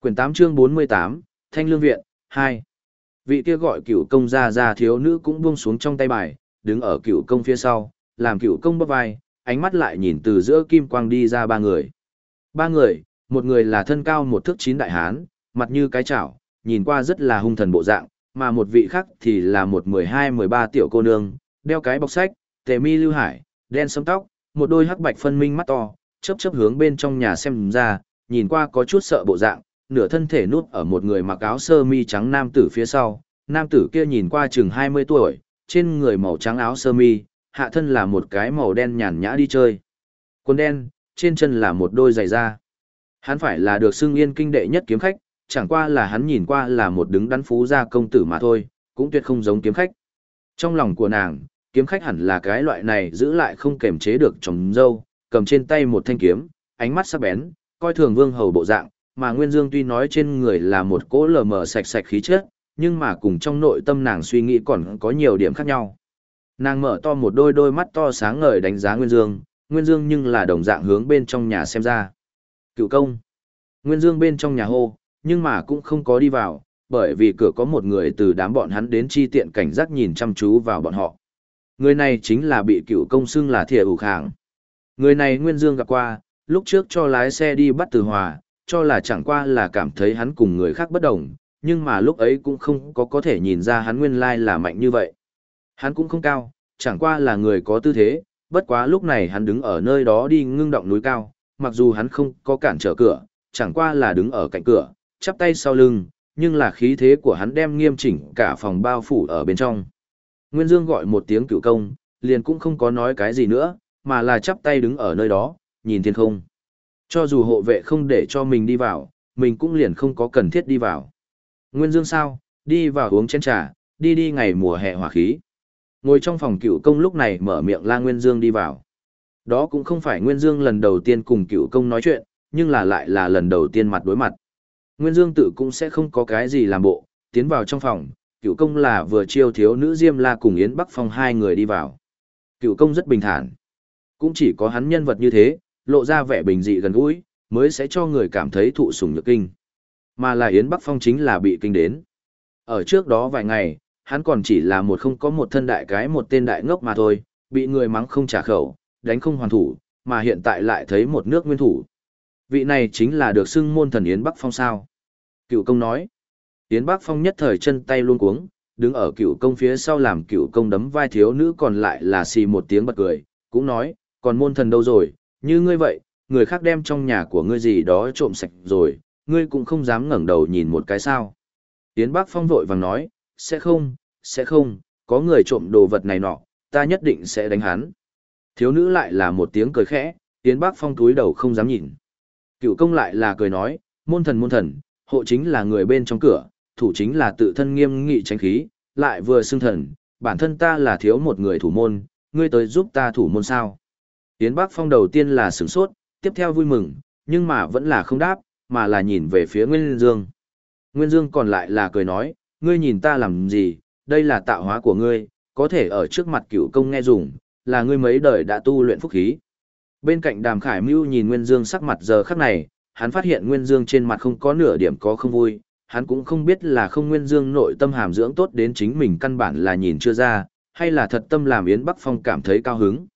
Quyển 8 chương 48, Thanh Lương Viện, 2. Vị kia gọi cửu công ra ra thiếu nữ cũng buông xuống trong tay bài, đứng ở cửu công phía sau, làm cửu công bắp vai, ánh mắt lại nhìn từ giữa kim quang đi ra ba người. Ba người, một người là thân cao một thước chín đại hán, mặt như cái chảo, nhìn qua rất là hung thần bộ dạng, mà một vị khác thì là một mười hai mười ba tiểu cô nương, đeo cái bọc sách, tề mi lưu hải, đen sẫm tóc, một đôi hắc bạch phân minh mắt to, chớp chớp hướng bên trong nhà xem ra, nhìn qua có chút sợ bộ dạng, nửa thân thể nút ở một người mặc áo sơ mi trắng nam tử phía sau, nam tử kia nhìn qua chừng 20 tuổi, trên người màu trắng áo sơ mi, hạ thân là một cái màu đen nhàn nhã đi chơi. Quần đen, trên chân là một đôi giày da. Hắn phải là được xưng yên kinh đệ nhất kiếm khách, chẳng qua là hắn nhìn qua là một đứng đắn phú gia công tử mà thôi, cũng tuyệt không giống kiếm khách. Trong lòng của nàng, kiếm khách hẳn là cái loại này giữ lại không kềm chế được chồng dâu, cầm trên tay một thanh kiếm, ánh mắt sắc bén, coi thường vương hầu bộ dạng, mà Nguyên Dương tuy nói trên người là một cỗ lờ mờ sạch sạch khí chất, nhưng mà cùng trong nội tâm nàng suy nghĩ còn có nhiều điểm khác nhau. Nàng mở to một đôi đôi mắt to sáng ngời đánh giá Nguyên Dương, Nguyên Dương nhưng là đồng dạng hướng bên trong nhà xem ra. Cựu công. Nguyên Dương bên trong nhà hô, nhưng mà cũng không có đi vào, bởi vì cửa có một người từ đám bọn hắn đến chi tiện cảnh giác nhìn chăm chú vào bọn họ. Người này chính là bị cựu công xưng là thìa ủ khảng. Người này Nguyên Dương gặp qua, lúc trước cho lái xe đi bắt từ hòa, cho là chẳng qua là cảm thấy hắn cùng người khác bất đồng, nhưng mà lúc ấy cũng không có có thể nhìn ra hắn nguyên lai là mạnh như vậy. Hắn cũng không cao, chẳng qua là người có tư thế, bất quá lúc này hắn đứng ở nơi đó đi ngưng động núi cao, mặc dù hắn không có cản trở cửa, chẳng qua là đứng ở cạnh cửa, chắp tay sau lưng, nhưng là khí thế của hắn đem nghiêm chỉnh cả phòng bao phủ ở bên trong. Nguyên Dương gọi một tiếng cựu công, liền cũng không có nói cái gì nữa, mà là chắp tay đứng ở nơi đó, nhìn thiên không. Cho dù hộ vệ không để cho mình đi vào, mình cũng liền không có cần thiết đi vào. Nguyên Dương sao, đi vào uống chén trà, đi đi ngày mùa hè hỏa khí. Ngồi trong phòng cựu công lúc này mở miệng la Nguyên Dương đi vào. Đó cũng không phải Nguyên Dương lần đầu tiên cùng cựu công nói chuyện, nhưng là lại là lần đầu tiên mặt đối mặt. Nguyên Dương tự cũng sẽ không có cái gì làm bộ, tiến vào trong phòng, cựu công là vừa chiêu thiếu nữ Diêm La cùng Yến Bắc Phong hai người đi vào. Cựu công rất bình thản. Cũng chỉ có hắn nhân vật như thế, lộ ra vẻ bình dị gần gũi, mới sẽ cho người cảm thấy thụ sủng nhược kinh. Mà là Yến Bắc Phong chính là bị kinh đến. Ở trước đó vài ngày, hắn còn chỉ là một không có một thân đại cái một tên đại ngốc mà thôi, bị người mắng không trả khẩu, đánh không hoàn thủ, mà hiện tại lại thấy một nước nguyên thủ. Vị này chính là được xưng môn thần Yến Bắc Phong sao. Cựu công nói. Yến Bắc Phong nhất thời chân tay luôn cuống, đứng ở cựu công phía sau làm cựu công đấm vai thiếu nữ còn lại là xì một tiếng bật cười, cũng nói, còn môn thần đâu rồi, như ngươi vậy, người khác đem trong nhà của ngươi gì đó trộm sạch rồi, ngươi cũng không dám ngẩng đầu nhìn một cái sao. Yến Bắc Phong vội vàng nói, sẽ không, sẽ không, có người trộm đồ vật này nọ, ta nhất định sẽ đánh hắn. Thiếu nữ lại là một tiếng cười khẽ, Yến Bắc Phong túi đầu không dám nhìn. Cựu công lại là cười nói, môn thần môn thần, hộ chính là người bên trong cửa, thủ chính là tự thân nghiêm nghị tránh khí, lại vừa xưng thần, bản thân ta là thiếu một người thủ môn, ngươi tới giúp ta thủ môn sao. Yến Bắc Phong đầu tiên là sửng sốt, tiếp theo vui mừng, nhưng mà vẫn là không đáp, mà là nhìn về phía Nguyên Dương. Nguyên Dương còn lại là cười nói, ngươi nhìn ta làm gì, đây là tạo hóa của ngươi, có thể ở trước mặt cựu công nghe dùng, là ngươi mấy đời đã tu luyện phúc khí. Bên cạnh đàm khải mưu nhìn Nguyên Dương sắc mặt giờ khắc này, hắn phát hiện Nguyên Dương trên mặt không có nửa điểm có không vui, hắn cũng không biết là không Nguyên Dương nội tâm hàm dưỡng tốt đến chính mình căn bản là nhìn chưa ra, hay là thật tâm làm Yến Bắc Phong cảm thấy cao hứng.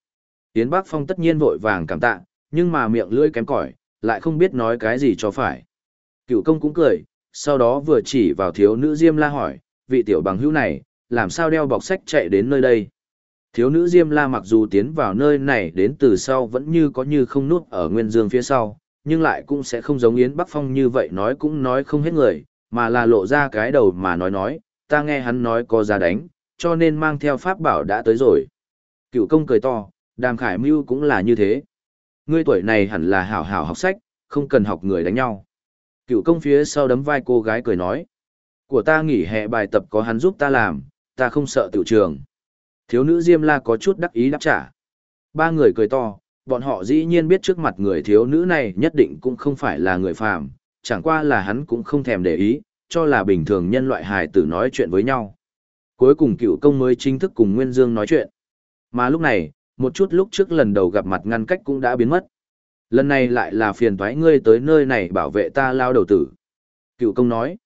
Yến Bác Phong tất nhiên vội vàng cảm tạ, nhưng mà miệng lưỡi kém cỏi, lại không biết nói cái gì cho phải. Cựu công cũng cười, sau đó vừa chỉ vào thiếu nữ Diêm La hỏi, vị tiểu bằng hữu này, làm sao đeo bọc sách chạy đến nơi đây? Thiếu nữ Diêm La mặc dù tiến vào nơi này đến từ sau vẫn như có như không nút ở Nguyên Dương phía sau, nhưng lại cũng sẽ không giống Yến Bắc Phong như vậy nói cũng nói không hết người, mà là lộ ra cái đầu mà nói nói, ta nghe hắn nói có ra đánh, cho nên mang theo pháp bảo đã tới rồi. Cựu công cười to, đàm khải mưu cũng là như thế. Ngươi tuổi này hẳn là hảo hảo học sách, không cần học người đánh nhau. Cựu công phía sau đấm vai cô gái cười nói. Của ta nghỉ hè bài tập có hắn giúp ta làm, ta không sợ tiểu trường. Thiếu nữ Diêm La có chút đắc ý đáp trả. Ba người cười to, bọn họ dĩ nhiên biết trước mặt người thiếu nữ này nhất định cũng không phải là người phàm, chẳng qua là hắn cũng không thèm để ý, cho là bình thường nhân loại hài tử nói chuyện với nhau. Cuối cùng cựu công mới chính thức cùng Nguyên Dương nói chuyện. Mà lúc này, một chút lúc trước lần đầu gặp mặt ngăn cách cũng đã biến mất. Lần này lại là phiền thoái ngươi tới nơi này bảo vệ ta lao đầu tử. Cựu công nói.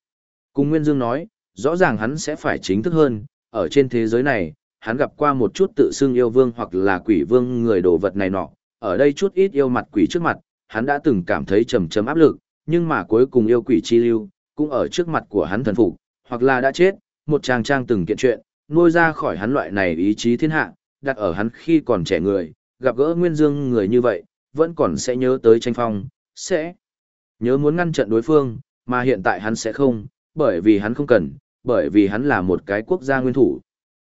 Cùng Nguyên Dương nói, rõ ràng hắn sẽ phải chính thức hơn, ở trên thế giới này, hắn gặp qua một chút tự xưng yêu vương hoặc là quỷ vương người đồ vật này nọ, ở đây chút ít yêu mặt quỷ trước mặt, hắn đã từng cảm thấy trầm trầm áp lực, nhưng mà cuối cùng yêu quỷ chi lưu, cũng ở trước mặt của hắn thần phục, hoặc là đã chết, một chàng trang từng kiện chuyện, nuôi ra khỏi hắn loại này ý chí thiên hạ, đặt ở hắn khi còn trẻ người, gặp gỡ Nguyên Dương người như vậy, vẫn còn sẽ nhớ tới tranh phong, sẽ nhớ muốn ngăn trận đối phương, mà hiện tại hắn sẽ không, bởi vì hắn không cần, bởi vì hắn là một cái quốc gia nguyên thủ.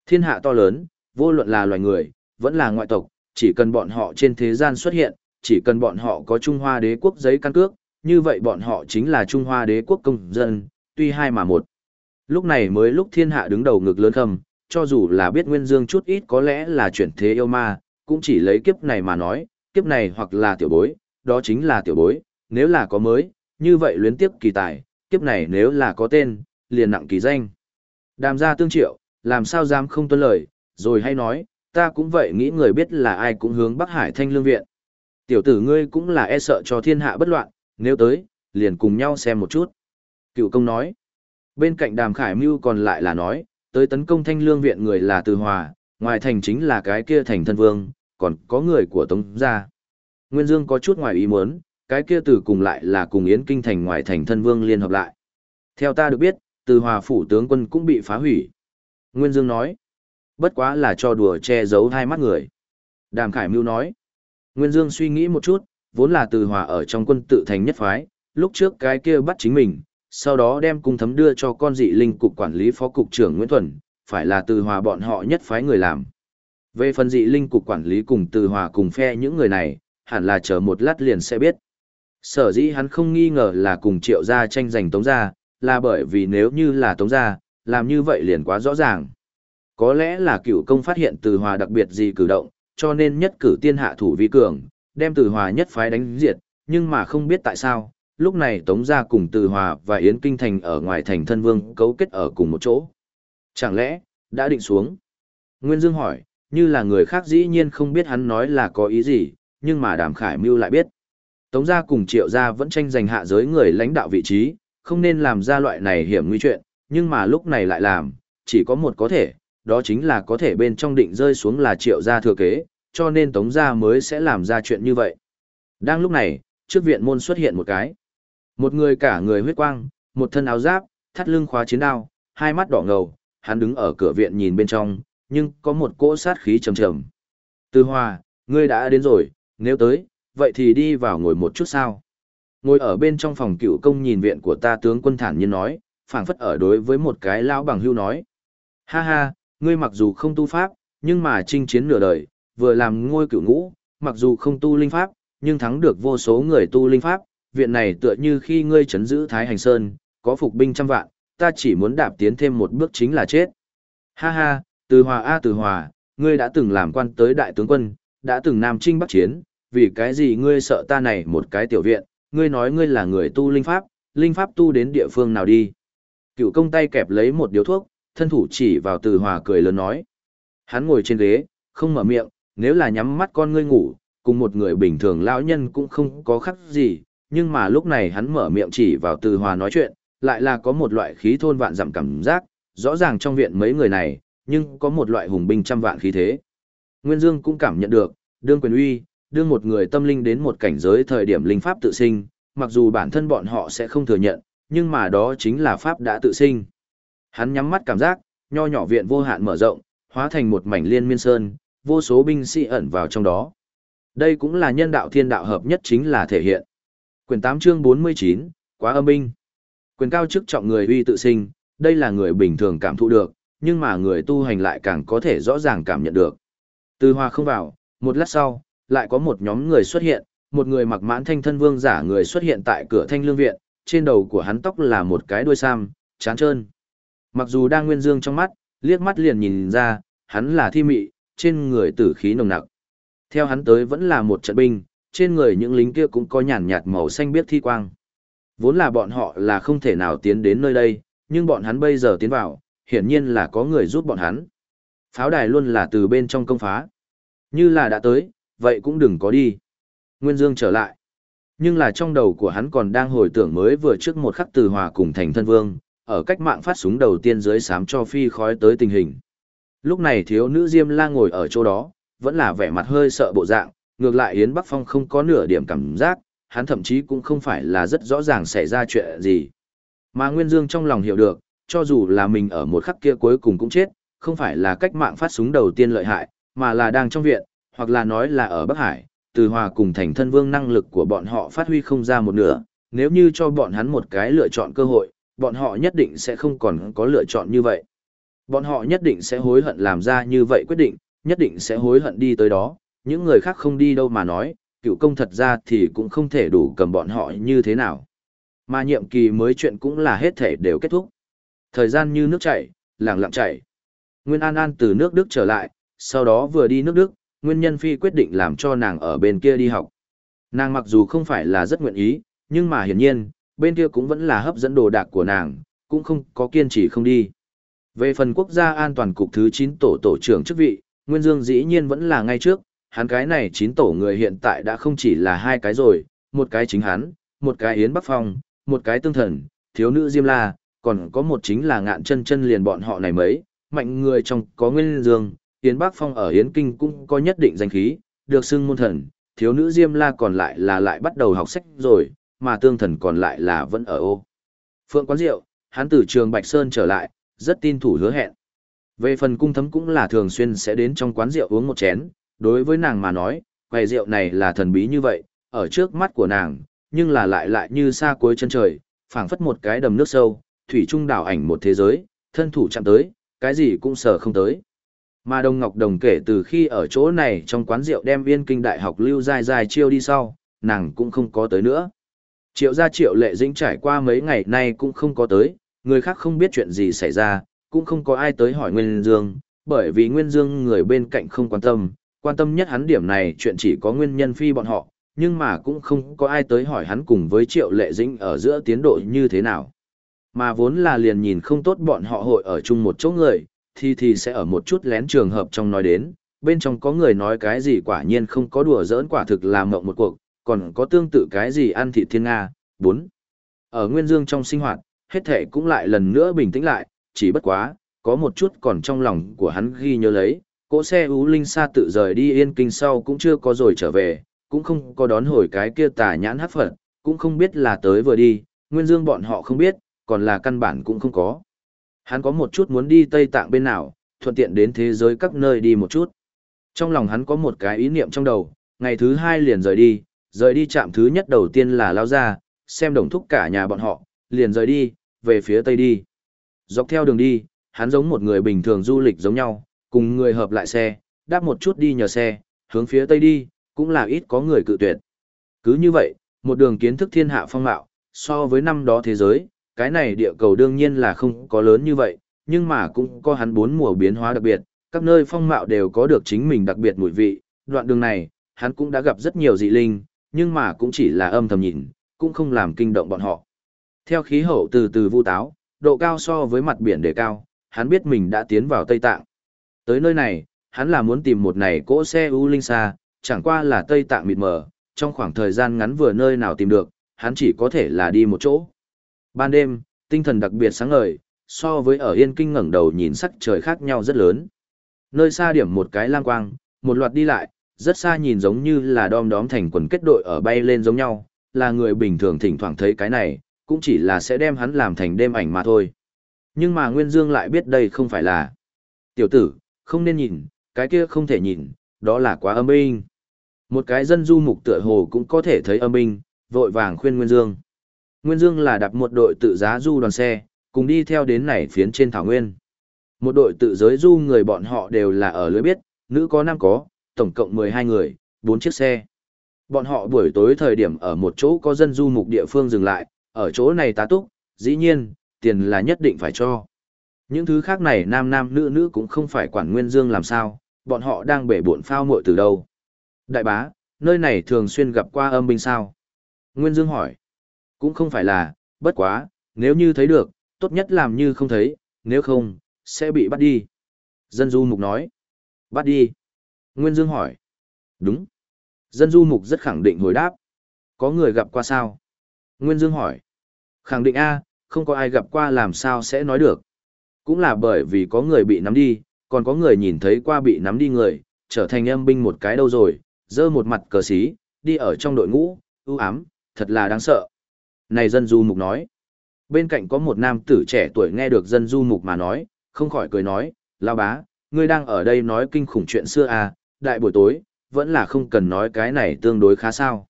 Thiên hạ to lớn, vô luận là loài người, vẫn là ngoại tộc, chỉ cần bọn họ trên thế gian xuất hiện, chỉ cần bọn họ có Trung Hoa đế quốc giấy căn cước, như vậy bọn họ chính là Trung Hoa đế quốc công dân, tuy hai mà một. Lúc này mới lúc thiên hạ đứng đầu ngực lớn khầm cho dù là biết nguyên dương chút ít có lẽ là chuyển thế yêu ma, cũng chỉ lấy kiếp này mà nói, kiếp này hoặc là tiểu bối, đó chính là tiểu bối, nếu là có mới, như vậy luyến tiếp kỳ tài, kiếp này nếu là có tên, liền nặng kỳ danh. Đàm gia tương triệu, làm sao dám không tuân lời, rồi hay nói, ta cũng vậy nghĩ người biết là ai cũng hướng Bắc Hải Thanh Lương Viện. Tiểu tử ngươi cũng là e sợ cho thiên hạ bất loạn, nếu tới, liền cùng nhau xem một chút. Cựu công nói, bên cạnh đàm khải mưu còn lại là nói, tới tấn công Thanh Lương Viện người là Từ Hòa, ngoài thành chính là cái kia thành thân vương, còn có người của Tống gia. Nguyên Dương có chút ngoài ý muốn, cái kia từ cùng lại là cùng Yến Kinh thành ngoài thành thân vương liên hợp lại. Theo ta được biết, từ hòa phủ tướng quân cũng bị phá hủy. Nguyên Dương nói, bất quá là cho đùa che giấu hai mắt người. Đàm Khải Mưu nói, Nguyên Dương suy nghĩ một chút, vốn là từ hòa ở trong quân tự thành nhất phái, lúc trước cái kia bắt chính mình, sau đó đem cung thấm đưa cho con dị linh cục quản lý phó cục trưởng Nguyễn Thuần, phải là từ hòa bọn họ nhất phái người làm. Về phần dị linh cục quản lý cùng từ hòa cùng phe những người này, hẳn là chờ một lát liền sẽ biết. Sở dĩ hắn không nghi ngờ là cùng triệu gia tranh giành tống gia, là bởi vì nếu như là tống gia, làm như vậy liền quá rõ ràng. Có lẽ là cựu công phát hiện từ hòa đặc biệt gì cử động, cho nên nhất cử tiên hạ thủ vi cường, đem từ hòa nhất phái đánh diệt, nhưng mà không biết tại sao, lúc này tống gia cùng từ hòa và yến kinh thành ở ngoài thành thân vương cấu kết ở cùng một chỗ. Chẳng lẽ, đã định xuống? Nguyên Dương hỏi, như là người khác dĩ nhiên không biết hắn nói là có ý gì, nhưng mà đàm khải mưu lại biết. Tống gia cùng triệu gia vẫn tranh giành hạ giới người lãnh đạo vị trí, không nên làm ra loại này hiểm nguy chuyện, nhưng mà lúc này lại làm, chỉ có một có thể, đó chính là có thể bên trong định rơi xuống là triệu gia thừa kế, cho nên tống gia mới sẽ làm ra chuyện như vậy. Đang lúc này, trước viện môn xuất hiện một cái. Một người cả người huyết quang, một thân áo giáp, thắt lưng khóa chiến đao, hai mắt đỏ ngầu, hắn đứng ở cửa viện nhìn bên trong, nhưng có một cỗ sát khí trầm trầm. Từ Hòa, ngươi đã đến rồi, nếu tới, vậy thì đi vào ngồi một chút sao. Ngồi ở bên trong phòng cựu công nhìn viện của ta tướng quân thản nhiên nói, phảng phất ở đối với một cái lão bằng hưu nói. Ha ha, ngươi mặc dù không tu pháp, nhưng mà chinh chiến nửa đời, vừa làm ngôi cựu ngũ, mặc dù không tu linh pháp, nhưng thắng được vô số người tu linh pháp, viện này tựa như khi ngươi chấn giữ Thái Hành Sơn, có phục binh trăm vạn, ta chỉ muốn đạp tiến thêm một bước chính là chết. Ha ha, từ hòa a từ hòa, ngươi đã từng làm quan tới đại tướng quân, đã từng nam trinh bắc chiến, vì cái gì ngươi sợ ta này một cái tiểu viện, ngươi nói ngươi là người tu linh pháp, linh pháp tu đến địa phương nào đi. Cựu công tay kẹp lấy một điếu thuốc, thân thủ chỉ vào từ hòa cười lớn nói. Hắn ngồi trên ghế, không mở miệng, nếu là nhắm mắt con ngươi ngủ, cùng một người bình thường lão nhân cũng không có khác gì, nhưng mà lúc này hắn mở miệng chỉ vào từ hòa nói chuyện, lại là có một loại khí thôn vạn dặm cảm giác, rõ ràng trong viện mấy người này, nhưng có một loại hùng binh trăm vạn khí thế. Nguyên Dương cũng cảm nhận được, đương quyền uy, đương một người tâm linh đến một cảnh giới thời điểm linh pháp tự sinh, mặc dù bản thân bọn họ sẽ không thừa nhận, nhưng mà đó chính là pháp đã tự sinh. Hắn nhắm mắt cảm giác, nho nhỏ viện vô hạn mở rộng, hóa thành một mảnh liên miên sơn, vô số binh sĩ ẩn vào trong đó. Đây cũng là nhân đạo thiên đạo hợp nhất chính là thể hiện. Quyền 8 chương 49, quá âm binh. Quyền cao chức trọng người uy tự sinh, đây là người bình thường cảm thụ được, nhưng mà người tu hành lại càng có thể rõ ràng cảm nhận được. Từ hòa không vào, một lát sau, lại có một nhóm người xuất hiện, một người mặc mãn thanh thân vương giả người xuất hiện tại cửa thanh lương viện, trên đầu của hắn tóc là một cái đuôi sam, chán trơn. Mặc dù đang nguyên dương trong mắt, liếc mắt liền nhìn ra, hắn là thi mị, trên người tử khí nồng nặc. Theo hắn tới vẫn là một trận binh, trên người những lính kia cũng có nhàn nhạt màu xanh biết thi quang. Vốn là bọn họ là không thể nào tiến đến nơi đây, nhưng bọn hắn bây giờ tiến vào, hiển nhiên là có người giúp bọn hắn. Pháo đài luôn là từ bên trong công phá. Như là đã tới, vậy cũng đừng có đi. Nguyên Dương trở lại. Nhưng là trong đầu của hắn còn đang hồi tưởng mới vừa trước một khắc từ hòa cùng thành thân vương, ở cách mạng phát súng đầu tiên dưới sám cho phi khói tới tình hình. Lúc này thiếu nữ Diêm La ngồi ở chỗ đó, vẫn là vẻ mặt hơi sợ bộ dạng, ngược lại Yến Bắc Phong không có nửa điểm cảm giác, hắn thậm chí cũng không phải là rất rõ ràng xảy ra chuyện gì. Mà Nguyên Dương trong lòng hiểu được, cho dù là mình ở một khắc kia cuối cùng cũng chết, không phải là cách mạng phát súng đầu tiên lợi hại, mà là đang trong viện, hoặc là nói là ở Bắc Hải, từ hòa cùng thành thân vương năng lực của bọn họ phát huy không ra một nửa, nếu như cho bọn hắn một cái lựa chọn cơ hội, bọn họ nhất định sẽ không còn có lựa chọn như vậy. Bọn họ nhất định sẽ hối hận làm ra như vậy quyết định, nhất định sẽ hối hận đi tới đó, những người khác không đi đâu mà nói, cựu công thật ra thì cũng không thể đủ cầm bọn họ như thế nào. Mà nhiệm kỳ mới chuyện cũng là hết thể đều kết thúc. Thời gian như nước chảy, lặng lặng chảy. Nguyên An An từ nước Đức trở lại, sau đó vừa đi nước Đức, Nguyên Nhân Phi quyết định làm cho nàng ở bên kia đi học. Nàng mặc dù không phải là rất nguyện ý, nhưng mà hiển nhiên, bên kia cũng vẫn là hấp dẫn đồ đạc của nàng, cũng không có kiên trì không đi. Về phần quốc gia an toàn cục thứ 9 tổ tổ trưởng chức vị, Nguyên Dương dĩ nhiên vẫn là ngay trước, hắn cái này chín tổ người hiện tại đã không chỉ là hai cái rồi, một cái chính hắn, một cái Yến Bắc Phong, một cái tương thần, thiếu nữ Diêm La, còn có một chính là ngạn chân chân liền bọn họ này mấy, mạnh người trong có Nguyên Dương, Yến Bắc Phong ở Yến Kinh cũng có nhất định danh khí, được xưng môn thần, thiếu nữ Diêm La còn lại là lại bắt đầu học sách rồi, mà tương thần còn lại là vẫn ở ô. Phượng Quán Diệu, hắn từ trường Bạch Sơn trở lại, rất tin thủ hứa hẹn. Về phần cung thấm cũng là thường xuyên sẽ đến trong quán rượu uống một chén, đối với nàng mà nói, quầy rượu này là thần bí như vậy, ở trước mắt của nàng, nhưng là lại lại như xa cuối chân trời, phảng phất một cái đầm nước sâu, thủy trung đảo ảnh một thế giới, thân thủ chạm tới, cái gì cũng sờ không tới. Mà Đông Ngọc Đồng kể từ khi ở chỗ này trong quán rượu đem viên kinh đại học lưu dài dài chiêu đi sau, nàng cũng không có tới nữa. Triệu gia triệu lệ dĩnh trải qua mấy ngày nay cũng không có tới, người khác không biết chuyện gì xảy ra, cũng không có ai tới hỏi Nguyên Dương, bởi vì Nguyên Dương người bên cạnh không quan tâm, quan tâm nhất hắn điểm này chuyện chỉ có nguyên nhân phi bọn họ, nhưng mà cũng không có ai tới hỏi hắn cùng với triệu lệ dĩnh ở giữa tiến độ như thế nào. Mà vốn là liền nhìn không tốt bọn họ hội ở chung một chỗ người, thì thì sẽ ở một chút lén trường hợp trong nói đến, bên trong có người nói cái gì quả nhiên không có đùa giỡn quả thực làm mộng một cuộc, còn có tương tự cái gì ăn thị thiên Nga. 4. Ở Nguyên Dương trong sinh hoạt, hết thể cũng lại lần nữa bình tĩnh lại, chỉ bất quá, có một chút còn trong lòng của hắn ghi nhớ lấy, cỗ xe ú linh xa tự rời đi yên kinh sau cũng chưa có rồi trở về, cũng không có đón hồi cái kia tà nhãn hấp phật, cũng không biết là tới vừa đi, Nguyên Dương bọn họ không biết, còn là căn bản cũng không có. Hắn có một chút muốn đi Tây Tạng bên nào, thuận tiện đến thế giới các nơi đi một chút. Trong lòng hắn có một cái ý niệm trong đầu, ngày thứ hai liền rời đi, rời đi chạm thứ nhất đầu tiên là lao ra, xem đồng thúc cả nhà bọn họ, liền rời đi, về phía tây đi. Dọc theo đường đi, hắn giống một người bình thường du lịch giống nhau, cùng người hợp lại xe, đáp một chút đi nhờ xe, hướng phía tây đi, cũng là ít có người cự tuyệt. Cứ như vậy, một đường kiến thức thiên hạ phong mạo, so với năm đó thế giới, cái này địa cầu đương nhiên là không có lớn như vậy, nhưng mà cũng có hắn bốn mùa biến hóa đặc biệt, các nơi phong mạo đều có được chính mình đặc biệt mùi vị, đoạn đường này, hắn cũng đã gặp rất nhiều dị linh, nhưng mà cũng chỉ là âm thầm nhìn, cũng không làm kinh động bọn họ. Theo khí hậu từ từ vu táo, độ cao so với mặt biển đề cao, hắn biết mình đã tiến vào Tây Tạng. Tới nơi này, hắn là muốn tìm một này cỗ xe U Linh Sa, chẳng qua là Tây Tạng mịt mờ, trong khoảng thời gian ngắn vừa nơi nào tìm được, hắn chỉ có thể là đi một chỗ. Ban đêm, tinh thần đặc biệt sáng ngời, so với ở Yên Kinh ngẩng đầu nhìn sắc trời khác nhau rất lớn. Nơi xa điểm một cái lang quang, một loạt đi lại, rất xa nhìn giống như là đom đóm thành quần kết đội ở bay lên giống nhau, là người bình thường thỉnh thoảng thấy cái này, cũng chỉ là sẽ đem hắn làm thành đêm ảnh mà thôi. Nhưng mà Nguyên Dương lại biết đây không phải là. Tiểu tử, không nên nhìn, cái kia không thể nhìn, đó là quá âm binh. Một cái dân du mục tựa hồ cũng có thể thấy âm binh, vội vàng khuyên Nguyên Dương. Nguyên Dương là đặt một đội tự giá du đoàn xe, cùng đi theo đến này phiến trên thảo nguyên. Một đội tự giới du người bọn họ đều là ở lưới biết, nữ có nam có, tổng cộng 12 người, 4 chiếc xe. Bọn họ buổi tối thời điểm ở một chỗ có dân du mục địa phương dừng lại, ở chỗ này tá túc, dĩ nhiên, tiền là nhất định phải cho. Những thứ khác này nam nam nữ nữ cũng không phải quản Nguyên Dương làm sao, bọn họ đang bể buộn phao muội từ đâu. Đại bá, nơi này thường xuyên gặp qua âm binh sao? Nguyên Dương hỏi. Cũng không phải là, bất quá, nếu như thấy được, tốt nhất làm như không thấy, nếu không, sẽ bị bắt đi. Dân Du Mục nói. Bắt đi. Nguyên Dương hỏi. Đúng. Dân Du Mục rất khẳng định hồi đáp. Có người gặp qua sao? Nguyên Dương hỏi. Khẳng định A, không có ai gặp qua làm sao sẽ nói được. Cũng là bởi vì có người bị nắm đi, còn có người nhìn thấy qua bị nắm đi người, trở thành âm binh một cái đâu rồi, dơ một mặt cờ xí, đi ở trong đội ngũ, ưu ám, thật là đáng sợ. Này dân du mục nói. Bên cạnh có một nam tử trẻ tuổi nghe được dân du mục mà nói, không khỏi cười nói, lao bá, ngươi đang ở đây nói kinh khủng chuyện xưa à, đại buổi tối, vẫn là không cần nói cái này tương đối khá sao.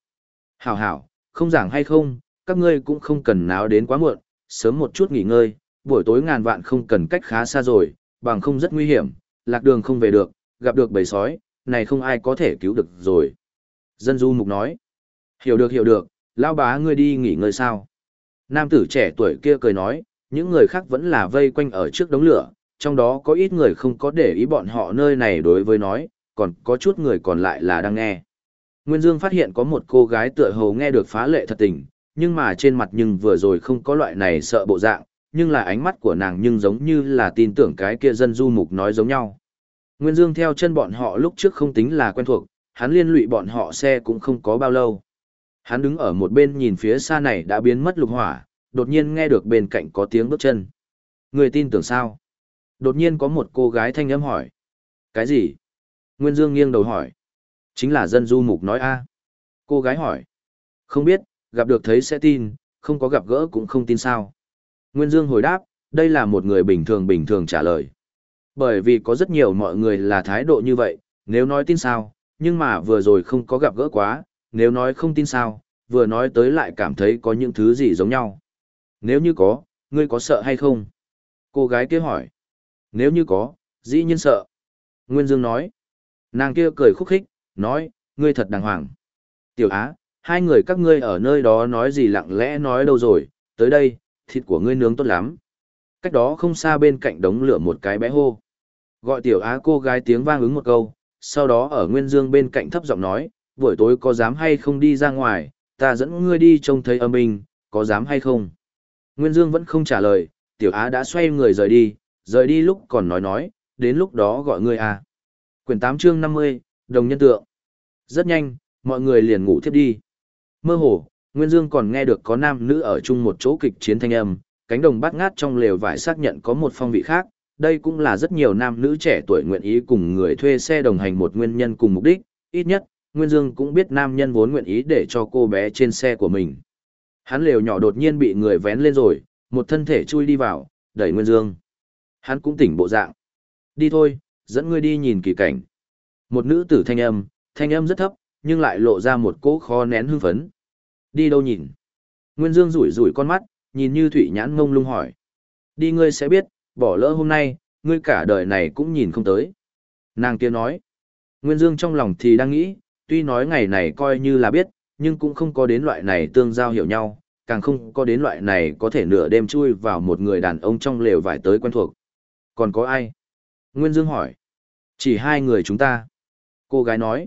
Hảo hảo, không giảng hay không, các ngươi cũng không cần náo đến quá muộn, sớm một chút nghỉ ngơi, buổi tối ngàn vạn không cần cách khá xa rồi, bằng không rất nguy hiểm, lạc đường không về được, gặp được bầy sói, này không ai có thể cứu được rồi. Dân du mục nói, hiểu được hiểu được, lao bá ngươi đi nghỉ ngơi sao. Nam tử trẻ tuổi kia cười nói, những người khác vẫn là vây quanh ở trước đống lửa, trong đó có ít người không có để ý bọn họ nơi này đối với nói, còn có chút người còn lại là đang nghe. Nguyên Dương phát hiện có một cô gái tựa hồ nghe được phá lệ thật tình, nhưng mà trên mặt nhưng vừa rồi không có loại này sợ bộ dạng, nhưng là ánh mắt của nàng nhưng giống như là tin tưởng cái kia dân du mục nói giống nhau. Nguyên Dương theo chân bọn họ lúc trước không tính là quen thuộc, hắn liên lụy bọn họ xe cũng không có bao lâu. Hắn đứng ở một bên nhìn phía xa này đã biến mất lục hỏa, đột nhiên nghe được bên cạnh có tiếng bước chân. Người tin tưởng sao? Đột nhiên có một cô gái thanh âm hỏi. Cái gì? Nguyên Dương nghiêng đầu hỏi. Chính là dân du mục nói a. Cô gái hỏi. Không biết, gặp được thấy sẽ tin, không có gặp gỡ cũng không tin sao. Nguyên Dương hồi đáp, đây là một người bình thường bình thường trả lời. Bởi vì có rất nhiều mọi người là thái độ như vậy, nếu nói tin sao, nhưng mà vừa rồi không có gặp gỡ quá, nếu nói không tin sao, vừa nói tới lại cảm thấy có những thứ gì giống nhau. Nếu như có, ngươi có sợ hay không? Cô gái kia hỏi. Nếu như có, dĩ nhiên sợ. Nguyên Dương nói. Nàng kia cười khúc khích, nói, ngươi thật đàng hoàng. Tiểu Á, hai người các ngươi ở nơi đó nói gì lặng lẽ nói đâu rồi, tới đây, thịt của ngươi nướng tốt lắm. Cách đó không xa bên cạnh đống lửa một cái bé hô. Gọi Tiểu Á cô gái tiếng vang ứng một câu, sau đó ở Nguyên Dương bên cạnh thấp giọng nói, buổi tối có dám hay không đi ra ngoài, ta dẫn ngươi đi trông thấy âm bình. có dám hay không? Nguyên Dương vẫn không trả lời, Tiểu Á đã xoay người rời đi, rời đi lúc còn nói nói, đến lúc đó gọi ngươi à. Quyển 8 chương 50, đồng nhân tượng. Rất nhanh, mọi người liền ngủ thiếp đi. Mơ hồ, Nguyên Dương còn nghe được có nam nữ ở chung một chỗ kịch chiến thanh âm, cánh đồng bát ngát trong lều vải xác nhận có một phong vị khác, đây cũng là rất nhiều nam nữ trẻ tuổi nguyện ý cùng người thuê xe đồng hành một nguyên nhân cùng mục đích, ít nhất, Nguyên Dương cũng biết nam nhân vốn nguyện ý để cho cô bé trên xe của mình. Hắn lều nhỏ đột nhiên bị người vén lên rồi, một thân thể chui đi vào, đẩy Nguyên Dương. Hắn cũng tỉnh bộ dạng. Đi thôi, dẫn ngươi đi nhìn kỳ cảnh. Một nữ tử thanh âm, thanh âm rất thấp, nhưng lại lộ ra một cỗ khó nén hưng phấn. Đi đâu nhìn? Nguyên Dương rủi rủi con mắt, nhìn như thủy nhãn ngông lung hỏi. Đi ngươi sẽ biết, bỏ lỡ hôm nay, ngươi cả đời này cũng nhìn không tới. Nàng kia nói. Nguyên Dương trong lòng thì đang nghĩ, tuy nói ngày này coi như là biết, nhưng cũng không có đến loại này tương giao hiểu nhau, càng không có đến loại này có thể nửa đêm chui vào một người đàn ông trong lều vải tới quen thuộc. Còn có ai? Nguyên Dương hỏi. Chỉ hai người chúng ta. Cô gái nói.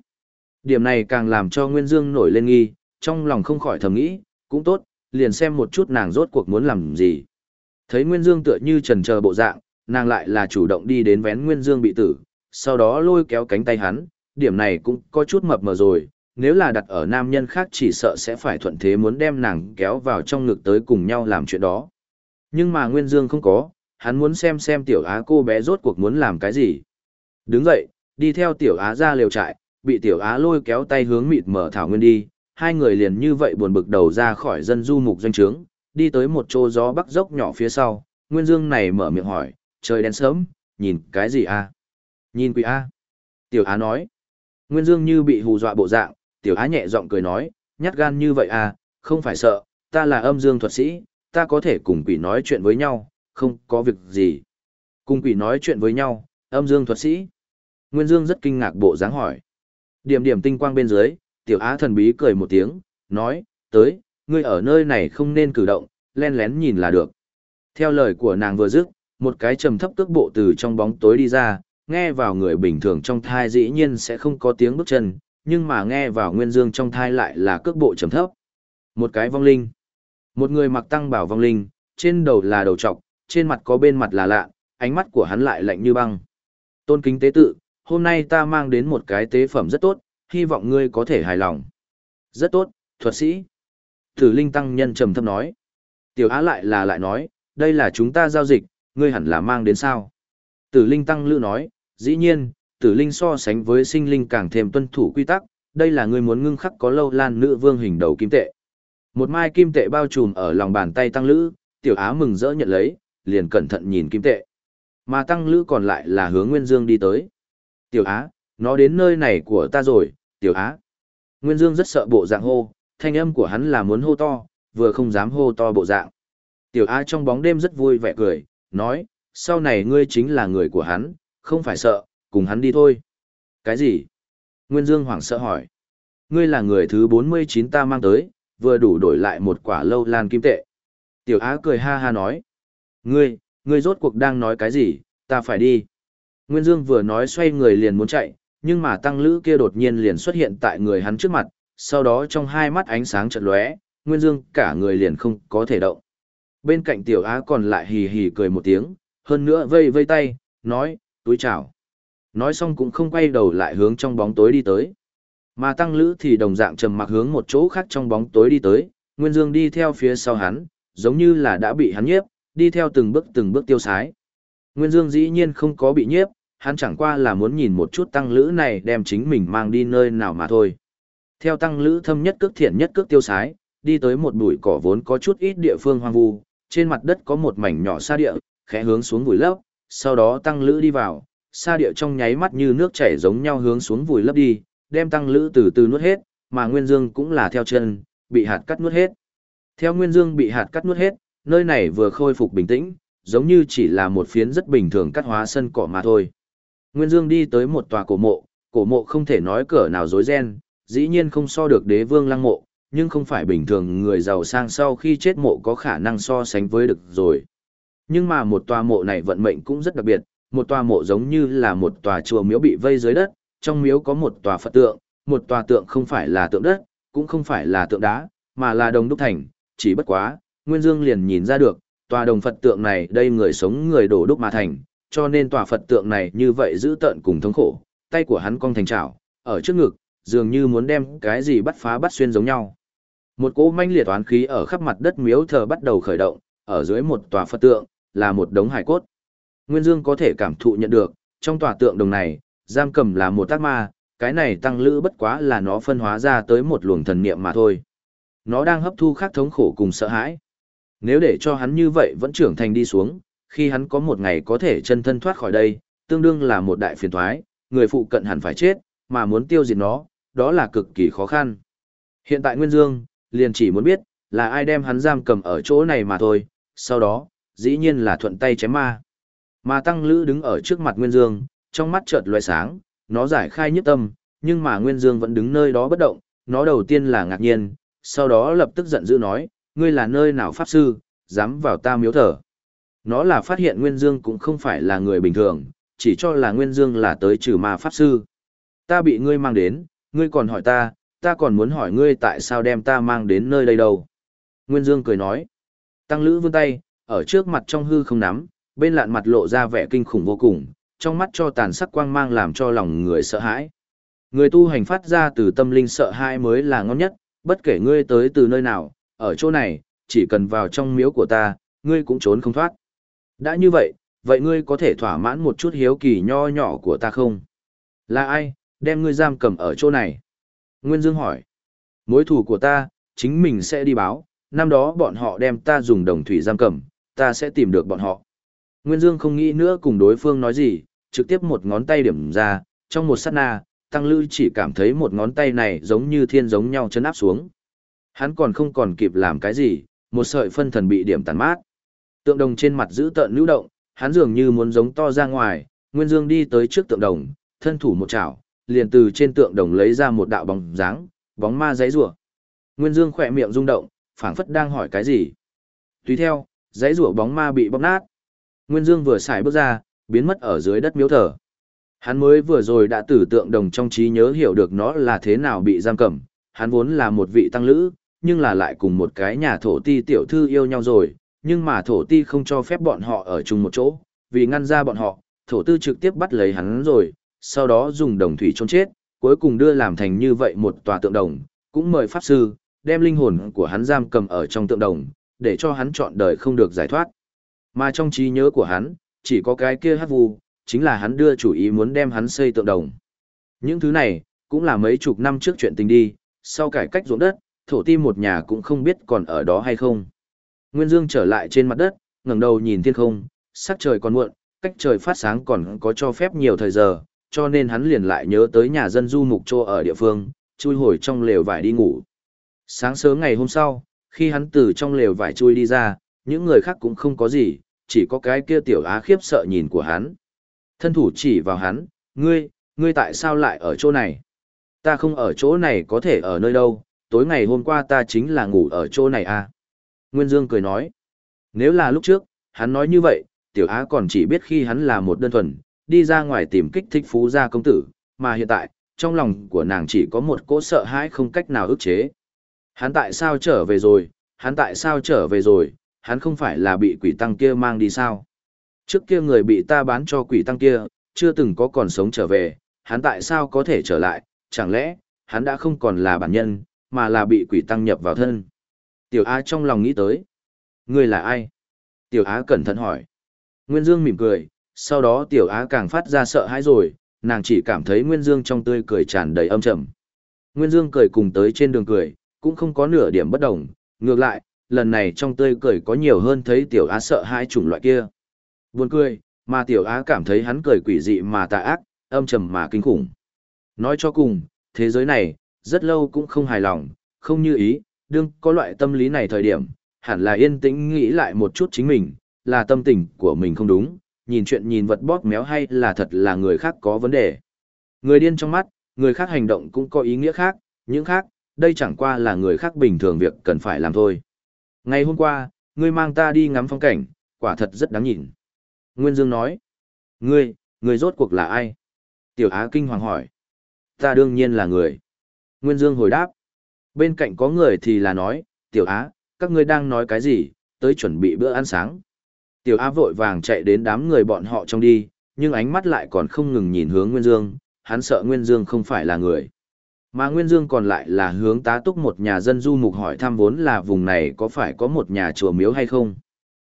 Điểm này càng làm cho Nguyên Dương nổi lên nghi, trong lòng không khỏi thầm nghĩ, cũng tốt, liền xem một chút nàng rốt cuộc muốn làm gì. Thấy Nguyên Dương tựa như trần chờ bộ dạng, nàng lại là chủ động đi đến vén Nguyên Dương bị tử, sau đó lôi kéo cánh tay hắn, điểm này cũng có chút mập mờ rồi, nếu là đặt ở nam nhân khác chỉ sợ sẽ phải thuận thế muốn đem nàng kéo vào trong ngực tới cùng nhau làm chuyện đó. Nhưng mà Nguyên Dương không có, hắn muốn xem xem tiểu á cô bé rốt cuộc muốn làm cái gì. Đứng dậy, đi theo tiểu á ra lều trại, bị tiểu á lôi kéo tay hướng mịt mở thảo nguyên đi, hai người liền như vậy buồn bực đầu ra khỏi dân du mục doanh trướng, đi tới một chỗ gió bắc dốc nhỏ phía sau, Nguyên Dương này mở miệng hỏi, trời đen sớm, nhìn cái gì a? Nhìn quỷ a. Tiểu Á nói. Nguyên Dương như bị hù dọa bộ dạng, Tiểu Á nhẹ giọng cười nói, nhát gan như vậy a, không phải sợ, ta là âm dương thuật sĩ, ta có thể cùng quỷ nói chuyện với nhau, không có việc gì. Cùng quỷ nói chuyện với nhau, âm dương thuật sĩ. Nguyên Dương rất kinh ngạc bộ dáng hỏi. Điểm điểm tinh quang bên dưới, Tiểu Á thần bí cười một tiếng, nói, tới, ngươi ở nơi này không nên cử động, len lén nhìn là được. Theo lời của nàng vừa dứt, một cái trầm thấp cước bộ từ trong bóng tối đi ra, nghe vào người bình thường trong thai dĩ nhiên sẽ không có tiếng bước chân, nhưng mà nghe vào nguyên dương trong thai lại là cước bộ trầm thấp. Một cái vong linh. Một người mặc tăng bảo vong linh, trên đầu là đầu trọc, trên mặt có bên mặt là lạ, ánh mắt của hắn lại lạnh như băng. Tôn kính tế tự, hôm nay ta mang đến một cái tế phẩm rất tốt, hy vọng ngươi có thể hài lòng. Rất tốt, thuật sĩ. Tử Linh Tăng Nhân trầm thấp nói. Tiểu Á lại là lại nói, đây là chúng ta giao dịch, ngươi hẳn là mang đến sao. Tử Linh Tăng Lữ nói, dĩ nhiên, Tử Linh so sánh với sinh linh càng thêm tuân thủ quy tắc, đây là ngươi muốn ngưng khắc có lâu lan nữ vương hình đầu kim tệ. Một mai kim tệ bao trùm ở lòng bàn tay Tăng Lữ, Tiểu Á mừng rỡ nhận lấy, liền cẩn thận nhìn kim tệ. Mà Tăng Lữ còn lại là hướng Nguyên Dương đi tới. Tiểu Á, nó đến nơi này của ta rồi, Tiểu Á. Nguyên Dương rất sợ bộ dạng hô, thanh âm của hắn là muốn hô to, vừa không dám hô to bộ dạng. Tiểu Á trong bóng đêm rất vui vẻ cười, nói, sau này ngươi chính là người của hắn, không phải sợ, cùng hắn đi thôi. Cái gì? Nguyên Dương hoảng sợ hỏi. Ngươi là người thứ 49 ta mang tới, vừa đủ đổi lại một quả lâu lan kim tệ. Tiểu Á cười ha ha nói. Ngươi, ngươi rốt cuộc đang nói cái gì, ta phải đi. Nguyên Dương vừa nói xoay người liền muốn chạy, nhưng mà tăng lữ kia đột nhiên liền xuất hiện tại người hắn trước mặt, sau đó trong hai mắt ánh sáng chợt lóe, Nguyên Dương cả người liền không có thể động. Bên cạnh tiểu á còn lại hì hì cười một tiếng, hơn nữa vây vây tay, nói, túi chào. Nói xong cũng không quay đầu lại hướng trong bóng tối đi tới. Mà tăng lữ thì đồng dạng trầm mặc hướng một chỗ khác trong bóng tối đi tới, Nguyên Dương đi theo phía sau hắn, giống như là đã bị hắn nhiếp, đi theo từng bước từng bước tiêu sái. Nguyên Dương dĩ nhiên không có bị nhiếp, hắn chẳng qua là muốn nhìn một chút tăng lữ này đem chính mình mang đi nơi nào mà thôi. Theo tăng lữ thâm nhất cước thiện nhất cước tiêu sái, đi tới một bụi cỏ vốn có chút ít địa phương hoang vu, trên mặt đất có một mảnh nhỏ sa địa, khẽ hướng xuống vùi lấp, sau đó tăng lữ đi vào, sa địa trong nháy mắt như nước chảy giống nhau hướng xuống vùi lấp đi, đem tăng lữ từ từ nuốt hết, mà Nguyên Dương cũng là theo chân, bị hạt cắt nuốt hết. Theo Nguyên Dương bị hạt cắt nuốt hết, nơi này vừa khôi phục bình tĩnh, giống như chỉ là một phiến rất bình thường cắt hóa sân cỏ mà thôi. Nguyên Dương đi tới một tòa cổ mộ, cổ mộ không thể nói cửa nào dối ren, dĩ nhiên không so được đế vương lăng mộ, nhưng không phải bình thường người giàu sang sau khi chết mộ có khả năng so sánh với được rồi. Nhưng mà một tòa mộ này vận mệnh cũng rất đặc biệt, một tòa mộ giống như là một tòa chùa miếu bị vây dưới đất, trong miếu có một tòa Phật tượng, một tòa tượng không phải là tượng đất, cũng không phải là tượng đá, mà là đồng đúc thành, chỉ bất quá, Nguyên Dương liền nhìn ra được, tòa đồng Phật tượng này đây người sống người đổ đúc mà thành, cho nên tòa Phật tượng này như vậy giữ tận cùng thống khổ, tay của hắn cong thành trảo, ở trước ngực, dường như muốn đem cái gì bắt phá bắt xuyên giống nhau. Một cỗ manh liệt toán khí ở khắp mặt đất miếu thờ bắt đầu khởi động, ở dưới một tòa Phật tượng, là một đống hải cốt. Nguyên Dương có thể cảm thụ nhận được, trong tòa tượng đồng này, giam cầm là một tác ma, cái này tăng lữ bất quá là nó phân hóa ra tới một luồng thần niệm mà thôi. Nó đang hấp thu khắc thống khổ cùng sợ hãi. Nếu để cho hắn như vậy vẫn trưởng thành đi xuống, khi hắn có một ngày có thể chân thân thoát khỏi đây, tương đương là một đại phiền thoái, người phụ cận hẳn phải chết, mà muốn tiêu diệt nó, đó là cực kỳ khó khăn. Hiện tại Nguyên Dương, liền chỉ muốn biết, là ai đem hắn giam cầm ở chỗ này mà thôi, sau đó, dĩ nhiên là thuận tay chém ma. Mà Tăng Lữ đứng ở trước mặt Nguyên Dương, trong mắt chợt loại sáng, nó giải khai nhất tâm, nhưng mà Nguyên Dương vẫn đứng nơi đó bất động, nó đầu tiên là ngạc nhiên, sau đó lập tức giận dữ nói, ngươi là nơi nào pháp sư, dám vào ta miếu thờ. Nó là phát hiện Nguyên Dương cũng không phải là người bình thường, chỉ cho là Nguyên Dương là tới trừ ma pháp sư. Ta bị ngươi mang đến, ngươi còn hỏi ta, ta còn muốn hỏi ngươi tại sao đem ta mang đến nơi đây đâu. Nguyên Dương cười nói. Tăng Lữ vươn tay, ở trước mặt trong hư không nắm, bên lạn mặt lộ ra vẻ kinh khủng vô cùng, trong mắt cho tàn sắc quang mang làm cho lòng người sợ hãi. Người tu hành phát ra từ tâm linh sợ hãi mới là ngon nhất, bất kể ngươi tới từ nơi nào, ở chỗ này, chỉ cần vào trong miếu của ta, ngươi cũng trốn không thoát. Đã như vậy, vậy ngươi có thể thỏa mãn một chút hiếu kỳ nho nhỏ của ta không? Là ai, đem ngươi giam cầm ở chỗ này? Nguyên Dương hỏi. Mối thù của ta, chính mình sẽ đi báo, năm đó bọn họ đem ta dùng đồng thủy giam cầm, ta sẽ tìm được bọn họ. Nguyên Dương không nghĩ nữa cùng đối phương nói gì, trực tiếp một ngón tay điểm ra, trong một sát na, Tăng Lư chỉ cảm thấy một ngón tay này giống như thiên giống nhau chấn áp xuống. Hắn còn không còn kịp làm cái gì, một sợi phân thần bị điểm tàn mát. Tượng đồng trên mặt giữ tợn lưu động, hắn dường như muốn giống to ra ngoài, Nguyên Dương đi tới trước tượng đồng, thân thủ một chảo, liền từ trên tượng đồng lấy ra một đạo bóng dáng, bóng ma giấy rủa. Nguyên Dương khỏe miệng rung động, phảng phất đang hỏi cái gì. Tùy theo, giấy rủa bóng ma bị bóp nát. Nguyên Dương vừa xài bước ra, biến mất ở dưới đất miếu thờ. Hắn mới vừa rồi đã tử tượng đồng trong trí nhớ hiểu được nó là thế nào bị giam cầm, hắn vốn là một vị tăng lữ, nhưng là lại cùng một cái nhà thổ ti tiểu thư yêu nhau rồi, nhưng mà thổ ti không cho phép bọn họ ở chung một chỗ, vì ngăn ra bọn họ, thổ tư trực tiếp bắt lấy hắn rồi, sau đó dùng đồng thủy chôn chết, cuối cùng đưa làm thành như vậy một tòa tượng đồng, cũng mời pháp sư, đem linh hồn của hắn giam cầm ở trong tượng đồng, để cho hắn chọn đời không được giải thoát. Mà trong trí nhớ của hắn, chỉ có cái kia hát vu, chính là hắn đưa chủ ý muốn đem hắn xây tượng đồng. Những thứ này, cũng là mấy chục năm trước chuyện tình đi, sau cải cách ruộng đất, thổ ti một nhà cũng không biết còn ở đó hay không. Nguyên Dương trở lại trên mặt đất, ngẩng đầu nhìn thiên không, sắc trời còn muộn, cách trời phát sáng còn có cho phép nhiều thời giờ, cho nên hắn liền lại nhớ tới nhà dân du mục trô ở địa phương, chui hồi trong lều vải đi ngủ. Sáng sớm ngày hôm sau, khi hắn từ trong lều vải chui đi ra, những người khác cũng không có gì, chỉ có cái kia tiểu á khiếp sợ nhìn của hắn. Thân thủ chỉ vào hắn, ngươi, ngươi tại sao lại ở chỗ này? Ta không ở chỗ này có thể ở nơi đâu, tối ngày hôm qua ta chính là ngủ ở chỗ này à? Nguyên Dương cười nói, nếu là lúc trước, hắn nói như vậy, tiểu á còn chỉ biết khi hắn là một đơn thuần, đi ra ngoài tìm kích thích phú gia công tử, mà hiện tại, trong lòng của nàng chỉ có một cỗ sợ hãi không cách nào ức chế. Hắn tại sao trở về rồi, hắn tại sao trở về rồi, hắn không phải là bị quỷ tăng kia mang đi sao? Trước kia người bị ta bán cho quỷ tăng kia, chưa từng có còn sống trở về, hắn tại sao có thể trở lại, chẳng lẽ, hắn đã không còn là bản nhân, mà là bị quỷ tăng nhập vào thân. Tiểu Á trong lòng nghĩ tới. Người là ai? Tiểu Á cẩn thận hỏi. Nguyên Dương mỉm cười, sau đó Tiểu Á càng phát ra sợ hãi rồi, nàng chỉ cảm thấy Nguyên Dương trong tươi cười tràn đầy âm trầm. Nguyên Dương cười cùng tới trên đường cười, cũng không có nửa điểm bất đồng, ngược lại, lần này trong tươi cười có nhiều hơn thấy Tiểu Á sợ hãi chủng loại kia. Buồn cười, mà Tiểu Á cảm thấy hắn cười quỷ dị mà tà ác, âm trầm mà kinh khủng. Nói cho cùng, thế giới này, rất lâu cũng không hài lòng, không như ý, đương có loại tâm lý này thời điểm, hẳn là yên tĩnh nghĩ lại một chút chính mình, là tâm tình của mình không đúng, nhìn chuyện nhìn vật bóp méo hay là thật là người khác có vấn đề. Người điên trong mắt, người khác hành động cũng có ý nghĩa khác, những khác, đây chẳng qua là người khác bình thường việc cần phải làm thôi. Ngày hôm qua, ngươi mang ta đi ngắm phong cảnh, quả thật rất đáng nhìn. Nguyên Dương nói, ngươi, ngươi rốt cuộc là ai? Tiểu Á kinh hoàng hỏi, ta đương nhiên là người. Nguyên Dương hồi đáp, bên cạnh có người thì là nói, Tiểu Á, các ngươi đang nói cái gì, tới chuẩn bị bữa ăn sáng. Tiểu Á vội vàng chạy đến đám người bọn họ trong đi, nhưng ánh mắt lại còn không ngừng nhìn hướng Nguyên Dương, hắn sợ Nguyên Dương không phải là người. Mà Nguyên Dương còn lại là hướng tá túc một nhà dân du mục hỏi thăm vốn là vùng này có phải có một nhà chùa miếu hay không.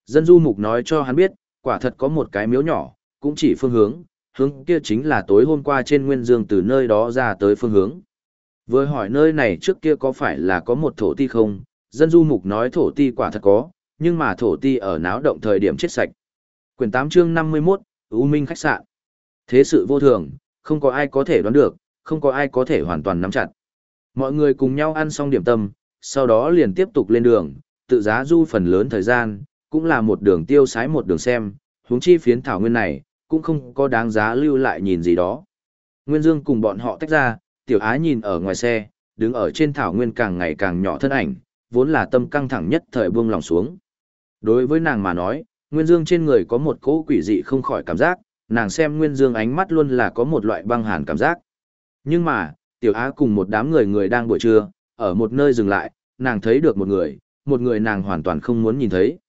Dân du mục nói cho hắn biết, quả thật có một cái miếu nhỏ, cũng chỉ phương hướng, hướng kia chính là tối hôm qua trên Nguyên Dương từ nơi đó ra tới phương hướng. Vừa hỏi nơi này trước kia có phải là có một thổ ti không, dân du mục nói thổ ti quả thật có, nhưng mà thổ ti ở náo động thời điểm chết sạch. Quyển 8 chương 51, U Minh khách sạn. Thế sự vô thường, không có ai có thể đoán được, không có ai có thể hoàn toàn nắm chặt. Mọi người cùng nhau ăn xong điểm tâm, sau đó liền tiếp tục lên đường, tự giá du phần lớn thời gian, cũng là một đường tiêu sái một đường xem, huống chi phiến thảo nguyên này, cũng không có đáng giá lưu lại nhìn gì đó. Nguyên Dương cùng bọn họ tách ra, tiểu á nhìn ở ngoài xe, đứng ở trên thảo nguyên càng ngày càng nhỏ thân ảnh, vốn là tâm căng thẳng nhất thời buông lòng xuống. Đối với nàng mà nói, Nguyên Dương trên người có một cỗ quỷ dị không khỏi cảm giác, nàng xem Nguyên Dương ánh mắt luôn là có một loại băng hàn cảm giác. Nhưng mà, Tiểu Á cùng một đám người người đang buổi trưa, ở một nơi dừng lại, nàng thấy được một người, một người nàng hoàn toàn không muốn nhìn thấy.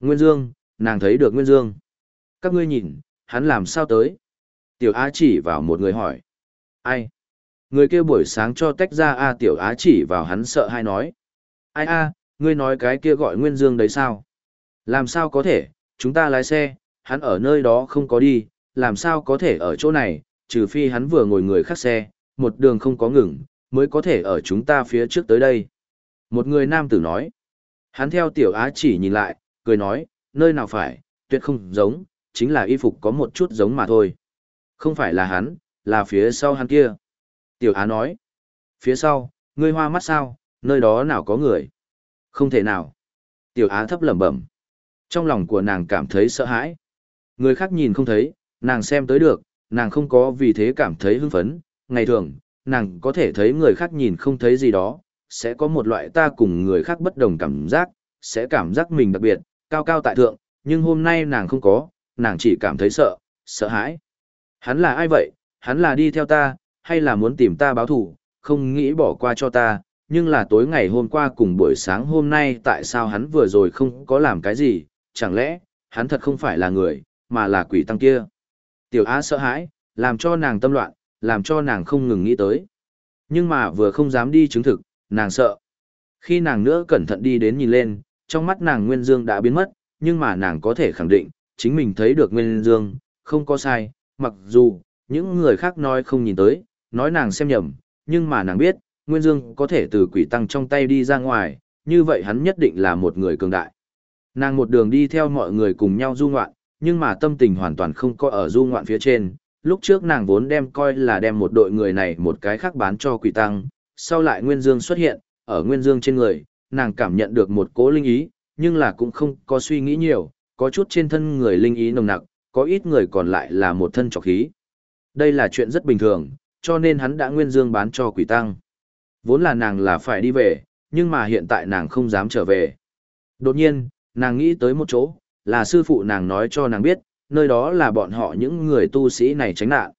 Nguyên Dương, nàng thấy được Nguyên Dương. Các ngươi nhìn, hắn làm sao tới? Tiểu Á chỉ vào một người hỏi. Ai? Người kia buổi sáng cho tách ra A Tiểu Á chỉ vào hắn sợ hay nói. Ai a, ngươi nói cái kia gọi Nguyên Dương đấy sao? Làm sao có thể, chúng ta lái xe, hắn ở nơi đó không có đi, làm sao có thể ở chỗ này, trừ phi hắn vừa ngồi người khác xe, một đường không có ngừng, mới có thể ở chúng ta phía trước tới đây. Một người nam tử nói. Hắn theo tiểu á chỉ nhìn lại, cười nói, nơi nào phải, tuyệt không giống, chính là y phục có một chút giống mà thôi. Không phải là hắn, là phía sau hắn kia. Tiểu á nói. Phía sau, ngươi hoa mắt sao, nơi đó nào có người. Không thể nào. Tiểu á thấp lẩm bẩm. Trong lòng của nàng cảm thấy sợ hãi. Người khác nhìn không thấy, nàng xem tới được, nàng không có vì thế cảm thấy hưng phấn. Ngày thường, nàng có thể thấy người khác nhìn không thấy gì đó, sẽ có một loại ta cùng người khác bất đồng cảm giác, sẽ cảm giác mình đặc biệt, cao cao tại thượng, nhưng hôm nay nàng không có, nàng chỉ cảm thấy sợ, sợ hãi. Hắn là ai vậy? Hắn là đi theo ta, hay là muốn tìm ta báo thù, không nghĩ bỏ qua cho ta, nhưng là tối ngày hôm qua cùng buổi sáng hôm nay tại sao hắn vừa rồi không có làm cái gì, chẳng lẽ, hắn thật không phải là người, mà là quỷ tăng kia. Tiểu Á sợ hãi, làm cho nàng tâm loạn, làm cho nàng không ngừng nghĩ tới. Nhưng mà vừa không dám đi chứng thực, nàng sợ. Khi nàng nữa cẩn thận đi đến nhìn lên, trong mắt nàng Nguyên Dương đã biến mất, nhưng mà nàng có thể khẳng định, chính mình thấy được Nguyên Dương, không có sai, mặc dù, những người khác nói không nhìn tới, nói nàng xem nhầm, nhưng mà nàng biết, Nguyên Dương có thể từ quỷ tăng trong tay đi ra ngoài, như vậy hắn nhất định là một người cường đại. Nàng một đường đi theo mọi người cùng nhau du ngoạn, nhưng mà tâm tình hoàn toàn không có ở du ngoạn phía trên. Lúc trước nàng vốn đem coi là đem một đội người này một cái khác bán cho quỷ tăng, sau lại Nguyên Dương xuất hiện, ở Nguyên Dương trên người, nàng cảm nhận được một cố linh ý, nhưng là cũng không có suy nghĩ nhiều, có chút trên thân người linh ý nồng nặc, có ít người còn lại là một thân trọc khí. Đây là chuyện rất bình thường, cho nên hắn đã Nguyên Dương bán cho quỷ tăng. Vốn là nàng là phải đi về, nhưng mà hiện tại nàng không dám trở về. Đột nhiên, nàng nghĩ tới một chỗ, là sư phụ nàng nói cho nàng biết, nơi đó là bọn họ những người tu sĩ này tránh nạn.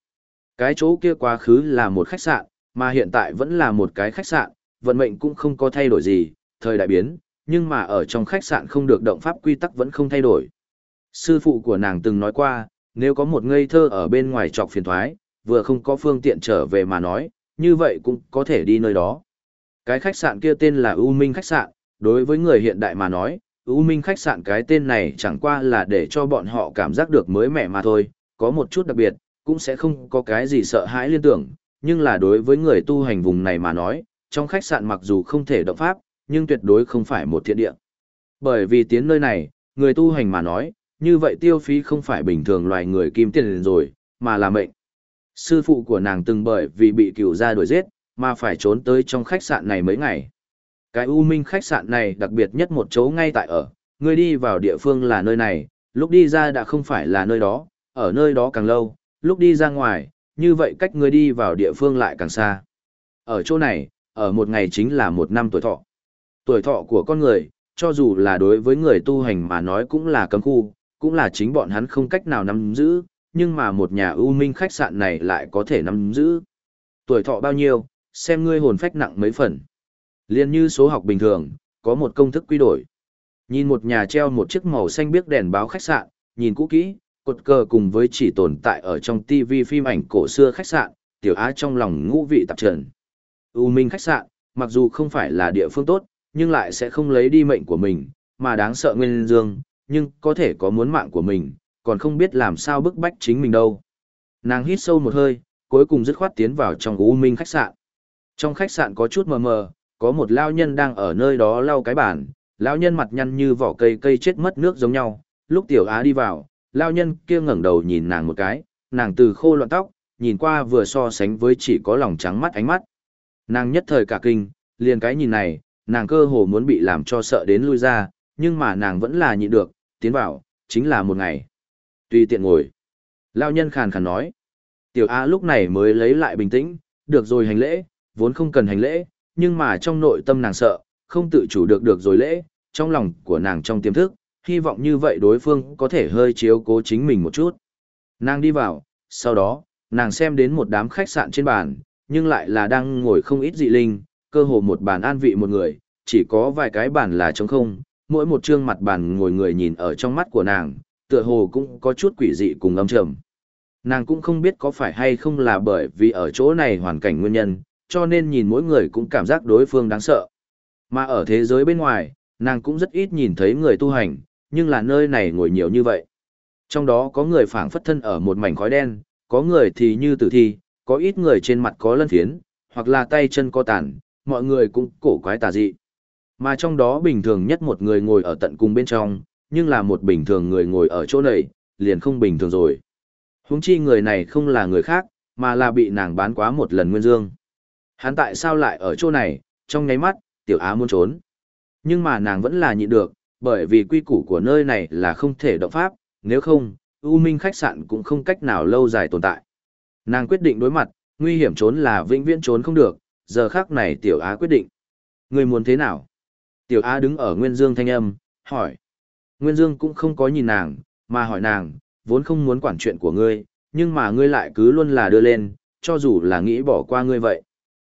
Cái chỗ kia quá khứ là một khách sạn, mà hiện tại vẫn là một cái khách sạn, vận mệnh cũng không có thay đổi gì, thời đại biến, nhưng mà ở trong khách sạn không được động pháp quy tắc vẫn không thay đổi. Sư phụ của nàng từng nói qua, nếu có một ngây thơ ở bên ngoài trọc phiền thoái, vừa không có phương tiện trở về mà nói, như vậy cũng có thể đi nơi đó. Cái khách sạn kia tên là U Minh khách sạn, đối với người hiện đại mà nói, U Minh khách sạn cái tên này chẳng qua là để cho bọn họ cảm giác được mới mẻ mà thôi, có một chút đặc biệt, cũng sẽ không có cái gì sợ hãi liên tưởng, nhưng là đối với người tu hành vùng này mà nói, trong khách sạn mặc dù không thể động pháp, nhưng tuyệt đối không phải một thiện địa. Bởi vì tiến nơi này, người tu hành mà nói, như vậy tiêu phí không phải bình thường loài người kim tiền rồi, mà là mệnh. Sư phụ của nàng từng bởi vì bị cựu gia đuổi giết, mà phải trốn tới trong khách sạn này mấy ngày. Cái U Minh khách sạn này đặc biệt nhất một chỗ ngay tại ở, người đi vào địa phương là nơi này, lúc đi ra đã không phải là nơi đó, ở nơi đó càng lâu, lúc đi ra ngoài, như vậy cách người đi vào địa phương lại càng xa. Ở chỗ này, ở một ngày chính là một năm tuổi thọ. Tuổi thọ của con người, cho dù là đối với người tu hành mà nói cũng là cấm khu, cũng là chính bọn hắn không cách nào nắm giữ, nhưng mà một nhà ưu minh khách sạn này lại có thể nắm giữ. Tuổi thọ bao nhiêu, xem ngươi hồn phách nặng mấy phần. Liên như số học bình thường, có một công thức quy đổi. Nhìn một nhà treo một chiếc màu xanh biếc đèn báo khách sạn, nhìn cũ kỹ, cột cờ cùng với chỉ tồn tại ở trong TV phim ảnh cổ xưa khách sạn, tiểu á trong lòng ngũ vị tạp trần. U Minh khách sạn, mặc dù không phải là địa phương tốt, nhưng lại sẽ không lấy đi mệnh của mình, mà đáng sợ Nguyên Dương, nhưng có thể có muốn mạng của mình, còn không biết làm sao bức bách chính mình đâu. Nàng hít sâu một hơi, cuối cùng dứt khoát tiến vào trong U Minh khách sạn. Trong khách sạn có chút mờ mờ, có một lao nhân đang ở nơi đó lau cái bàn, lao nhân mặt nhăn như vỏ cây cây chết mất nước giống nhau. Lúc tiểu á đi vào, lao nhân kia ngẩng đầu nhìn nàng một cái, nàng từ khô loạn tóc, nhìn qua vừa so sánh với chỉ có lòng trắng mắt ánh mắt. Nàng nhất thời cả kinh, liền cái nhìn này, nàng cơ hồ muốn bị làm cho sợ đến lui ra, nhưng mà nàng vẫn là nhịn được, tiến vào, chính là một ngày. Tùy tiện ngồi. Lao nhân khàn khàn nói. Tiểu A lúc này mới lấy lại bình tĩnh, được rồi hành lễ, vốn không cần hành lễ, nhưng mà trong nội tâm nàng sợ, không tự chủ được được rồi lễ, trong lòng của nàng trong tiềm thức, hy vọng như vậy đối phương có thể hơi chiếu cố chính mình một chút. Nàng đi vào, sau đó, nàng xem đến một đám khách sạn trên bàn, nhưng lại là đang ngồi không ít dị linh, cơ hồ một bàn an vị một người, chỉ có vài cái bàn là trống không, mỗi một trương mặt bàn ngồi người nhìn ở trong mắt của nàng, tựa hồ cũng có chút quỷ dị cùng âm trầm. Nàng cũng không biết có phải hay không là bởi vì ở chỗ này hoàn cảnh nguyên nhân, cho nên nhìn mỗi người cũng cảm giác đối phương đáng sợ. Mà ở thế giới bên ngoài, nàng cũng rất ít nhìn thấy người tu hành, nhưng là nơi này ngồi nhiều như vậy. Trong đó có người phảng phất thân ở một mảnh khói đen, có người thì như tử thi, có ít người trên mặt có lân phiến, hoặc là tay chân có tàn, mọi người cũng cổ quái tà dị. Mà trong đó bình thường nhất một người ngồi ở tận cùng bên trong, nhưng là một bình thường người ngồi ở chỗ này, liền không bình thường rồi. Huống chi người này không là người khác, mà là bị nàng bán quá một lần nguyên dương. Hắn tại sao lại ở chỗ này, trong nháy mắt, tiểu á muốn trốn. Nhưng mà nàng vẫn là nhịn được, bởi vì quy củ của nơi này là không thể động pháp, nếu không, U Minh khách sạn cũng không cách nào lâu dài tồn tại. Nàng quyết định đối mặt, nguy hiểm trốn là vĩnh viễn trốn không được, giờ khác này tiểu á quyết định. Người muốn thế nào? Tiểu á đứng ở Nguyên Dương thanh âm, hỏi. Nguyên Dương cũng không có nhìn nàng, mà hỏi nàng, vốn không muốn quản chuyện của ngươi, nhưng mà ngươi lại cứ luôn là đưa lên, cho dù là nghĩ bỏ qua ngươi vậy.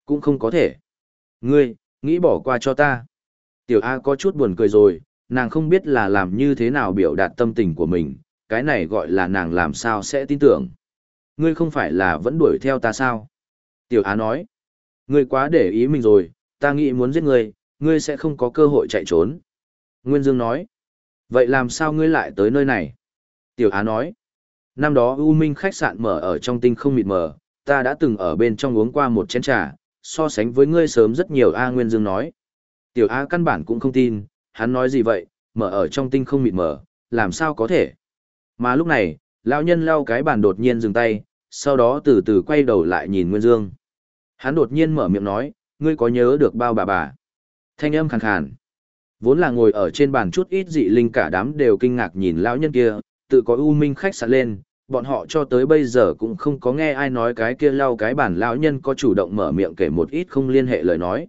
Cũng không có thể. Ngươi, nghĩ bỏ qua cho ta. Tiểu A có chút buồn cười rồi, nàng không biết là làm như thế nào biểu đạt tâm tình của mình, cái này gọi là nàng làm sao sẽ tin tưởng. Ngươi không phải là vẫn đuổi theo ta sao? Tiểu Á nói, ngươi quá để ý mình rồi, ta nghĩ muốn giết ngươi, ngươi sẽ không có cơ hội chạy trốn. Nguyên Dương nói, vậy làm sao ngươi lại tới nơi này? Tiểu Á nói, năm đó U Minh khách sạn mở ở trong tinh không mịt mờ, ta đã từng ở bên trong uống qua một chén trà, so sánh với ngươi sớm rất nhiều A Nguyên Dương nói. Tiểu A căn bản cũng không tin, hắn nói gì vậy, mở ở trong tinh không mịt mờ, làm sao có thể. Mà lúc này, lão nhân lau cái bàn đột nhiên dừng tay, sau đó từ từ quay đầu lại nhìn Nguyên Dương. Hắn đột nhiên mở miệng nói, ngươi có nhớ được bao bà bà? Thanh âm khàn khàn. Vốn là ngồi ở trên bàn chút ít dị linh cả đám đều kinh ngạc nhìn lão nhân kia, tự có u minh khách sạn lên, bọn họ cho tới bây giờ cũng không có nghe ai nói cái kia lau cái bản lão nhân có chủ động mở miệng kể một ít không liên hệ lời nói.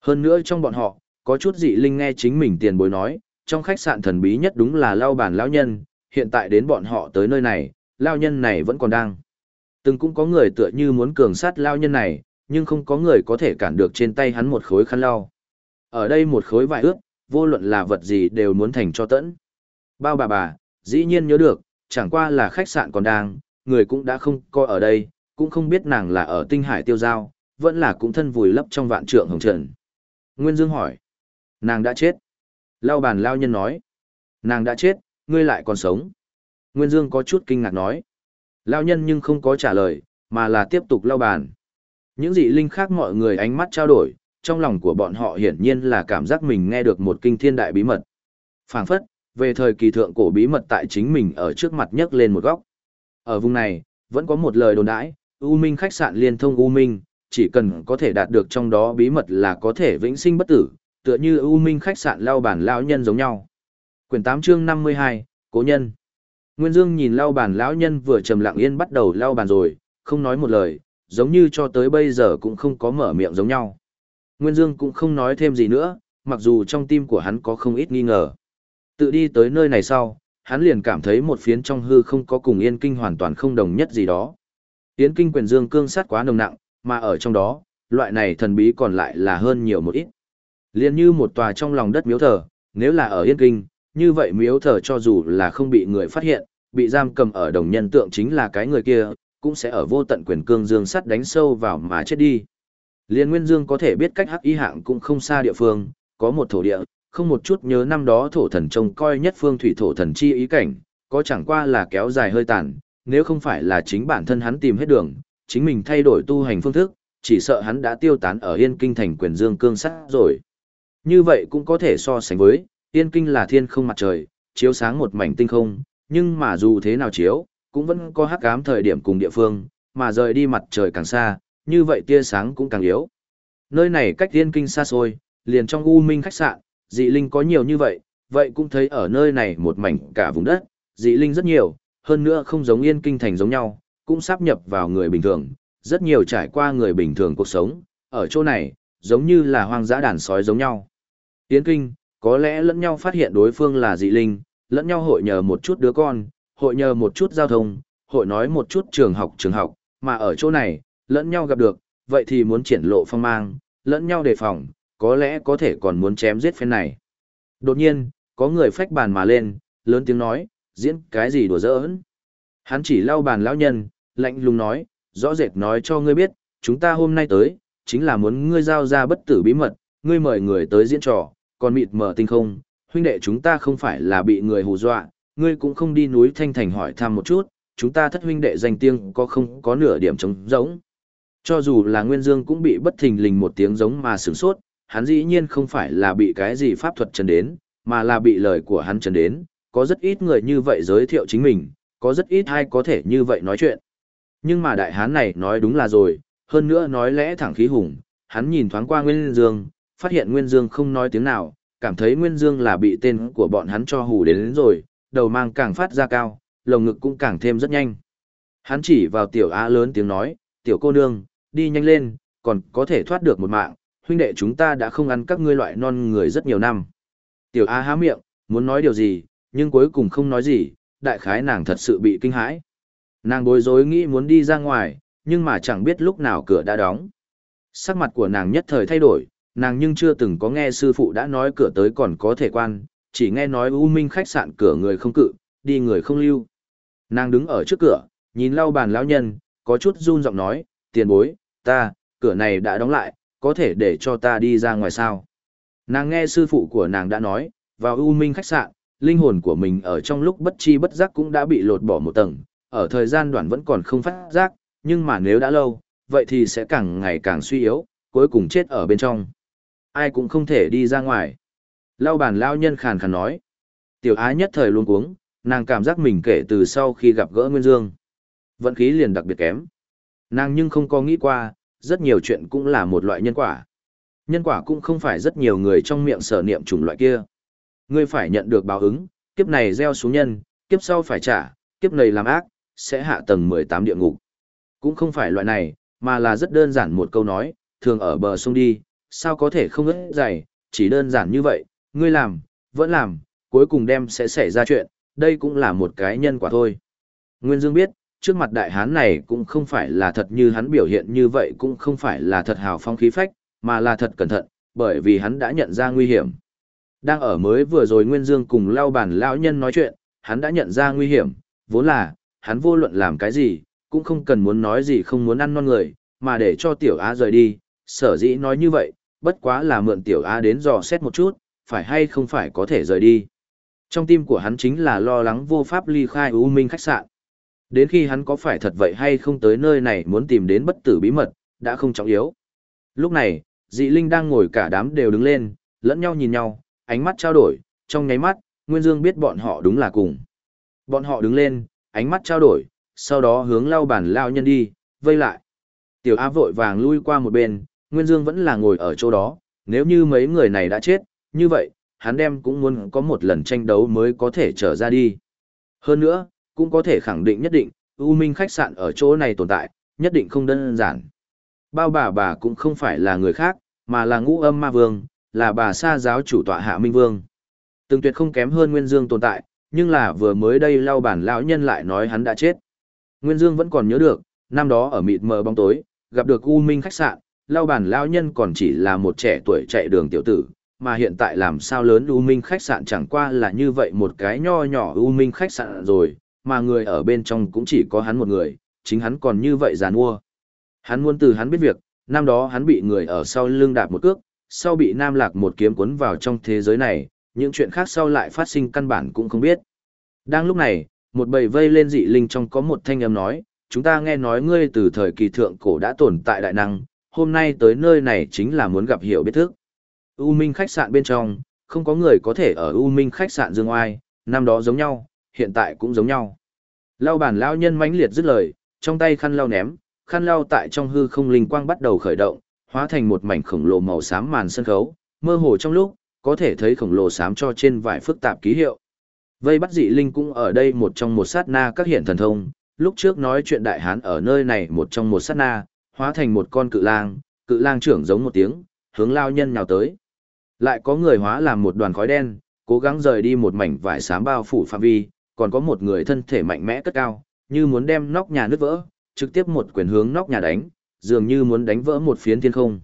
Hơn nữa trong bọn họ, có chút dị linh nghe chính mình tiền bối nói, trong khách sạn thần bí nhất đúng là lau bản lão nhân, hiện tại đến bọn họ tới nơi này, lão nhân này vẫn còn đang. Từng cũng có người tựa như muốn cường sát lão nhân này, nhưng không có người có thể cản được trên tay hắn một khối khăn lau. Ở đây một khối vải ướt, vô luận là vật gì đều muốn thành cho tẫn. Bao bà bà, dĩ nhiên nhớ được, chẳng qua là khách sạn còn đang, người cũng đã không coi ở đây, cũng không biết nàng là ở tinh hải tiêu giao, vẫn là cũng thân vùi lấp trong vạn trượng hồng trần. Nguyên Dương hỏi, nàng đã chết. Lao bàn lao nhân nói, nàng đã chết, ngươi lại còn sống. Nguyên Dương có chút kinh ngạc nói, lao nhân nhưng không có trả lời, mà là tiếp tục lao bàn. Những dị linh khác mọi người ánh mắt trao đổi, trong lòng của bọn họ hiển nhiên là cảm giác mình nghe được một kinh thiên đại bí mật. phảng phất, về thời kỳ thượng cổ bí mật tại chính mình ở trước mặt nhấc lên một góc. Ở vùng này, vẫn có một lời đồn đãi, U Minh khách sạn liên thông U Minh, chỉ cần có thể đạt được trong đó bí mật là có thể vĩnh sinh bất tử, tựa như U Minh khách sạn lao bản lão nhân giống nhau. Quyển 8 chương 52, Cố nhân. Nguyên Dương nhìn lao bản lão nhân vừa trầm lặng yên bắt đầu lao bàn rồi, không nói một lời, giống như cho tới bây giờ cũng không có mở miệng giống nhau. Nguyên Dương cũng không nói thêm gì nữa, mặc dù trong tim của hắn có không ít nghi ngờ. Tự đi tới nơi này sau, hắn liền cảm thấy một phiến trong hư không có cùng yên kinh hoàn toàn không đồng nhất gì đó. Yên kinh quyền dương cương sát quá nồng nặng, mà ở trong đó, loại này thần bí còn lại là hơn nhiều một ít. Liên như một tòa trong lòng đất miếu thờ, nếu là ở yên kinh, như vậy miếu thờ cho dù là không bị người phát hiện, bị giam cầm ở đồng nhân tượng chính là cái người kia, cũng sẽ ở vô tận quyền cương dương sắt đánh sâu vào mà chết đi. Liên Nguyên Dương có thể biết cách hắc y hạng cũng không xa địa phương, có một thổ địa, không một chút nhớ năm đó thổ thần trông coi nhất phương thủy thổ thần chi ý cảnh, có chẳng qua là kéo dài hơi tàn, nếu không phải là chính bản thân hắn tìm hết đường, chính mình thay đổi tu hành phương thức, chỉ sợ hắn đã tiêu tán ở Yên Kinh thành quyền dương cương sắc rồi. Như vậy cũng có thể so sánh với, Yên Kinh là thiên không mặt trời, chiếu sáng một mảnh tinh không, nhưng mà dù thế nào chiếu, cũng vẫn có hắc ám thời điểm cùng địa phương, mà rời đi mặt trời càng xa, như vậy tia sáng cũng càng yếu. Nơi này cách Tiên Kinh xa xôi, liền trong U Minh khách sạn, dị linh có nhiều như vậy, vậy cũng thấy ở nơi này một mảnh cả vùng đất, dị linh rất nhiều, hơn nữa không giống yên kinh thành giống nhau, cũng sắp nhập vào người bình thường, rất nhiều trải qua người bình thường cuộc sống, ở chỗ này, giống như là hoang dã đàn sói giống nhau. Tiên kinh, có lẽ lẫn nhau phát hiện đối phương là dị linh, lẫn nhau hội nhờ một chút đứa con, hội nhờ một chút giao thông, hội nói một chút trường học trường học, mà ở chỗ này, lẫn nhau gặp được, vậy thì muốn triển lộ phong mang, lẫn nhau đề phòng, có lẽ có thể còn muốn chém giết phen này. Đột nhiên, có người phách bàn mà lên, lớn tiếng nói, diễn cái gì đùa giỡn. Hắn chỉ lau bàn lão nhân, lạnh lùng nói, rõ rệt nói cho ngươi biết, chúng ta hôm nay tới, chính là muốn ngươi giao ra bất tử bí mật, ngươi mời người tới diễn trò, còn mịt mờ tinh không, huynh đệ chúng ta không phải là bị người hù dọa, ngươi cũng không đi núi Thanh Thành hỏi thăm một chút, chúng ta thất huynh đệ danh tiếng có không có nửa điểm trống giống. Cho dù là Nguyên Dương cũng bị bất thình lình một tiếng giống mà sửng sốt, hắn dĩ nhiên không phải là bị cái gì pháp thuật chấn đến, mà là bị lời của hắn chấn đến, có rất ít người như vậy giới thiệu chính mình, có rất ít ai có thể như vậy nói chuyện. Nhưng mà đại hán này nói đúng là rồi, hơn nữa nói lẽ thẳng khí hùng, hắn nhìn thoáng qua Nguyên Dương, phát hiện Nguyên Dương không nói tiếng nào, cảm thấy Nguyên Dương là bị tên của bọn hắn cho hù đến, đến rồi, đầu mang càng phát ra cao, lồng ngực cũng càng thêm rất nhanh. Hắn chỉ vào tiểu á lớn tiếng nói, tiểu cô nương, đi nhanh lên, còn có thể thoát được một mạng, huynh đệ chúng ta đã không ăn các ngươi loại non người rất nhiều năm. Tiểu A há miệng, muốn nói điều gì, nhưng cuối cùng không nói gì, đại khái nàng thật sự bị kinh hãi. Nàng bối rối nghĩ muốn đi ra ngoài, nhưng mà chẳng biết lúc nào cửa đã đóng. Sắc mặt của nàng nhất thời thay đổi, nàng nhưng chưa từng có nghe sư phụ đã nói cửa tới còn có thể quan, chỉ nghe nói U Minh khách sạn cửa người không cự, đi người không lưu. Nàng đứng ở trước cửa, nhìn lau bàn lão nhân, có chút run giọng nói, tiền bối, ta, cửa này đã đóng lại, có thể để cho ta đi ra ngoài sao? Nàng nghe sư phụ của nàng đã nói, vào U Minh khách sạn, linh hồn của mình ở trong lúc bất chi bất giác cũng đã bị lột bỏ một tầng, ở thời gian đoạn vẫn còn không phát giác, nhưng mà nếu đã lâu, vậy thì sẽ càng ngày càng suy yếu, cuối cùng chết ở bên trong. Ai cũng không thể đi ra ngoài. Lao bàn lao nhân khàn khàn nói. Tiểu ái nhất thời luôn cuống, nàng cảm giác mình kể từ sau khi gặp gỡ Nguyên Dương. Vận khí liền đặc biệt kém. Nàng nhưng không có nghĩ qua, rất nhiều chuyện cũng là một loại nhân quả. Nhân quả cũng không phải rất nhiều người trong miệng sở niệm chủng loại kia. Ngươi phải nhận được báo ứng, kiếp này gieo xuống nhân, kiếp sau phải trả, kiếp này làm ác, sẽ hạ tầng 18 địa ngục. Cũng không phải loại này, mà là rất đơn giản một câu nói, thường ở bờ sông đi, sao có thể không ướt dày, chỉ đơn giản như vậy, ngươi làm, vẫn làm, cuối cùng đem sẽ xảy ra chuyện, đây cũng là một cái nhân quả thôi. Nguyên Dương biết, trước mặt đại hán này cũng không phải là thật như hắn biểu hiện như vậy cũng không phải là thật hào phong khí phách, mà là thật cẩn thận, bởi vì hắn đã nhận ra nguy hiểm. Đang ở mới vừa rồi Nguyên Dương cùng lao bản lão nhân nói chuyện, hắn đã nhận ra nguy hiểm, vốn là, hắn vô luận làm cái gì, cũng không cần muốn nói gì không muốn ăn non người, mà để cho tiểu á rời đi, sở dĩ nói như vậy, bất quá là mượn tiểu á đến dò xét một chút, phải hay không phải có thể rời đi. Trong tim của hắn chính là lo lắng vô pháp ly khai U Minh khách sạn. Đến khi hắn có phải thật vậy hay không tới nơi này muốn tìm đến bất tử bí mật, đã không trọng yếu. Lúc này, dị linh đang ngồi cả đám đều đứng lên, lẫn nhau nhìn nhau, ánh mắt trao đổi, trong nháy mắt, Nguyên Dương biết bọn họ đúng là cùng. Bọn họ đứng lên, ánh mắt trao đổi, sau đó hướng lao bản lao nhân đi, vây lại. Tiểu A vội vàng lui qua một bên, Nguyên Dương vẫn là ngồi ở chỗ đó, nếu như mấy người này đã chết, như vậy, hắn đem cũng muốn có một lần tranh đấu mới có thể trở ra đi. Hơn nữa, cũng có thể khẳng định nhất định, U Minh khách sạn ở chỗ này tồn tại, nhất định không đơn giản. Bao bà bà cũng không phải là người khác, mà là ngũ âm ma vương, là bà sa giáo chủ tọa hạ minh vương. Từng tuyệt không kém hơn Nguyên Dương tồn tại, nhưng là vừa mới đây lau bản lão nhân lại nói hắn đã chết. Nguyên Dương vẫn còn nhớ được, năm đó ở mịt mờ bóng tối, gặp được U Minh khách sạn, lau bản lão nhân còn chỉ là một trẻ tuổi chạy đường tiểu tử, mà hiện tại làm sao lớn U Minh khách sạn chẳng qua là như vậy một cái nho nhỏ U Minh khách sạn rồi, mà người ở bên trong cũng chỉ có hắn một người, chính hắn còn như vậy giàn mua. Hắn muốn từ hắn biết việc, năm đó hắn bị người ở sau lưng đạp một cước, sau bị Nam Lạc một kiếm cuốn vào trong thế giới này, những chuyện khác sau lại phát sinh căn bản cũng không biết. Đang lúc này, một bầy vây lên dị linh trong có một thanh âm nói, chúng ta nghe nói ngươi từ thời kỳ thượng cổ đã tồn tại đại năng, hôm nay tới nơi này chính là muốn gặp hiểu biết thức. U Minh khách sạn bên trong, không có người có thể ở U Minh khách sạn dương oai, năm đó giống nhau, hiện tại cũng giống nhau. Lao bản lao nhân mãnh liệt dứt lời, trong tay khăn lau ném, khăn lau tại trong hư không linh quang bắt đầu khởi động, hóa thành một mảnh khổng lồ màu xám màn sân khấu, mơ hồ trong lúc, có thể thấy khổng lồ xám cho trên vải phức tạp ký hiệu. Vây bắt dị linh cũng ở đây một trong một sát na các hiện thần thông, lúc trước nói chuyện đại hán ở nơi này một trong một sát na, hóa thành một con cự lang, cự lang trưởng giống một tiếng, hướng lao nhân nhào tới. Lại có người hóa làm một đoàn khói đen, cố gắng rời đi một mảnh vải xám bao phủ phạm vi, còn có một người thân thể mạnh mẽ cất cao, như muốn đem nóc nhà nứt vỡ, trực tiếp một quyền hướng nóc nhà đánh, dường như muốn đánh vỡ một phiến thiên không.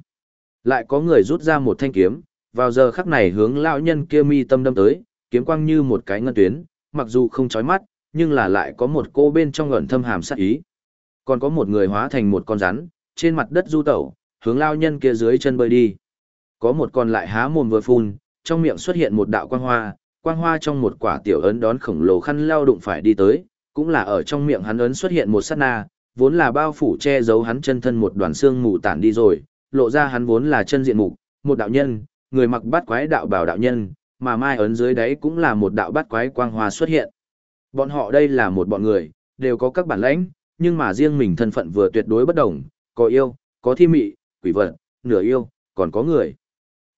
Lại có người rút ra một thanh kiếm, vào giờ khắc này hướng lão nhân kia mi tâm đâm tới, kiếm quang như một cái ngân tuyến, mặc dù không chói mắt, nhưng là lại có một cô bên trong ẩn thâm hàm sát ý. Còn có một người hóa thành một con rắn, trên mặt đất du tẩu, hướng lão nhân kia dưới chân bơi đi. Có một con lại há mồm vừa phun, trong miệng xuất hiện một đạo quang hoa, quang hoa trong một quả tiểu ấn đón khổng lồ khăn lao đụng phải đi tới, cũng là ở trong miệng hắn ấn xuất hiện một sát na, vốn là bao phủ che giấu hắn chân thân một đoàn xương mù tản đi rồi, lộ ra hắn vốn là chân diện mục, một đạo nhân, người mặc bát quái đạo bảo đạo nhân, mà mai ấn dưới đấy cũng là một đạo bát quái quang hoa xuất hiện. Bọn họ đây là một bọn người, đều có các bản lãnh, nhưng mà riêng mình thân phận vừa tuyệt đối bất đồng, có yêu, có thi mị, quỷ vật, nửa yêu, còn có người.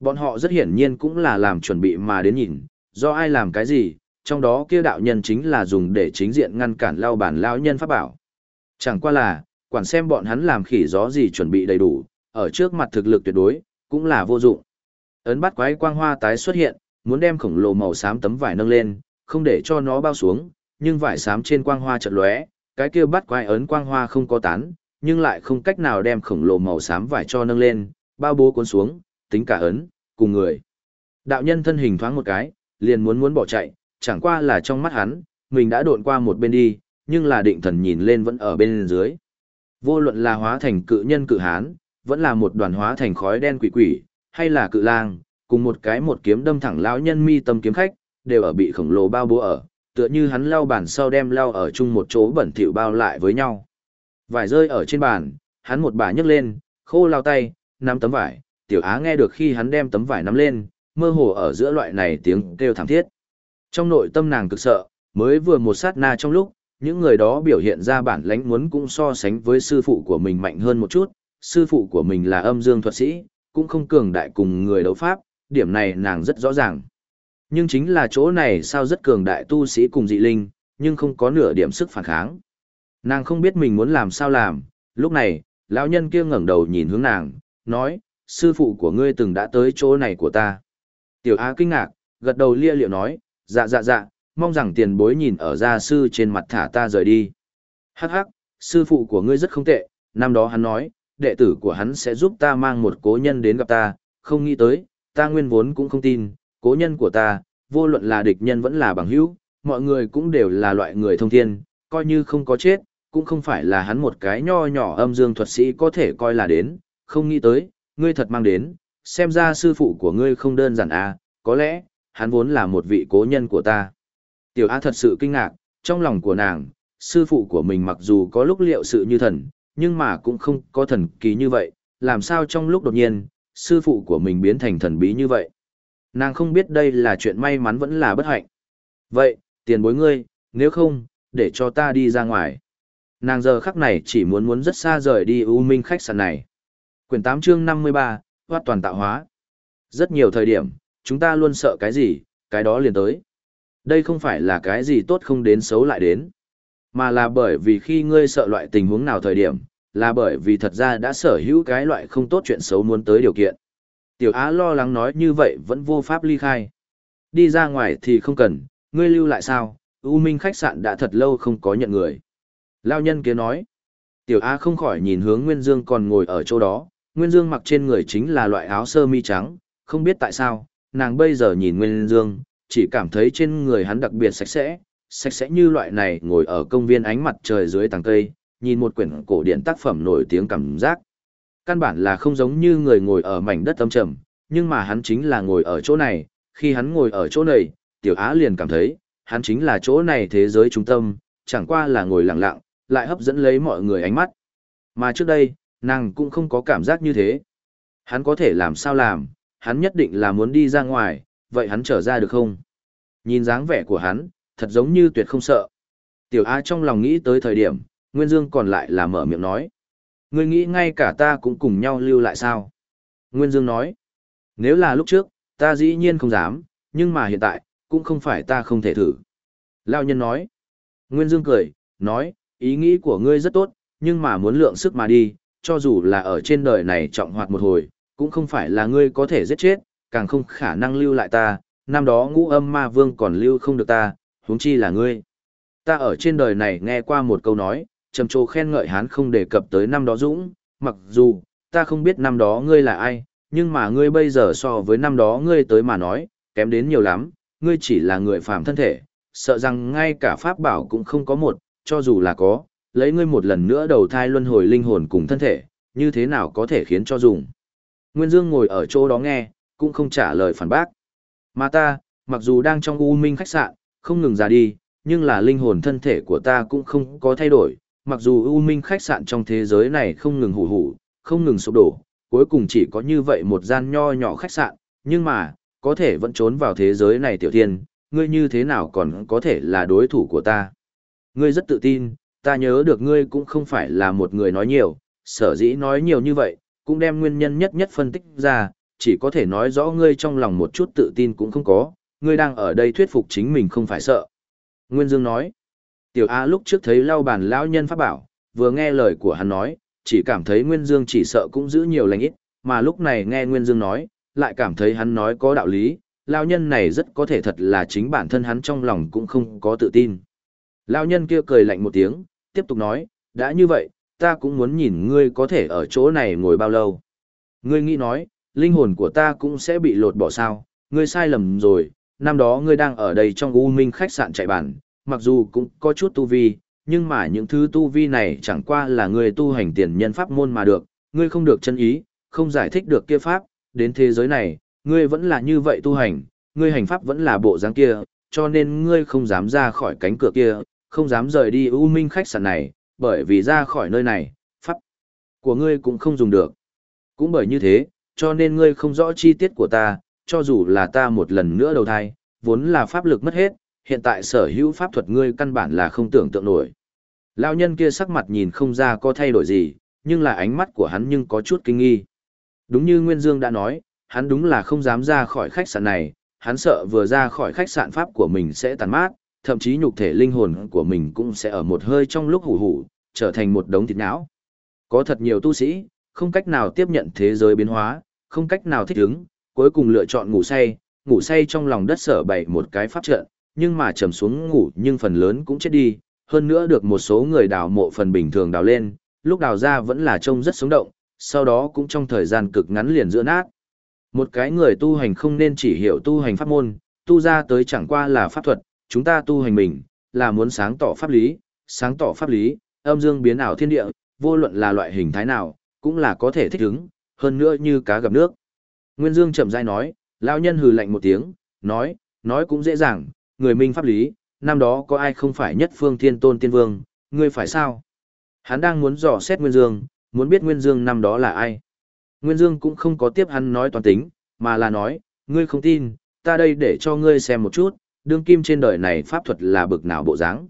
Bọn họ rất hiển nhiên cũng là làm chuẩn bị mà đến nhìn, do ai làm cái gì, trong đó kia đạo nhân chính là dùng để chính diện ngăn cản lao bản lao nhân pháp bảo. Chẳng qua là, quản xem bọn hắn làm khỉ gió gì chuẩn bị đầy đủ, ở trước mặt thực lực tuyệt đối, cũng là vô dụng. Ấn bắt quái quang hoa tái xuất hiện, muốn đem khổng lồ màu xám tấm vải nâng lên, không để cho nó bao xuống, nhưng vải xám trên quang hoa chợt lóe, cái kia bắt quái ấn quang hoa không có tán, nhưng lại không cách nào đem khổng lồ màu xám vải cho nâng lên, bao bố cuốn xuống, tính cả ấn, cùng người. Đạo nhân thân hình thoáng một cái, liền muốn muốn bỏ chạy, chẳng qua là trong mắt hắn, mình đã độn qua một bên đi, nhưng là định thần nhìn lên vẫn ở bên dưới. Vô luận là hóa thành cự nhân cự hán, vẫn là một đoàn hóa thành khói đen quỷ quỷ, hay là cự lang, cùng một cái một kiếm đâm thẳng lão nhân mi tâm kiếm khách, đều ở bị khổng lồ bao bố ở, tựa như hắn lau bàn sau đem lau ở chung một chỗ bẩn thỉu bao lại với nhau. Vải rơi ở trên bàn, hắn một bà nhấc lên, khô lao tay, nắm tấm vải, tiểu á nghe được khi hắn đem tấm vải nắm lên, mơ hồ ở giữa loại này tiếng kêu thảm thiết. Trong nội tâm nàng cực sợ, mới vừa một sát na trong lúc, những người đó biểu hiện ra bản lãnh muốn cũng so sánh với sư phụ của mình mạnh hơn một chút, sư phụ của mình là âm dương thuật sĩ, cũng không cường đại cùng người đấu pháp, điểm này nàng rất rõ ràng. Nhưng chính là chỗ này sao rất cường đại tu sĩ cùng dị linh, nhưng không có nửa điểm sức phản kháng. Nàng không biết mình muốn làm sao làm, lúc này, lão nhân kia ngẩng đầu nhìn hướng nàng, nói, sư phụ của ngươi từng đã tới chỗ này của ta. Tiểu Á kinh ngạc, gật đầu lia liệu nói, dạ dạ dạ, mong rằng tiền bối nhìn ở gia sư trên mặt thả ta rời đi. Hắc hắc, sư phụ của ngươi rất không tệ, năm đó hắn nói, đệ tử của hắn sẽ giúp ta mang một cố nhân đến gặp ta, không nghĩ tới, ta nguyên vốn cũng không tin, cố nhân của ta, vô luận là địch nhân vẫn là bằng hữu, mọi người cũng đều là loại người thông thiên, coi như không có chết, cũng không phải là hắn một cái nho nhỏ âm dương thuật sĩ có thể coi là đến, không nghĩ tới, ngươi thật mang đến, xem ra sư phụ của ngươi không đơn giản à, có lẽ, hắn vốn là một vị cố nhân của ta. Tiểu a thật sự kinh ngạc, trong lòng của nàng, sư phụ của mình mặc dù có lúc liệu sự như thần, nhưng mà cũng không có thần kỳ như vậy, làm sao trong lúc đột nhiên, sư phụ của mình biến thành thần bí như vậy. Nàng không biết đây là chuyện may mắn vẫn là bất hạnh. Vậy, tiền bối ngươi, nếu không, để cho ta đi ra ngoài. Nàng giờ khắc này chỉ muốn muốn rất xa rời đi U Minh khách sạn này. Quyển 8 chương 53, Hoát toàn tạo hóa. Rất nhiều thời điểm, chúng ta luôn sợ cái gì, cái đó liền tới. Đây không phải là cái gì tốt không đến xấu lại đến, mà là bởi vì khi ngươi sợ loại tình huống nào thời điểm, là bởi vì thật ra đã sở hữu cái loại không tốt chuyện xấu muốn tới điều kiện. Tiểu Á lo lắng nói như vậy vẫn vô pháp ly khai. Đi ra ngoài thì không cần, ngươi lưu lại sao, U Minh khách sạn đã thật lâu không có nhận người. Lao nhân kia nói. Tiểu Á không khỏi nhìn hướng Nguyên Dương còn ngồi ở chỗ đó, Nguyên Dương mặc trên người chính là loại áo sơ mi trắng, không biết tại sao, nàng bây giờ nhìn Nguyên Dương, chỉ cảm thấy trên người hắn đặc biệt sạch sẽ, sạch sẽ như loại này ngồi ở công viên ánh mặt trời dưới tàng cây, nhìn một quyển cổ điển tác phẩm nổi tiếng cảm giác. Căn bản là không giống như người ngồi ở mảnh đất âm trầm, nhưng mà hắn chính là ngồi ở chỗ này, khi hắn ngồi ở chỗ này, Tiểu Á liền cảm thấy, hắn chính là chỗ này thế giới trung tâm, chẳng qua là ngồi lặng lặng, lại hấp dẫn lấy mọi người ánh mắt. Mà trước đây, nàng cũng không có cảm giác như thế. Hắn có thể làm sao làm, hắn nhất định là muốn đi ra ngoài, vậy hắn trở ra được không? Nhìn dáng vẻ của hắn, thật giống như tuyệt không sợ. Tiểu A trong lòng nghĩ tới thời điểm, Nguyên Dương còn lại là mở miệng nói. Ngươi nghĩ ngay cả ta cũng cùng nhau lưu lại sao? Nguyên Dương nói. Nếu là lúc trước, ta dĩ nhiên không dám, nhưng mà hiện tại, cũng không phải ta không thể thử. Lao nhân nói. Nguyên Dương cười, nói, ý nghĩ của ngươi rất tốt, nhưng mà muốn lượng sức mà đi, cho dù là ở trên đời này trọng hoạt một hồi, cũng không phải là ngươi có thể giết chết, càng không khả năng lưu lại ta, năm đó ngũ âm ma vương còn lưu không được ta, huống chi là ngươi. Ta ở trên đời này nghe qua một câu nói, trầm trồ khen ngợi hán không đề cập tới năm đó dũng, mặc dù, ta không biết năm đó ngươi là ai, nhưng mà ngươi bây giờ so với năm đó ngươi tới mà nói, kém đến nhiều lắm, ngươi chỉ là người phàm thân thể, sợ rằng ngay cả pháp bảo cũng không có một, cho dù là có, lấy ngươi một lần nữa đầu thai luân hồi linh hồn cùng thân thể, như thế nào có thể khiến cho dùng. Nguyên Dương ngồi ở chỗ đó nghe, cũng không trả lời phản bác. Mà ta, mặc dù đang trong u minh khách sạn, không ngừng ra đi, nhưng là linh hồn thân thể của ta cũng không có thay đổi. Mặc dù u minh khách sạn trong thế giới này không ngừng hủ hủ, không ngừng sụp đổ, cuối cùng chỉ có như vậy một gian nho nhỏ khách sạn, nhưng mà, có thể vẫn trốn vào thế giới này tiểu thiên, ngươi như thế nào còn có thể là đối thủ của ta. Ngươi rất tự tin, ta nhớ được ngươi cũng không phải là một người nói nhiều, sở dĩ nói nhiều như vậy, cũng đem nguyên nhân nhất nhất phân tích ra, chỉ có thể nói rõ ngươi trong lòng một chút tự tin cũng không có, ngươi đang ở đây thuyết phục chính mình không phải sợ. Nguyên Dương nói, tiểu A lúc trước thấy lau bàn lão nhân pháp bảo, vừa nghe lời của hắn nói, chỉ cảm thấy Nguyên Dương chỉ sợ cũng giữ nhiều lành ít, mà lúc này nghe Nguyên Dương nói, lại cảm thấy hắn nói có đạo lý, lão nhân này rất có thể thật là chính bản thân hắn trong lòng cũng không có tự tin. Lão nhân kia cười lạnh một tiếng, tiếp tục nói, đã như vậy, ta cũng muốn nhìn ngươi có thể ở chỗ này ngồi bao lâu. Ngươi nghĩ nói, linh hồn của ta cũng sẽ bị lột bỏ sao, ngươi sai lầm rồi, năm đó ngươi đang ở đây trong U Minh khách sạn chạy bản, mặc dù cũng có chút tu vi, nhưng mà những thứ tu vi này chẳng qua là ngươi tu hành tiền nhân pháp môn mà được, ngươi không được chân ý, không giải thích được kia pháp, đến thế giới này, ngươi vẫn là như vậy tu hành, ngươi hành pháp vẫn là bộ dáng kia, cho nên ngươi không dám ra khỏi cánh cửa kia, không dám rời đi U Minh khách sạn này, bởi vì ra khỏi nơi này, pháp của ngươi cũng không dùng được. Cũng bởi như thế, cho nên ngươi không rõ chi tiết của ta, cho dù là ta một lần nữa đầu thai, vốn là pháp lực mất hết, hiện tại sở hữu pháp thuật ngươi căn bản là không tưởng tượng nổi. Lão nhân kia sắc mặt nhìn không ra có thay đổi gì, nhưng là ánh mắt của hắn nhưng có chút kinh nghi. Đúng như Nguyên Dương đã nói, hắn đúng là không dám ra khỏi khách sạn này, hắn sợ vừa ra khỏi khách sạn pháp của mình sẽ tàn mát, thậm chí nhục thể linh hồn của mình cũng sẽ ở một hơi trong lúc hủ hủ, trở thành một đống thịt não. Có thật nhiều tu sĩ, không cách nào tiếp nhận thế giới biến hóa, không cách nào thích ứng, cuối cùng lựa chọn ngủ say, ngủ say trong lòng đất sở bày một cái pháp trận, nhưng mà trầm xuống ngủ nhưng phần lớn cũng chết đi, hơn nữa được một số người đào mộ phần bình thường đào lên, lúc đào ra vẫn là trông rất sống động, sau đó cũng trong thời gian cực ngắn liền giữa nát. Một cái người tu hành không nên chỉ hiểu tu hành pháp môn, tu ra tới chẳng qua là pháp thuật, chúng ta tu hành mình, là muốn sáng tỏ pháp lý, sáng tỏ pháp lý, âm dương biến ảo thiên địa, vô luận là loại hình thái nào, cũng là có thể thích ứng, hơn nữa như cá gặp nước. Nguyên Dương chậm rãi nói, lão nhân hừ lạnh một tiếng, nói, nói cũng dễ dàng, người minh pháp lý, năm đó có ai không phải nhất phương thiên tôn tiên vương, ngươi phải sao? Hắn đang muốn dò xét Nguyên Dương, muốn biết Nguyên Dương năm đó là ai. Nguyên Dương cũng không có tiếp hắn nói toàn tính, mà là nói, ngươi không tin, ta đây để cho ngươi xem một chút, đương kim trên đời này pháp thuật là bực nào bộ dáng.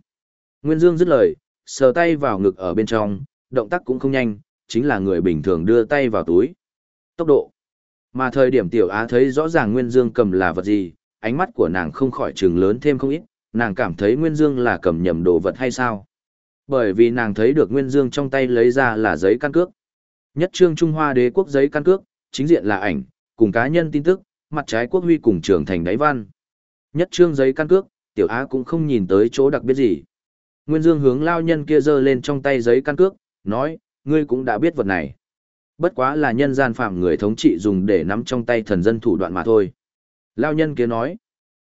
Nguyên Dương dứt lời, sờ tay vào ngực ở bên trong, động tác cũng không nhanh, chính là người bình thường đưa tay vào túi. Tốc độ. Mà thời điểm tiểu á thấy rõ ràng Nguyên Dương cầm là vật gì, ánh mắt của nàng không khỏi trừng lớn thêm không ít, nàng cảm thấy Nguyên Dương là cầm nhầm đồ vật hay sao. Bởi vì nàng thấy được Nguyên Dương trong tay lấy ra là giấy căn cước. Nhất trương Trung Hoa đế quốc giấy căn cước, chính diện là ảnh, cùng cá nhân tin tức, mặt trái quốc huy cùng trưởng thành đáy văn. Nhất trương giấy căn cước, tiểu á cũng không nhìn tới chỗ đặc biệt gì. Nguyên Dương hướng lao nhân kia giơ lên trong tay giấy căn cước, nói, ngươi cũng đã biết vật này. Bất quá là nhân gian phạm người thống trị dùng để nắm trong tay thần dân thủ đoạn mà thôi. Lao nhân kia nói,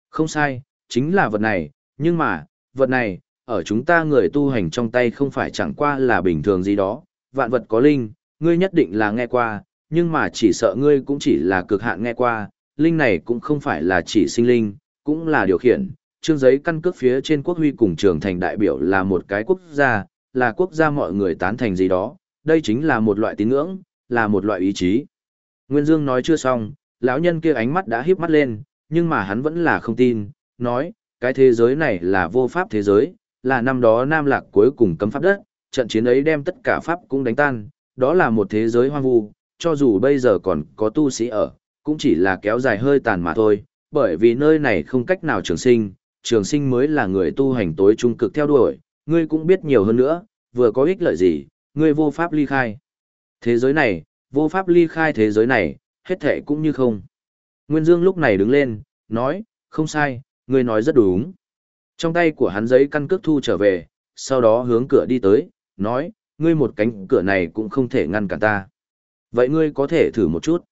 không sai, chính là vật này, nhưng mà, vật này, ở chúng ta người tu hành trong tay không phải chẳng qua là bình thường gì đó, vạn vật có linh, ngươi nhất định là nghe qua, nhưng mà chỉ sợ ngươi cũng chỉ là cực hạn nghe qua, linh này cũng không phải là chỉ sinh linh, cũng là điều khiển. Trương giấy căn cước phía trên quốc huy cùng trường thành đại biểu là một cái quốc gia, là quốc gia mọi người tán thành gì đó, đây chính là một loại tín ngưỡng, là một loại ý chí. Nguyên Dương nói chưa xong, lão nhân kia ánh mắt đã híp mắt lên, nhưng mà hắn vẫn là không tin, nói, cái thế giới này là vô pháp thế giới, là năm đó Nam Lạc cuối cùng cấm pháp đất, trận chiến ấy đem tất cả pháp cũng đánh tan, đó là một thế giới hoang vu, cho dù bây giờ còn có tu sĩ ở, cũng chỉ là kéo dài hơi tàn mà thôi, bởi vì nơi này không cách nào trường sinh, trường sinh mới là người tu hành tối trung cực theo đuổi, ngươi cũng biết nhiều hơn nữa, vừa có ích lợi gì, ngươi vô pháp ly khai. Thế giới này, vô pháp ly khai thế giới này, hết thể cũng như không. Nguyên Dương lúc này đứng lên, nói, không sai, ngươi nói rất đúng. Trong tay của hắn giấy căn cước thu trở về, sau đó hướng cửa đi tới, nói, ngươi một cánh cửa này cũng không thể ngăn cản ta. Vậy ngươi có thể thử một chút.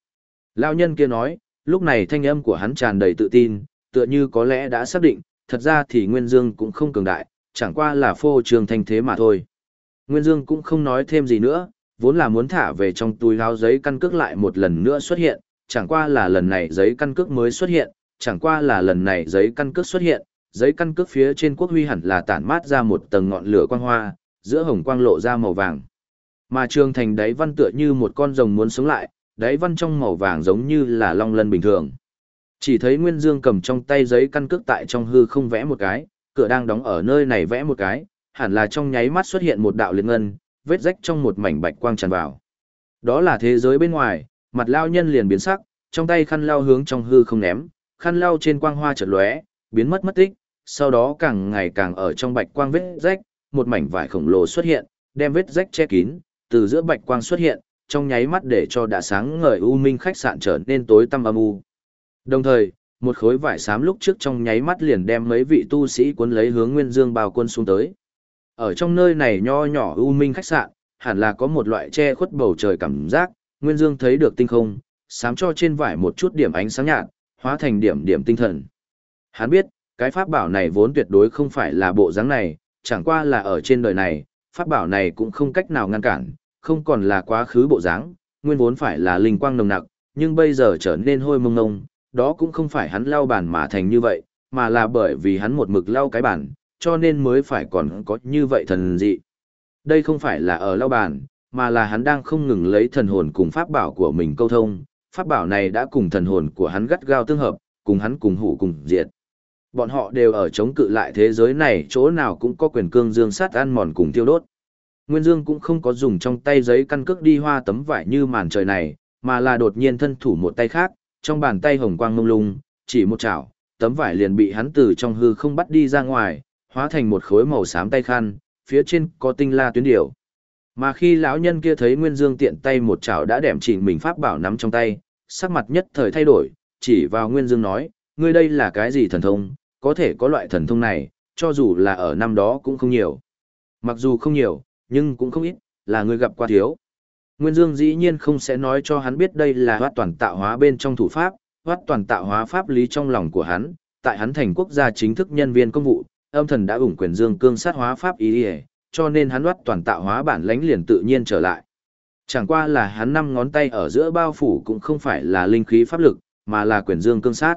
Lao nhân kia nói, lúc này thanh âm của hắn tràn đầy tự tin, tựa như có lẽ đã xác định, thật ra thì Nguyên Dương cũng không cường đại, chẳng qua là phô trường thanh thế mà thôi. Nguyên Dương cũng không nói thêm gì nữa, vốn là muốn thả về trong túi lao giấy căn cước lại một lần nữa xuất hiện, chẳng qua là lần này giấy căn cước mới xuất hiện, chẳng qua là lần này giấy căn cước xuất hiện, giấy căn cước phía trên quốc huy hẳn là tản mát ra một tầng ngọn lửa quang hoa, giữa hồng quang lộ ra màu vàng. Mà trường thành đáy văn tựa như một con rồng muốn sống lại, đáy văn trong màu vàng giống như là long lân bình thường. Chỉ thấy Nguyên Dương cầm trong tay giấy căn cước tại trong hư không vẽ một cái, cửa đang đóng ở nơi này vẽ một cái, hẳn là trong nháy mắt xuất hiện một đạo liên ngân, vết rách trong một mảnh bạch quang tràn vào. Đó là thế giới bên ngoài, mặt lao nhân liền biến sắc, trong tay khăn lao hướng trong hư không ném, khăn lao trên quang hoa chợt lóe, biến mất mất tích, sau đó càng ngày càng ở trong bạch quang vết rách, một mảnh vải khổng lồ xuất hiện, đem vết rách che kín, từ giữa bạch quang xuất hiện, trong nháy mắt để cho đã sáng ngời u minh khách sạn trở nên tối tăm âm u. Đồng thời, một khối vải xám lúc trước trong nháy mắt liền đem mấy vị tu sĩ cuốn lấy hướng Nguyên Dương bao quân xuống tới. Ở trong nơi này nho nhỏ u minh khách sạn, hẳn là có một loại che khuất bầu trời cảm giác, Nguyên Dương thấy được tinh không, sám cho trên vải một chút điểm ánh sáng nhạt, hóa thành điểm điểm tinh thần. Hắn biết, cái pháp bảo này vốn tuyệt đối không phải là bộ dáng này, chẳng qua là ở trên đời này, pháp bảo này cũng không cách nào ngăn cản, không còn là quá khứ bộ dáng, nguyên vốn phải là linh quang nồng nặc, nhưng bây giờ trở nên hôi mông ngông, đó cũng không phải hắn lau bàn mà thành như vậy, mà là bởi vì hắn một mực lau cái bàn, cho nên mới phải còn có như vậy thần dị. Đây không phải là ở lau bàn, mà là hắn đang không ngừng lấy thần hồn cùng pháp bảo của mình câu thông, pháp bảo này đã cùng thần hồn của hắn gắt gao tương hợp, cùng hắn cùng hủ cùng diệt. Bọn họ đều ở chống cự lại thế giới này chỗ nào cũng có quyền cương dương sát ăn mòn cùng tiêu đốt. Nguyên Dương cũng không có dùng trong tay giấy căn cước đi hoa tấm vải như màn trời này, mà là đột nhiên thân thủ một tay khác, trong bàn tay hồng quang mông lung, chỉ một chảo, tấm vải liền bị hắn từ trong hư không bắt đi ra ngoài, hóa thành một khối màu xám tay khăn, phía trên có tinh la tuyến điểu. Mà khi lão nhân kia thấy Nguyên Dương tiện tay một chảo đã đẻm chỉnh mình pháp bảo nắm trong tay, sắc mặt nhất thời thay đổi, chỉ vào Nguyên Dương nói, ngươi đây là cái gì thần thông, có thể có loại thần thông này, cho dù là ở năm đó cũng không nhiều. Mặc dù không nhiều, nhưng cũng không ít, là người gặp qua thiếu. Nguyên Dương dĩ nhiên không sẽ nói cho hắn biết đây là hoát toàn tạo hóa bên trong thủ pháp, hoát toàn tạo hóa pháp lý trong lòng của hắn, tại hắn thành quốc gia chính thức nhân viên công vụ, âm thần đã ủng quyền Dương cương sát hóa pháp ý, ý cho nên hắn hoát toàn tạo hóa bản lãnh liền tự nhiên trở lại. Chẳng qua là hắn năm ngón tay ở giữa bao phủ cũng không phải là linh khí pháp lực, mà là quyền Dương cương sát.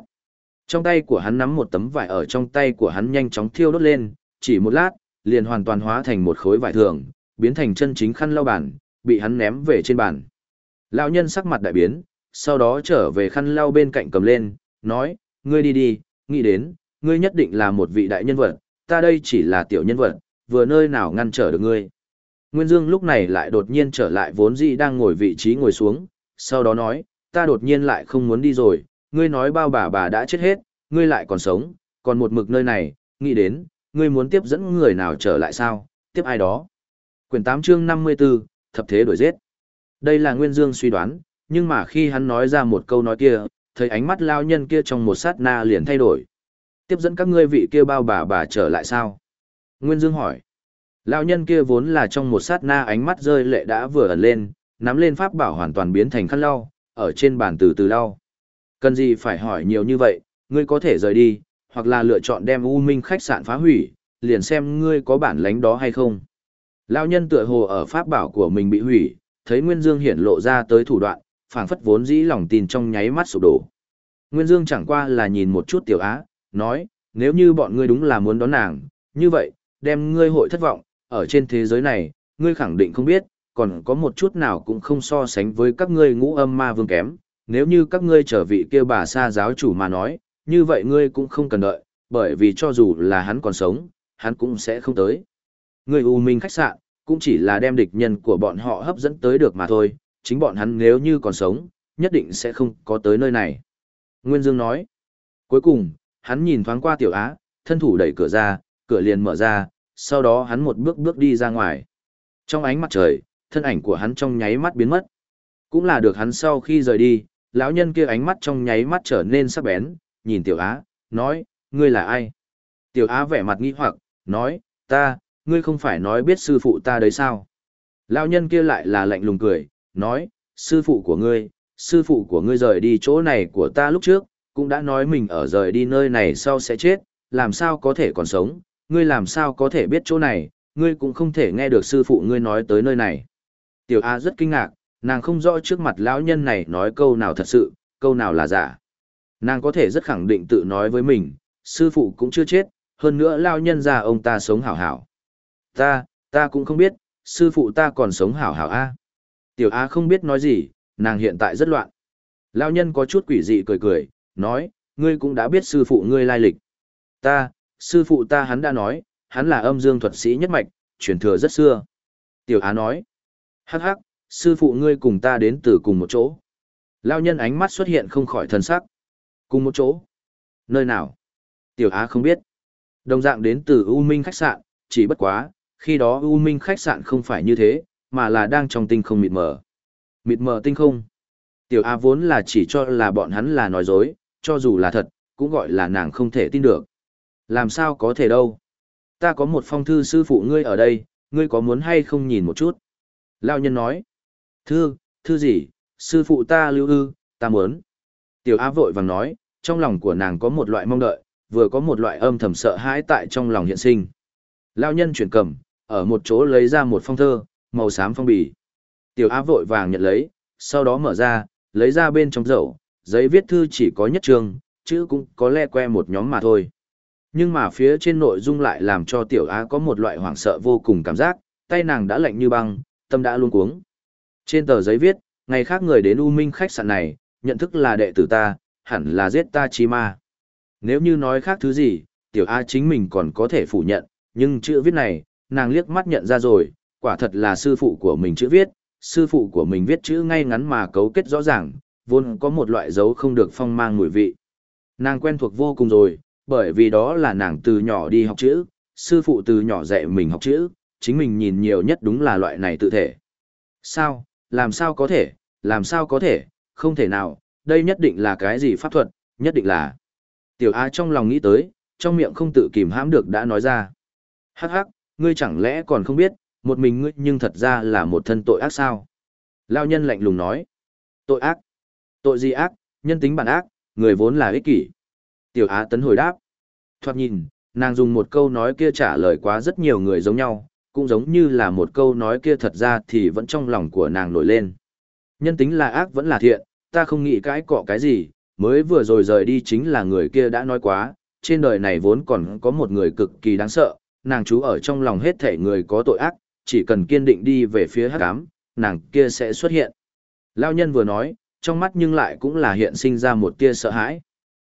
Trong tay của hắn nắm một tấm vải ở trong tay của hắn nhanh chóng thiêu đốt lên, chỉ một lát, liền hoàn toàn hóa thành một khối vải thường, biến thành chân chính khăn lau bàn, bị hắn ném về trên bàn. Lão nhân sắc mặt đại biến, sau đó trở về khăn lau bên cạnh cầm lên, nói, ngươi đi đi, nghĩ đến, ngươi nhất định là một vị đại nhân vật, ta đây chỉ là tiểu nhân vật, vừa nơi nào ngăn trở được ngươi. Nguyên Dương lúc này lại đột nhiên trở lại vốn dĩ đang ngồi vị trí ngồi xuống, sau đó nói, ta đột nhiên lại không muốn đi rồi, ngươi nói bao bà bà đã chết hết, ngươi lại còn sống, còn một mực nơi này, nghĩ đến, ngươi muốn tiếp dẫn người nào trở lại sao, tiếp ai đó. Quyển 8 chương 54, thập thế đổi giết. Đây là Nguyên Dương suy đoán, nhưng mà khi hắn nói ra một câu nói kia, thấy ánh mắt lao nhân kia trong một sát na liền thay đổi. Tiếp dẫn các ngươi vị kia bao bà bà trở lại sao? Nguyên Dương hỏi. Lao nhân kia vốn là trong một sát na ánh mắt rơi lệ đã vừa ẩn lên, nắm lên pháp bảo hoàn toàn biến thành khăn lau, ở trên bàn từ từ lau. Cần gì phải hỏi nhiều như vậy, ngươi có thể rời đi, hoặc là lựa chọn đem U Minh khách sạn phá hủy, liền xem ngươi có bản lãnh đó hay không. Lao nhân tựa hồ ở pháp bảo của mình bị hủy, thấy Nguyên Dương hiển lộ ra tới thủ đoạn, phảng phất vốn dĩ lòng tin trong nháy mắt sụp đổ. Nguyên Dương chẳng qua là nhìn một chút tiểu á, nói, nếu như bọn ngươi đúng là muốn đón nàng, như vậy, đem ngươi hội thất vọng, ở trên thế giới này, ngươi khẳng định không biết, còn có một chút nào cũng không so sánh với các ngươi ngũ âm ma vương kém, nếu như các ngươi trở vị kia bà sa giáo chủ mà nói, như vậy ngươi cũng không cần đợi, bởi vì cho dù là hắn còn sống, hắn cũng sẽ không tới. Người U Minh khách sạn, cũng chỉ là đem địch nhân của bọn họ hấp dẫn tới được mà thôi, chính bọn hắn nếu như còn sống, nhất định sẽ không có tới nơi này. Nguyên Dương nói. Cuối cùng, hắn nhìn thoáng qua tiểu á, thân thủ đẩy cửa ra, cửa liền mở ra, sau đó hắn một bước bước đi ra ngoài. Trong ánh mặt trời, thân ảnh của hắn trong nháy mắt biến mất. Cũng là được hắn sau khi rời đi, lão nhân kia ánh mắt trong nháy mắt trở nên sắc bén, nhìn tiểu á, nói, ngươi là ai? Tiểu á vẻ mặt nghi hoặc, nói, ta, ngươi không phải nói biết sư phụ ta đấy sao? Lão nhân kia lại là lạnh lùng cười, nói, sư phụ của ngươi, sư phụ của ngươi rời đi chỗ này của ta lúc trước, cũng đã nói mình ở rời đi nơi này sau sẽ chết, làm sao có thể còn sống, ngươi làm sao có thể biết chỗ này, ngươi cũng không thể nghe được sư phụ ngươi nói tới nơi này. Tiểu A rất kinh ngạc, nàng không rõ trước mặt lão nhân này nói câu nào thật sự, câu nào là giả. Nàng có thể rất khẳng định tự nói với mình, sư phụ cũng chưa chết, hơn nữa lão nhân già ông ta sống hảo hảo. Ta, ta cũng không biết, sư phụ ta còn sống hảo hảo a. Tiểu A không biết nói gì, nàng hiện tại rất loạn. Lão nhân có chút quỷ dị cười cười, nói, ngươi cũng đã biết sư phụ ngươi lai lịch. Ta, sư phụ ta hắn đã nói, hắn là âm dương thuật sĩ nhất mạch, truyền thừa rất xưa. Tiểu Á nói, hắc hắc, sư phụ ngươi cùng ta đến từ cùng một chỗ. Lao nhân ánh mắt xuất hiện không khỏi thần sắc. Cùng một chỗ. Nơi nào? Tiểu Á không biết. Đồng dạng đến từ U Minh khách sạn, chỉ bất quá, khi đó U Minh khách sạn không phải như thế, mà là đang trong tinh không mịt mờ. Mịt mờ tinh không. Tiểu Á vốn là chỉ cho là bọn hắn là nói dối, cho dù là thật, cũng gọi là nàng không thể tin được. Làm sao có thể đâu? Ta có một phong thư sư phụ ngươi ở đây, ngươi có muốn hay không nhìn một chút? Lao nhân nói. Thư, thư gì? Sư phụ ta lưu ư, ta muốn. Tiểu Á vội vàng nói, trong lòng của nàng có một loại mong đợi, vừa có một loại âm thầm sợ hãi tại trong lòng hiện sinh. Lao nhân chuyển cầm, ở một chỗ lấy ra một phong thơ, màu xám phong bì. Tiểu Á vội vàng nhận lấy, sau đó mở ra, lấy ra bên trong dậu, giấy viết thư chỉ có nhất trường chữ cũng có le que một nhóm mà thôi. Nhưng mà phía trên nội dung lại làm cho tiểu á có một loại hoảng sợ vô cùng cảm giác, tay nàng đã lạnh như băng, tâm đã luôn cuống. Trên tờ giấy viết, ngày khác người đến U Minh khách sạn này, nhận thức là đệ tử ta, hẳn là giết ta chi ma. Nếu như nói khác thứ gì, tiểu A chính mình còn có thể phủ nhận, nhưng chữ viết này, nàng liếc mắt nhận ra rồi, quả thật là sư phụ của mình chữ viết, sư phụ của mình viết chữ ngay ngắn mà cấu kết rõ ràng, vốn có một loại dấu không được phong mang mùi vị. Nàng quen thuộc vô cùng rồi, bởi vì đó là nàng từ nhỏ đi học chữ, sư phụ từ nhỏ dạy mình học chữ, chính mình nhìn nhiều nhất đúng là loại này tự thể. Sao, làm sao có thể, làm sao có thể, không thể nào, đây nhất định là cái gì pháp thuật, nhất định là. Tiểu A trong lòng nghĩ tới, trong miệng không tự kìm hãm được đã nói ra. Hắc hắc, ngươi chẳng lẽ còn không biết, một mình ngươi nhưng thật ra là một thân tội ác sao? Lao nhân lạnh lùng nói. Tội ác? Tội gì ác, nhân tính bản ác, người vốn là ích kỷ. Tiểu Á tấn hồi đáp. Thoạt nhìn, nàng dùng một câu nói kia trả lời quá rất nhiều người giống nhau, cũng giống như là một câu nói kia thật ra thì vẫn trong lòng của nàng nổi lên. Nhân tính là ác vẫn là thiện, ta không nghĩ cãi cọ cái gì, mới vừa rồi rời đi chính là người kia đã nói quá, trên đời này vốn còn có một người cực kỳ đáng sợ, nàng chú ở trong lòng hết thể người có tội ác, chỉ cần kiên định đi về phía hắc ám, nàng kia sẽ xuất hiện. Lao nhân vừa nói, trong mắt nhưng lại cũng là hiện sinh ra một tia sợ hãi.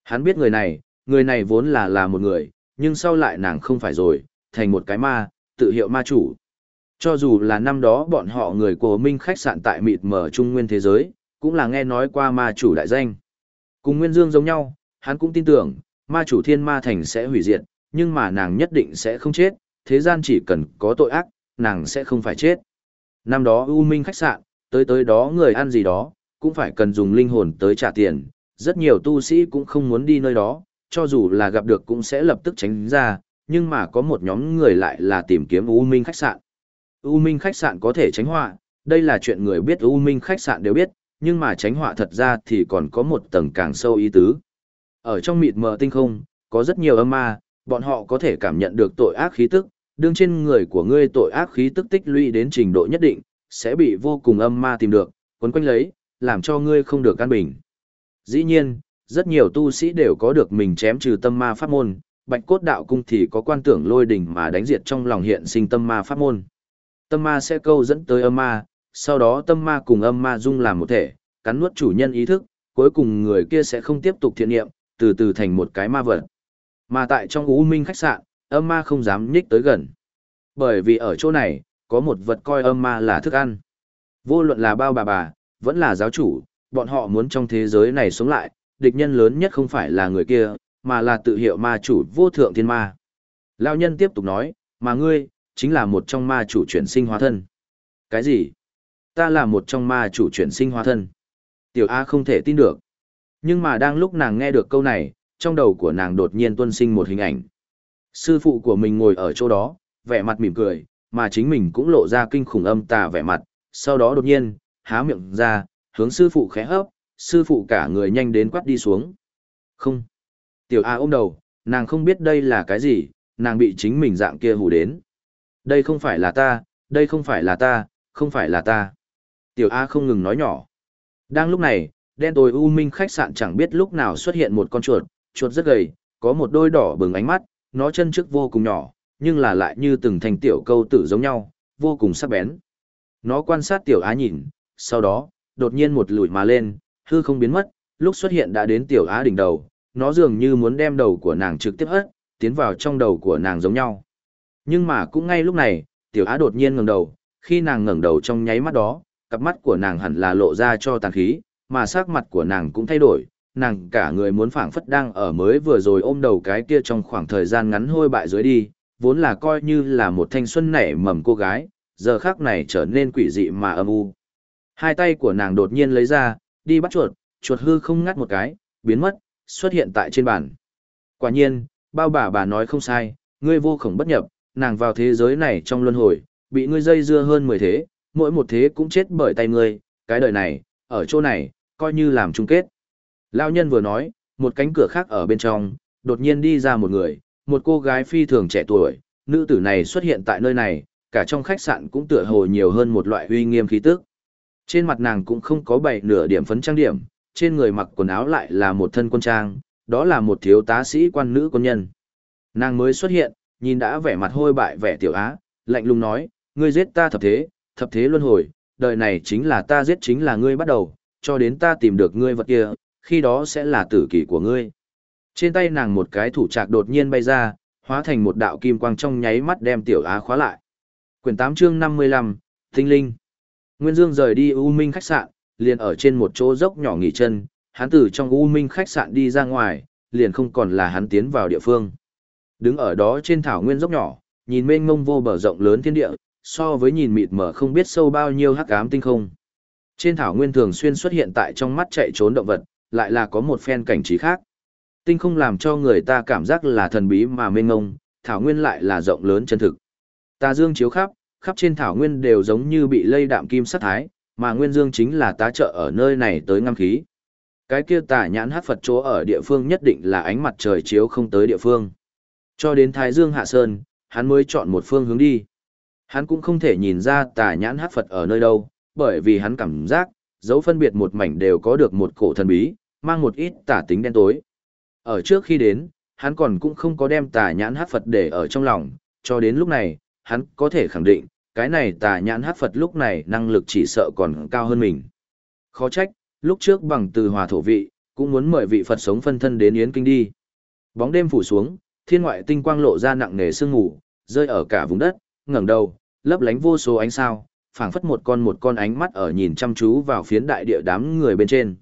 Hắn biết người này, người này vốn là là một người, nhưng sau lại nàng không phải rồi, thành một cái ma, tự hiệu ma chủ. Cho dù là năm đó bọn họ người của Minh khách sạn tại mịt mở trung nguyên thế giới, cũng là nghe nói qua ma chủ đại danh. Cùng Nguyên Dương giống nhau, hắn cũng tin tưởng, ma chủ thiên ma thành sẽ hủy diệt, nhưng mà nàng nhất định sẽ không chết, thế gian chỉ cần có tội ác, nàng sẽ không phải chết. Năm đó U Minh khách sạn, tới tới đó người ăn gì đó, cũng phải cần dùng linh hồn tới trả tiền, rất nhiều tu sĩ cũng không muốn đi nơi đó, cho dù là gặp được cũng sẽ lập tức tránh ra, nhưng mà có một nhóm người lại là tìm kiếm U Minh khách sạn. U Minh khách sạn có thể tránh họa, đây là chuyện người biết U Minh khách sạn đều biết, nhưng mà tránh họa thật ra thì còn có một tầng càng sâu ý tứ. Ở trong mịt mờ tinh không, có rất nhiều âm ma, bọn họ có thể cảm nhận được tội ác khí tức, đương trên người của ngươi tội ác khí tức tích lũy đến trình độ nhất định, sẽ bị vô cùng âm ma tìm được, quấn quanh lấy, làm cho ngươi không được căn bình. Dĩ nhiên, rất nhiều tu sĩ đều có được mình chém trừ tâm ma pháp môn, bạch cốt đạo cung thì có quan tưởng lôi đỉnh mà đánh diệt trong lòng hiện sinh tâm ma pháp môn. Tâm ma sẽ câu dẫn tới âm ma, sau đó tâm ma cùng âm ma dung làm một thể, cắn nuốt chủ nhân ý thức, cuối cùng người kia sẽ không tiếp tục thiện niệm từ từ thành một cái ma vật. Mà tại trong U Minh khách sạn, âm ma không dám nhích tới gần. Bởi vì ở chỗ này, có một vật coi âm ma là thức ăn. Vô luận là bao bà bà, vẫn là giáo chủ, bọn họ muốn trong thế giới này sống lại, địch nhân lớn nhất không phải là người kia, mà là tự hiệu ma chủ vô thượng thiên ma. Lao nhân tiếp tục nói, mà ngươi, chính là một trong ma chủ chuyển sinh hóa thân. Cái gì? Ta là một trong ma chủ chuyển sinh hóa thân. Tiểu A không thể tin được. Nhưng mà đang lúc nàng nghe được câu này, trong đầu của nàng đột nhiên tuân sinh một hình ảnh. Sư phụ của mình ngồi ở chỗ đó, vẻ mặt mỉm cười, mà chính mình cũng lộ ra kinh khủng âm tà vẻ mặt, sau đó đột nhiên, há miệng ra, hướng sư phụ khẽ hấp, sư phụ cả người nhanh đến quát đi xuống. Không. Tiểu A ôm đầu, nàng không biết đây là cái gì, nàng bị chính mình dạng kia hù đến. Đây không phải là ta, đây không phải là ta, không phải là ta. Tiểu A không ngừng nói nhỏ. Đang lúc này, đen tối u minh khách sạn chẳng biết lúc nào xuất hiện một con chuột, chuột rất gầy, có một đôi đỏ bừng ánh mắt, nó chân trước vô cùng nhỏ, nhưng là lại như từng thành tiểu câu tử giống nhau, vô cùng sắc bén. Nó quan sát tiểu á nhìn, sau đó, đột nhiên một lùi mà lên, hư không biến mất, lúc xuất hiện đã đến tiểu á đỉnh đầu, nó dường như muốn đem đầu của nàng trực tiếp hất, tiến vào trong đầu của nàng giống nhau. Nhưng mà cũng ngay lúc này, tiểu á đột nhiên ngẩng đầu, khi nàng ngẩng đầu trong nháy mắt đó, cặp mắt của nàng hẳn là lộ ra cho tàn khí, mà sắc mặt của nàng cũng thay đổi, nàng cả người muốn phảng phất đang ở mới vừa rồi ôm đầu cái kia trong khoảng thời gian ngắn hôi bại dưới đi, vốn là coi như là một thanh xuân nảy mầm cô gái, giờ khác này trở nên quỷ dị mà âm u. Hai tay của nàng đột nhiên lấy ra, đi bắt chuột, chuột hư không ngắt một cái, biến mất, xuất hiện tại trên bàn. Quả nhiên, bao bà bà nói không sai, ngươi vô khổng bất nhập, nàng vào thế giới này trong luân hồi, bị ngươi dây dưa hơn 10 thế, mỗi một thế cũng chết bởi tay ngươi, cái đời này, ở chỗ này, coi như làm chung kết. Lao nhân vừa nói, một cánh cửa khác ở bên trong, đột nhiên đi ra một người, một cô gái phi thường trẻ tuổi, nữ tử này xuất hiện tại nơi này, cả trong khách sạn cũng tựa hồ nhiều hơn một loại uy nghiêm khí tức. Trên mặt nàng cũng không có bảy nửa điểm phấn trang điểm, trên người mặc quần áo lại là một thân quân trang, đó là một thiếu tá sĩ quan nữ quân nhân. Nàng mới xuất hiện, nhìn đã vẻ mặt hôi bại vẻ tiểu á, lạnh lùng nói, ngươi giết ta thập thế, thập thế luân hồi, đời này chính là ta giết chính là ngươi bắt đầu, cho đến ta tìm được ngươi vật kia, khi đó sẽ là tử kỷ của ngươi. Trên tay nàng một cái thủ trạc đột nhiên bay ra, hóa thành một đạo kim quang trong nháy mắt đem tiểu á khóa lại. Quyển 8 chương 55, Tinh Linh. Nguyên Dương rời đi U Minh khách sạn, liền ở trên một chỗ dốc nhỏ nghỉ chân, hắn từ trong U Minh khách sạn đi ra ngoài, liền không còn là hắn tiến vào địa phương. Đứng ở đó trên thảo nguyên dốc nhỏ, nhìn mênh mông vô bờ rộng lớn thiên địa, so với nhìn mịt mờ không biết sâu bao nhiêu hắc ám tinh không. Trên thảo nguyên thường xuyên xuất hiện tại trong mắt chạy trốn động vật, lại là có một phen cảnh trí khác. Tinh không làm cho người ta cảm giác là thần bí mà mênh mông, thảo nguyên lại là rộng lớn chân thực. Tà dương chiếu khắp, khắp trên thảo nguyên đều giống như bị lây đạm kim sát thái, mà nguyên dương chính là tá trợ ở nơi này tới ngâm khí. Cái kia tà nhãn hát Phật chỗ ở địa phương nhất định là ánh mặt trời chiếu không tới địa phương. Cho đến Thái Dương Hạ Sơn, hắn mới chọn một phương hướng đi. Hắn cũng không thể nhìn ra tà nhãn hát Phật ở nơi đâu, bởi vì hắn cảm giác, dấu phân biệt một mảnh đều có được một cổ thần bí, mang một ít tà tính đen tối. Ở trước khi đến, hắn còn cũng không có đem tà nhãn hát Phật để ở trong lòng, cho đến lúc này, hắn có thể khẳng định, cái này tà nhãn hát Phật lúc này năng lực chỉ sợ còn cao hơn mình. Khó trách, lúc trước bằng từ hòa thổ vị, cũng muốn mời vị Phật sống phân thân đến Yến Kinh đi. Bóng đêm phủ xuống, thiên ngoại tinh quang lộ ra nặng nề sương mù, rơi ở cả vùng đất, ngẩng đầu, lấp lánh vô số ánh sao, phảng phất một con một con ánh mắt ở nhìn chăm chú vào phiến đại địa đám người bên trên.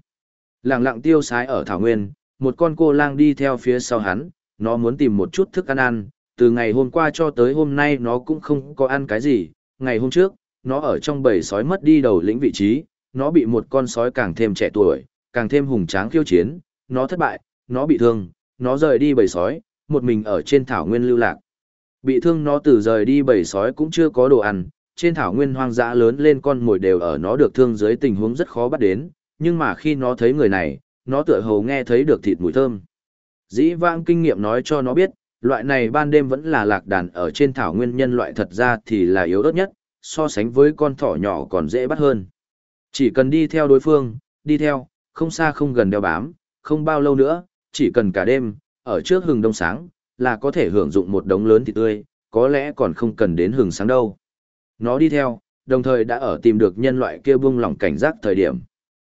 Lặng lặng tiêu sái ở thảo nguyên, một con cô lang đi theo phía sau hắn, nó muốn tìm một chút thức ăn ăn, từ ngày hôm qua cho tới hôm nay nó cũng không có ăn cái gì, ngày hôm trước, nó ở trong bầy sói mất đi đầu lĩnh vị trí, nó bị một con sói càng thêm trẻ tuổi, càng thêm hùng tráng khiêu chiến, nó thất bại, nó bị thương, nó rời đi bầy sói, một mình ở trên thảo nguyên lưu lạc. Bị thương nó từ rời đi bầy sói cũng chưa có đồ ăn, trên thảo nguyên hoang dã lớn lên con mồi đều ở nó được thương dưới tình huống rất khó bắt đến, nhưng mà khi nó thấy người này, nó tựa hồ nghe thấy được thịt mùi thơm. Dĩ vãng kinh nghiệm nói cho nó biết, loại này ban đêm vẫn là lạc đàn ở trên thảo nguyên nhân loại thật ra thì là yếu ớt nhất, so sánh với con thỏ nhỏ còn dễ bắt hơn. Chỉ cần đi theo đối phương, đi theo, không xa không gần đeo bám, không bao lâu nữa, chỉ cần cả đêm, ở trước hừng đông sáng, là có thể hưởng dụng một đống lớn thịt tươi, có lẽ còn không cần đến hừng sáng đâu. Nó đi theo, đồng thời đã ở tìm được nhân loại kia buông lỏng cảnh giác thời điểm.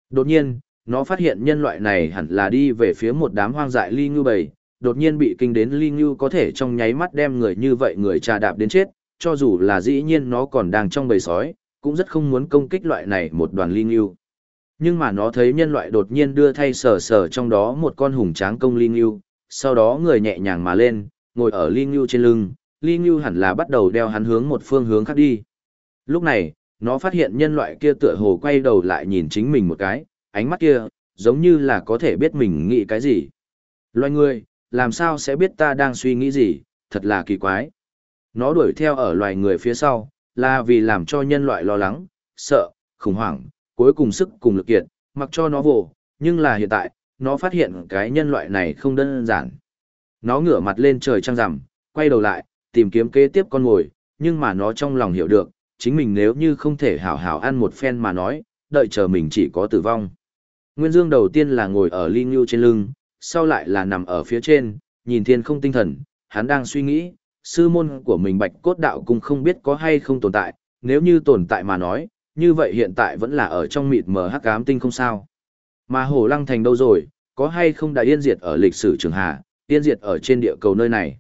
Đột nhiên, nó phát hiện nhân loại này hẳn là đi về phía một đám hoang dại ly ngư bầy, đột nhiên bị kinh đến ly ngư có thể trong nháy mắt đem người như vậy người trà đạp đến chết, cho dù là dĩ nhiên nó còn đang trong bầy sói, cũng rất không muốn công kích loại này một đoàn ly ngư. Nhưng mà nó thấy nhân loại đột nhiên đưa thay sờ sờ trong đó một con hùng tráng công ly ngư, sau đó người nhẹ nhàng mà lên, ngồi ở ly ngư trên lưng, ly ngư hẳn là bắt đầu đeo hắn hướng một phương hướng khác đi. Lúc này, nó phát hiện nhân loại kia tựa hồ quay đầu lại nhìn chính mình một cái, ánh mắt kia, giống như là có thể biết mình nghĩ cái gì. Loài người, làm sao sẽ biết ta đang suy nghĩ gì, thật là kỳ quái. Nó đuổi theo ở loài người phía sau, là vì làm cho nhân loại lo lắng, sợ, khủng hoảng, cuối cùng sức cùng lực kiệt, mặc cho nó vồ, nhưng là hiện tại, nó phát hiện cái nhân loại này không đơn giản. Nó ngửa mặt lên trời trăng rằm, quay đầu lại, tìm kiếm kế tiếp con ngồi, nhưng mà nó trong lòng hiểu được, chính mình nếu như không thể hảo hảo ăn một phen mà nói, đợi chờ mình chỉ có tử vong. Nguyên Dương đầu tiên là ngồi ở ly ngưu trên lưng, sau lại là nằm ở phía trên, nhìn thiên không tinh thần, hắn đang suy nghĩ, sư môn của mình bạch cốt đạo cũng không biết có hay không tồn tại, nếu như tồn tại mà nói, như vậy hiện tại vẫn là ở trong mịt mờ hắc ám tinh không sao. Mà Hồ Lăng Thành đâu rồi, có hay không đã yên diệt ở lịch sử trường hạ, yên diệt ở trên địa cầu nơi này.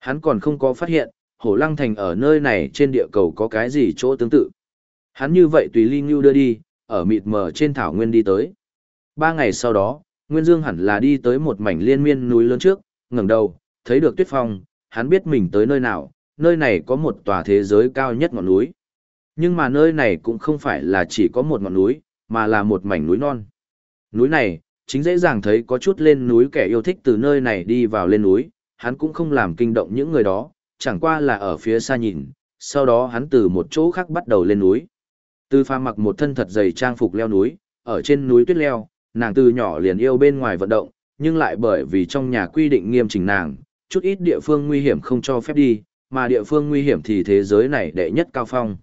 Hắn còn không có phát hiện, Hổ Lăng Thành ở nơi này trên địa cầu có cái gì chỗ tương tự. Hắn như vậy tùy Ly Ngưu đưa đi, ở mịt mờ trên thảo nguyên đi tới. Ba ngày sau đó, Nguyên Dương hẳn là đi tới một mảnh liên miên núi lớn trước, ngẩng đầu, thấy được tuyết phong, hắn biết mình tới nơi nào, nơi này có một tòa thế giới cao nhất ngọn núi. Nhưng mà nơi này cũng không phải là chỉ có một ngọn núi, mà là một mảnh núi non. Núi này, chính dễ dàng thấy có chút lên núi kẻ yêu thích từ nơi này đi vào lên núi, hắn cũng không làm kinh động những người đó, chẳng qua là ở phía xa nhìn, sau đó hắn từ một chỗ khác bắt đầu lên núi. Tư pha mặc một thân thật dày trang phục leo núi, ở trên núi tuyết leo, nàng từ nhỏ liền yêu bên ngoài vận động, nhưng lại bởi vì trong nhà quy định nghiêm chỉnh nàng, chút ít địa phương nguy hiểm không cho phép đi, mà địa phương nguy hiểm thì thế giới này đệ nhất cao phong.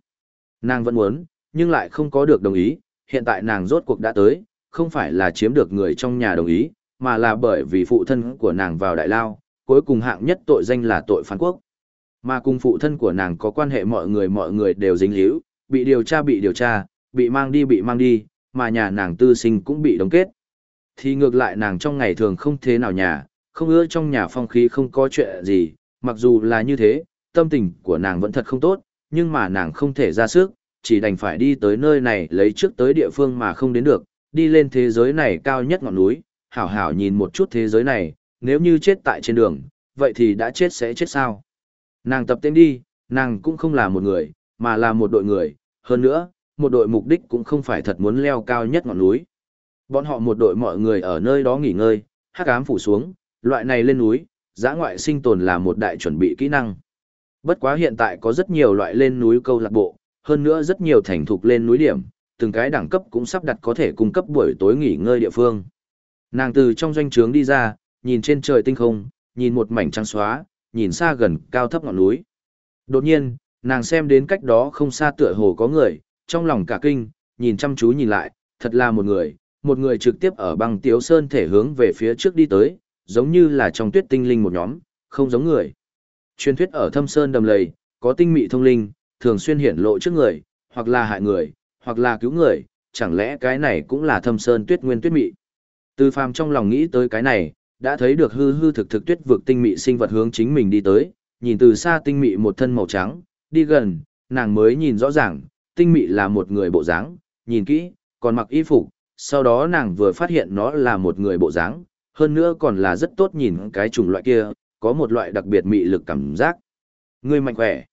Nàng vẫn muốn, nhưng lại không có được đồng ý, hiện tại nàng rốt cuộc đã tới, không phải là chiếm được người trong nhà đồng ý, mà là bởi vì phụ thân của nàng vào đại lao, cuối cùng hạng nhất tội danh là tội phản quốc. Mà cùng phụ thân của nàng có quan hệ mọi người mọi người đều dính líu, bị điều tra bị điều tra, bị mang đi bị mang đi, mà nhà nàng tư sinh cũng bị đóng kết. Thì ngược lại nàng trong ngày thường không thế nào nhà, không ưa trong nhà phong khí không có chuyện gì, mặc dù là như thế, tâm tình của nàng vẫn thật không tốt, nhưng mà nàng không thể ra sức, chỉ đành phải đi tới nơi này lấy trước tới địa phương mà không đến được, đi lên thế giới này cao nhất ngọn núi, hảo hảo nhìn một chút thế giới này, nếu như chết tại trên đường, vậy thì đã chết sẽ chết sao? Nàng tập tên đi, nàng cũng không là một người, mà là một đội người, hơn nữa, một đội mục đích cũng không phải thật muốn leo cao nhất ngọn núi. Bọn họ một đội mọi người ở nơi đó nghỉ ngơi, hắc ám phủ xuống, loại này lên núi, giã ngoại sinh tồn là một đại chuẩn bị kỹ năng. Bất quá hiện tại có rất nhiều loại lên núi câu lạc bộ, hơn nữa rất nhiều thành thục lên núi điểm, từng cái đẳng cấp cũng sắp đặt có thể cung cấp buổi tối nghỉ ngơi địa phương. Nàng từ trong doanh trướng đi ra, nhìn trên trời tinh không, nhìn một mảnh trắng xóa, nhìn xa gần cao thấp ngọn núi. Đột nhiên, nàng xem đến cách đó không xa tựa hồ có người, trong lòng cả kinh, nhìn chăm chú nhìn lại, thật là một người, một người trực tiếp ở băng tiếu sơn thể hướng về phía trước đi tới, giống như là trong tuyết tinh linh một nhóm, không giống người. Truyền thuyết ở thâm sơn đầm lầy, có tinh mị thông linh, thường xuyên hiển lộ trước người, hoặc là hại người, hoặc là cứu người, chẳng lẽ cái này cũng là thâm sơn tuyết nguyên tuyết mị. Từ phàm trong lòng nghĩ tới cái này, đã thấy được hư hư thực thực tuyết vực tinh mị sinh vật hướng chính mình đi tới, nhìn từ xa tinh mị một thân màu trắng, đi gần, nàng mới nhìn rõ ràng, tinh mị là một người bộ dáng, nhìn kỹ, còn mặc y phục, sau đó nàng vừa phát hiện nó là một người bộ dáng, hơn nữa còn là rất tốt nhìn cái chủng loại kia, có một loại đặc biệt mị lực cảm giác. Người mạnh khỏe.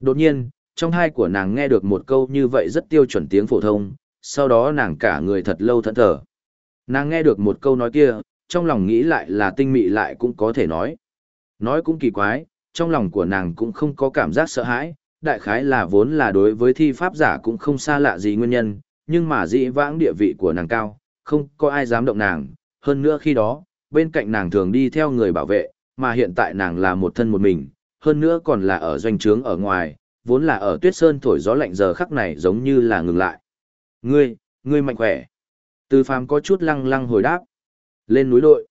Đột nhiên, trong hai của nàng nghe được một câu như vậy rất tiêu chuẩn tiếng phổ thông, sau đó nàng cả người thật lâu thẫn thờ. Nàng nghe được một câu nói kia, trong lòng nghĩ lại là tinh mị lại cũng có thể nói. Nói cũng kỳ quái, trong lòng của nàng cũng không có cảm giác sợ hãi, đại khái là vốn là đối với thi pháp giả cũng không xa lạ gì nguyên nhân, nhưng mà dĩ vãng địa vị của nàng cao, không có ai dám động nàng, hơn nữa khi đó, bên cạnh nàng thường đi theo người bảo vệ, mà hiện tại nàng là một thân một mình, hơn nữa còn là ở doanh trướng ở ngoài, vốn là ở tuyết sơn thổi gió lạnh giờ khắc này giống như là ngừng lại. Ngươi, ngươi mạnh khỏe. Từ phàm có chút lăng lăng hồi đáp. Lên núi đội.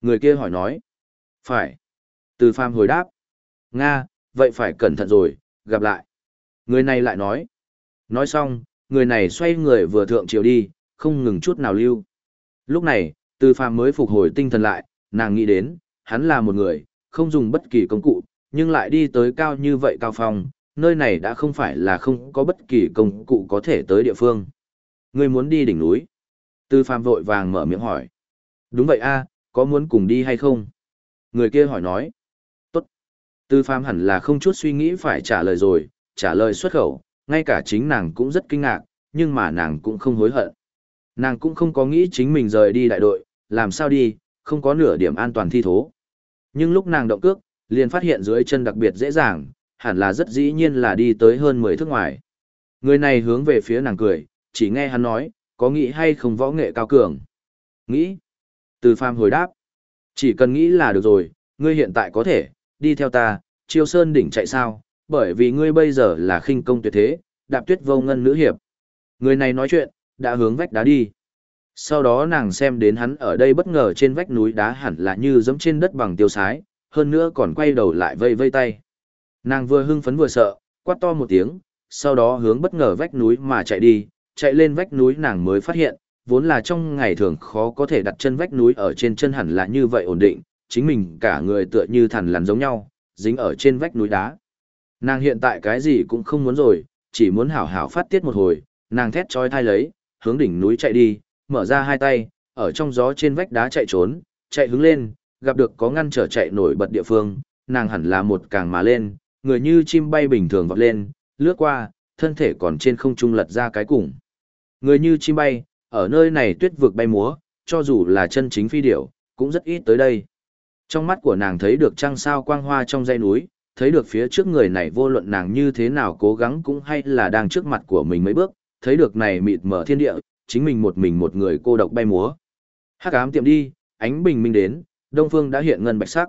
Người kia hỏi nói. Phải. Từ phàm hồi đáp. Nga, vậy phải cẩn thận rồi, gặp lại. Người này lại nói. Nói xong, người này xoay người vừa thượng chiều đi, không ngừng chút nào lưu. Lúc này, từ phàm mới phục hồi tinh thần lại, nàng nghĩ đến, hắn là một người, không dùng bất kỳ công cụ, nhưng lại đi tới cao như vậy cao phong, nơi này đã không phải là không có bất kỳ công cụ có thể tới địa phương. Ngươi muốn đi đỉnh núi. Từ phàm vội vàng mở miệng hỏi. Đúng vậy a, có muốn cùng đi hay không? Người kia hỏi nói. Tốt. tư phàm hẳn là không chút suy nghĩ phải trả lời rồi, trả lời xuất khẩu, ngay cả chính nàng cũng rất kinh ngạc, nhưng mà nàng cũng không hối hận. Nàng cũng không có nghĩ chính mình rời đi đại đội, làm sao đi, không có nửa điểm an toàn thi thố. Nhưng lúc nàng động cước, liền phát hiện dưới chân đặc biệt dễ dàng, hẳn là rất dĩ nhiên là đi tới hơn 10 thước ngoài. Người này hướng về phía nàng cười, chỉ nghe hắn nói, có nghĩ hay không võ nghệ cao cường. Nghĩ. Từ phàm hồi đáp. Chỉ cần nghĩ là được rồi, ngươi hiện tại có thể, đi theo ta, chiêu sơn đỉnh chạy sao, bởi vì ngươi bây giờ là khinh công tuyệt thế, đạp tuyết vô ngân nữ hiệp. Người này nói chuyện, đã hướng vách đá đi. Sau đó nàng xem đến hắn ở đây bất ngờ trên vách núi đá hẳn là như giống trên đất bằng tiêu sái, hơn nữa còn quay đầu lại vây vây tay. Nàng vừa hưng phấn vừa sợ, quát to một tiếng, sau đó hướng bất ngờ vách núi mà chạy đi, chạy lên vách núi nàng mới phát hiện, vốn là trong ngày thường khó có thể đặt chân vách núi ở trên chân hẳn là như vậy ổn định, chính mình cả người tựa như thằn lằn giống nhau, dính ở trên vách núi đá. Nàng hiện tại cái gì cũng không muốn rồi, chỉ muốn hảo hảo phát tiết một hồi, nàng thét trói thai lấy, hướng đỉnh núi chạy đi, mở ra hai tay, ở trong gió trên vách đá chạy trốn, chạy hướng lên, gặp được có ngăn trở chạy nổi bật địa phương, nàng hẳn là một càng mà lên, người như chim bay bình thường vọt lên, lướt qua, thân thể còn trên không trung lật ra cái cùng. Người như chim bay, ở nơi này tuyết vực bay múa, cho dù là chân chính phi điểu, cũng rất ít tới đây. Trong mắt của nàng thấy được trăng sao quang hoa trong dãy núi, thấy được phía trước người này vô luận nàng như thế nào cố gắng cũng hay là đang trước mặt của mình mấy bước, thấy được này mịt mở thiên địa, chính mình một mình một người cô độc bay múa. Hắc ám tiệm đi, ánh bình minh đến, đông phương đã hiện ngân bạch sắc.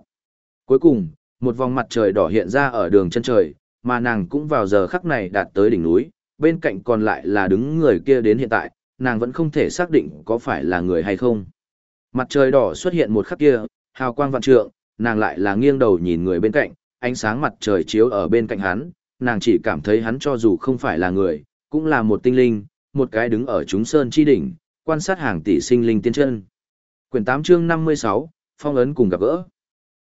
Cuối cùng, một vòng mặt trời đỏ hiện ra ở đường chân trời, mà nàng cũng vào giờ khắc này đạt tới đỉnh núi, bên cạnh còn lại là đứng người kia đến hiện tại, nàng vẫn không thể xác định có phải là người hay không. Mặt trời đỏ xuất hiện một khắc kia, hào quang vạn trượng, nàng lại là nghiêng đầu nhìn người bên cạnh, ánh sáng mặt trời chiếu ở bên cạnh hắn, nàng chỉ cảm thấy hắn cho dù không phải là người, cũng là một tinh linh, một cái đứng ở chúng sơn chi đỉnh, quan sát hàng tỷ sinh linh tiên chân. Quyển 8 chương 56, phong ấn cùng gặp gỡ.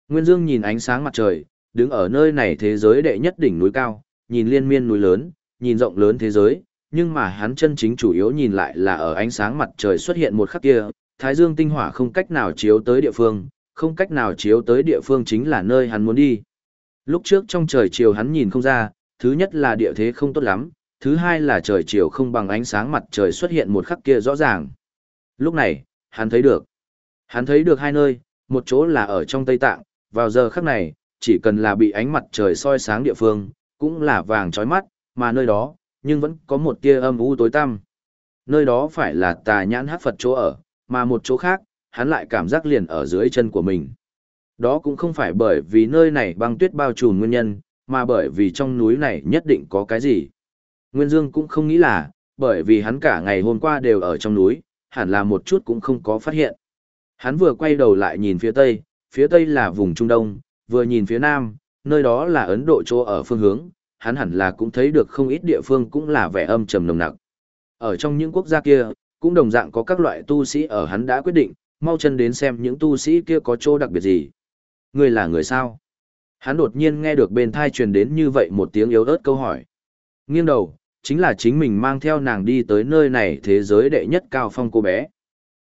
Nguyên Dương nhìn ánh sáng mặt trời, đứng ở nơi này thế giới đệ nhất đỉnh núi cao, nhìn liên miên núi lớn, nhìn rộng lớn thế giới, nhưng mà hắn chân chính chủ yếu nhìn lại là ở ánh sáng mặt trời xuất hiện một khắc kia, thái dương tinh hỏa không cách nào chiếu tới địa phương, không cách nào chiếu tới địa phương chính là nơi hắn muốn đi. Lúc trước trong trời chiều hắn nhìn không ra, thứ nhất là địa thế không tốt lắm, thứ hai là trời chiều không bằng ánh sáng mặt trời xuất hiện một khắc kia rõ ràng. Lúc này, hắn thấy được. Hắn thấy được hai nơi, một chỗ là ở trong Tây Tạng, vào giờ khắc này, chỉ cần là bị ánh mặt trời soi sáng địa phương, cũng là vàng chói mắt, mà nơi đó, nhưng vẫn có một tia âm u tối tăm. Nơi đó phải là tà nhãn hắc Phật chỗ ở, mà một chỗ khác, hắn lại cảm giác liền ở dưới chân của mình. Đó cũng không phải bởi vì nơi này băng tuyết bao trùm nguyên nhân, mà bởi vì trong núi này nhất định có cái gì. Nguyên Dương cũng không nghĩ là, bởi vì hắn cả ngày hôm qua đều ở trong núi, hẳn là một chút cũng không có phát hiện. Hắn vừa quay đầu lại nhìn phía tây, phía tây là vùng Trung Đông, vừa nhìn phía nam, nơi đó là Ấn Độ chỗ ở phương hướng, hắn hẳn là cũng thấy được không ít địa phương cũng là vẻ âm trầm nồng nặc. Ở trong những quốc gia kia, cũng đồng dạng có các loại tu sĩ ở hắn đã quyết định, mau chân đến xem những tu sĩ kia có chỗ đặc biệt gì. Người là người sao? Hắn đột nhiên nghe được bên thai truyền đến như vậy một tiếng yếu ớt câu hỏi. Nghiêng đầu, chính là chính mình mang theo nàng đi tới nơi này thế giới đệ nhất cao phong cô bé.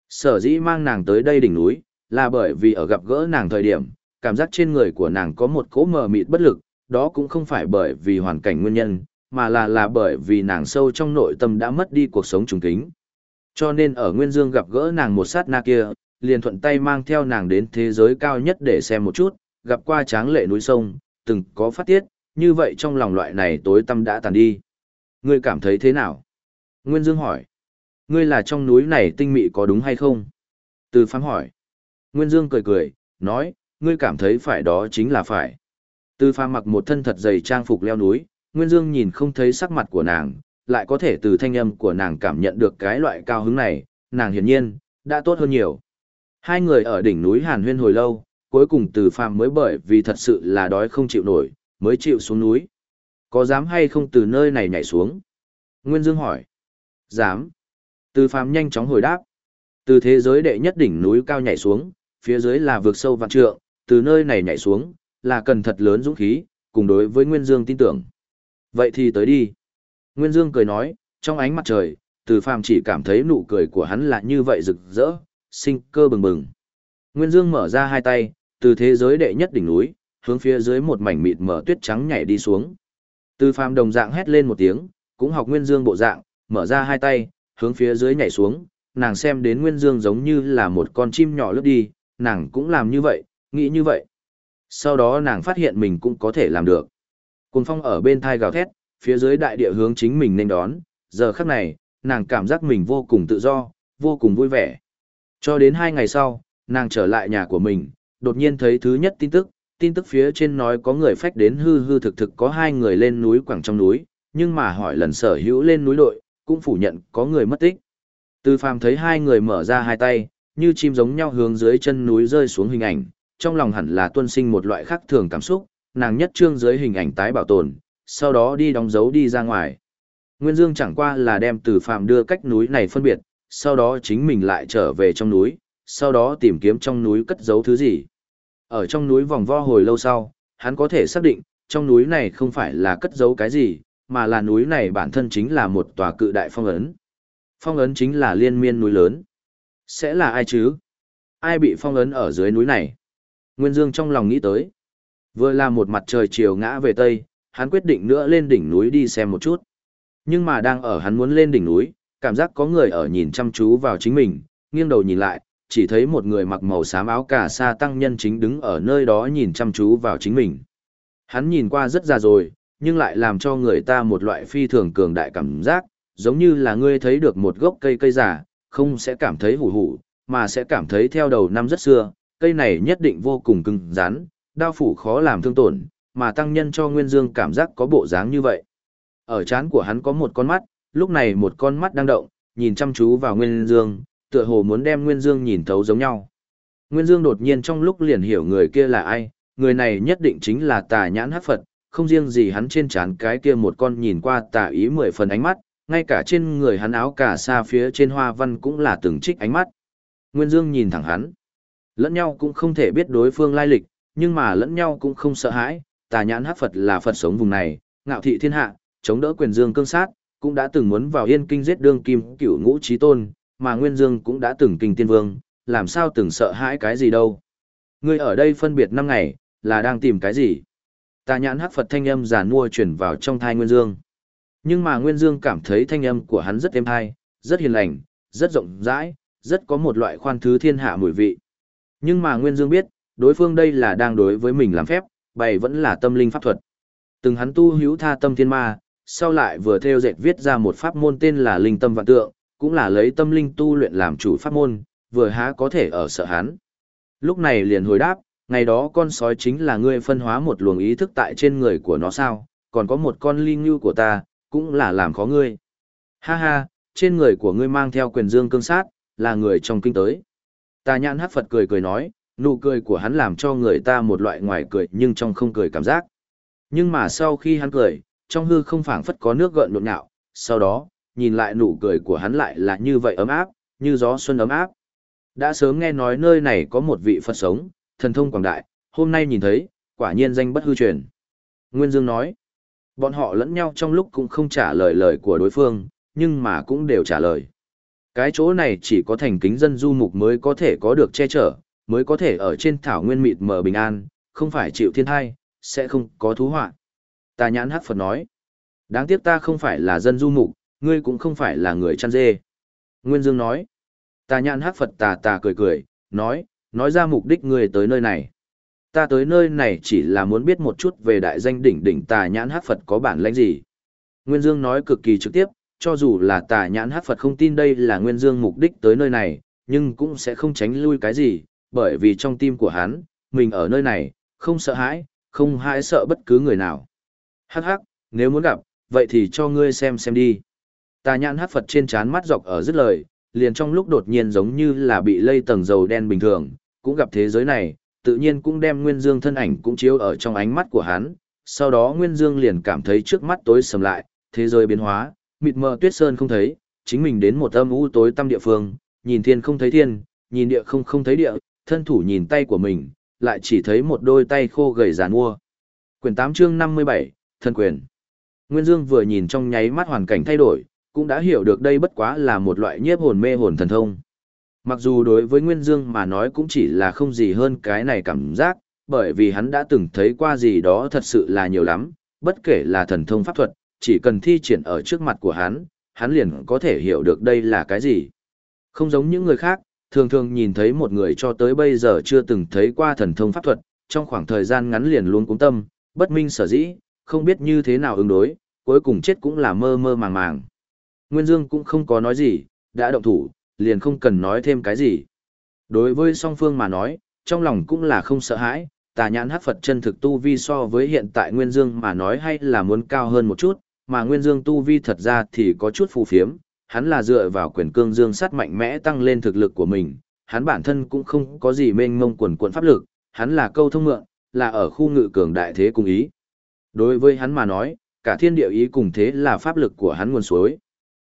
Sở dĩ mang nàng tới đây đỉnh núi, là bởi vì ở gặp gỡ nàng thời điểm, cảm giác trên người của nàng có một cỗ mờ mịt bất lực, đó cũng không phải bởi vì hoàn cảnh nguyên nhân, mà là là bởi vì nàng sâu trong nội tâm đã mất đi cuộc sống trùng kính. Cho nên ở Nguyên Dương gặp gỡ nàng một sát na kia, liền thuận tay mang theo nàng đến thế giới cao nhất để xem một chút, gặp qua tráng lệ núi sông, từng có phát tiết, như vậy trong lòng loại này tối tâm đã tàn đi. Ngươi cảm thấy thế nào? Nguyên Dương hỏi. Ngươi là trong núi này tinh mị có đúng hay không? Từ phán hỏi. Nguyên Dương cười cười, nói, ngươi cảm thấy phải đó chính là phải. Từ phàm mặc một thân thật dày trang phục leo núi, Nguyên Dương nhìn không thấy sắc mặt của nàng, lại có thể từ thanh âm của nàng cảm nhận được cái loại cao hứng này, nàng hiển nhiên, đã tốt hơn nhiều. Hai người ở đỉnh núi Hàn Huyên hồi lâu, cuối cùng từ phàm mới bởi vì thật sự là đói không chịu nổi, mới chịu xuống núi. Có dám hay không từ nơi này nhảy xuống? Nguyên Dương hỏi. Dám. Từ phàm nhanh chóng hồi đáp. Từ thế giới đệ nhất đỉnh núi cao nhảy xuống, phía dưới là vực sâu vạn trượng, từ nơi này nhảy xuống, là cần thật lớn dũng khí, cùng đối với Nguyên Dương tin tưởng. Vậy thì tới đi. Nguyên Dương cười nói, trong ánh mặt trời, từ phàm chỉ cảm thấy nụ cười của hắn là như vậy rực rỡ, sinh cơ bừng bừng. Nguyên Dương mở ra hai tay, từ thế giới đệ nhất đỉnh núi, hướng phía dưới một mảnh mịt mở tuyết trắng nhảy đi xuống. Từ phàm đồng dạng hét lên một tiếng, cũng học Nguyên Dương bộ dạng, mở ra hai tay, hướng phía dưới nhảy xuống, nàng xem đến Nguyên Dương giống như là một con chim nhỏ lướt đi, nàng cũng làm như vậy, nghĩ như vậy. Sau đó nàng phát hiện mình cũng có thể làm được. Cùng phong ở bên thai gào thét, phía dưới đại địa hướng chính mình nên đón, giờ khắc này, nàng cảm giác mình vô cùng tự do, vô cùng vui vẻ. Cho đến hai ngày sau, nàng trở lại nhà của mình, đột nhiên thấy thứ nhất tin tức, tin tức phía trên nói có người phách đến hư hư thực thực có hai người lên núi quảng trong núi, nhưng mà hỏi lần sở hữu lên núi đội, cũng phủ nhận có người mất tích. Từ phàm thấy hai người mở ra hai tay, như chim giống nhau hướng dưới chân núi rơi xuống hình ảnh, trong lòng hẳn là tuân sinh một loại khác thường cảm xúc, nàng nhất trương dưới hình ảnh tái bảo tồn, sau đó đi đóng dấu đi ra ngoài. Nguyên Dương chẳng qua là đem từ phàm đưa cách núi này phân biệt, sau đó chính mình lại trở về trong núi, sau đó tìm kiếm trong núi cất giấu thứ gì. Ở trong núi vòng vo hồi lâu sau, hắn có thể xác định, trong núi này không phải là cất giấu cái gì, mà là núi này bản thân chính là một tòa cự đại phong ấn. Phong ấn chính là liên miên núi lớn. Sẽ là ai chứ? Ai bị phong ấn ở dưới núi này? Nguyên Dương trong lòng nghĩ tới. Vừa là một mặt trời chiều ngã về Tây, hắn quyết định nữa lên đỉnh núi đi xem một chút. Nhưng mà đang ở hắn muốn lên đỉnh núi, cảm giác có người ở nhìn chăm chú vào chính mình, nghiêng đầu nhìn lại, chỉ thấy một người mặc màu xám áo cà sa tăng nhân chính đứng ở nơi đó nhìn chăm chú vào chính mình. Hắn nhìn qua rất già rồi, nhưng lại làm cho người ta một loại phi thường cường đại cảm giác, giống như là ngươi thấy được một gốc cây cây già, không sẽ cảm thấy hủ hủ, mà sẽ cảm thấy theo đầu năm rất xưa, cây này nhất định vô cùng cứng rắn, đao phủ khó làm thương tổn, mà tăng nhân cho Nguyên Dương cảm giác có bộ dáng như vậy. Ở trán của hắn có một con mắt, lúc này một con mắt đang động, nhìn chăm chú vào Nguyên Dương, tựa hồ muốn đem Nguyên Dương nhìn thấu giống nhau. Nguyên Dương đột nhiên trong lúc liền hiểu người kia là ai, người này nhất định chính là tà nhãn hắc Phật, không riêng gì hắn trên trán cái kia một con nhìn qua tà ý mười phần ánh mắt, ngay cả trên người hắn áo cả xa phía trên hoa văn cũng là từng trích ánh mắt. Nguyên Dương nhìn thẳng hắn. Lẫn nhau cũng không thể biết đối phương lai lịch, nhưng mà lẫn nhau cũng không sợ hãi, tà nhãn hắc Phật là Phật sống vùng này, ngạo thị thiên hạ, chống đỡ quyền dương cương sát, cũng đã từng muốn vào yên kinh giết đương kim cửu ngũ trí tôn, mà Nguyên Dương cũng đã từng kinh tiên vương, làm sao từng sợ hãi cái gì đâu. Ngươi ở đây phân biệt năm ngày, là đang tìm cái gì? Tà nhãn hắc Phật thanh âm giàn mua chuyển vào trong thai Nguyên Dương. Nhưng mà Nguyên Dương cảm thấy thanh âm của hắn rất êm thai, rất hiền lành, rất rộng rãi, rất có một loại khoan thứ thiên hạ mùi vị. Nhưng mà Nguyên Dương biết, đối phương đây là đang đối với mình làm phép, bày vẫn là tâm linh pháp thuật. Từng hắn tu hữu tha tâm thiên ma, sau lại vừa theo dệt viết ra một pháp môn tên là linh tâm vạn tượng, cũng là lấy tâm linh tu luyện làm chủ pháp môn, vừa há có thể ở sợ hắn. Lúc này liền hồi đáp, ngày đó con sói chính là ngươi phân hóa một luồng ý thức tại trên người của nó sao, còn có một con ly ngưu của ta, cũng là làm khó ngươi. Ha ha, trên người của ngươi mang theo quyền dương cương sát, là người trong kinh tới. Tà nhãn hắc Phật cười cười nói, nụ cười của hắn làm cho người ta một loại ngoài cười nhưng trong không cười cảm giác. Nhưng mà sau khi hắn cười, trong hư không phảng phất có nước gợn nhộn nhạo, sau đó, nhìn lại nụ cười của hắn lại là như vậy ấm áp, như gió xuân ấm áp. Đã sớm nghe nói nơi này có một vị Phật sống, thần thông quảng đại, hôm nay nhìn thấy, quả nhiên danh bất hư truyền. Nguyên Dương nói, bọn họ lẫn nhau trong lúc cũng không trả lời lời của đối phương, nhưng mà cũng đều trả lời. Cái chỗ này chỉ có thành kính dân du mục mới có thể có được che chở, mới có thể ở trên thảo nguyên mịt mờ bình an, không phải chịu thiên thai, sẽ không có thú họa. Tà nhãn hắc Phật nói, đáng tiếc ta không phải là dân du mục, ngươi cũng không phải là người chăn dê. Nguyên Dương nói, tà nhãn hắc Phật tà tà cười cười, nói, nói ra mục đích ngươi tới nơi này. Ta tới nơi này chỉ là muốn biết một chút về đại danh đỉnh đỉnh tà nhãn hắc Phật có bản lãnh gì. Nguyên Dương nói cực kỳ trực tiếp, cho dù là tà nhãn Hát Phật không tin đây là Nguyên Dương mục đích tới nơi này, nhưng cũng sẽ không tránh lui cái gì, bởi vì trong tim của hắn, mình ở nơi này, không sợ hãi, không hãi sợ bất cứ người nào. Hắc hắc, nếu muốn gặp, vậy thì cho ngươi xem xem đi. Tà nhãn Hát Phật trên trán mắt dọc ở dứt lời, liền trong lúc đột nhiên giống như là bị lây tầng dầu đen bình thường, cũng gặp thế giới này, tự nhiên cũng đem Nguyên Dương thân ảnh cũng chiếu ở trong ánh mắt của hắn. Sau đó Nguyên Dương liền cảm thấy trước mắt tối sầm lại, thế giới biến hóa, mịt mờ tuyết sơn không thấy, chính mình đến một âm u tối tăm địa phương, nhìn thiên không thấy thiên, nhìn địa không không thấy địa, thân thủ nhìn tay của mình, lại chỉ thấy một đôi tay khô gầy giàn mua. Quyển 8 chương 57, thân quyền. Nguyên Dương vừa nhìn trong nháy mắt hoàn cảnh thay đổi, cũng đã hiểu được đây bất quá là một loại nhiếp hồn mê hồn thần thông. Mặc dù đối với Nguyên Dương mà nói cũng chỉ là không gì hơn cái này cảm giác, bởi vì hắn đã từng thấy qua gì đó thật sự là nhiều lắm, bất kể là thần thông pháp thuật, chỉ cần thi triển ở trước mặt của hắn, hắn liền có thể hiểu được đây là cái gì. Không giống những người khác, thường thường nhìn thấy một người cho tới bây giờ chưa từng thấy qua thần thông pháp thuật, trong khoảng thời gian ngắn liền luôn cúng tâm, bất minh sở dĩ, không biết như thế nào ứng đối, cuối cùng chết cũng là mơ mơ màng màng. Nguyên Dương cũng không có nói gì, đã động thủ, liền không cần nói thêm cái gì. Đối với song phương mà nói, trong lòng cũng là không sợ hãi, tà nhãn Hát Phật chân thực tu vi so với hiện tại Nguyên Dương mà nói hay là muốn cao hơn một chút, mà Nguyên Dương tu vi thật ra thì có chút phù phiếm, hắn là dựa vào quyền cương dương sát mạnh mẽ tăng lên thực lực của mình, hắn bản thân cũng không có gì mênh mông quần quần pháp lực, hắn là câu thông mượn, là ở khu ngự cường đại thế cùng ý. Đối với hắn mà nói, cả thiên địa ý cùng thế là pháp lực của hắn nguồn suối.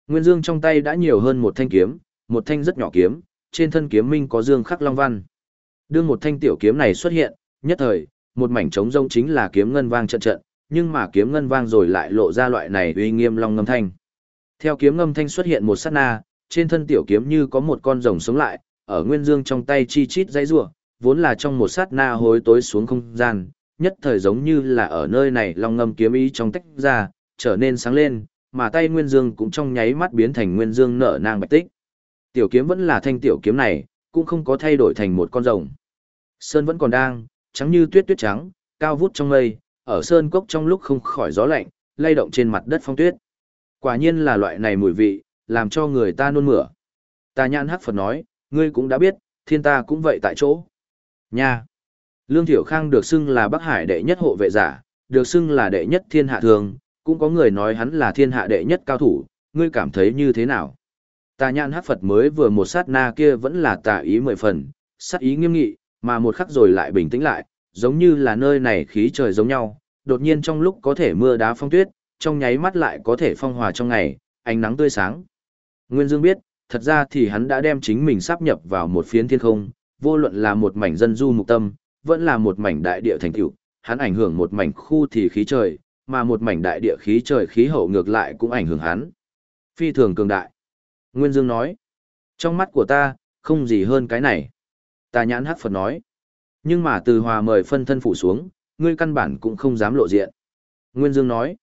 Nguyên Dương trong tay đã nhiều hơn một thanh kiếm, một thanh rất nhỏ kiếm, trên thân kiếm minh có dương khắc long văn. Đương một thanh tiểu kiếm này xuất hiện, nhất thời, một mảnh trống rông chính là kiếm ngân vang trận trận, nhưng mà kiếm ngân vang rồi lại lộ ra loại này uy nghiêm long ngâm thanh. Theo kiếm ngâm thanh xuất hiện một sát na, trên thân tiểu kiếm như có một con rồng sống lại, ở nguyên dương trong tay chi chít dãy rủa, vốn là trong một sát na hối tối xuống không gian, nhất thời giống như là ở nơi này long ngâm kiếm ý trong tách ra, trở nên sáng lên, mà tay nguyên dương cũng trong nháy mắt biến thành nguyên dương nở nang bạch tích. Tiểu kiếm vẫn là thanh tiểu kiếm này, cũng không có thay đổi thành một con rồng. Sơn vẫn còn đang, trắng như tuyết tuyết trắng, cao vút trong mây, ở sơn cốc trong lúc không khỏi gió lạnh, lay động trên mặt đất phong tuyết. Quả nhiên là loại này mùi vị, làm cho người ta nôn mửa. Tà nhãn hắc Phật nói, ngươi cũng đã biết, thiên ta cũng vậy tại chỗ. Nha! Lương Thiểu Khang được xưng là Bắc Hải đệ nhất hộ vệ giả, được xưng là đệ nhất thiên hạ thường, cũng có người nói hắn là thiên hạ đệ nhất cao thủ, ngươi cảm thấy như thế nào? Tà nhãn hắc Phật mới vừa một sát na kia vẫn là tà ý mười phần, sát ý nghiêm nghị, mà một khắc rồi lại bình tĩnh lại, giống như là nơi này khí trời giống nhau, đột nhiên trong lúc có thể mưa đá phong tuyết, trong nháy mắt lại có thể phong hòa trong ngày, ánh nắng tươi sáng. Nguyên Dương biết, thật ra thì hắn đã đem chính mình sắp nhập vào một phiến thiên không, vô luận là một mảnh dân du mục tâm, vẫn là một mảnh đại địa thành tựu, hắn ảnh hưởng một mảnh khu thì khí trời, mà một mảnh đại địa khí trời khí hậu ngược lại cũng ảnh hưởng hắn. Phi thường cường đại. Nguyên Dương nói, trong mắt của ta, không gì hơn cái này. Ta nhãn hắc Phật nói, nhưng mà từ hòa mời phân thân phủ xuống, ngươi căn bản cũng không dám lộ diện. Nguyên Dương nói,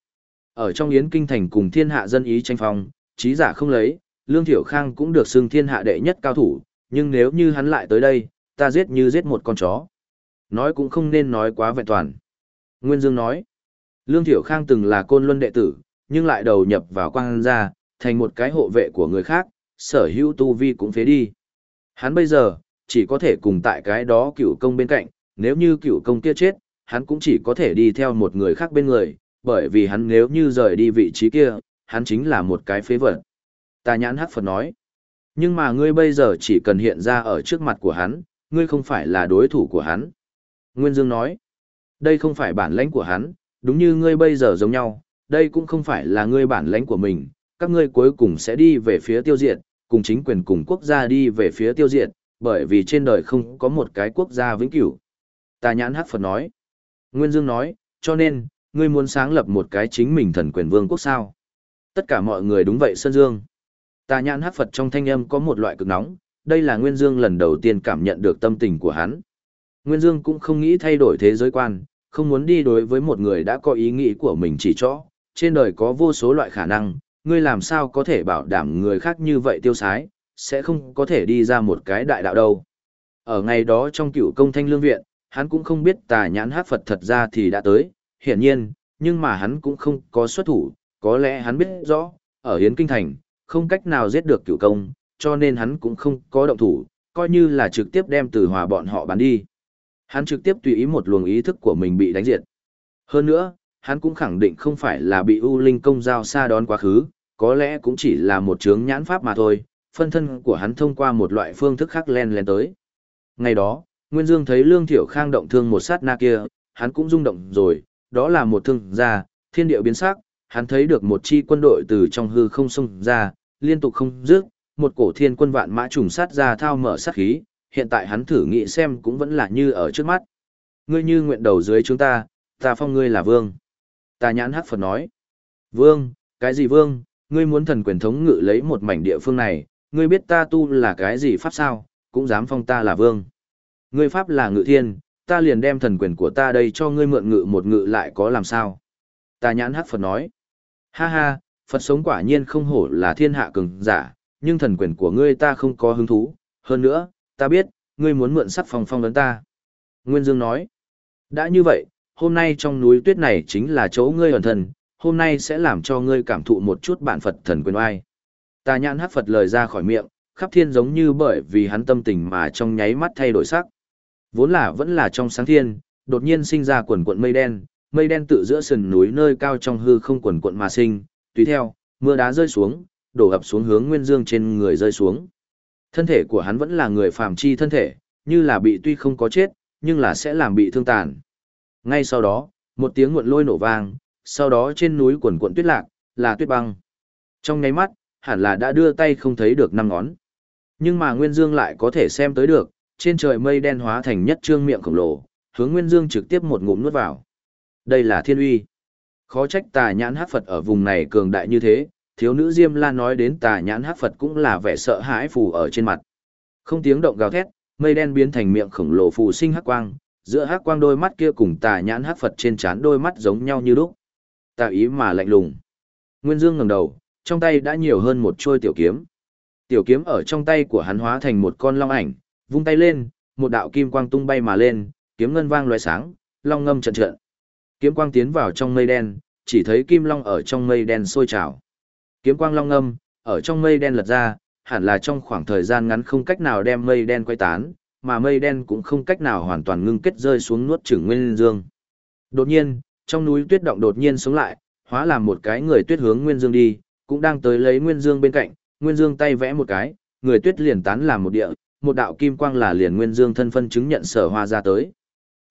ở trong yến kinh thành cùng thiên hạ dân ý tranh phong, trí giả không lấy, Lương Thiểu Khang cũng được xưng thiên hạ đệ nhất cao thủ, nhưng nếu như hắn lại tới đây, ta giết như giết một con chó. Nói cũng không nên nói quá vẹn toàn. Nguyên Dương nói, Lương Thiểu Khang từng là côn luân đệ tử, nhưng lại đầu nhập vào quang gia, thành một cái hộ vệ của người khác, sở hữu tu vi cũng phế đi. Hắn bây giờ, chỉ có thể cùng tại cái đó cựu công bên cạnh, nếu như cựu công kia chết, hắn cũng chỉ có thể đi theo một người khác bên người, bởi vì hắn nếu như rời đi vị trí kia, hắn chính là một cái phế vật. Tà nhãn hắc Phật nói, nhưng mà ngươi bây giờ chỉ cần hiện ra ở trước mặt của hắn, ngươi không phải là đối thủ của hắn. Nguyên Dương nói, đây không phải bản lãnh của hắn, đúng như ngươi bây giờ giống nhau, đây cũng không phải là ngươi bản lãnh của mình, các ngươi cuối cùng sẽ đi về phía tiêu diệt, cùng chính quyền cùng quốc gia đi về phía tiêu diệt, bởi vì trên đời không có một cái quốc gia vĩnh cửu. Tà nhãn hắc Phật nói. Nguyên Dương nói, cho nên, ngươi muốn sáng lập một cái chính mình thần quyền vương quốc sao. Tất cả mọi người đúng vậy Sơn Dương. Tà nhãn hắc Phật trong thanh âm có một loại cực nóng, đây là Nguyên Dương lần đầu tiên cảm nhận được tâm tình của hắn. Nguyên Dương cũng không nghĩ thay đổi thế giới quan, không muốn đi đối với một người đã có ý nghĩ của mình chỉ cho, trên đời có vô số loại khả năng, ngươi làm sao có thể bảo đảm người khác như vậy tiêu sái, sẽ không có thể đi ra một cái đại đạo đâu. Ở ngày đó trong cựu công thanh lương viện, hắn cũng không biết tà nhãn hát Phật thật ra thì đã tới, hiển nhiên, nhưng mà hắn cũng không có xuất thủ, có lẽ hắn biết rõ, ở Hiến Kinh Thành, không cách nào giết được cựu công, cho nên hắn cũng không có động thủ, coi như là trực tiếp đem từ hòa bọn họ bán đi. Hắn trực tiếp tùy ý một luồng ý thức của mình bị đánh diệt. Hơn nữa, hắn cũng khẳng định không phải là bị U Linh công giao xa đón quá khứ, có lẽ cũng chỉ là một chướng nhãn pháp mà thôi, phân thân của hắn thông qua một loại phương thức khác len len tới. Ngày đó, Nguyên Dương thấy Lương Thiểu Khang động thương một sát na kia, hắn cũng rung động rồi, đó là một thương gia thiên điệu biến sắc, hắn thấy được một chi quân đội từ trong hư không xông ra, liên tục không dứt, một cổ thiên quân vạn mã trùng sát ra thao mở sát khí, hiện tại hắn thử nghĩ xem cũng vẫn là như ở trước mắt. Ngươi như nguyện đầu dưới chúng ta, ta phong ngươi là vương. Ta nhãn hắc Phật nói. Vương, cái gì vương, ngươi muốn thần quyền thống ngự lấy một mảnh địa phương này, ngươi biết ta tu là cái gì pháp sao, cũng dám phong ta là vương. Ngươi pháp là ngự thiên, ta liền đem thần quyền của ta đây cho ngươi mượn ngự một ngự lại có làm sao. Ta nhãn hắc Phật nói. Ha ha, Phật sống quả nhiên không hổ là thiên hạ cường giả, nhưng thần quyền của ngươi ta không có hứng thú. Hơn nữa, ta biết, ngươi muốn mượn sắc phong phong lớn ta. Nguyên Dương nói. Đã như vậy, hôm nay trong núi tuyết này chính là chỗ ngươi ẩn thần, hôm nay sẽ làm cho ngươi cảm thụ một chút bản Phật thần quyền oai. Tà nhãn hắc Phật lời ra khỏi miệng, khắp thiên giống như bởi vì hắn tâm tình mà trong nháy mắt thay đổi sắc. Vốn là vẫn là trong sáng thiên, đột nhiên sinh ra quần cuộn mây đen, mây đen tự giữa sườn núi nơi cao trong hư không quần cuộn mà sinh, tùy theo, mưa đá rơi xuống, đổ ập xuống hướng Nguyên Dương trên người rơi xuống. Thân thể của hắn vẫn là người phàm chi thân thể, như là bị tuy không có chết, nhưng là sẽ làm bị thương tàn. Ngay sau đó, một tiếng nguồn lôi nổ vang, sau đó trên núi quần cuộn tuyết lạc, là tuyết băng. Trong nháy mắt, hẳn là đã đưa tay không thấy được năm ngón. Nhưng mà Nguyên Dương lại có thể xem tới được, trên trời mây đen hóa thành nhất trương miệng khổng lồ, hướng Nguyên Dương trực tiếp một ngụm nuốt vào. Đây là thiên uy. Khó trách tà nhãn hắc Phật ở vùng này cường đại như thế, thiếu nữ Diêm La nói đến tà nhãn hắc Phật cũng là vẻ sợ hãi phù ở trên mặt. Không tiếng động gào thét, mây đen biến thành miệng khổng lồ phù sinh hắc quang, giữa hắc quang đôi mắt kia cùng tà nhãn hắc Phật trên trán đôi mắt giống nhau như lúc. Tà ý mà lạnh lùng. Nguyên Dương ngẩng đầu, trong tay đã nhiều hơn một trôi tiểu kiếm. Tiểu kiếm ở trong tay của hắn hóa thành một con long ảnh, vung tay lên, một đạo kim quang tung bay mà lên, kiếm ngân vang loé sáng, long ngâm trận trận. Kiếm quang tiến vào trong mây đen, chỉ thấy kim long ở trong mây đen sôi trào. Kiếm quang long ngâm, ở trong mây đen lật ra, hẳn là trong khoảng thời gian ngắn không cách nào đem mây đen quay tán, mà mây đen cũng không cách nào hoàn toàn ngưng kết rơi xuống nuốt chửng nguyên dương. Đột nhiên, trong núi tuyết động đột nhiên sống lại, hóa làm một cái người tuyết hướng nguyên dương đi, cũng đang tới lấy nguyên dương bên cạnh, Nguyên Dương tay vẽ một cái, người tuyết liền tán làm một địa, một đạo kim quang là liền Nguyên Dương thân phân chứng nhận sở hoa ra tới.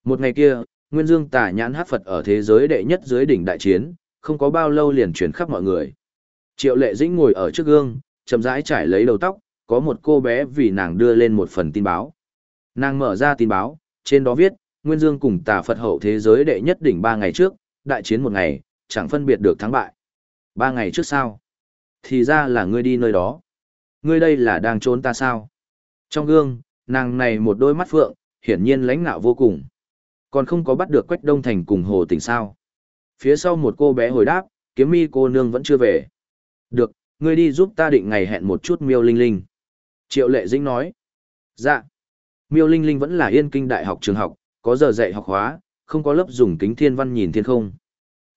Một ngày kia, Nguyên Dương tả nhãn hát Phật ở thế giới đệ nhất dưới đỉnh đại chiến, không có bao lâu liền chuyển khắp mọi người. Triệu lệ dĩnh ngồi ở trước gương, chậm rãi trải lấy đầu tóc, có một cô bé vì nàng đưa lên một phần tin báo. Nàng mở ra tin báo, trên đó viết, Nguyên Dương cùng tà Phật hậu thế giới đệ nhất đỉnh ba ngày trước, đại chiến một ngày, chẳng phân biệt được thắng bại. Ba ngày trước sao? Thì ra là ngươi đi nơi đó. Ngươi đây là đang trốn ta sao? Trong gương, nàng này một đôi mắt phượng, hiển nhiên lãnh nạo vô cùng. Còn không có bắt được Quách Đông Thành cùng Hồ Tỉnh sao. Phía sau một cô bé hồi đáp, kiếm mi cô nương vẫn chưa về. Được, ngươi đi giúp ta định ngày hẹn một chút miêu linh linh. Triệu lệ dĩnh nói. Dạ. Miêu linh linh vẫn là yên kinh đại học trường học, có giờ dạy học hóa, không có lớp dùng kính thiên văn nhìn thiên không.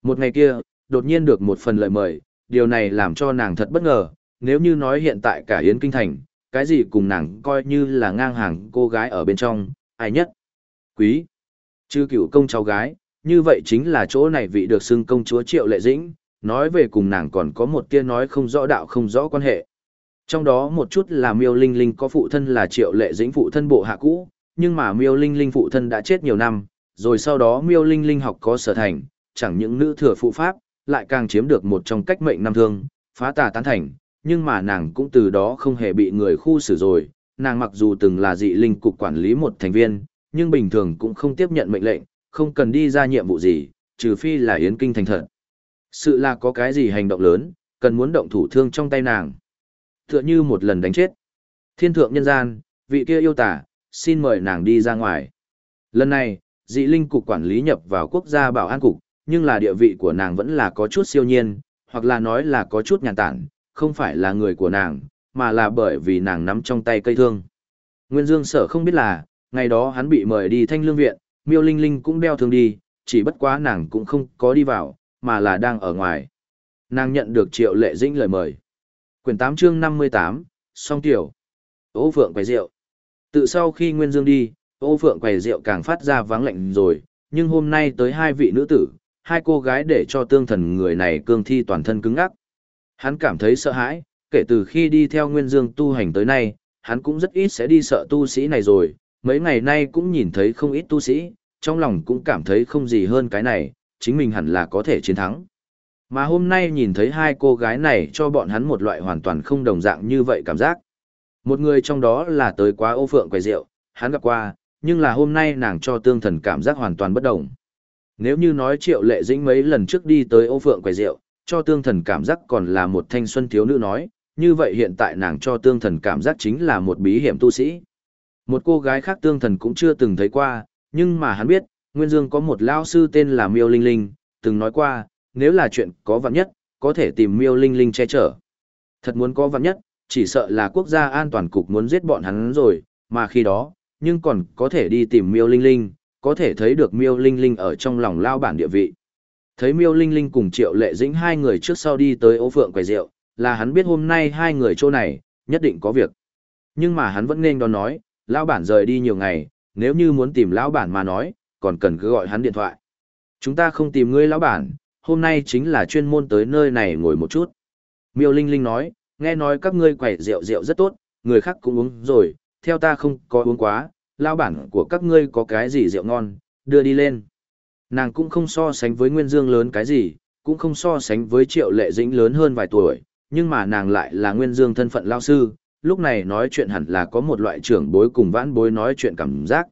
Một ngày kia, đột nhiên được một phần lời mời, điều này làm cho nàng thật bất ngờ, nếu như nói hiện tại cả Yến Kinh Thành, cái gì cùng nàng coi như là ngang hàng cô gái ở bên trong, ai nhất? Quý. Chư cựu công cháu gái, như vậy chính là chỗ này vị được xưng công chúa Triệu Lệ Dĩnh, nói về cùng nàng còn có một tia nói không rõ đạo không rõ quan hệ. Trong đó một chút là Miêu Linh Linh có phụ thân là Triệu Lệ Dĩnh phụ thân bộ hạ cũ, nhưng mà Miêu Linh Linh phụ thân đã chết nhiều năm, rồi sau đó Miêu Linh Linh học có sở thành, chẳng những nữ thừa phụ pháp, lại càng chiếm được một trong cách mệnh năm thương, phá tà tán thành, nhưng mà nàng cũng từ đó không hề bị người khu xử rồi, nàng mặc dù từng là dị linh cục quản lý một thành viên, nhưng bình thường cũng không tiếp nhận mệnh lệnh, không cần đi ra nhiệm vụ gì, trừ phi là yến kinh thành thật. Sự là có cái gì hành động lớn, cần muốn động thủ thương trong tay nàng. Tựa như một lần đánh chết. Thiên thượng nhân gian, vị kia yêu tả, xin mời nàng đi ra ngoài. Lần này, dị linh cục quản lý nhập vào quốc gia bảo an cục, nhưng là địa vị của nàng vẫn là có chút siêu nhiên, hoặc là nói là có chút nhàn tản, không phải là người của nàng, mà là bởi vì nàng nắm trong tay cây thương. Nguyên Dương sở không biết là, ngày đó hắn bị mời đi thanh lương viện, miêu linh linh cũng đeo thương đi, chỉ bất quá nàng cũng không có đi vào, mà là đang ở ngoài. Nàng nhận được triệu lệ dĩnh lời mời. Quyển 8 chương 58, song tiểu. Ô Phượng quầy rượu. Tự sau khi Nguyên Dương đi, ô Phượng quầy rượu càng phát ra vắng lạnh rồi, nhưng hôm nay tới hai vị nữ tử, hai cô gái để cho tương thần người này cương thi toàn thân cứng ngắc. Hắn cảm thấy sợ hãi, kể từ khi đi theo Nguyên Dương tu hành tới nay, hắn cũng rất ít sẽ đi sợ tu sĩ này rồi, mấy ngày nay cũng nhìn thấy không ít tu sĩ, trong lòng cũng cảm thấy không gì hơn cái này, chính mình hẳn là có thể chiến thắng. Mà hôm nay nhìn thấy hai cô gái này cho bọn hắn một loại hoàn toàn không đồng dạng như vậy cảm giác. Một người trong đó là tới quá ô phượng quầy rượu, hắn gặp qua, nhưng là hôm nay nàng cho tương thần cảm giác hoàn toàn bất đồng. Nếu như nói triệu lệ dĩnh mấy lần trước đi tới ô phượng quầy rượu, cho tương thần cảm giác còn là một thanh xuân thiếu nữ nói, như vậy hiện tại nàng cho tương thần cảm giác chính là một bí hiểm tu sĩ. Một cô gái khác tương thần cũng chưa từng thấy qua, nhưng mà hắn biết, Nguyên Dương có một lao sư tên là Miêu Linh Linh, từng nói qua, nếu là chuyện có vạn nhất, có thể tìm Miêu Linh Linh che chở. Thật muốn có vạn nhất, chỉ sợ là quốc gia an toàn cục muốn giết bọn hắn rồi, mà khi đó, nhưng còn có thể đi tìm Miêu Linh Linh, có thể thấy được Miêu Linh Linh ở trong lòng lao bản địa vị. Thấy Miêu Linh Linh cùng Triệu Lệ Dĩnh hai người trước sau đi tới ô phượng quầy rượu, là hắn biết hôm nay hai người chỗ này, nhất định có việc. Nhưng mà hắn vẫn nên đón nói, lão bản rời đi nhiều ngày, nếu như muốn tìm lão bản mà nói, còn cần cứ gọi hắn điện thoại. Chúng ta không tìm ngươi lão bản, hôm nay chính là chuyên môn tới nơi này ngồi một chút. Miêu Linh Linh nói, nghe nói các ngươi quầy rượu rượu rất tốt, người khác cũng uống rồi, theo ta không có uống quá, Lao bản của các ngươi có cái gì rượu ngon, đưa đi lên. Nàng cũng không so sánh với Nguyên Dương lớn cái gì, cũng không so sánh với Triệu Lệ Dĩnh lớn hơn vài tuổi, nhưng mà nàng lại là Nguyên Dương thân phận lao sư, lúc này nói chuyện hẳn là có một loại trưởng bối cùng vãn bối nói chuyện cảm giác.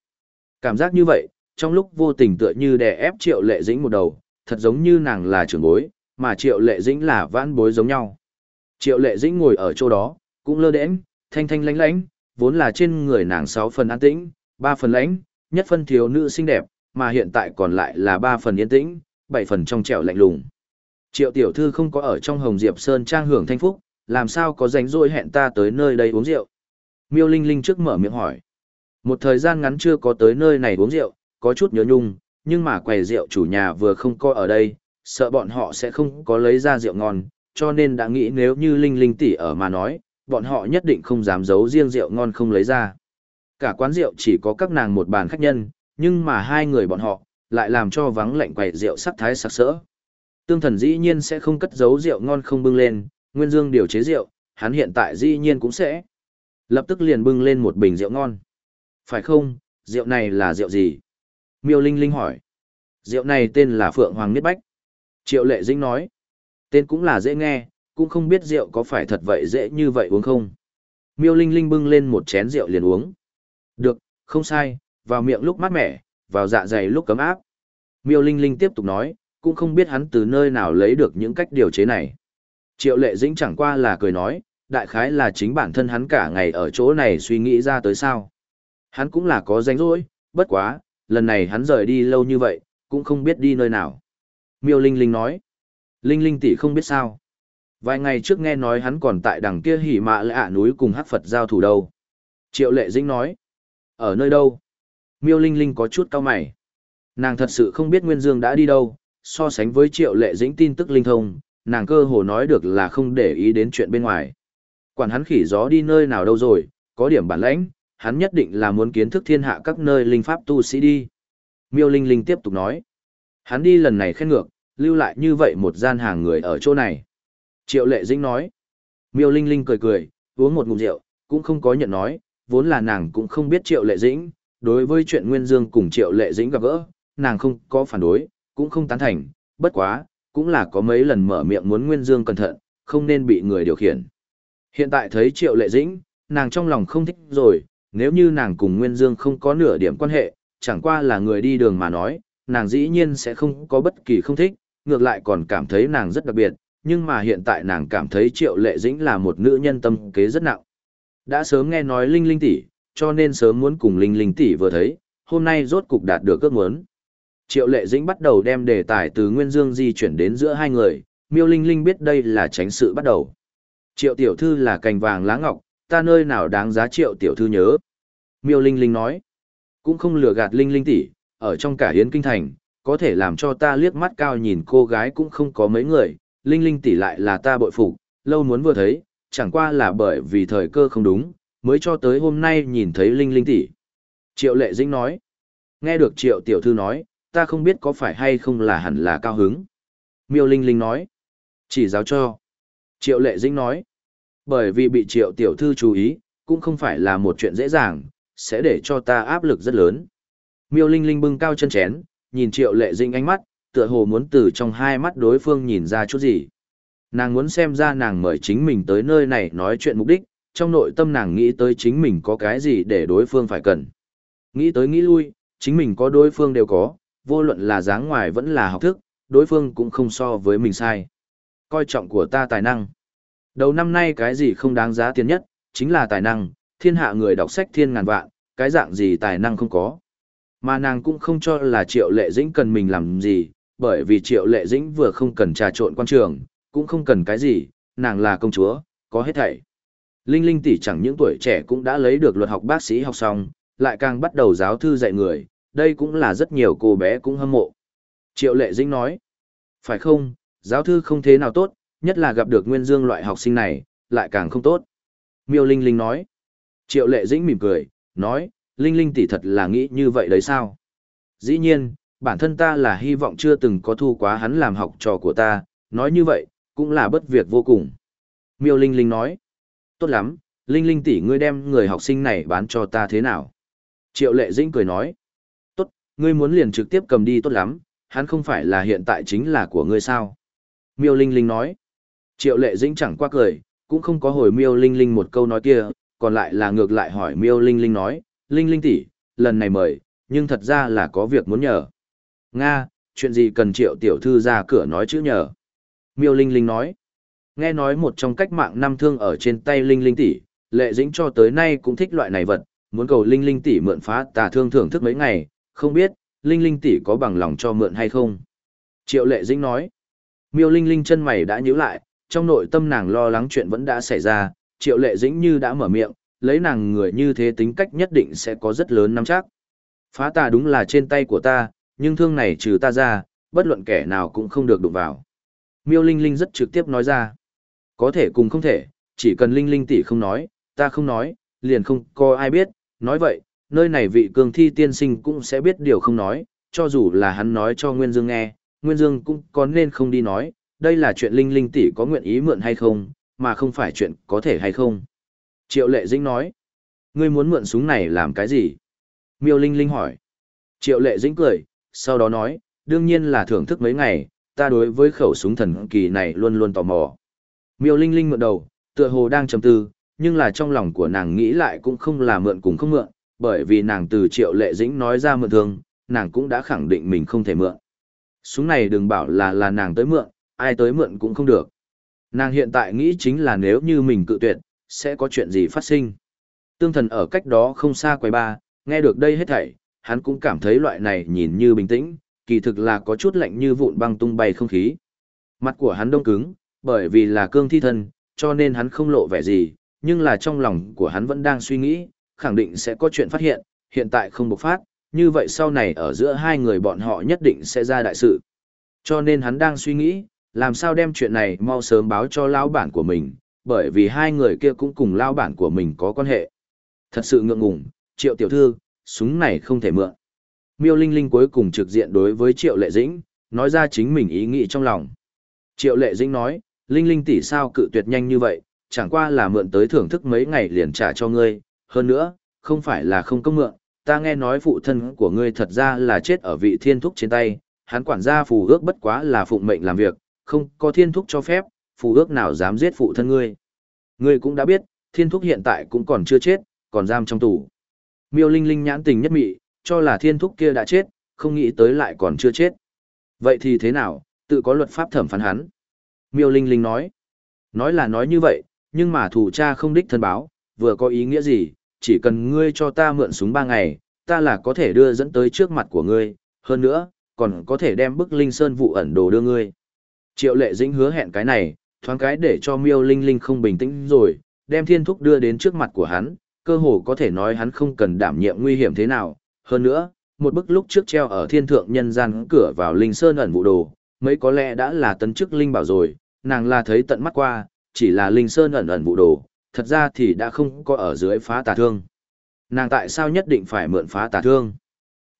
Cảm giác như vậy, trong lúc vô tình tựa như đè ép Triệu Lệ Dĩnh một đầu, thật giống như nàng là trưởng bối, mà Triệu Lệ Dĩnh là vãn bối giống nhau. Triệu Lệ Dĩnh ngồi ở chỗ đó, cũng lơ đễnh, thanh thanh lánh lánh, vốn là trên người nàng sáu phần an tĩnh, ba phần lãnh, nhất phân thiếu nữ xinh đẹp, mà hiện tại còn lại là ba phần yên tĩnh, bảy phần trong trẻo lạnh lùng. Triệu tiểu thư không có ở trong Hồng Diệp Sơn trang hưởng thanh phúc, làm sao có rảnh rỗi hẹn ta tới nơi đây uống rượu? Miêu Linh Linh trước mở miệng hỏi. Một thời gian ngắn chưa có tới nơi này uống rượu, có chút nhớ nhung, nhưng mà quầy rượu chủ nhà vừa không có ở đây, sợ bọn họ sẽ không có lấy ra rượu ngon, cho nên đã nghĩ nếu như Linh Linh tỷ ở mà nói, bọn họ nhất định không dám giấu riêng rượu ngon không lấy ra. Cả quán rượu chỉ có các nàng một bàn khách nhân, nhưng mà hai người bọn họ lại làm cho vắng lạnh quầy rượu sắc thái sặc sỡ. Tương thần dĩ nhiên sẽ không cất giấu rượu ngon không bưng lên, Nguyên Dương điều chế rượu, hắn hiện tại dĩ nhiên cũng sẽ. Lập tức liền bưng lên một bình rượu ngon. Phải không, rượu này là rượu gì? Miêu Linh Linh hỏi. Rượu này tên là Phượng Hoàng Niết Bách. Triệu Lệ Dĩnh nói. Tên cũng là dễ nghe, cũng không biết rượu có phải thật vậy dễ như vậy uống không. Miêu Linh Linh bưng lên một chén rượu liền uống. Được, không sai, vào miệng lúc mát mẻ, vào dạ dày lúc cấm áp. Miêu Linh Linh tiếp tục nói, cũng không biết hắn từ nơi nào lấy được những cách điều chế này. Triệu Lệ Dĩnh chẳng qua là cười nói, đại khái là chính bản thân hắn cả ngày ở chỗ này suy nghĩ ra tới sao. Hắn cũng là có danh rỗi, bất quá, lần này hắn rời đi lâu như vậy, cũng không biết đi nơi nào. Miêu Linh Linh nói, Linh Linh tỷ không biết sao. Vài ngày trước nghe nói hắn còn tại đằng kia hỉ mạ lạ núi cùng hắc Phật giao thủ đâu. Triệu Lệ Dĩnh nói, ở nơi đâu? Miêu Linh Linh có chút cao mày. Nàng thật sự không biết Nguyên Dương đã đi đâu, so sánh với Triệu Lệ Dĩnh tin tức linh thông, nàng cơ hồ nói được là không để ý đến chuyện bên ngoài. Quản hắn khỉ gió đi nơi nào đâu rồi, có điểm bản lãnh, hắn nhất định là muốn kiến thức thiên hạ các nơi linh pháp tu sĩ đi. Miêu Linh Linh tiếp tục nói. Hắn đi lần này khen ngược, lưu lại như vậy một gian hàng người ở chỗ này. Triệu Lệ Dĩnh nói. Miêu Linh Linh cười cười, uống một ngụm rượu, cũng không có nhận nói, vốn là nàng cũng không biết Triệu Lệ Dĩnh, đối với chuyện Nguyên Dương cùng Triệu Lệ Dĩnh gặp gỡ, nàng không có phản đối, cũng không tán thành, bất quá, cũng là có mấy lần mở miệng muốn Nguyên Dương cẩn thận, không nên bị người điều khiển. Hiện tại thấy Triệu Lệ Dĩnh, nàng trong lòng không thích rồi, nếu như nàng cùng Nguyên Dương không có nửa điểm quan hệ, chẳng qua là người đi đường mà nói, nàng dĩ nhiên sẽ không có bất kỳ không thích, ngược lại còn cảm thấy nàng rất đặc biệt, nhưng mà hiện tại nàng cảm thấy Triệu Lệ Dĩnh là một nữ nhân tâm kế rất nặng. Đã sớm nghe nói Linh Linh tỷ, cho nên sớm muốn cùng Linh Linh tỷ vừa thấy, hôm nay rốt cục đạt được ước muốn. Triệu Lệ Dĩnh bắt đầu đem đề tài từ Nguyên Dương di chuyển đến giữa hai người, Miêu Linh Linh biết đây là tránh sự bắt đầu. Triệu tiểu thư là cành vàng lá ngọc, ta nơi nào đáng giá Triệu tiểu thư nhớ. Miêu Linh Linh nói, cũng không lừa gạt Linh Linh tỷ, ở trong cả Yến Kinh Thành, có thể làm cho ta liếc mắt cao nhìn cô gái cũng không có mấy người, Linh Linh tỷ lại là ta bội phục, lâu muốn vừa thấy, chẳng qua là bởi vì thời cơ không đúng, mới cho tới hôm nay nhìn thấy Linh Linh tỷ. Triệu Lệ Dĩnh nói, nghe được Triệu tiểu thư nói, ta không biết có phải hay không là hẳn là cao hứng. Miêu Linh Linh nói, chỉ giáo cho. Triệu Lệ Dĩnh nói, bởi vì bị Triệu tiểu thư chú ý, cũng không phải là một chuyện dễ dàng, sẽ để cho ta áp lực rất lớn. Miêu Linh Linh bưng cao chân chén, nhìn Triệu Lệ Dĩnh ánh mắt, tựa hồ muốn từ trong hai mắt đối phương nhìn ra chút gì. Nàng muốn xem ra nàng mời chính mình tới nơi này nói chuyện mục đích, trong nội tâm nàng nghĩ tới chính mình có cái gì để đối phương phải cần. Nghĩ tới nghĩ lui, chính mình có đối phương đều có, vô luận là dáng ngoài vẫn là học thức, đối phương cũng không so với mình sai. Coi trọng của ta tài năng. Đầu năm nay cái gì không đáng giá tiền nhất, chính là tài năng, thiên hạ người đọc sách thiên ngàn vạn, cái dạng gì tài năng không có. Mà nàng cũng không cho là triệu lệ dĩnh cần mình làm gì, bởi vì triệu lệ dĩnh vừa không cần trà trộn quan trường, cũng không cần cái gì, nàng là công chúa, có hết thảy. Linh Linh tỷ chẳng những tuổi trẻ cũng đã lấy được luật học bác sĩ học xong, lại càng bắt đầu giáo thư dạy người, đây cũng là rất nhiều cô bé cũng hâm mộ. Triệu Lệ Dĩnh nói, phải không, giáo thư không thế nào tốt, nhất là gặp được Nguyên Dương loại học sinh này, lại càng không tốt. Miêu Linh Linh nói, Triệu Lệ Dĩnh mỉm cười, nói, Linh Linh tỷ thật là nghĩ như vậy đấy sao? Dĩ nhiên, bản thân ta là hy vọng chưa từng có thu quá hắn làm học trò của ta, nói như vậy, cũng là bất việc vô cùng. Miêu Linh Linh nói, tốt lắm, Linh Linh tỷ ngươi đem người học sinh này bán cho ta thế nào? Triệu Lệ Dĩnh cười nói, tốt, ngươi muốn liền trực tiếp cầm đi tốt lắm, hắn không phải là hiện tại chính là của ngươi sao? Miêu Linh Linh nói, Triệu Lệ Dĩnh chẳng qua cười, cũng không có hồi Miêu Linh Linh một câu nói kia, còn lại là ngược lại hỏi Miêu Linh Linh nói, Linh Linh tỷ, lần này mời, nhưng thật ra là có việc muốn nhờ. Nga, chuyện gì cần Triệu tiểu thư ra cửa nói chữ nhờ? Miêu Linh Linh nói, nghe nói một trong cách mạng năm thương ở trên tay Linh Linh tỷ, Lệ Dĩnh cho tới nay cũng thích loại này vật, muốn cầu Linh Linh tỷ mượn phá tà thương thưởng thức mấy ngày, không biết, Linh Linh tỷ có bằng lòng cho mượn hay không? Triệu Lệ Dĩnh nói, Miêu Linh Linh chân mày đã nhíu lại, trong nội tâm nàng lo lắng chuyện vẫn đã xảy ra, Triệu Lệ Dĩnh như đã mở miệng, lấy nàng người như thế tính cách nhất định sẽ có rất lớn nắm chắc. Phá tà đúng là trên tay của ta, nhưng thương này trừ ta ra, bất luận kẻ nào cũng không được đụng vào. Miêu Linh Linh rất trực tiếp nói ra. Có thể cùng không thể, chỉ cần Linh Linh tỷ không nói, ta không nói, liền không có ai biết, nói vậy, nơi này vị cường thi tiên sinh cũng sẽ biết điều không nói, cho dù là hắn nói cho Nguyên Dương nghe, Nguyên Dương cũng có nên không đi nói, đây là chuyện Linh Linh tỷ có nguyện ý mượn hay không, mà không phải chuyện có thể hay không. Triệu Lệ Dĩnh nói, ngươi muốn mượn súng này làm cái gì? Miêu Linh Linh hỏi. Triệu Lệ Dĩnh cười, sau đó nói, đương nhiên là thưởng thức mấy ngày, ta đối với khẩu súng thần kỳ này luôn luôn tò mò. Miêu Linh Linh mượn đầu, tựa hồ đang trầm tư, nhưng là trong lòng của nàng nghĩ lại cũng không là mượn cũng không mượn, bởi vì nàng từ Triệu Lệ Dĩnh nói ra mượn thương, nàng cũng đã khẳng định mình không thể mượn. Súng này đừng bảo là là nàng tới mượn, ai tới mượn cũng không được. Nàng hiện tại nghĩ chính là nếu như mình cự tuyệt, sẽ có chuyện gì phát sinh. Tương thần ở cách đó không xa quầy ba, nghe được đây hết thảy, hắn cũng cảm thấy loại này nhìn như bình tĩnh, kỳ thực là có chút lạnh như vụn băng tung bay không khí. Mặt của hắn đông cứng, bởi vì là cương thi thân, cho nên hắn không lộ vẻ gì, nhưng là trong lòng của hắn vẫn đang suy nghĩ, khẳng định sẽ có chuyện phát hiện, hiện tại không bộc phát, như vậy sau này ở giữa hai người bọn họ nhất định sẽ ra đại sự. Cho nên hắn đang suy nghĩ, làm sao đem chuyện này mau sớm báo cho lão bản của mình, bởi vì hai người kia cũng cùng lão bản của mình có quan hệ. Thật sự ngượng ngùng, triệu tiểu thư, súng này không thể mượn. Miêu Linh Linh cuối cùng trực diện đối với Triệu Lệ Dĩnh, nói ra chính mình ý nghĩ trong lòng. Triệu Lệ Dĩnh nói, Linh Linh tỷ sao cự tuyệt nhanh như vậy, chẳng qua là mượn tới thưởng thức mấy ngày liền trả cho ngươi, hơn nữa, không phải là không có mượn, ta nghe nói phụ thân của ngươi thật ra là chết ở vị thiên thúc trên tay, hắn quản gia phù ước bất quá là phụng mệnh làm việc, không có thiên thúc cho phép, phù ước nào dám giết phụ thân ngươi. Ngươi cũng đã biết, thiên thúc hiện tại cũng còn chưa chết, còn giam trong tù. Miêu Linh Linh nhãn tình nhất mị, cho là thiên thúc kia đã chết, không nghĩ tới lại còn chưa chết. Vậy thì thế nào, tự có luật pháp thẩm phán hắn. Miêu Linh Linh nói, nói là nói như vậy, nhưng mà thủ cha không đích thân báo, vừa có ý nghĩa gì, chỉ cần ngươi cho ta mượn súng ba ngày, ta là có thể đưa dẫn tới trước mặt của ngươi, hơn nữa, còn có thể đem bức Linh Sơn vụ ẩn đồ đưa ngươi. Triệu lệ dĩnh hứa hẹn cái này, thoáng cái để cho miêu Linh Linh không bình tĩnh rồi, đem thiên thúc đưa đến trước mặt của hắn, cơ hồ có thể nói hắn không cần đảm nhiệm nguy hiểm thế nào, hơn nữa, một bức lúc trước treo ở thiên thượng nhân gian cửa vào linh sơn ẩn vụ đồ, mấy có lẽ đã là tấn chức linh bảo rồi, nàng là thấy tận mắt qua, chỉ là linh sơn ẩn ẩn vụ đồ, thật ra thì đã không có ở dưới phá tà thương. Nàng tại sao nhất định phải mượn phá tà thương?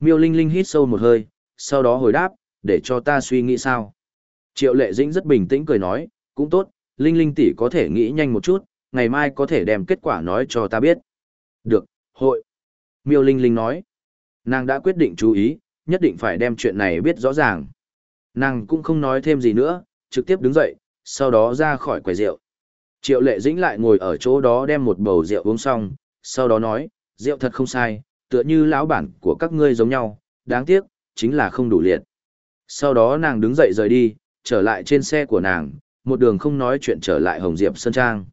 Miêu Linh Linh hít sâu một hơi, sau đó hồi đáp, để cho ta suy nghĩ sao. Triệu Lệ Dĩnh rất bình tĩnh cười nói, cũng tốt, Linh Linh tỷ có thể nghĩ nhanh một chút, ngày mai có thể đem kết quả nói cho ta biết. Được, hội. Miêu Linh Linh nói. Nàng đã quyết định chú ý, nhất định phải đem chuyện này biết rõ ràng. Nàng cũng không nói thêm gì nữa, trực tiếp đứng dậy, sau đó ra khỏi quầy rượu. Triệu lệ dĩnh lại ngồi ở chỗ đó đem một bầu rượu uống xong, sau đó nói, rượu thật không sai, tựa như lão bản của các ngươi giống nhau, đáng tiếc, chính là không đủ liệt. Sau đó nàng đứng dậy rời đi, trở lại trên xe của nàng, một đường không nói chuyện trở lại Hồng Diệp Sơn Trang.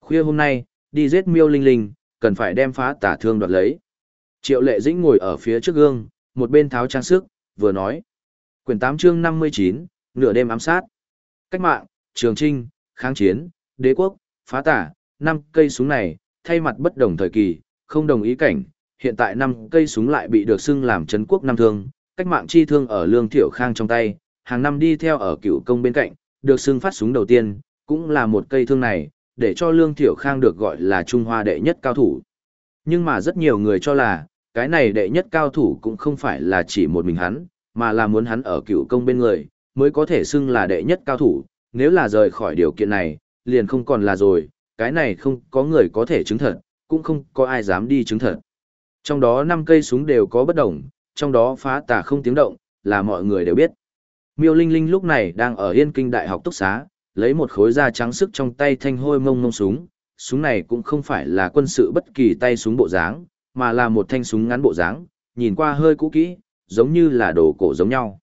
Khuya hôm nay, đi giết miêu linh linh, cần phải đem phá tả thương đoạt lấy. Triệu lệ dĩnh ngồi ở phía trước gương, một bên tháo trang sức, vừa nói. Quyển 8 chương 59, nửa đêm ám sát. Cách mạng, trường trinh, kháng chiến, đế quốc, phá tả, năm cây súng này, thay mặt bất đồng thời kỳ, không đồng ý cảnh, hiện tại năm cây súng lại bị được xưng làm chấn quốc năm thương, cách mạng chi thương ở lương thiểu khang trong tay, hàng năm đi theo ở cựu công bên cạnh, được xưng phát súng đầu tiên, cũng là một cây thương này, để cho lương thiểu khang được gọi là Trung Hoa đệ nhất cao thủ. Nhưng mà rất nhiều người cho là, cái này đệ nhất cao thủ cũng không phải là chỉ một mình hắn, mà là muốn hắn ở cựu công bên người, mới có thể xưng là đệ nhất cao thủ, nếu là rời khỏi điều kiện này, liền không còn là rồi, cái này không có người có thể chứng thật, cũng không có ai dám đi chứng thật. Trong đó năm cây súng đều có bất đồng, trong đó phá tà không tiếng động, là mọi người đều biết. Miêu Linh Linh lúc này đang ở Yên Kinh Đại học Túc Xá, lấy một khối da trắng sức trong tay thanh hôi mông mông súng, súng này cũng không phải là quân sự bất kỳ tay súng bộ dáng, mà là một thanh súng ngắn bộ dáng, nhìn qua hơi cũ kỹ, giống như là đồ cổ giống nhau.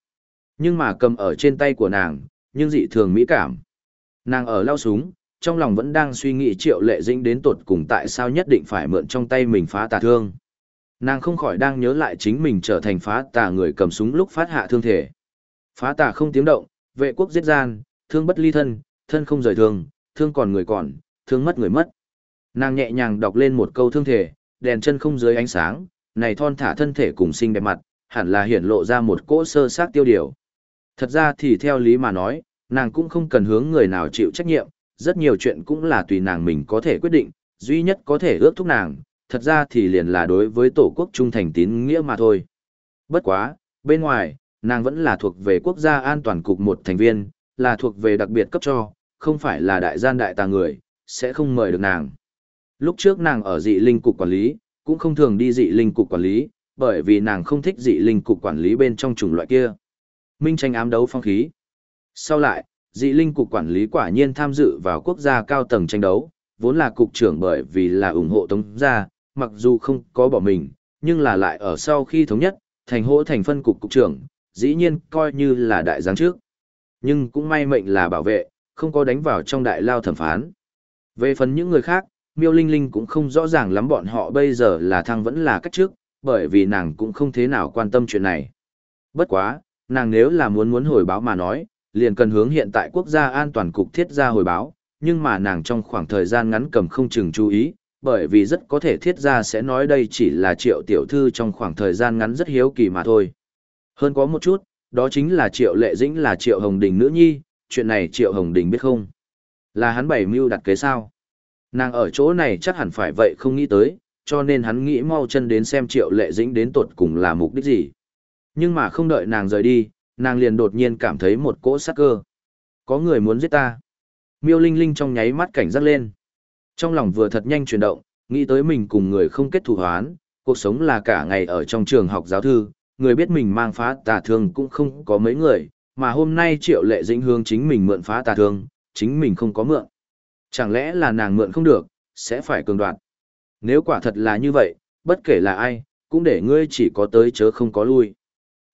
Nhưng mà cầm ở trên tay của nàng, nhưng dị thường mỹ cảm. Nàng ở lao súng, trong lòng vẫn đang suy nghĩ triệu lệ dĩnh đến tột cùng tại sao nhất định phải mượn trong tay mình phá tà thương. Nàng không khỏi đang nhớ lại chính mình trở thành phá tà người cầm súng lúc phát hạ thương thể. Phá tà không tiếng động, vệ quốc giết gian, thương bất ly thân, thân không rời thương, thương còn người còn, thương mất người mất. Nàng nhẹ nhàng đọc lên một câu thương thể, đèn chân không dưới ánh sáng, này thon thả thân thể cùng xinh đẹp mặt, hẳn là hiển lộ ra một cỗ sơ sát tiêu điều. Thật ra thì theo lý mà nói, nàng cũng không cần hướng người nào chịu trách nhiệm, rất nhiều chuyện cũng là tùy nàng mình có thể quyết định, duy nhất có thể ước thúc nàng, thật ra thì liền là đối với tổ quốc trung thành tín nghĩa mà thôi. Bất quá, bên ngoài, nàng vẫn là thuộc về quốc gia an toàn cục một thành viên, là thuộc về đặc biệt cấp cho, không phải là đại gian đại tà người, sẽ không mời được nàng. Lúc trước nàng ở dị linh cục quản lý, cũng không thường đi dị linh cục quản lý, bởi vì nàng không thích dị linh cục quản lý bên trong chủng loại kia. Minh tranh ám đấu phong khí. Sau lại, dị linh cục quản lý quả nhiên tham dự vào quốc gia cao tầng tranh đấu, vốn là cục trưởng bởi vì là ủng hộ tống gia, mặc dù không có bỏ mình, nhưng là lại ở sau khi thống nhất, thành hỗ thành phân cục cục trưởng, dĩ nhiên coi như là đại giáng trước. Nhưng cũng may mệnh là bảo vệ, không có đánh vào trong đại lao thẩm phán. Về phần những người khác, Miêu Linh Linh cũng không rõ ràng lắm bọn họ bây giờ là thăng vẫn là cách trước, bởi vì nàng cũng không thế nào quan tâm chuyện này. Bất quá, nàng nếu là muốn muốn hồi báo mà nói, liền cần hướng hiện tại quốc gia an toàn cục thiết ra hồi báo, nhưng mà nàng trong khoảng thời gian ngắn cầm không chừng chú ý, bởi vì rất có thể thiết ra sẽ nói đây chỉ là triệu tiểu thư trong khoảng thời gian ngắn rất hiếu kỳ mà thôi. Hơn có một chút, đó chính là triệu lệ dĩnh là triệu hồng đình nữ nhi, chuyện này triệu hồng đình biết không? Là hắn bảy mưu đặt kế sao? Nàng ở chỗ này chắc hẳn phải vậy không nghĩ tới, cho nên hắn nghĩ mau chân đến xem triệu lệ dĩnh đến tột cùng là mục đích gì. Nhưng mà không đợi nàng rời đi, nàng liền đột nhiên cảm thấy một cỗ sắc cơ. Có người muốn giết ta. Miêu Linh Linh trong nháy mắt cảnh giác lên. Trong lòng vừa thật nhanh chuyển động, nghĩ tới mình cùng người không kết thù hoán, cuộc sống là cả ngày ở trong trường học giáo thư, người biết mình mang phá tà thương cũng không có mấy người, mà hôm nay triệu lệ dĩnh hướng chính mình mượn phá tà thương, chính mình không có mượn. Chẳng lẽ là nàng mượn không được, sẽ phải cường đoạt. Nếu quả thật là như vậy, bất kể là ai, cũng để ngươi chỉ có tới chớ không có lui.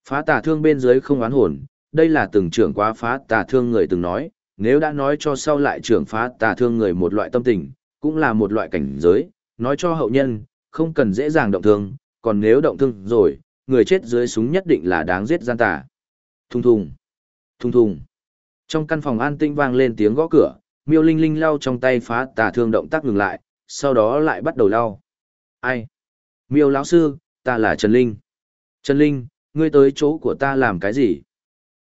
Phá tà thương bên dưới không oán hồn, đây là từng trưởng quá phá tà thương người từng nói, nếu đã nói cho sau lại trưởng phá tà thương người một loại tâm tình, cũng là một loại cảnh giới, nói cho hậu nhân, không cần dễ dàng động thương, còn nếu động thương rồi, người chết dưới súng nhất định là đáng giết gian tà. Thùng thùng, thùng thùng. Trong căn phòng an tĩnh vang lên tiếng gõ cửa, miêu linh linh lau trong tay phá tà thương động tác ngừng lại, sau đó lại bắt đầu lau. Ai? Miêu lão sư, ta là Trần Linh. Trần Linh, ngươi tới chỗ của ta làm cái gì?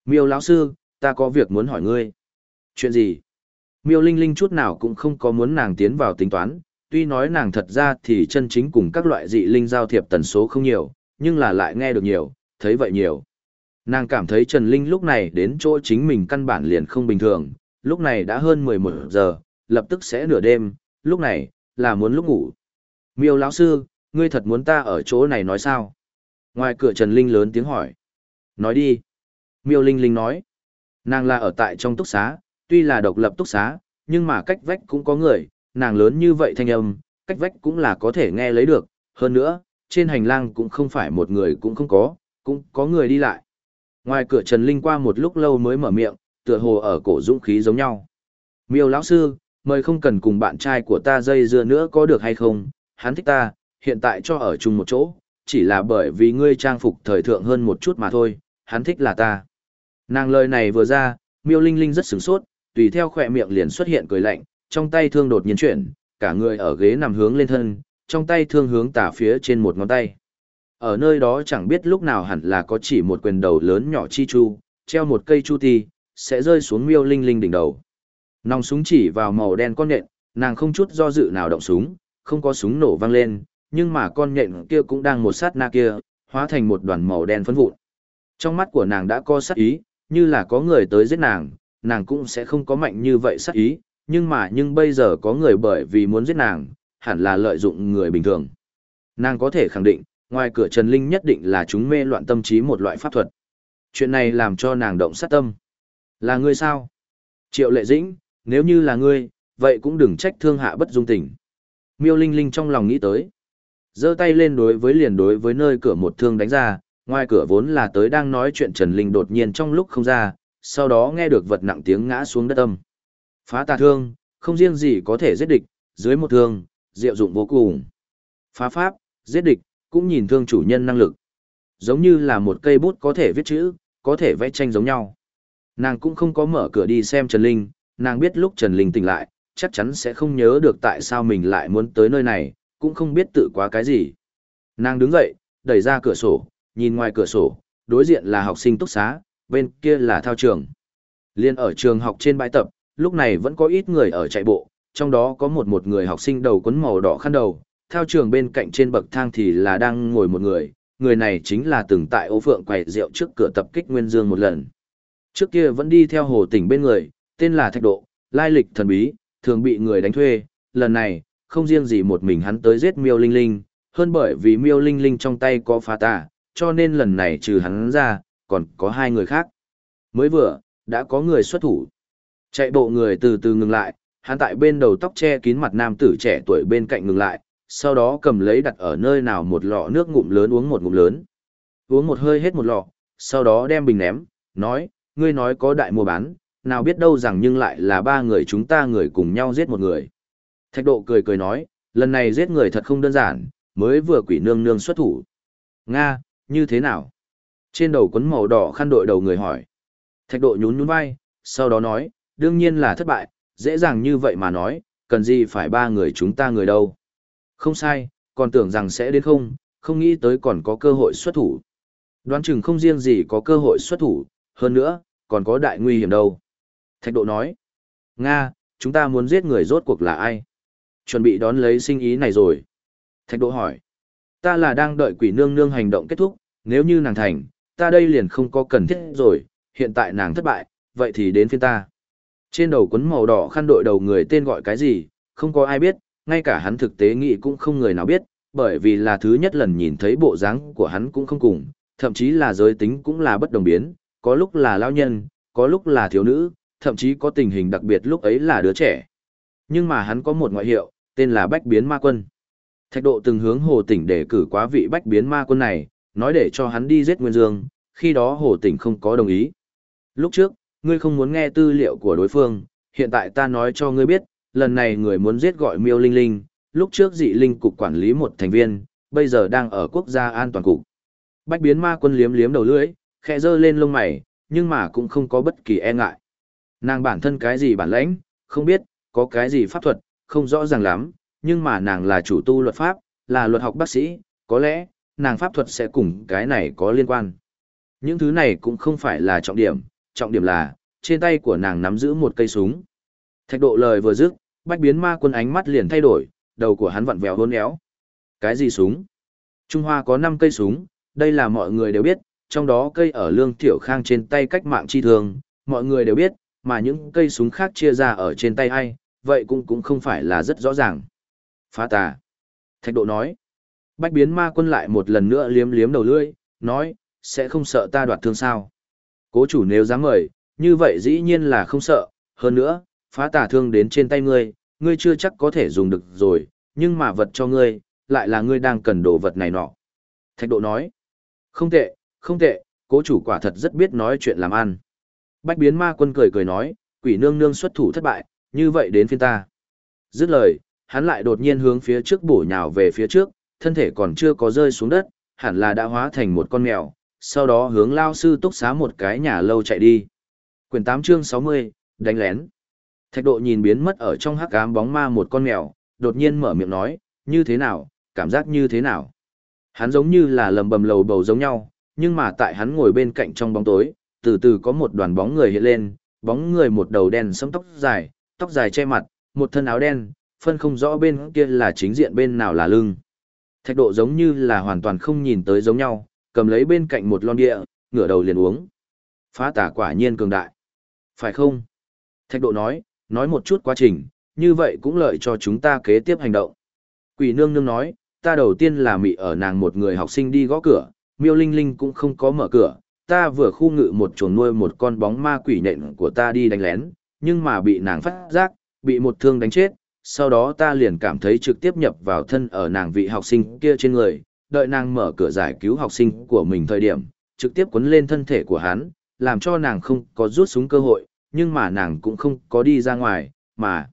Miêu lão sư, ta có việc muốn hỏi ngươi. Chuyện gì? Miêu Linh Linh chút nào cũng không có muốn nàng tiến vào tính toán, tuy nói nàng thật ra thì chân chính cùng các loại dị linh giao thiệp tần số không nhiều, nhưng là lại nghe được nhiều, thấy vậy nhiều. Nàng cảm thấy Trần Linh lúc này đến chỗ chính mình căn bản liền không bình thường, lúc này đã hơn 11 giờ, lập tức sẽ nửa đêm, lúc này, là muốn lúc ngủ. Miêu lão sư, ngươi thật muốn ta ở chỗ này nói sao? Ngoài cửa Trần Linh lớn tiếng hỏi. Nói đi. Miêu Linh Linh nói. Nàng là ở tại trong túc xá, tuy là độc lập túc xá, nhưng mà cách vách cũng có người, nàng lớn như vậy thanh âm, cách vách cũng là có thể nghe lấy được. Hơn nữa, trên hành lang cũng không phải một người cũng không có, cũng có người đi lại. Ngoài cửa Trần Linh qua một lúc lâu mới mở miệng, tựa hồ ở cổ dũng khí giống nhau. Miêu lão sư, mời không cần cùng bạn trai của ta dây dưa nữa có được hay không, hắn thích ta, hiện tại cho ở chung một chỗ, chỉ là bởi vì ngươi trang phục thời thượng hơn một chút mà thôi, hắn thích là ta. Nàng lời này vừa ra, miêu linh linh rất sửng sốt, tùy theo khỏe miệng liền xuất hiện cười lạnh, trong tay thương đột nhiên chuyển, cả người ở ghế nằm hướng lên thân, trong tay thương hướng tả phía trên một ngón tay. Ở nơi đó chẳng biết lúc nào hẳn là có chỉ một quyền đầu lớn nhỏ chi chu, treo một cây chu ti, sẽ rơi xuống miêu linh linh đỉnh đầu. Nòng súng chỉ vào màu đen con nhện, nàng không chút do dự nào động súng, không có súng nổ vang lên, nhưng mà con nhện kia cũng đang một sát na kia, hóa thành một đoàn màu đen phấn vụn. Trong mắt của nàng đã có sát ý, như là có người tới giết nàng, nàng cũng sẽ không có mạnh như vậy sát ý, nhưng mà nhưng bây giờ có người bởi vì muốn giết nàng, hẳn là lợi dụng người bình thường. Nàng có thể khẳng định, ngoài cửa Trần Linh nhất định là chúng mê loạn tâm trí một loại pháp thuật. Chuyện này làm cho nàng động sát tâm. Là ngươi sao? Triệu lệ dĩnh, nếu như là ngươi, vậy cũng đừng trách thương hạ bất dung tình. Miêu Linh Linh trong lòng nghĩ tới. giơ tay lên đối với liền đối với nơi cửa một thương đánh ra, ngoài cửa vốn là tới đang nói chuyện Trần Linh đột nhiên trong lúc không ra, sau đó nghe được vật nặng tiếng ngã xuống đất âm. Phá tà thương, không riêng gì có thể giết địch, dưới một thương, diệu dụng vô cùng. Phá pháp, giết địch, cũng nhìn thương chủ nhân năng lực. Giống như là một cây bút có thể viết chữ, có thể vẽ tranh giống nhau. Nàng cũng không có mở cửa đi xem Trần Linh, nàng biết lúc Trần Linh tỉnh lại, chắc chắn sẽ không nhớ được tại sao mình lại muốn tới nơi này, cũng không biết tự quá cái gì. Nàng đứng dậy, đẩy ra cửa sổ, nhìn ngoài cửa sổ, đối diện là học sinh túc xá, bên kia là thao trường. Liên ở trường học trên bãi tập, lúc này vẫn có ít người ở chạy bộ, trong đó có một một người học sinh đầu quấn màu đỏ khăn đầu, theo trường bên cạnh trên bậc thang thì là đang ngồi một người, người này chính là từng tại ô phượng quầy rượu trước cửa tập kích Nguyên Dương một lần. Trước kia vẫn đi theo hồ tỉnh bên người, tên là Thạch Độ, lai lịch thần bí, thường bị người đánh thuê, lần này, không riêng gì một mình hắn tới giết miêu linh linh, hơn bởi vì miêu linh linh trong tay có phá tà, cho nên lần này trừ hắn ra, còn có hai người khác. Mới vừa, đã có người xuất thủ. Chạy bộ người từ từ ngừng lại, hắn tại bên đầu tóc che kín mặt nam tử trẻ tuổi bên cạnh ngừng lại, sau đó cầm lấy đặt ở nơi nào một lọ nước ngụm lớn uống một ngụm lớn. Uống một hơi hết một lọ, sau đó đem bình ném, nói, ngươi nói có đại mua bán, nào biết đâu rằng nhưng lại là ba người chúng ta người cùng nhau giết một người. Thạch độ cười cười nói, lần này giết người thật không đơn giản, mới vừa quỷ nương nương xuất thủ. Nga, như thế nào? Trên đầu quấn màu đỏ khăn đội đầu người hỏi. Thạch độ nhún nhún vai, sau đó nói, đương nhiên là thất bại, dễ dàng như vậy mà nói, cần gì phải ba người chúng ta người đâu. Không sai, còn tưởng rằng sẽ đến không, không nghĩ tới còn có cơ hội xuất thủ. Đoán chừng không riêng gì có cơ hội xuất thủ, hơn nữa, còn có đại nguy hiểm đâu. Thạch độ nói, Nga, chúng ta muốn giết người rốt cuộc là ai? Chuẩn bị đón lấy sinh ý này rồi. Thạch độ hỏi, ta là đang đợi quỷ nương nương hành động kết thúc, nếu như nàng thành, ta đây liền không có cần thiết rồi, hiện tại nàng thất bại, vậy thì đến phiên ta. Trên đầu quấn màu đỏ khăn đội đầu người tên gọi cái gì, không có ai biết, ngay cả hắn thực tế nghĩ cũng không người nào biết, bởi vì là thứ nhất lần nhìn thấy bộ dáng của hắn cũng không cùng, thậm chí là giới tính cũng là bất đồng biến, có lúc là lao nhân, có lúc là thiếu nữ, thậm chí có tình hình đặc biệt lúc ấy là đứa trẻ. Nhưng mà hắn có một ngoại hiệu, tên là Bách Biến Ma Quân. Thạch độ từng hướng Hồ Tỉnh để cử quá vị Bách Biến Ma Quân này, nói để cho hắn đi giết Nguyên Dương, khi đó Hồ Tỉnh không có đồng ý. Lúc trước, ngươi không muốn nghe tư liệu của đối phương, hiện tại ta nói cho ngươi biết, lần này người muốn giết gọi Miêu Linh Linh, lúc trước dị linh cục quản lý một thành viên, bây giờ đang ở quốc gia an toàn cục. Bách biến ma quân liếm liếm đầu lưỡi, khẽ dơ lên lông mày, nhưng mà cũng không có bất kỳ e ngại. Nàng bản thân cái gì bản lãnh, không biết, có cái gì pháp thuật, không rõ ràng lắm, nhưng mà nàng là chủ tu luật pháp, là luật học bác sĩ, có lẽ, nàng pháp thuật sẽ cùng cái này có liên quan. Những thứ này cũng không phải là trọng điểm, trọng điểm là, trên tay của nàng nắm giữ một cây súng. Thạch độ lời vừa dứt, bách biến ma quân ánh mắt liền thay đổi, đầu của hắn vặn vẹo hôn éo. Cái gì súng? Trung Hoa có 5 cây súng, đây là mọi người đều biết, trong đó cây ở lương tiểu khang trên tay cách mạng chi thường, mọi người đều biết, mà những cây súng khác chia ra ở trên tay ai, vậy cũng cũng không phải là rất rõ ràng. Phá tà. Thạch độ nói. Bách biến ma quân lại một lần nữa liếm liếm đầu lưỡi, nói, sẽ không sợ ta đoạt thương sao. Cố chủ nếu dám mời, như vậy dĩ nhiên là không sợ, hơn nữa, phá tà thương đến trên tay ngươi, ngươi chưa chắc có thể dùng được rồi, nhưng mà vật cho ngươi, lại là ngươi đang cần đồ vật này nọ. Thạch độ nói, không tệ, không tệ, cố chủ quả thật rất biết nói chuyện làm ăn. Bách biến ma quân cười cười nói, quỷ nương nương xuất thủ thất bại, như vậy đến phiên ta. Dứt lời, hắn lại đột nhiên hướng phía trước bổ nhào về phía trước, thân thể còn chưa có rơi xuống đất, hẳn là đã hóa thành một con mèo, sau đó hướng lao sư túc xá một cái nhà lâu chạy đi. Quyển 8 chương 60, đánh lén. Thạch độ nhìn biến mất ở trong hắc ám bóng ma một con mèo, đột nhiên mở miệng nói, như thế nào, cảm giác như thế nào. Hắn giống như là lầm bầm lầu bầu giống nhau, nhưng mà tại hắn ngồi bên cạnh trong bóng tối, từ từ có một đoàn bóng người hiện lên, bóng người một đầu đen sẫm tóc dài, tóc dài che mặt, một thân áo đen, phân không rõ bên kia là chính diện bên nào là lưng. Thạch độ giống như là hoàn toàn không nhìn tới giống nhau, cầm lấy bên cạnh một lon địa, ngửa đầu liền uống. Phá tả quả nhiên cường đại. Phải không? Thạch độ nói, nói một chút quá trình, như vậy cũng lợi cho chúng ta kế tiếp hành động. Quỷ nương nương nói, ta đầu tiên là mị ở nàng một người học sinh đi gõ cửa, miêu linh linh cũng không có mở cửa, ta vừa khu ngự một chuồng nuôi một con bóng ma quỷ nện của ta đi đánh lén, nhưng mà bị nàng phát giác, bị một thương đánh chết, sau đó ta liền cảm thấy trực tiếp nhập vào thân ở nàng vị học sinh kia trên người, đợi nàng mở cửa giải cứu học sinh của mình thời điểm, trực tiếp quấn lên thân thể của hắn, làm cho nàng không có rút súng cơ hội, nhưng mà nàng cũng không có đi ra ngoài, mà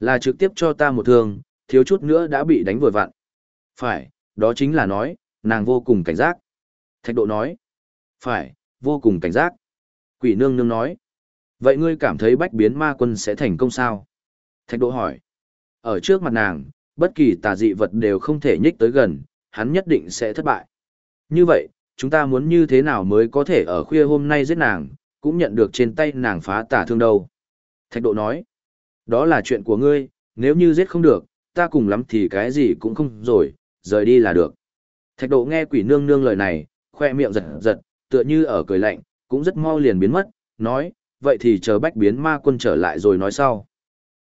là trực tiếp cho ta một thương, thiếu chút nữa đã bị đánh vội vặn. Phải, đó chính là nói, nàng vô cùng cảnh giác. Thạch độ nói, phải, vô cùng cảnh giác. Quỷ nương nương nói, vậy ngươi cảm thấy bách biến ma quân sẽ thành công sao? Thạch độ hỏi, ở trước mặt nàng, bất kỳ tà dị vật đều không thể nhích tới gần, hắn nhất định sẽ thất bại. Như vậy, chúng ta muốn như thế nào mới có thể ở khuya hôm nay giết nàng, cũng nhận được trên tay nàng phá tả thương đâu. Thạch độ nói, đó là chuyện của ngươi, nếu như giết không được, ta cùng lắm thì cái gì cũng không rồi, rời đi là được. Thạch độ nghe quỷ nương nương lời này, khoe miệng giật giật, tựa như ở cười lạnh, cũng rất mau liền biến mất, nói, vậy thì chờ bách biến ma quân trở lại rồi nói sau.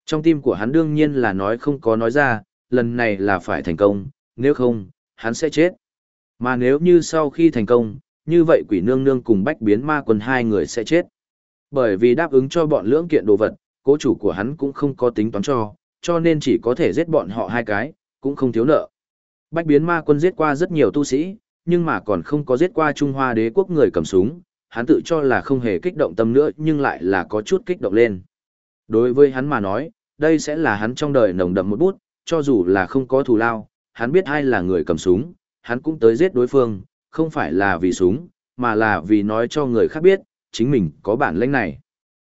Trong tim của hắn đương nhiên là nói không có nói ra, lần này là phải thành công, nếu không, hắn sẽ chết. Mà nếu như sau khi thành công, như vậy quỷ nương nương cùng bách biến ma quân hai người sẽ chết. Bởi vì đáp ứng cho bọn lưỡng kiện đồ vật, cố chủ của hắn cũng không có tính toán cho, cho nên chỉ có thể giết bọn họ hai cái, cũng không thiếu nợ. Bách biến ma quân giết qua rất nhiều tu sĩ, nhưng mà còn không có giết qua Trung Hoa đế quốc người cầm súng, hắn tự cho là không hề kích động tâm nữa nhưng lại là có chút kích động lên. Đối với hắn mà nói, đây sẽ là hắn trong đời nồng đậm một bút, cho dù là không có thù lao, hắn biết ai là người cầm súng, hắn cũng tới giết đối phương, không phải là vì súng, mà là vì nói cho người khác biết, chính mình có bản lĩnh này.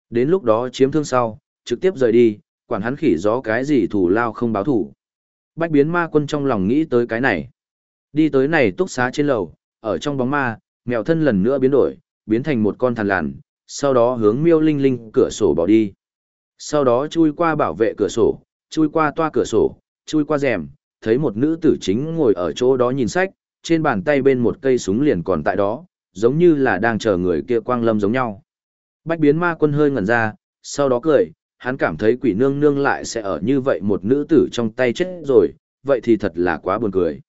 Đến lúc đó chiếm thương sau, trực tiếp rời đi, quản hắn khỉ gió cái gì thủ lao không báo thủ. Bách biến ma quân trong lòng nghĩ tới cái này. Đi tới này túc xá trên lầu, ở trong bóng ma, mèo thân lần nữa biến đổi, biến thành một con thằn lằn, sau đó hướng miêu linh linh cửa sổ bỏ đi. Sau đó chui qua bảo vệ cửa sổ, chui qua toa cửa sổ, chui qua rèm, thấy một nữ tử chính ngồi ở chỗ đó nhìn sách, trên bàn tay bên một cây súng liền còn tại đó, giống như là đang chờ người kia quang lâm giống nhau. Bách biến ma quân hơi ngẩn ra, sau đó cười, hắn cảm thấy quỷ nương nương lại sẽ ở như vậy một nữ tử trong tay chết rồi, vậy thì thật là quá buồn cười.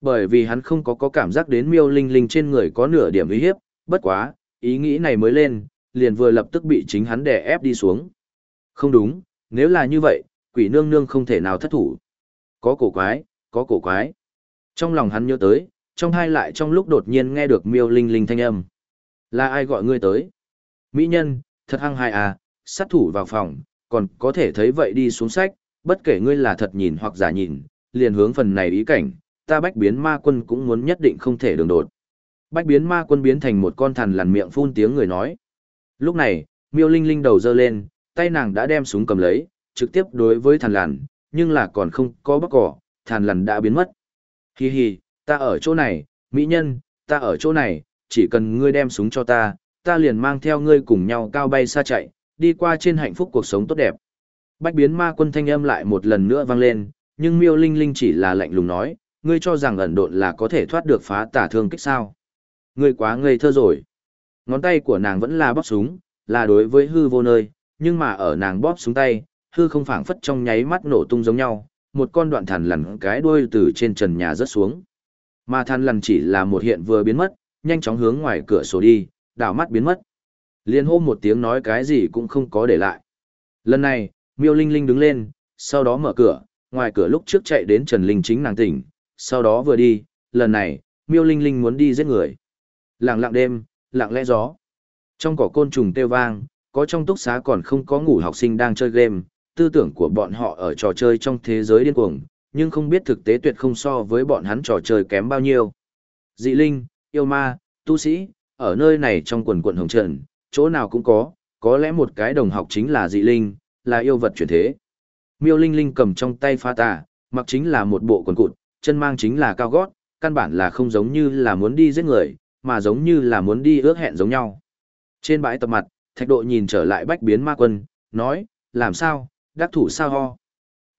Bởi vì hắn không có có cảm giác đến miêu linh linh trên người có nửa điểm uy hiếp, bất quá, ý nghĩ này mới lên, liền vừa lập tức bị chính hắn đè ép đi xuống. Không đúng, nếu là như vậy, quỷ nương nương không thể nào thất thủ. Có cổ quái, có cổ quái. Trong lòng hắn nhớ tới, trong hai lại trong lúc đột nhiên nghe được miêu linh linh thanh âm. Là ai gọi ngươi tới? Mỹ nhân, thật hăng hài à, sát thủ vào phòng, còn có thể thấy vậy đi xuống sách, bất kể ngươi là thật nhìn hoặc giả nhìn, liền hướng phần này ý cảnh, ta bách biến ma quân cũng muốn nhất định không thể đường đột. Bách biến ma quân biến thành một con thằn lằn miệng phun tiếng người nói. Lúc này, miêu linh linh đầu dơ lên, tay nàng đã đem súng cầm lấy, trực tiếp đối với thằn lằn, nhưng là còn không có bóc cỏ, thàn lằn đã biến mất. Hi hi, ta ở chỗ này, mỹ nhân, ta ở chỗ này, chỉ cần ngươi đem súng cho ta, ta liền mang theo ngươi cùng nhau cao bay xa chạy, đi qua trên hạnh phúc cuộc sống tốt đẹp. Bách biến ma quân thanh âm lại một lần nữa vang lên, nhưng miêu linh linh chỉ là lạnh lùng nói, ngươi cho rằng ẩn độn là có thể thoát được phá tả thương kích sao. Ngươi quá ngây thơ rồi. Ngón tay của nàng vẫn là bóp súng, là đối với hư vô nơi, nhưng mà ở nàng bóp súng tay, hư không phảng phất trong nháy mắt nổ tung giống nhau, một con đoạn thằn lằn cái đuôi từ trên trần nhà rớt xuống. Mà thằn lằn chỉ là một hiện vừa biến mất, nhanh chóng hướng ngoài cửa sổ đi, đảo mắt biến mất. Liên hô một tiếng nói cái gì cũng không có để lại. Lần này, miêu linh linh đứng lên, sau đó mở cửa, ngoài cửa lúc trước chạy đến Trần Linh chính nàng tỉnh, sau đó vừa đi, lần này, miêu linh linh muốn đi giết người. Lặng lặng đêm, lặng lẽ gió. Trong cỏ côn trùng kêu vang, có trong túc xá còn không có ngủ học sinh đang chơi game, tư tưởng của bọn họ ở trò chơi trong thế giới điên cuồng, nhưng không biết thực tế tuyệt không so với bọn hắn trò chơi kém bao nhiêu. Dị linh, yêu ma, tu sĩ, ở nơi này trong quần quận hồng trần, chỗ nào cũng có, có lẽ một cái đồng học chính là dị linh, là yêu vật chuyển thế. Miêu Linh Linh cầm trong tay pha tà, mặc chính là một bộ quần cụt, chân mang chính là cao gót, căn bản là không giống như là muốn đi giết người, mà giống như là muốn đi ước hẹn giống nhau. Trên bãi tập mặt, thạch độ nhìn trở lại bách biến ma quân, nói, làm sao, đắc thủ sao ho.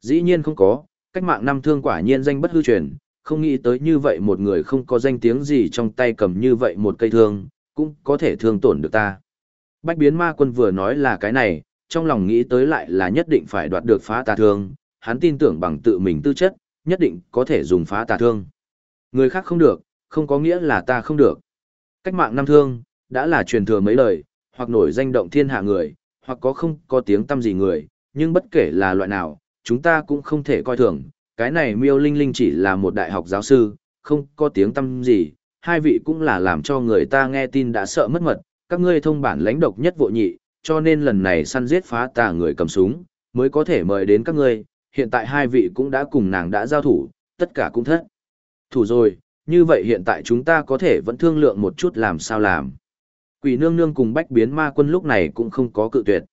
Dĩ nhiên không có, cách mạng năm thương quả nhiên danh bất hư truyền, không nghĩ tới như vậy một người không có danh tiếng gì trong tay cầm như vậy một cây thương, cũng có thể thương tổn được ta. Bách biến ma quân vừa nói là cái này, trong lòng nghĩ tới lại là nhất định phải đoạt được phá tà thương, hắn tin tưởng bằng tự mình tư chất, nhất định có thể dùng phá tà thương. Người khác không được, không có nghĩa là ta không được. Cách mạng năm thương, đã là truyền thừa mấy lời, hoặc nổi danh động thiên hạ người, hoặc có không có tiếng tâm gì người, nhưng bất kể là loại nào, chúng ta cũng không thể coi thường. Cái này miêu linh linh chỉ là một đại học giáo sư, không có tiếng tâm gì, hai vị cũng là làm cho người ta nghe tin đã sợ mất mật, các ngươi thông bản lãnh độc nhất vô nhị, cho nên lần này săn giết phá tà người cầm súng, mới có thể mời đến các ngươi, hiện tại hai vị cũng đã cùng nàng đã giao thủ, tất cả cũng thất. Thủ rồi, như vậy hiện tại chúng ta có thể vẫn thương lượng một chút làm sao làm. Quỷ nương nương cùng bách biến ma quân lúc này cũng không có cự tuyệt.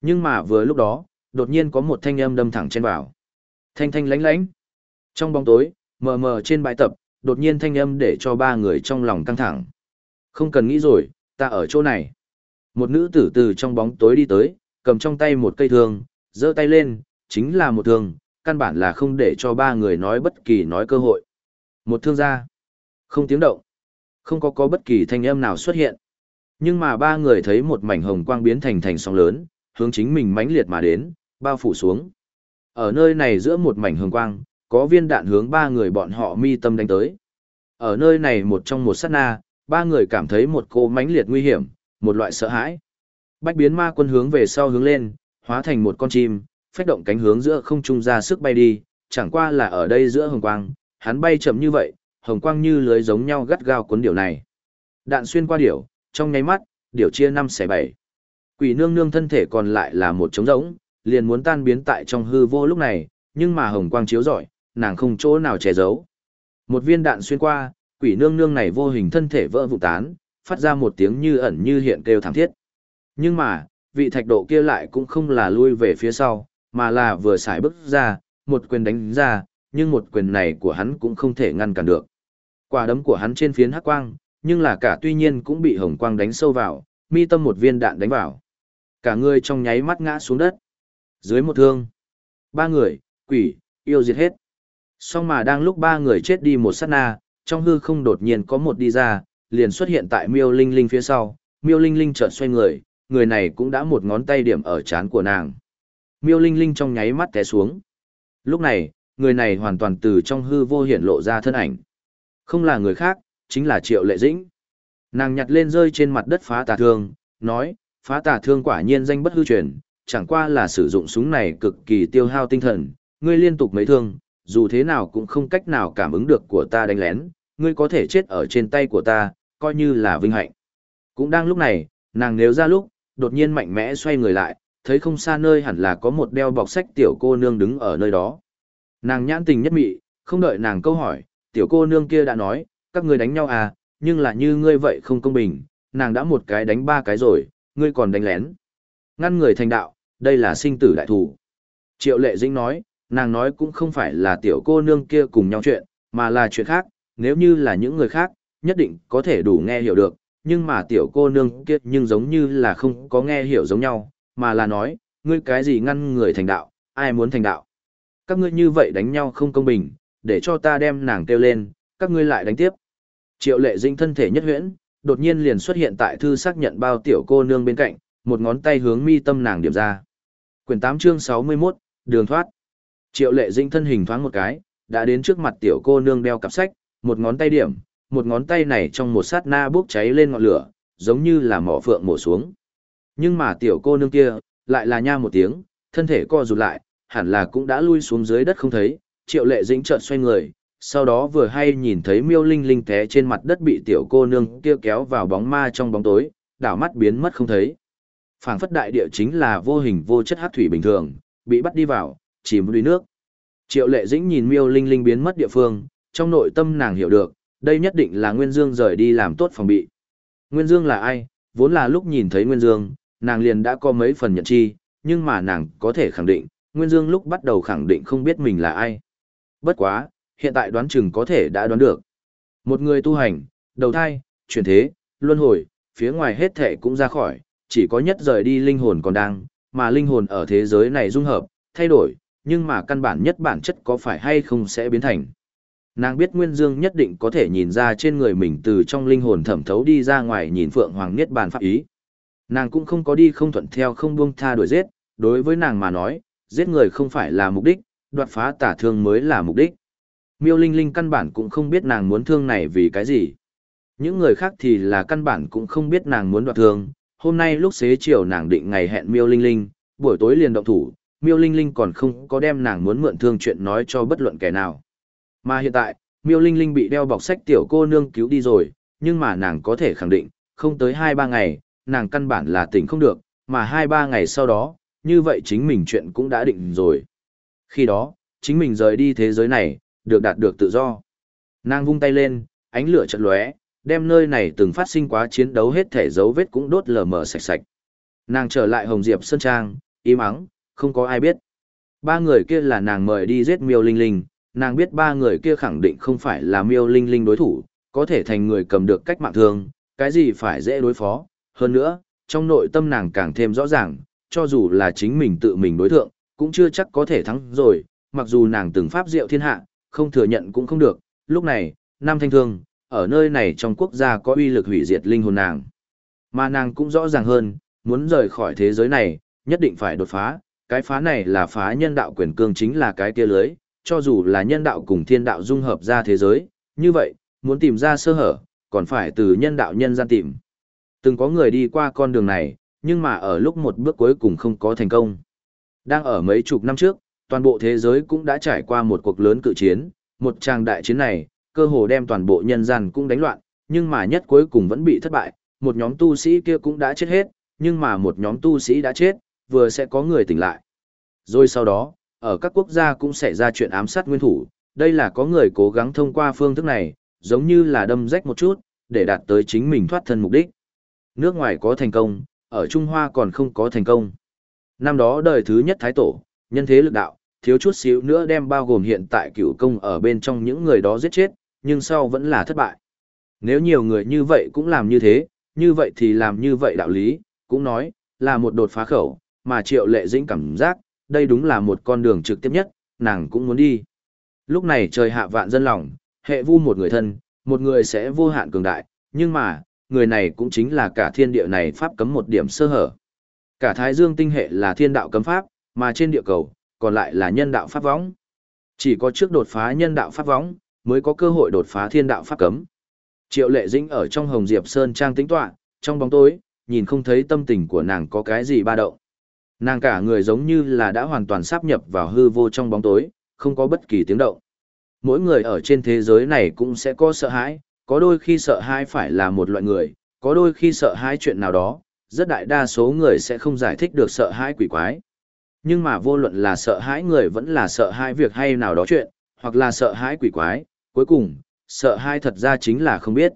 Nhưng mà vừa lúc đó, đột nhiên có một thanh âm đâm thẳng trên vào. Thanh thanh lánh lánh. Trong bóng tối, mờ mờ trên bãi tập, đột nhiên thanh âm để cho ba người trong lòng căng thẳng. Không cần nghĩ rồi, ta ở chỗ này. Một nữ tử từ trong bóng tối đi tới, cầm trong tay một cây thương, giơ tay lên, chính là một thương, căn bản là không để cho ba người nói bất kỳ nói cơ hội. Một thương ra, không tiếng động, không có có bất kỳ thanh âm nào xuất hiện. Nhưng mà ba người thấy một mảnh hồng quang biến thành thành sóng lớn, hướng chính mình mãnh liệt mà đến, bao phủ xuống. Ở nơi này giữa một mảnh hường quang, có viên đạn hướng ba người bọn họ mi tâm đánh tới. Ở nơi này một trong một sát na, ba người cảm thấy một cô mãnh liệt nguy hiểm, một loại sợ hãi. Bách biến ma quân hướng về sau hướng lên, hóa thành một con chim, phách động cánh hướng giữa không trung ra sức bay đi, chẳng qua là ở đây giữa hồng quang, hắn bay chậm như vậy, hồng quang như lưới giống nhau gắt gao cuốn điểu này. Đạn xuyên qua điểu, trong nháy mắt, điểu chia năm xẻ bảy. Quỷ nương nương thân thể còn lại là một trống rỗng, liền muốn tan biến tại trong hư vô lúc này, nhưng mà hồng quang chiếu rọi, nàng không chỗ nào che giấu. Một viên đạn xuyên qua, quỷ nương nương này vô hình thân thể vỡ vụn tán, phát ra một tiếng như ẩn như hiện kêu thảm thiết. Nhưng mà, vị thạch độ kia lại cũng không là lui về phía sau, mà là vừa xài bước ra, một quyền đánh ra, nhưng một quyền này của hắn cũng không thể ngăn cản được. Quả đấm của hắn trên phiến hắc quang, nhưng là cả tuy nhiên cũng bị hồng quang đánh sâu vào, mi tâm một viên đạn đánh vào. Cả người trong nháy mắt ngã xuống đất. Dưới một thương, ba người, quỷ, yêu diệt hết. Song mà đang lúc ba người chết đi một sát na, trong hư không đột nhiên có một đi ra, liền xuất hiện tại miêu linh linh phía sau, miêu linh linh chợt xoay người, người này cũng đã một ngón tay điểm ở trán của nàng. Miêu linh linh trong nháy mắt té xuống. Lúc này, người này hoàn toàn từ trong hư vô hiện lộ ra thân ảnh. Không là người khác, chính là Triệu Lệ Dĩnh. Nàng nhặt lên rơi trên mặt đất phá tà thương, nói, phá tà thương quả nhiên danh bất hư truyền, chẳng qua là sử dụng súng này cực kỳ tiêu hao tinh thần, ngươi liên tục mấy thương, dù thế nào cũng không cách nào cảm ứng được của ta đánh lén, ngươi có thể chết ở trên tay của ta, coi như là vinh hạnh. Cũng đang lúc này, nàng nếu ra lúc, đột nhiên mạnh mẽ xoay người lại, thấy không xa nơi hẳn là có một đeo bọc sách tiểu cô nương đứng ở nơi đó. Nàng nhãn tình nhất mị, không đợi nàng câu hỏi, tiểu cô nương kia đã nói, các ngươi đánh nhau à, nhưng là như ngươi vậy không công bình, nàng đã một cái đánh ba cái rồi, ngươi còn đánh lén. Ngăn người thành đạo, đây là sinh tử đại thủ. Triệu lệ dĩnh nói, nàng nói cũng không phải là tiểu cô nương kia cùng nhau chuyện, mà là chuyện khác, nếu như là những người khác, nhất định có thể đủ nghe hiểu được, nhưng mà tiểu cô nương kia nhưng giống như là không có nghe hiểu giống nhau, mà là nói, ngươi cái gì ngăn người thành đạo, ai muốn thành đạo. Các ngươi như vậy đánh nhau không công bình, để cho ta đem nàng kêu lên, các ngươi lại đánh tiếp. Triệu lệ dinh thân thể nhất huyễn, đột nhiên liền xuất hiện tại thư xác nhận bao tiểu cô nương bên cạnh, một ngón tay hướng mi tâm nàng điểm ra. Quyển 8 chương 61, đường thoát. Triệu lệ dĩnh thân hình thoáng một cái, đã đến trước mặt tiểu cô nương đeo cặp sách, một ngón tay điểm, một ngón tay này trong một sát na bốc cháy lên ngọn lửa, giống như là mỏ phượng mổ xuống. Nhưng mà tiểu cô nương kia, lại là nha một tiếng, thân thể co rụt lại, hẳn là cũng đã lui xuống dưới đất không thấy, triệu lệ dĩnh trợn xoay người, sau đó vừa hay nhìn thấy miêu linh linh té trên mặt đất bị tiểu cô nương kia kéo vào bóng ma trong bóng tối, đảo mắt biến mất không thấy phảng phất đại địa chính là vô hình vô chất hát thủy bình thường, bị bắt đi vào, chìm đuối nước. Triệu lệ dĩnh nhìn miêu linh linh biến mất địa phương, trong nội tâm nàng hiểu được, đây nhất định là Nguyên Dương rời đi làm tốt phòng bị. Nguyên Dương là ai? Vốn là lúc nhìn thấy Nguyên Dương, nàng liền đã có mấy phần nhận chi, nhưng mà nàng có thể khẳng định, Nguyên Dương lúc bắt đầu khẳng định không biết mình là ai. Bất quá, hiện tại đoán chừng có thể đã đoán được. Một người tu hành, đầu thai, chuyển thế, luân hồi, phía ngoài hết thệ cũng ra khỏi, chỉ có nhất rời đi linh hồn còn đang, mà linh hồn ở thế giới này dung hợp, thay đổi, nhưng mà căn bản nhất bản chất có phải hay không sẽ biến thành. Nàng biết Nguyên Dương nhất định có thể nhìn ra trên người mình từ trong linh hồn thẩm thấu đi ra ngoài nhìn Phượng Hoàng Niết Bàn Pháp ý. Nàng cũng không có đi không thuận theo không buông tha đuổi giết, đối với nàng mà nói, giết người không phải là mục đích, đoạt phá tả thương mới là mục đích. Miêu Linh Linh căn bản cũng không biết nàng muốn thương này vì cái gì. Những người khác thì là căn bản cũng không biết nàng muốn đoạt thương. Hôm nay lúc xế chiều nàng định ngày hẹn Miêu Linh Linh, buổi tối liền động thủ, Miêu Linh Linh còn không có đem nàng muốn mượn thương chuyện nói cho bất luận kẻ nào. Mà hiện tại, Miêu Linh Linh bị đeo bọc sách tiểu cô nương cứu đi rồi, nhưng mà nàng có thể khẳng định, không tới 2-3 ngày, nàng căn bản là tỉnh không được, mà 2-3 ngày sau đó, như vậy chính mình chuyện cũng đã định rồi. Khi đó, chính mình rời đi thế giới này, được đạt được tự do. Nàng vung tay lên, ánh lửa chợt lóe, đem nơi này từng phát sinh quá chiến đấu hết thể dấu vết cũng đốt lờ mờ sạch sạch. Nàng trở lại Hồng Diệp Sơn Trang, im ắng, không có ai biết. Ba người kia là nàng mời đi giết miêu linh linh, nàng biết ba người kia khẳng định không phải là miêu linh linh đối thủ, có thể thành người cầm được cách mạng thương, cái gì phải dễ đối phó. Hơn nữa, trong nội tâm nàng càng thêm rõ ràng, cho dù là chính mình tự mình đối thượng, cũng chưa chắc có thể thắng rồi, mặc dù nàng từng pháp diệu thiên hạ, không thừa nhận cũng không được. Lúc này, Nam Thanh Thương, ở nơi này trong quốc gia có uy lực hủy diệt linh hồn nàng. Mà nàng cũng rõ ràng hơn, muốn rời khỏi thế giới này, nhất định phải đột phá, cái phá này là phá nhân đạo quyền cương chính là cái kia lưới, cho dù là nhân đạo cùng thiên đạo dung hợp ra thế giới, như vậy, muốn tìm ra sơ hở, còn phải từ nhân đạo nhân gian tìm. Từng có người đi qua con đường này, nhưng mà ở lúc một bước cuối cùng không có thành công. Đang ở mấy chục năm trước, toàn bộ thế giới cũng đã trải qua một cuộc lớn cự chiến, một tràng đại chiến này, cơ hồ đem toàn bộ nhân gian cũng đánh loạn, nhưng mà nhất cuối cùng vẫn bị thất bại, một nhóm tu sĩ kia cũng đã chết hết, nhưng mà một nhóm tu sĩ đã chết, vừa sẽ có người tỉnh lại. Rồi sau đó, ở các quốc gia cũng sẽ ra chuyện ám sát nguyên thủ, đây là có người cố gắng thông qua phương thức này, giống như là đâm rách một chút, để đạt tới chính mình thoát thân mục đích. Nước ngoài có thành công, ở Trung Hoa còn không có thành công. Năm đó đời thứ nhất Thái Tổ, nhân thế lực đạo, thiếu chút xíu nữa đem bao gồm hiện tại cửu công ở bên trong những người đó giết chết, nhưng sau vẫn là thất bại. Nếu nhiều người như vậy cũng làm như thế, như vậy thì làm như vậy đạo lý, cũng nói, là một đột phá khẩu, mà triệu lệ dĩnh cảm giác, đây đúng là một con đường trực tiếp nhất, nàng cũng muốn đi. Lúc này trời hạ vạn dân lòng, hệ vu một người thân, một người sẽ vô hạn cường đại, nhưng mà, người này cũng chính là cả thiên địa này pháp cấm một điểm sơ hở. Cả thái dương tinh hệ là thiên đạo cấm pháp, mà trên địa cầu, còn lại là nhân đạo pháp võng. Chỉ có trước đột phá nhân đạo pháp võng, mới có cơ hội đột phá thiên đạo pháp cấm. Triệu lệ dĩnh ở trong hồng diệp sơn trang tính tọa, trong bóng tối, nhìn không thấy tâm tình của nàng có cái gì ba động. Nàng cả người giống như là đã hoàn toàn sáp nhập vào hư vô trong bóng tối, không có bất kỳ tiếng động. Mỗi người ở trên thế giới này cũng sẽ có sợ hãi, có đôi khi sợ hãi phải là một loại người, có đôi khi sợ hãi chuyện nào đó, rất đại đa số người sẽ không giải thích được sợ hãi quỷ quái. Nhưng mà vô luận là sợ hãi người vẫn là sợ hãi việc hay nào đó chuyện, hoặc là sợ hãi quỷ quái, cuối cùng, sợ hãi thật ra chính là không biết.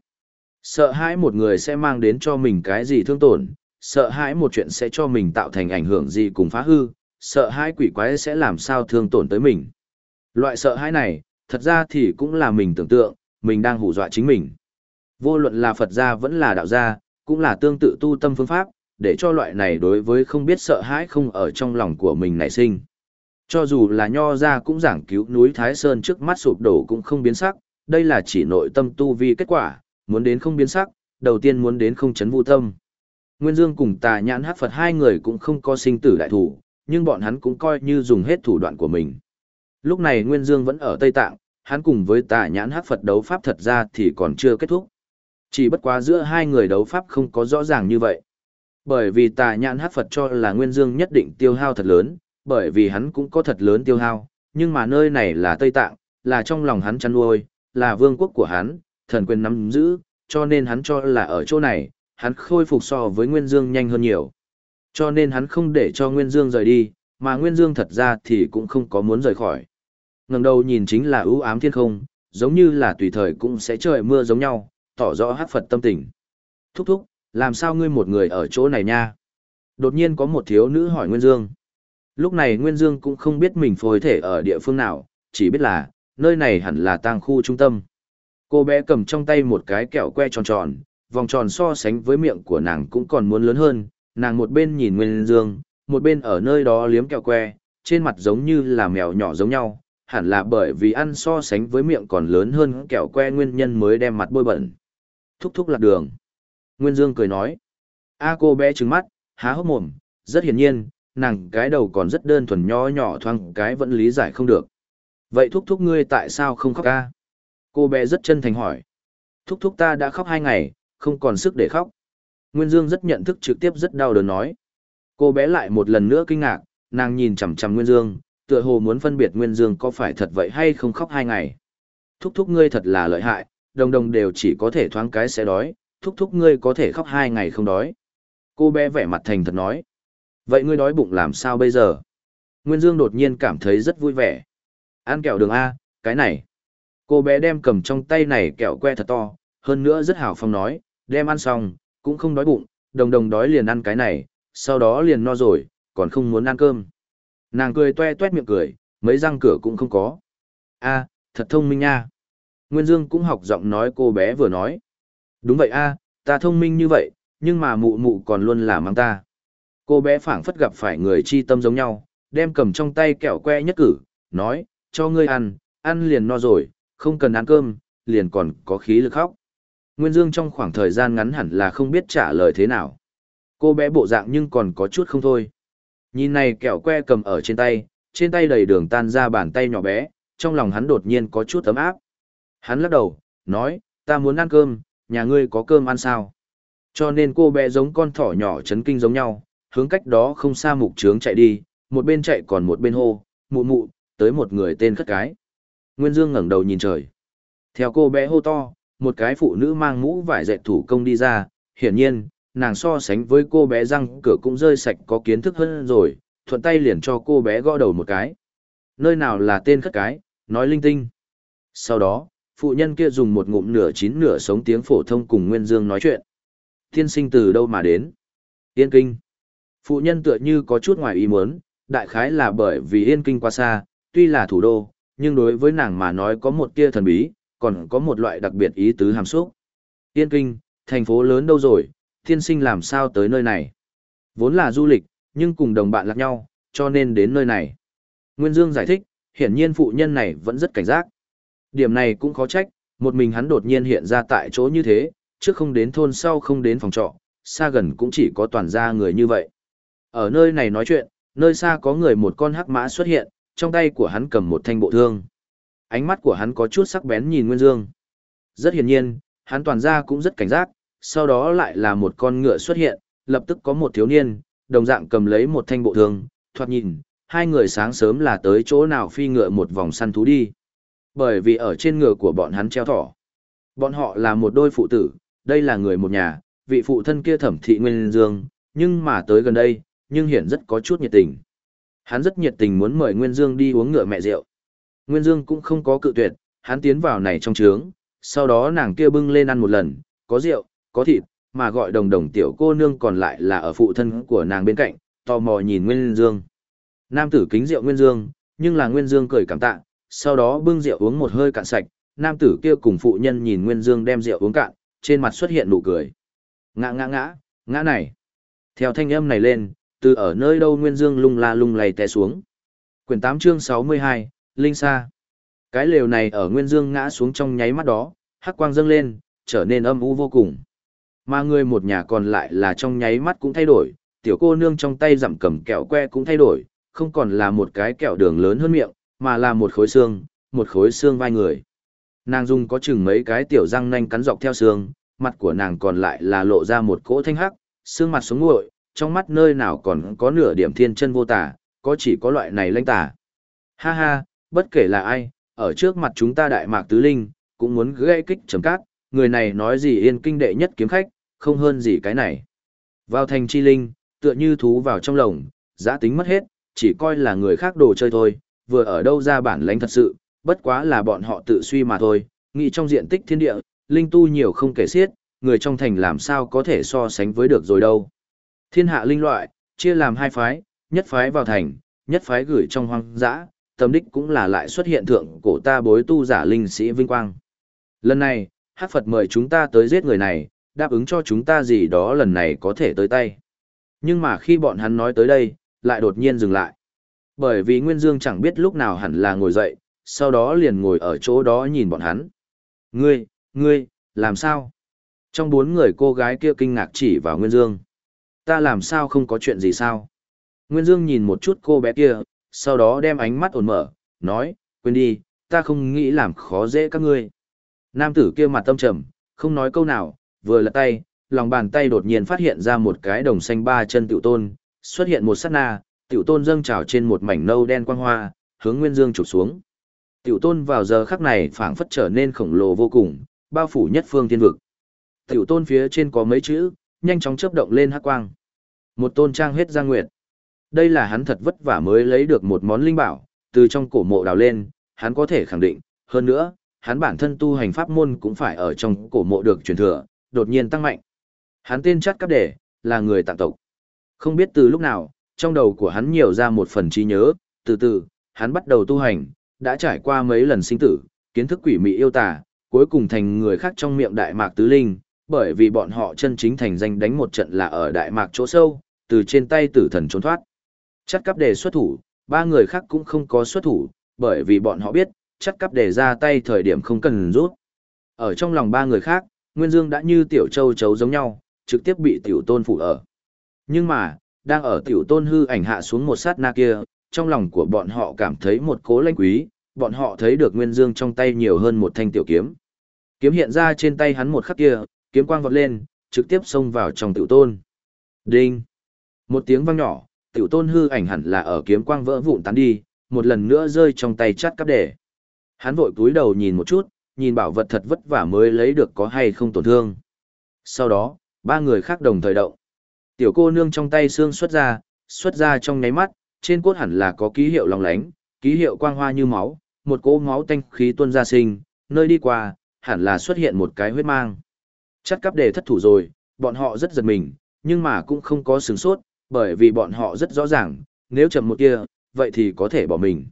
Sợ hãi một người sẽ mang đến cho mình cái gì thương tổn, sợ hãi một chuyện sẽ cho mình tạo thành ảnh hưởng gì cùng phá hư, sợ hãi quỷ quái sẽ làm sao thương tổn tới mình. Loại sợ hãi này, thật ra thì cũng là mình tưởng tượng, mình đang hù dọa chính mình. Vô luận là Phật gia vẫn là đạo gia, cũng là tương tự tu tâm phương pháp, để cho loại này đối với không biết sợ hãi không ở trong lòng của mình nảy sinh. Cho dù là nho ra cũng giảng cứu núi Thái Sơn trước mắt sụp đổ cũng không biến sắc, đây là chỉ nội tâm tu vi kết quả, muốn đến không biến sắc, đầu tiên muốn đến không chấn vu tâm. Nguyên Dương cùng tà nhãn hát Phật hai người cũng không có sinh tử đại thủ, nhưng bọn hắn cũng coi như dùng hết thủ đoạn của mình. Lúc này Nguyên Dương vẫn ở Tây Tạng, hắn cùng với tà nhãn hát Phật đấu pháp thật ra thì còn chưa kết thúc. Chỉ bất quá giữa hai người đấu pháp không có rõ ràng như vậy. Bởi vì tà nhãn hát Phật cho là Nguyên Dương nhất định tiêu hao thật lớn, bởi vì hắn cũng có thật lớn tiêu hao, nhưng mà nơi này là Tây Tạng, là trong lòng hắn chăn nuôi, là vương quốc của hắn, thần quyền nắm giữ, cho nên hắn cho là ở chỗ này, hắn khôi phục so với Nguyên Dương nhanh hơn nhiều. Cho nên hắn không để cho Nguyên Dương rời đi, mà Nguyên Dương thật ra thì cũng không có muốn rời khỏi. ngẩng đầu nhìn chính là ưu ám thiên không, giống như là tùy thời cũng sẽ trời mưa giống nhau, tỏ rõ hát Phật tâm tình. Thúc thúc, làm sao ngươi một người ở chỗ này nha? Đột nhiên có một thiếu nữ hỏi Nguyên Dương. Lúc này Nguyên Dương cũng không biết mình phối thể ở địa phương nào, chỉ biết là, nơi này hẳn là tang khu trung tâm. Cô bé cầm trong tay một cái kẹo que tròn tròn, vòng tròn so sánh với miệng của nàng cũng còn muốn lớn hơn, nàng một bên nhìn Nguyên Dương, một bên ở nơi đó liếm kẹo que, trên mặt giống như là mèo nhỏ giống nhau, hẳn là bởi vì ăn so sánh với miệng còn lớn hơn kẹo que nguyên nhân mới đem mặt bôi bẩn. Thúc thúc lạc đường. Nguyên Dương cười nói. A cô bé trừng mắt, há hốc mồm, rất hiển nhiên, nàng cái đầu còn rất đơn thuần nho nhỏ thoang cái vẫn lý giải không được. Vậy thúc thúc ngươi tại sao không khóc ca? Cô bé rất chân thành hỏi. Thúc thúc ta đã khóc hai ngày, không còn sức để khóc. Nguyên Dương rất nhận thức trực tiếp rất đau đớn nói. Cô bé lại một lần nữa kinh ngạc, nàng nhìn chằm chằm Nguyên Dương, tựa hồ muốn phân biệt Nguyên Dương có phải thật vậy hay không khóc hai ngày. Thúc thúc ngươi thật là lợi hại, đồng đồng đều chỉ có thể thoáng cái sẽ đói, thúc thúc ngươi có thể khóc hai ngày không đói. Cô bé vẻ mặt thành thật nói. Vậy ngươi đói bụng làm sao bây giờ? Nguyên Dương đột nhiên cảm thấy rất vui vẻ. Ăn kẹo đường A, cái này. Cô bé đem cầm trong tay này kẹo que thật to, hơn nữa rất hào phong nói, đem ăn xong, cũng không đói bụng, đồng đồng đói liền ăn cái này, sau đó liền no rồi, còn không muốn ăn cơm. Nàng cười toe toét miệng cười, mấy răng cửa cũng không có. A, thật thông minh nha. Nguyên Dương cũng học giọng nói cô bé vừa nói. Đúng vậy a, ta thông minh như vậy, nhưng mà mụ mụ còn luôn là mang ta. Cô bé phảng phất gặp phải người chi tâm giống nhau, đem cầm trong tay kẹo que nhất cử, nói, cho ngươi ăn, ăn liền no rồi, không cần ăn cơm, liền còn có khí lực khóc. Nguyên Dương trong khoảng thời gian ngắn hẳn là không biết trả lời thế nào. Cô bé bộ dạng nhưng còn có chút không thôi. Nhìn này kẹo que cầm ở trên tay, trên tay đầy đường tan ra bàn tay nhỏ bé, trong lòng hắn đột nhiên có chút ấm áp. Hắn lắc đầu, nói, ta muốn ăn cơm, nhà ngươi có cơm ăn sao? Cho nên cô bé giống con thỏ nhỏ chấn kinh giống nhau, hướng cách đó không xa mục trướng chạy đi, một bên chạy còn một bên hô, mụ mụ, tới một người tên khất cái. Nguyên Dương ngẩng đầu nhìn trời. Theo cô bé hô to, một cái phụ nữ mang mũ vải dệt thủ công đi ra, hiển nhiên, nàng so sánh với cô bé răng cửa cũng rơi sạch có kiến thức hơn rồi, thuận tay liền cho cô bé gõ đầu một cái. Nơi nào là tên khất cái, nói linh tinh. Sau đó, phụ nhân kia dùng một ngụm nửa chín nửa sống tiếng phổ thông cùng Nguyên Dương nói chuyện. Thiên sinh từ đâu mà đến? Tiên kinh. Phụ nhân tựa như có chút ngoài ý muốn, đại khái là bởi vì Yên kinh quá xa, tuy là thủ đô, nhưng đối với nàng mà nói có một tia thần bí, còn có một loại đặc biệt ý tứ hàm xúc. Yên kinh, thành phố lớn đâu rồi, thiên sinh làm sao tới nơi này? Vốn là du lịch, nhưng cùng đồng bạn lạc nhau, cho nên đến nơi này. Nguyên Dương giải thích, hiển nhiên phụ nhân này vẫn rất cảnh giác. Điểm này cũng khó trách, một mình hắn đột nhiên hiện ra tại chỗ như thế, trước không đến thôn sau không đến phòng trọ, xa gần cũng chỉ có toàn gia người như vậy. Ở nơi này nói chuyện, nơi xa có người một con hắc mã xuất hiện, trong tay của hắn cầm một thanh bộ thương. Ánh mắt của hắn có chút sắc bén nhìn Nguyên Dương. Rất hiển nhiên, hắn toàn gia cũng rất cảnh giác, sau đó lại là một con ngựa xuất hiện, lập tức có một thiếu niên, đồng dạng cầm lấy một thanh bộ thương, thoạt nhìn, hai người sáng sớm là tới chỗ nào phi ngựa một vòng săn thú đi. Bởi vì ở trên ngựa của bọn hắn treo thỏ. Bọn họ là một đôi phụ tử, đây là người một nhà, vị phụ thân kia thẩm thị Nguyên Dương, nhưng mà tới gần đây, nhưng hiện rất có chút nhiệt tình. Hắn rất nhiệt tình muốn mời Nguyên Dương đi uống ngựa mẹ rượu. Nguyên Dương cũng không có cự tuyệt, hắn tiến vào này trong trướng, sau đó nàng kia bưng lên ăn một lần, có rượu, có thịt, mà gọi đồng đồng tiểu cô nương còn lại là ở phụ thân của nàng bên cạnh, tò mò nhìn Nguyên Dương. Nam tử kính rượu Nguyên Dương, nhưng là Nguyên Dương cười cảm tạ, sau đó bưng rượu uống một hơi cạn sạch, nam tử kia cùng phụ nhân nhìn Nguyên Dương đem rượu uống cạn, trên mặt xuất hiện nụ cười. Ngã ngã ngã, ngã này. Theo thanh âm này lên, từ ở nơi đâu Nguyên Dương lung la lung lay té xuống. Quyển 8 chương 62, Linh Sa. Cái lều này ở Nguyên Dương ngã xuống trong nháy mắt đó, hắc quang dâng lên, trở nên âm u vô cùng. Mà người một nhà còn lại là trong nháy mắt cũng thay đổi, tiểu cô nương trong tay dặm cầm kẹo que cũng thay đổi, không còn là một cái kẹo đường lớn hơn miệng, mà là một khối xương, một khối xương vai người. Nàng dùng có chừng mấy cái tiểu răng nanh cắn dọc theo xương, mặt của nàng còn lại là lộ ra một cỗ thanh hắc, xương mặt xuống nguội, trong mắt nơi nào còn có nửa điểm thiên chân vô tả, có chỉ có loại này lãnh tả. Ha ha, bất kể là ai, ở trước mặt chúng ta đại mạc tứ linh, cũng muốn gây kích chấm cát, người này nói gì yên kinh đệ nhất kiếm khách, không hơn gì cái này. Vào thành chi linh, tựa như thú vào trong lồng, giã tính mất hết, chỉ coi là người khác đồ chơi thôi, vừa ở đâu ra bản lãnh thật sự, bất quá là bọn họ tự suy mà thôi, nghĩ trong diện tích thiên địa, linh tu nhiều không kể xiết, người trong thành làm sao có thể so sánh với được rồi đâu. Thiên hạ linh loại, chia làm hai phái, nhất phái vào thành, nhất phái gửi trong hoang dã, tâm đích cũng là lại xuất hiện thượng cổ ta bối tu giả linh sĩ vinh quang. Lần này, Hắc Phật mời chúng ta tới giết người này, đáp ứng cho chúng ta gì đó lần này có thể tới tay. Nhưng mà khi bọn hắn nói tới đây, lại đột nhiên dừng lại. Bởi vì Nguyên Dương chẳng biết lúc nào hẳn là ngồi dậy, sau đó liền ngồi ở chỗ đó nhìn bọn hắn. Ngươi, ngươi, làm sao? Trong bốn người cô gái kia kinh ngạc chỉ vào Nguyên Dương. Ta làm sao không có chuyện gì sao? Nguyên Dương nhìn một chút cô bé kia, sau đó đem ánh mắt ổn mở, nói, quên đi, ta không nghĩ làm khó dễ các ngươi. Nam tử kia mặt tâm trầm, không nói câu nào, vừa lật tay, lòng bàn tay đột nhiên phát hiện ra một cái đồng xanh ba chân tiểu tôn, xuất hiện một sát na, tiểu tôn dâng trào trên một mảnh nâu đen quang hoa, hướng Nguyên Dương chụp xuống. Tiểu tôn vào giờ khắc này phảng phất trở nên khổng lồ vô cùng, bao phủ nhất phương thiên vực. Tiểu tôn phía trên có mấy chữ, nhanh chóng chớp động lên hắc quang. Một tôn trang hết Giang nguyệt. Đây là hắn thật vất vả mới lấy được một món linh bảo, từ trong cổ mộ đào lên, hắn có thể khẳng định, hơn nữa, hắn bản thân tu hành pháp môn cũng phải ở trong cổ mộ được truyền thừa, đột nhiên tăng mạnh. Hắn tên chắc cấp đề, là người tạng tộc. Không biết từ lúc nào, trong đầu của hắn nhiều ra một phần trí nhớ, từ từ, hắn bắt đầu tu hành, đã trải qua mấy lần sinh tử, kiến thức quỷ mị yêu tà, cuối cùng thành người khác trong miệng Đại Mạc Tứ Linh, bởi vì bọn họ chân chính thành danh đánh một trận là ở Đại Mạc chỗ sâu, từ trên tay tử thần trốn thoát. Chắc cấp đề xuất thủ, ba người khác cũng không có xuất thủ, bởi vì bọn họ biết, chắc cấp đề ra tay thời điểm không cần rút. Ở trong lòng ba người khác, Nguyên Dương đã như tiểu châu chấu giống nhau, trực tiếp bị tiểu tôn phủ ở. Nhưng mà, đang ở tiểu tôn hư ảnh hạ xuống một sát na kia, trong lòng của bọn họ cảm thấy một cố lãnh quý, bọn họ thấy được Nguyên Dương trong tay nhiều hơn một thanh tiểu kiếm. Kiếm hiện ra trên tay hắn một khắc kia, kiếm quang vọt lên, trực tiếp xông vào trong tiểu tôn. Đinh! Một tiếng vang nhỏ, tiểu tôn hư ảnh hẳn là ở kiếm quang vỡ vụn tán đi, một lần nữa rơi trong tay chát cắp để. Hắn vội cúi đầu nhìn một chút, nhìn bảo vật thật vất vả mới lấy được có hay không tổn thương. Sau đó, ba người khác đồng thời động. Tiểu cô nương trong tay xương xuất ra, xuất ra trong nháy mắt, trên cốt hẳn là có ký hiệu lòng lánh, ký hiệu quang hoa như máu, một cỗ máu tanh khí tuôn ra sinh, nơi đi qua, hẳn là xuất hiện một cái huyết mang. Chắc cắp đề thất thủ rồi, bọn họ rất giật mình, nhưng mà cũng không có sướng sốt, bởi vì bọn họ rất rõ ràng, nếu chậm một kia, vậy thì có thể bỏ mình.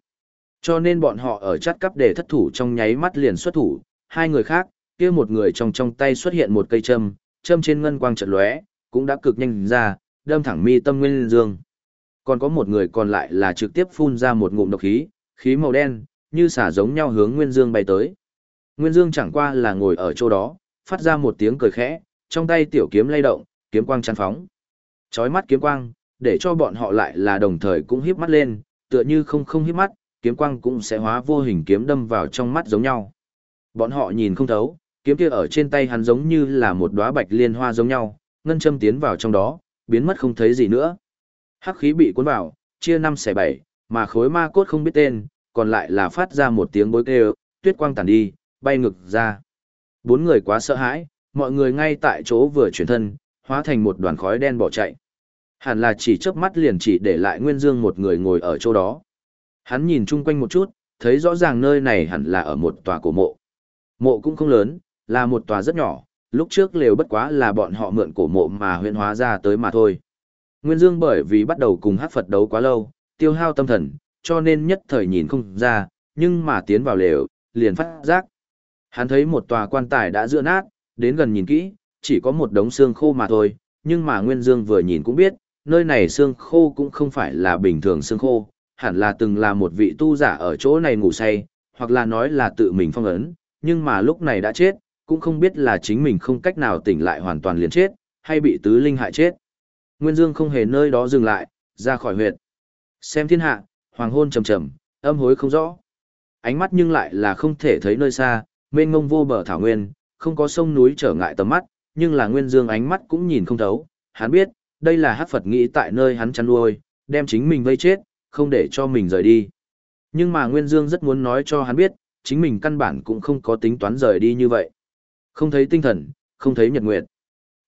Cho nên bọn họ ở chắt cắp để thất thủ trong nháy mắt liền xuất thủ, hai người khác, kia một người trong trong tay xuất hiện một cây châm, châm trên ngân quang chợt lóe, cũng đã cực nhanh ra, đâm thẳng mi tâm Nguyên Dương. Còn có một người còn lại là trực tiếp phun ra một ngụm độc khí, khí màu đen, như xả giống nhau hướng Nguyên Dương bay tới. Nguyên Dương chẳng qua là ngồi ở chỗ đó, phát ra một tiếng cười khẽ, trong tay tiểu kiếm lay động, kiếm quang chăn phóng. Chói mắt kiếm quang, để cho bọn họ lại là đồng thời cũng híp mắt lên, tựa như không không híp mắt, kiếm quang cũng sẽ hóa vô hình kiếm đâm vào trong mắt giống nhau. Bọn họ nhìn không thấu, kiếm kia ở trên tay hắn giống như là một đóa bạch liên hoa giống nhau, ngân châm tiến vào trong đó, biến mất không thấy gì nữa. Hắc khí bị cuốn vào, chia năm xẻ bảy, mà khối ma cốt không biết tên, còn lại là phát ra một tiếng bối kêu, tuyết quang tản đi, bay ngực ra. Bốn người quá sợ hãi, mọi người ngay tại chỗ vừa chuyển thân, hóa thành một đoàn khói đen bỏ chạy. Hẳn là chỉ chớp mắt liền chỉ để lại Nguyên Dương một người ngồi ở chỗ đó. Hắn nhìn chung quanh một chút, thấy rõ ràng nơi này hẳn là ở một tòa cổ mộ. Mộ cũng không lớn, là một tòa rất nhỏ, lúc trước lều bất quá là bọn họ mượn cổ mộ mà huyện hóa ra tới mà thôi. Nguyên Dương bởi vì bắt đầu cùng hát Phật đấu quá lâu, tiêu hao tâm thần, cho nên nhất thời nhìn không ra, nhưng mà tiến vào lều, liền phát giác. Hắn thấy một tòa quan tài đã dựa nát, đến gần nhìn kỹ, chỉ có một đống xương khô mà thôi, nhưng mà Nguyên Dương vừa nhìn cũng biết, nơi này xương khô cũng không phải là bình thường xương khô, hẳn là từng là một vị tu giả ở chỗ này ngủ say, hoặc là nói là tự mình phong ấn, nhưng mà lúc này đã chết, cũng không biết là chính mình không cách nào tỉnh lại hoàn toàn liền chết, hay bị tứ linh hại chết. Nguyên Dương không hề nơi đó dừng lại, ra khỏi huyệt. Xem thiên hạ, hoàng hôn trầm trầm, âm hối không rõ. Ánh mắt nhưng lại là không thể thấy nơi xa, mênh mông vô bờ thảo nguyên, không có sông núi trở ngại tầm mắt, nhưng là Nguyên Dương ánh mắt cũng nhìn không thấu. Hắn biết, đây là Hắc Phật nghĩ tại nơi hắn chăn nuôi, đem chính mình vây chết, không để cho mình rời đi. Nhưng mà Nguyên Dương rất muốn nói cho hắn biết, chính mình căn bản cũng không có tính toán rời đi như vậy. Không thấy tinh thần, không thấy nhật nguyệt.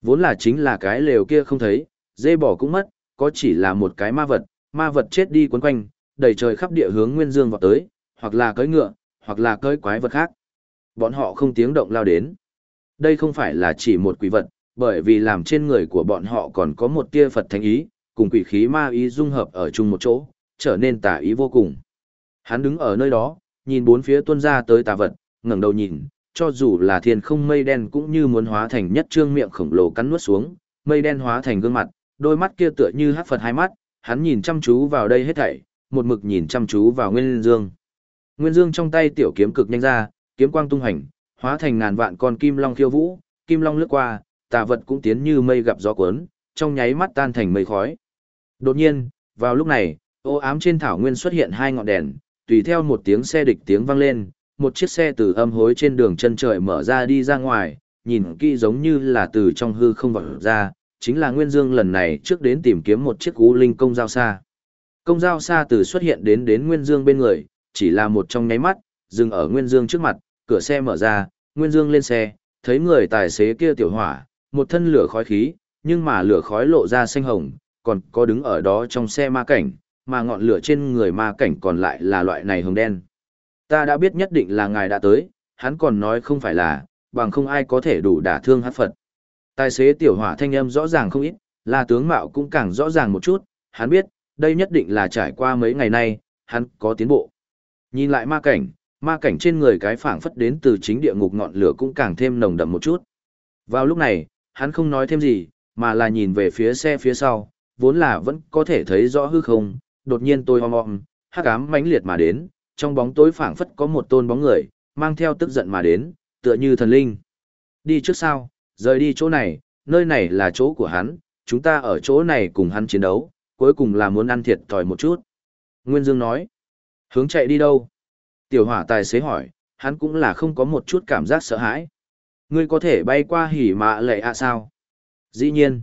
Vốn là chính là cái lều kia không thấy, dê bỏ cũng mất, có chỉ là một cái ma vật, ma vật chết đi quấn quanh, đầy trời khắp địa hướng Nguyên Dương vào tới, hoặc là cưỡi ngựa, hoặc là cưỡi quái vật khác. Bọn họ không tiếng động lao đến. Đây không phải là chỉ một quỷ vật, bởi vì làm trên người của bọn họ còn có một tia Phật thánh ý, cùng quỷ khí ma ý dung hợp ở chung một chỗ, trở nên tà ý vô cùng. Hắn đứng ở nơi đó, nhìn bốn phía tuôn ra tới tà vật, ngẩng đầu nhìn, cho dù là thiên không mây đen cũng như muốn hóa thành nhất trương miệng khổng lồ cắn nuốt xuống, mây đen hóa thành gương mặt, đôi mắt kia tựa như hắc Phật hai mắt, hắn nhìn chăm chú vào đây hết thảy, một mực nhìn chăm chú vào Nguyên Dương. Nguyên Dương trong tay tiểu kiếm cực nhanh ra, kiếm quang tung hành, hóa thành ngàn vạn con kim long khiêu vũ, kim long lướt qua, tà vật cũng tiến như mây gặp gió cuốn, trong nháy mắt tan thành mây khói. Đột nhiên, vào lúc này, ô ám trên thảo nguyên xuất hiện hai ngọn đèn, tùy theo một tiếng xe địch tiếng vang lên, một chiếc xe từ âm hối trên đường chân trời mở ra đi ra ngoài, nhìn kỹ giống như là từ trong hư không vọt ra, chính là Nguyên Dương lần này trước đến tìm kiếm một chiếc cú linh công giao xa. Công giao xa từ xuất hiện đến đến Nguyên Dương bên người, chỉ là một trong nháy mắt, dừng ở Nguyên Dương trước mặt, cửa xe mở ra, Nguyên Dương lên xe, thấy người tài xế kia tiểu hỏa, một thân lửa khói khí, nhưng mà lửa khói lộ ra xanh hồng, còn có đứng ở đó trong xe ma cảnh, mà ngọn lửa trên người ma cảnh còn lại là loại này hồng đen. Ta đã biết nhất định là ngài đã tới, hắn còn nói không phải là, bằng không ai có thể đủ đả thương hát Phật. Tài xế tiểu hỏa thanh âm rõ ràng không ít, là tướng mạo cũng càng rõ ràng một chút, hắn biết, đây nhất định là trải qua mấy ngày nay, hắn có tiến bộ. Nhìn lại ma cảnh, ma cảnh trên người cái phảng phất đến từ chính địa ngục ngọn lửa cũng càng thêm nồng đậm một chút. Vào lúc này, hắn không nói thêm gì, mà là nhìn về phía xe phía sau, vốn là vẫn có thể thấy rõ hư không, đột nhiên tôi om om, hắc ám mãnh liệt mà đến, trong bóng tối phảng phất có một tôn bóng người, mang theo tức giận mà đến, tựa như thần linh. Đi trước sau, rời đi chỗ này, nơi này là chỗ của hắn, chúng ta ở chỗ này cùng hắn chiến đấu, cuối cùng là muốn ăn thiệt thòi một chút. Nguyên Dương nói, hướng chạy đi đâu? Tiểu hỏa tài xế hỏi, hắn cũng là không có một chút cảm giác sợ hãi. Ngươi có thể bay qua hỉ mạ lệ ạ sao? Dĩ nhiên.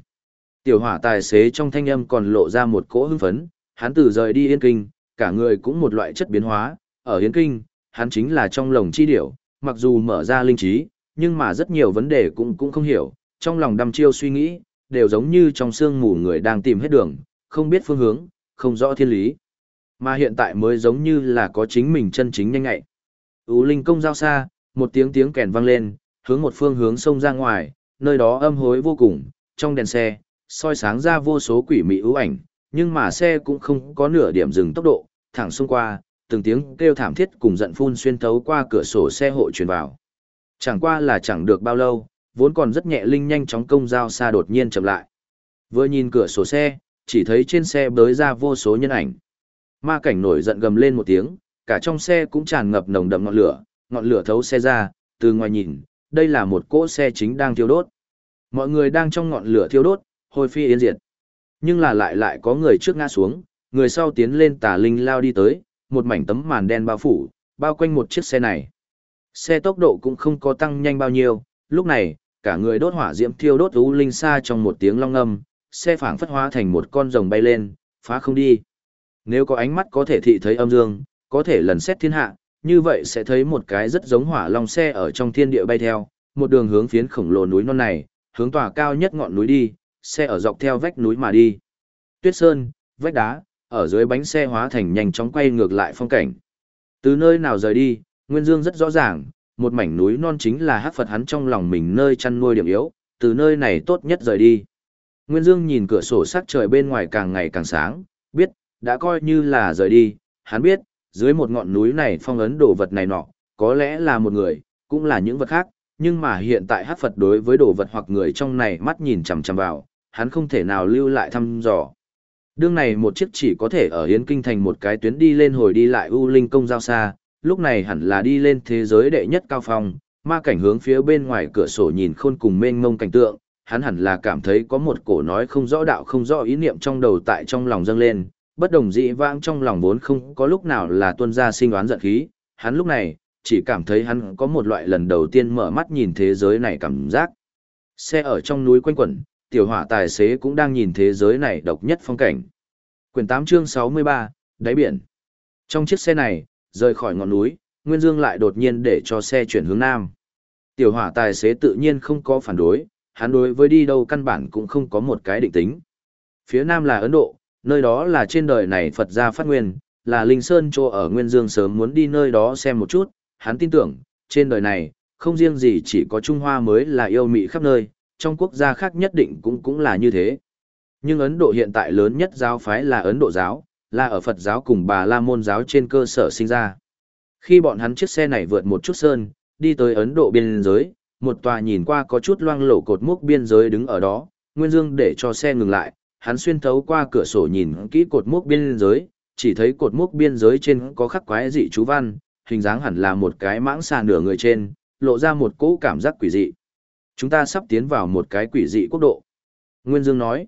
Tiểu hỏa tài xế trong thanh âm còn lộ ra một cỗ hưng phấn, hắn từ rời đi yên kinh, cả người cũng một loại chất biến hóa, ở yên kinh, hắn chính là trong lồng chi điểu, mặc dù mở ra linh trí, nhưng mà rất nhiều vấn đề cũng cũng không hiểu, trong lòng đăm chiêu suy nghĩ, đều giống như trong sương mù người đang tìm hết đường, không biết phương hướng, không rõ thiên lý. Mà hiện tại mới giống như là có chính mình chân chính nhanh ngại. Ú linh công giao xa, một tiếng tiếng kèn vang lên, hướng một phương hướng sông ra ngoài, nơi đó âm hối vô cùng, trong đèn xe, soi sáng ra vô số quỷ mị ưu ảnh, nhưng mà xe cũng không có nửa điểm dừng tốc độ, thẳng xông qua, từng tiếng kêu thảm thiết cùng giận phun xuyên thấu qua cửa sổ xe hộ truyền vào. Chẳng qua là chẳng được bao lâu, vốn còn rất nhẹ linh nhanh chóng công giao xa đột nhiên chậm lại. Vừa nhìn cửa sổ xe, chỉ thấy trên xe bới ra vô số nhân ảnh. Ma cảnh nổi giận gầm lên một tiếng, cả trong xe cũng tràn ngập nồng đậm ngọn lửa, ngọn lửa thấu xe ra, từ ngoài nhìn, đây là một cỗ xe chính đang thiêu đốt. Mọi người đang trong ngọn lửa thiêu đốt, hồi phi yên diệt. Nhưng là lại lại có người trước ngã xuống, người sau tiến lên tà linh lao đi tới, một mảnh tấm màn đen bao phủ, bao quanh một chiếc xe này. Xe tốc độ cũng không có tăng nhanh bao nhiêu, lúc này, cả người đốt hỏa diễm thiêu đốt u linh xa trong một tiếng long âm, xe phảng phất hóa thành một con rồng bay lên, phá không đi. Nếu có ánh mắt có thể thị thấy âm dương, có thể lần xét thiên hạ, như vậy sẽ thấy một cái rất giống hỏa long xe ở trong thiên địa bay theo, một đường hướng phiến khổng lồ núi non này, hướng tỏa cao nhất ngọn núi đi, xe ở dọc theo vách núi mà đi. Tuyết sơn, vách đá, ở dưới bánh xe hóa thành nhanh chóng quay ngược lại phong cảnh. Từ nơi nào rời đi, Nguyên Dương rất rõ ràng, một mảnh núi non chính là hắc Phật hắn trong lòng mình nơi chăn nuôi điểm yếu, từ nơi này tốt nhất rời đi. Nguyên Dương nhìn cửa sổ sắc trời bên ngoài càng ngày càng sáng, biết, đã coi như là rời đi, hắn biết, dưới một ngọn núi này phong ấn đồ vật này nọ, có lẽ là một người, cũng là những vật khác, nhưng mà hiện tại hắc Phật đối với đồ vật hoặc người trong này mắt nhìn chằm chằm vào, hắn không thể nào lưu lại thăm dò. Đương này một chiếc chỉ có thể ở Yến Kinh thành một cái tuyến đi lên hồi đi lại U Linh công giao xa, lúc này hẳn là đi lên thế giới đệ nhất cao phong, ma cảnh hướng phía bên ngoài cửa sổ nhìn khôn cùng mênh mông cảnh tượng, hắn hẳn là cảm thấy có một cổ nói không rõ đạo không rõ ý niệm trong đầu tại trong lòng dâng lên, bất đồng dị vãng trong lòng vốn không có lúc nào là tuân ra sinh đoán giận khí, hắn lúc này, chỉ cảm thấy hắn có một loại lần đầu tiên mở mắt nhìn thế giới này cảm giác. Xe ở trong núi quanh quẩn, tiểu hỏa tài xế cũng đang nhìn thế giới này độc nhất phong cảnh. Quyển 8 chương 63, đáy biển. Trong chiếc xe này, rời khỏi ngọn núi, Nguyên Dương lại đột nhiên để cho xe chuyển hướng nam. Tiểu hỏa tài xế tự nhiên không có phản đối, hắn đối với đi đâu căn bản cũng không có một cái định tính. Phía nam là Ấn Độ, nơi đó là trên đời này Phật gia phát nguyên, là Linh Sơn chỗ ở Nguyên Dương sớm muốn đi nơi đó xem một chút, hắn tin tưởng, trên đời này, không riêng gì chỉ có Trung Hoa mới là yêu mị khắp nơi, trong quốc gia khác nhất định cũng cũng là như thế. Nhưng Ấn Độ hiện tại lớn nhất giáo phái là Ấn Độ giáo, là ở Phật giáo cùng bà La Môn giáo trên cơ sở sinh ra. Khi bọn hắn chiếc xe này vượt một chút sơn, đi tới Ấn Độ biên giới, một tòa nhìn qua có chút loang lổ cột mốc biên giới đứng ở đó, Nguyên Dương để cho xe ngừng lại, hắn xuyên thấu qua cửa sổ nhìn kỹ cột mốc biên giới, chỉ thấy cột mốc biên giới trên có khắc quái dị chú văn, hình dáng hẳn là một cái mãng xà nửa người trên, lộ ra một cỗ cảm giác quỷ dị. Chúng ta sắp tiến vào một cái quỷ dị quốc độ. Nguyên Dương nói,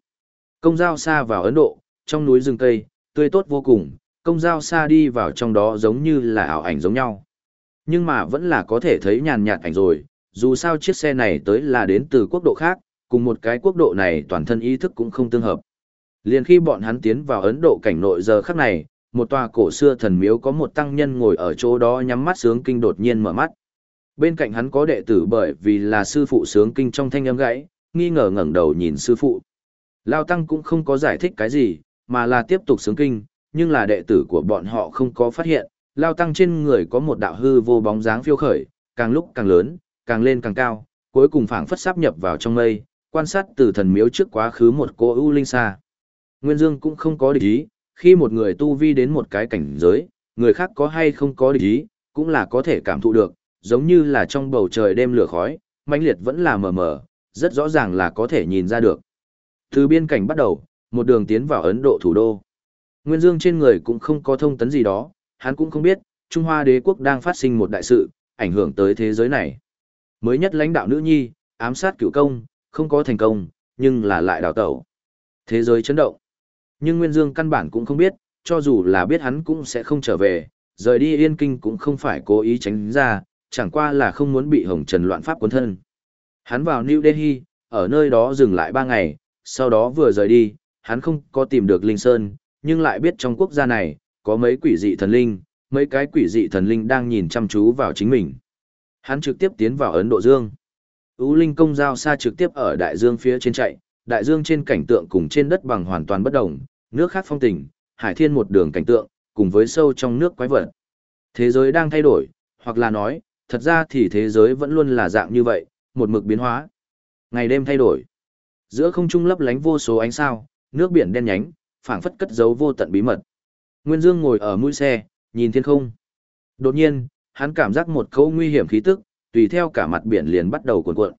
công giao xa vào Ấn Độ, trong núi rừng cây, tươi tốt vô cùng, công giao xa đi vào trong đó giống như là ảo ảnh giống nhau. Nhưng mà vẫn là có thể thấy nhàn nhạt ảnh rồi, dù sao chiếc xe này tới là đến từ quốc độ khác, cùng một cái quốc độ này toàn thân ý thức cũng không tương hợp. Liền khi bọn hắn tiến vào Ấn Độ cảnh nội giờ khắc này, một tòa cổ xưa thần miếu có một tăng nhân ngồi ở chỗ đó nhắm mắt sướng kinh đột nhiên mở mắt. Bên cạnh hắn có đệ tử bởi vì là sư phụ sướng kinh trong thanh âm gãy, nghi ngờ ngẩng đầu nhìn sư phụ. Lao tăng cũng không có giải thích cái gì, mà là tiếp tục sướng kinh, nhưng là đệ tử của bọn họ không có phát hiện, Lao tăng trên người có một đạo hư vô bóng dáng phiêu khởi, càng lúc càng lớn, càng lên càng cao, cuối cùng phảng phất sắp nhập vào trong mây, quan sát từ thần miếu trước quá khứ một cô ưu linh xa. Nguyên Dương cũng không có địch ý, khi một người tu vi đến một cái cảnh giới, người khác có hay không có địch ý, cũng là có thể cảm thụ được, giống như là trong bầu trời đêm lửa khói, mãnh liệt vẫn là mờ mờ, rất rõ ràng là có thể nhìn ra được. Từ biên cảnh bắt đầu, một đường tiến vào Ấn Độ thủ đô. Nguyên Dương trên người cũng không có thông tấn gì đó, hắn cũng không biết, Trung Hoa đế quốc đang phát sinh một đại sự, ảnh hưởng tới thế giới này. Mới nhất lãnh đạo nữ nhi, ám sát cựu công, không có thành công, nhưng là lại đào tẩu. Thế giới chấn động. Nhưng Nguyên Dương căn bản cũng không biết, cho dù là biết hắn cũng sẽ không trở về, rời đi Yên Kinh cũng không phải cố ý tránh ra, chẳng qua là không muốn bị Hồng Trần loạn pháp cuốn thân. Hắn vào New Delhi, ở nơi đó dừng lại ba ngày, sau đó vừa rời đi, hắn không có tìm được Linh Sơn, nhưng lại biết trong quốc gia này, có mấy quỷ dị thần linh, mấy cái quỷ dị thần linh đang nhìn chăm chú vào chính mình. Hắn trực tiếp tiến vào Ấn Độ Dương. U Linh công giao xa trực tiếp ở đại dương phía trên chạy, đại dương trên cảnh tượng cùng trên đất bằng hoàn toàn bất động, nước khác phong tình, hải thiên một đường cảnh tượng, cùng với sâu trong nước quái vật. Thế giới đang thay đổi, hoặc là nói, thật ra thì thế giới vẫn luôn là dạng như vậy, một mực biến hóa. Ngày đêm thay đổi. Giữa không trung lấp lánh vô số ánh sao, nước biển đen nhánh, phảng phất cất giấu vô tận bí mật. Nguyên Dương ngồi ở mũi xe, nhìn thiên không. Đột nhiên, hắn cảm giác một cỗ nguy hiểm khí tức, tùy theo cả mặt biển liền bắt đầu cuộn cuộn.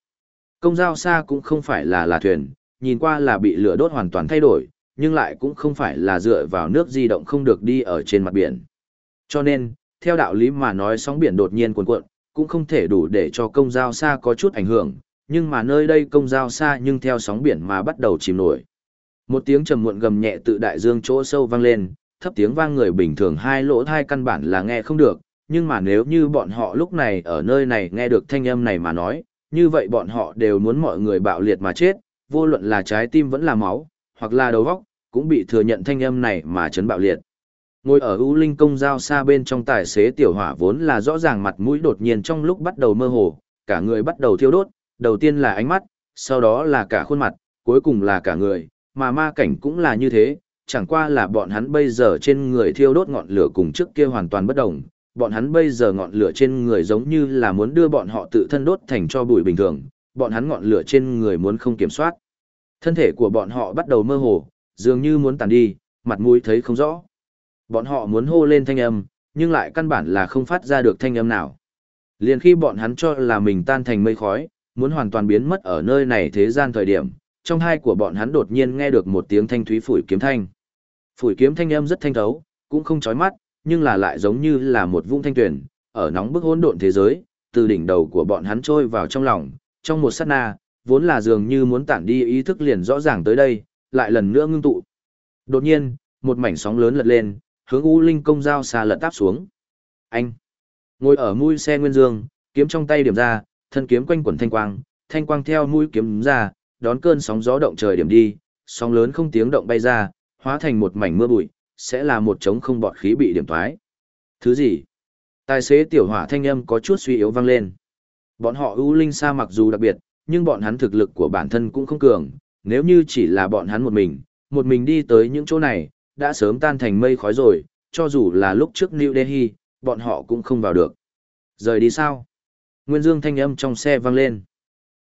Công giao xa cũng không phải là là thuyền, nhìn qua là bị lửa đốt hoàn toàn thay đổi, nhưng lại cũng không phải là dựa vào nước di động không được đi ở trên mặt biển. Cho nên, theo đạo lý mà nói sóng biển đột nhiên cuộn cuộn, cũng không thể đủ để cho công giao xa có chút ảnh hưởng, nhưng mà nơi đây công giao xa nhưng theo sóng biển mà bắt đầu chìm nổi. Một tiếng trầm muộn gầm nhẹ tự đại dương chỗ sâu vang lên, thấp tiếng vang người bình thường hai lỗ thai căn bản là nghe không được, nhưng mà nếu như bọn họ lúc này ở nơi này nghe được thanh âm này mà nói, như vậy bọn họ đều muốn mọi người bạo liệt mà chết, vô luận là trái tim vẫn là máu, hoặc là đầu vóc cũng bị thừa nhận thanh âm này mà chấn bạo liệt. Ngồi ở U Linh công giao xa bên trong tài xế tiểu hỏa vốn là rõ ràng mặt mũi đột nhiên trong lúc bắt đầu mơ hồ, cả người bắt đầu thiêu đốt, đầu tiên là ánh mắt, sau đó là cả khuôn mặt, cuối cùng là cả người, mà ma cảnh cũng là như thế, chẳng qua là bọn hắn bây giờ trên người thiêu đốt ngọn lửa cùng trước kia hoàn toàn bất đồng, bọn hắn bây giờ ngọn lửa trên người giống như là muốn đưa bọn họ tự thân đốt thành cho bụi bình thường, bọn hắn ngọn lửa trên người muốn không kiểm soát. Thân thể của bọn họ bắt đầu mơ hồ, dường như muốn tàn đi, mặt mũi thấy không rõ. Bọn họ muốn hô lên thanh âm, nhưng lại căn bản là không phát ra được thanh âm nào. Liền khi bọn hắn cho là mình tan thành mây khói, muốn hoàn toàn biến mất ở nơi này thế gian thời điểm, trong hai của bọn hắn đột nhiên nghe được một tiếng thanh thúy phủi kiếm thanh. Phủi kiếm thanh âm rất thanh thấu, cũng không chói mắt, nhưng là lại giống như là một vũng thanh tuyển, ở nóng bức hỗn độn thế giới, từ đỉnh đầu của bọn hắn trôi vào trong lòng, trong một sát na, vốn là dường như muốn tản đi ý thức liền rõ ràng tới đây, lại lần nữa ngưng tụ. Đột nhiên, một mảnh sóng lớn lật lên, hướng U Linh công giao xa lật táp xuống. Anh ngồi ở mũi xe Nguyên Dương, kiếm trong tay điểm ra, thân kiếm quanh quẩn thanh quang, thanh quang theo mũi kiếm ra, đón cơn sóng gió động trời điểm đi, sóng lớn không tiếng động bay ra, hóa thành một mảnh mưa bụi, sẽ là một trống không bọt khí bị điểm thoái. Thứ gì? Tài xế tiểu hỏa thanh âm có chút suy yếu vang lên. Bọn họ ưu linh xa mặc dù đặc biệt, nhưng bọn hắn thực lực của bản thân cũng không cường, nếu như chỉ là bọn hắn một mình, một mình đi tới những chỗ này, đã sớm tan thành mây khói rồi, cho dù là lúc trước New Delhi, bọn họ cũng không vào được. Rời đi sao? Nguyên dương thanh âm trong xe vang lên.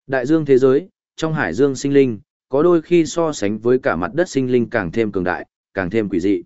Đại dương thế giới, trong hải dương sinh linh, có đôi khi so sánh với cả mặt đất sinh linh càng thêm cường đại, càng thêm quỷ dị.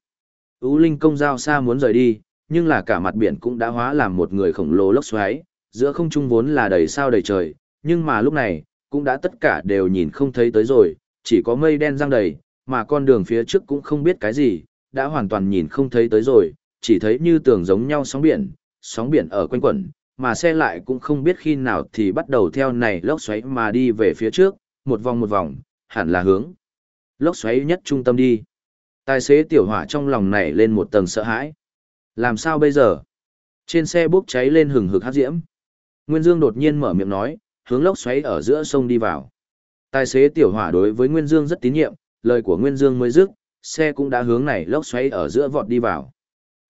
Ú Linh công giao xa muốn rời đi, nhưng là cả mặt biển cũng đã hóa làm một người khổng lồ lốc xoáy, giữa không trung vốn là đầy sao đầy trời, nhưng mà lúc này, cũng đã tất cả đều nhìn không thấy tới rồi, chỉ có mây đen răng đầy, mà con đường phía trước cũng không biết cái gì, đã hoàn toàn nhìn không thấy tới rồi, chỉ thấy như tường giống nhau sóng biển, sóng biển ở quanh quẩn, mà xe lại cũng không biết khi nào thì bắt đầu theo này lốc xoáy mà đi về phía trước, một vòng một vòng, hẳn là hướng. Lốc xoáy nhất trung tâm đi. Tài xế tiểu hỏa trong lòng nảy lên một tầng sợ hãi. Làm sao bây giờ? Trên xe bốc cháy lên hừng hực hát diễm. Nguyên Dương đột nhiên mở miệng nói, hướng lốc xoáy ở giữa sông đi vào. Tài xế tiểu hỏa đối với Nguyên Dương rất tín nhiệm, lời của Nguyên Dương mới dứt, xe cũng đã hướng này lốc xoáy ở giữa vọt đi vào.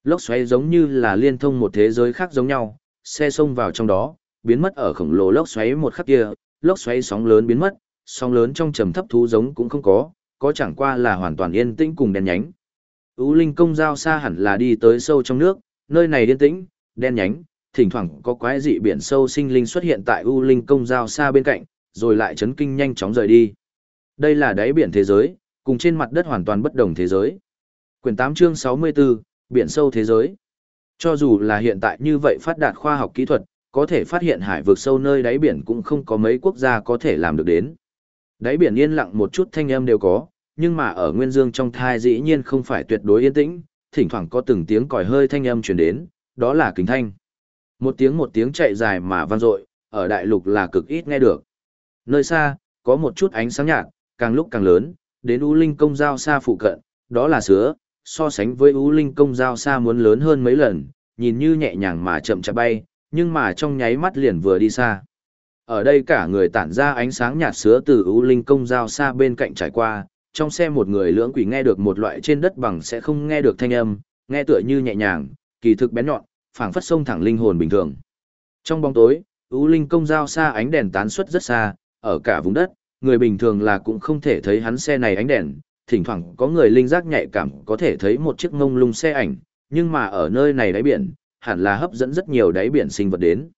Lốc xoáy giống như là liên thông một thế giới khác giống nhau, xe xông vào trong đó, biến mất ở khổng lồ lốc xoáy một khắc kia, lốc xoáy sóng lớn biến mất, sóng lớn trong trầm thấp thú giống cũng không có, có chẳng qua là hoàn toàn yên tĩnh cùng đen nhánh. U Linh công giao xa hẳn là đi tới sâu trong nước, nơi này yên tĩnh, đen nhánh, thỉnh thoảng có quái dị biển sâu sinh linh xuất hiện tại U Linh công giao xa bên cạnh, rồi lại chấn kinh nhanh chóng rời đi. Đây là đáy biển thế giới, cùng trên mặt đất hoàn toàn bất đồng thế giới. Quyển 8 chương 64, biển sâu thế giới. Cho dù là hiện tại như vậy phát đạt khoa học kỹ thuật, có thể phát hiện hải vực sâu nơi đáy biển cũng không có mấy quốc gia có thể làm được đến. Đáy biển yên lặng một chút thanh âm đều có, nhưng mà ở nguyên dương trong thai dĩ nhiên không phải tuyệt đối yên tĩnh, thỉnh thoảng có từng tiếng còi hơi thanh âm truyền đến, đó là kính thanh. Một tiếng một tiếng chạy dài mà vang dội, ở đại lục là cực ít nghe được. Nơi xa, có một chút ánh sáng nhạt, càng lúc càng lớn, đến U Linh công giao xa phụ cận, đó là sứa, so sánh với U Linh công giao xa muốn lớn hơn mấy lần, nhìn như nhẹ nhàng mà chậm chạp bay, nhưng mà trong nháy mắt liền vừa đi xa. Ở đây cả người tản ra ánh sáng nhạt sứa từ U Linh công giao xa bên cạnh trải qua, trong xe một người lưỡng quỷ nghe được một loại trên đất bằng sẽ không nghe được thanh âm, nghe tựa như nhẹ nhàng, kỳ thực bén nhọn, phảng phất sông thẳng linh hồn bình thường. Trong bóng tối, U Linh công giao xa ánh đèn tán xuất rất xa, ở cả vùng đất, người bình thường là cũng không thể thấy hắn xe này ánh đèn, thỉnh thoảng có người linh giác nhạy cảm có thể thấy một chiếc ngông lung xe ảnh, nhưng mà ở nơi này đáy biển, hẳn là hấp dẫn rất nhiều đáy biển sinh vật đến.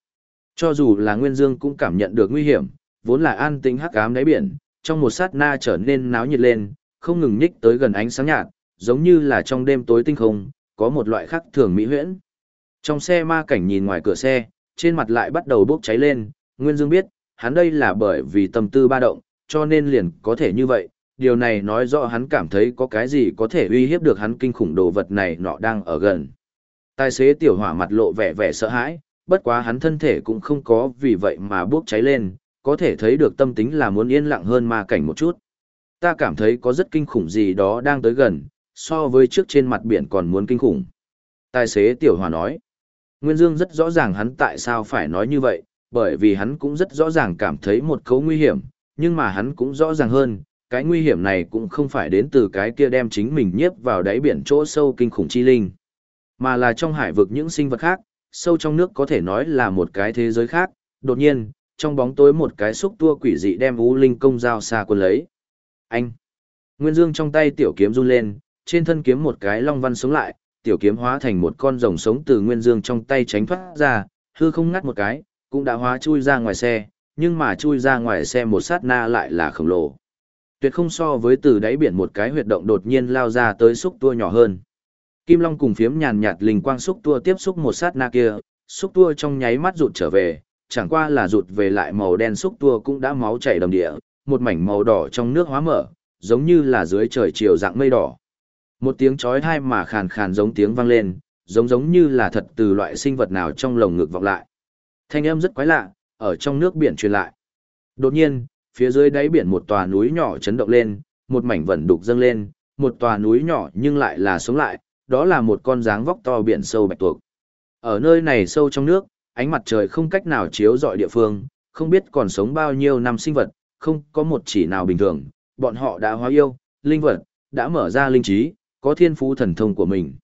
Cho dù là Nguyên Dương cũng cảm nhận được nguy hiểm, vốn là an tĩnh hắc ám đáy biển, trong một sát na trở nên náo nhiệt lên, không ngừng nhích tới gần ánh sáng nhạt, giống như là trong đêm tối tinh không, có một loại khắc thường mỹ huyễn. Trong xe ma cảnh nhìn ngoài cửa xe, trên mặt lại bắt đầu bốc cháy lên, Nguyên Dương biết, hắn đây là bởi vì tâm tư ba động, cho nên liền có thể như vậy, điều này nói rõ hắn cảm thấy có cái gì có thể uy hiếp được hắn kinh khủng đồ vật này nọ đang ở gần. Tài xế tiểu hỏa mặt lộ vẻ vẻ sợ hãi, bất quá hắn thân thể cũng không có vì vậy mà bốc cháy lên, có thể thấy được tâm tính là muốn yên lặng hơn ma cảnh một chút. Ta cảm thấy có rất kinh khủng gì đó đang tới gần, so với trước trên mặt biển còn muốn kinh khủng. Tài xế tiểu hòa nói, Nguyên Dương rất rõ ràng hắn tại sao phải nói như vậy, bởi vì hắn cũng rất rõ ràng cảm thấy một cấu nguy hiểm, nhưng mà hắn cũng rõ ràng hơn, cái nguy hiểm này cũng không phải đến từ cái kia đem chính mình nhiếp vào đáy biển chỗ sâu kinh khủng chi linh, mà là trong hải vực những sinh vật khác, sâu trong nước có thể nói là một cái thế giới khác, đột nhiên, trong bóng tối một cái xúc tua quỷ dị đem U Linh công dao xa quân lấy. Anh! Nguyên Dương trong tay tiểu kiếm run lên, trên thân kiếm một cái long văn sống lại, tiểu kiếm hóa thành một con rồng sống từ Nguyên Dương trong tay tránh thoát ra, hư không ngắt một cái, cũng đã hóa chui ra ngoài xe, nhưng mà chui ra ngoài xe một sát na lại là khổng lồ. Tuyệt không so với từ đáy biển một cái huyệt động đột nhiên lao ra tới xúc tua nhỏ hơn. Kim Long cùng phiếm nhàn nhạt linh quang xúc tua tiếp xúc một sát na kia, xúc tua trong nháy mắt rụt trở về, chẳng qua là rụt về lại màu đen xúc tua cũng đã máu chảy đầm địa, một mảnh màu đỏ trong nước hóa mở, giống như là dưới trời chiều dạng mây đỏ. Một tiếng chói tai mà khàn khàn giống tiếng vang lên, giống giống như là thật từ loại sinh vật nào trong lồng ngực vọng lại. Thanh âm rất quái lạ, ở trong nước biển truyền lại. Đột nhiên, phía dưới đáy biển một tòa núi nhỏ chấn động lên, một mảnh vẩn đục dâng lên, một tòa núi nhỏ nhưng lại là sống lại, đó là một con dáng vóc to biển sâu bạch tuộc. Ở nơi này sâu trong nước, ánh mặt trời không cách nào chiếu rọi địa phương, không biết còn sống bao nhiêu năm sinh vật, không có một chỉ nào bình thường, bọn họ đã hóa yêu, linh vật, đã mở ra linh trí, có thiên phú thần thông của mình.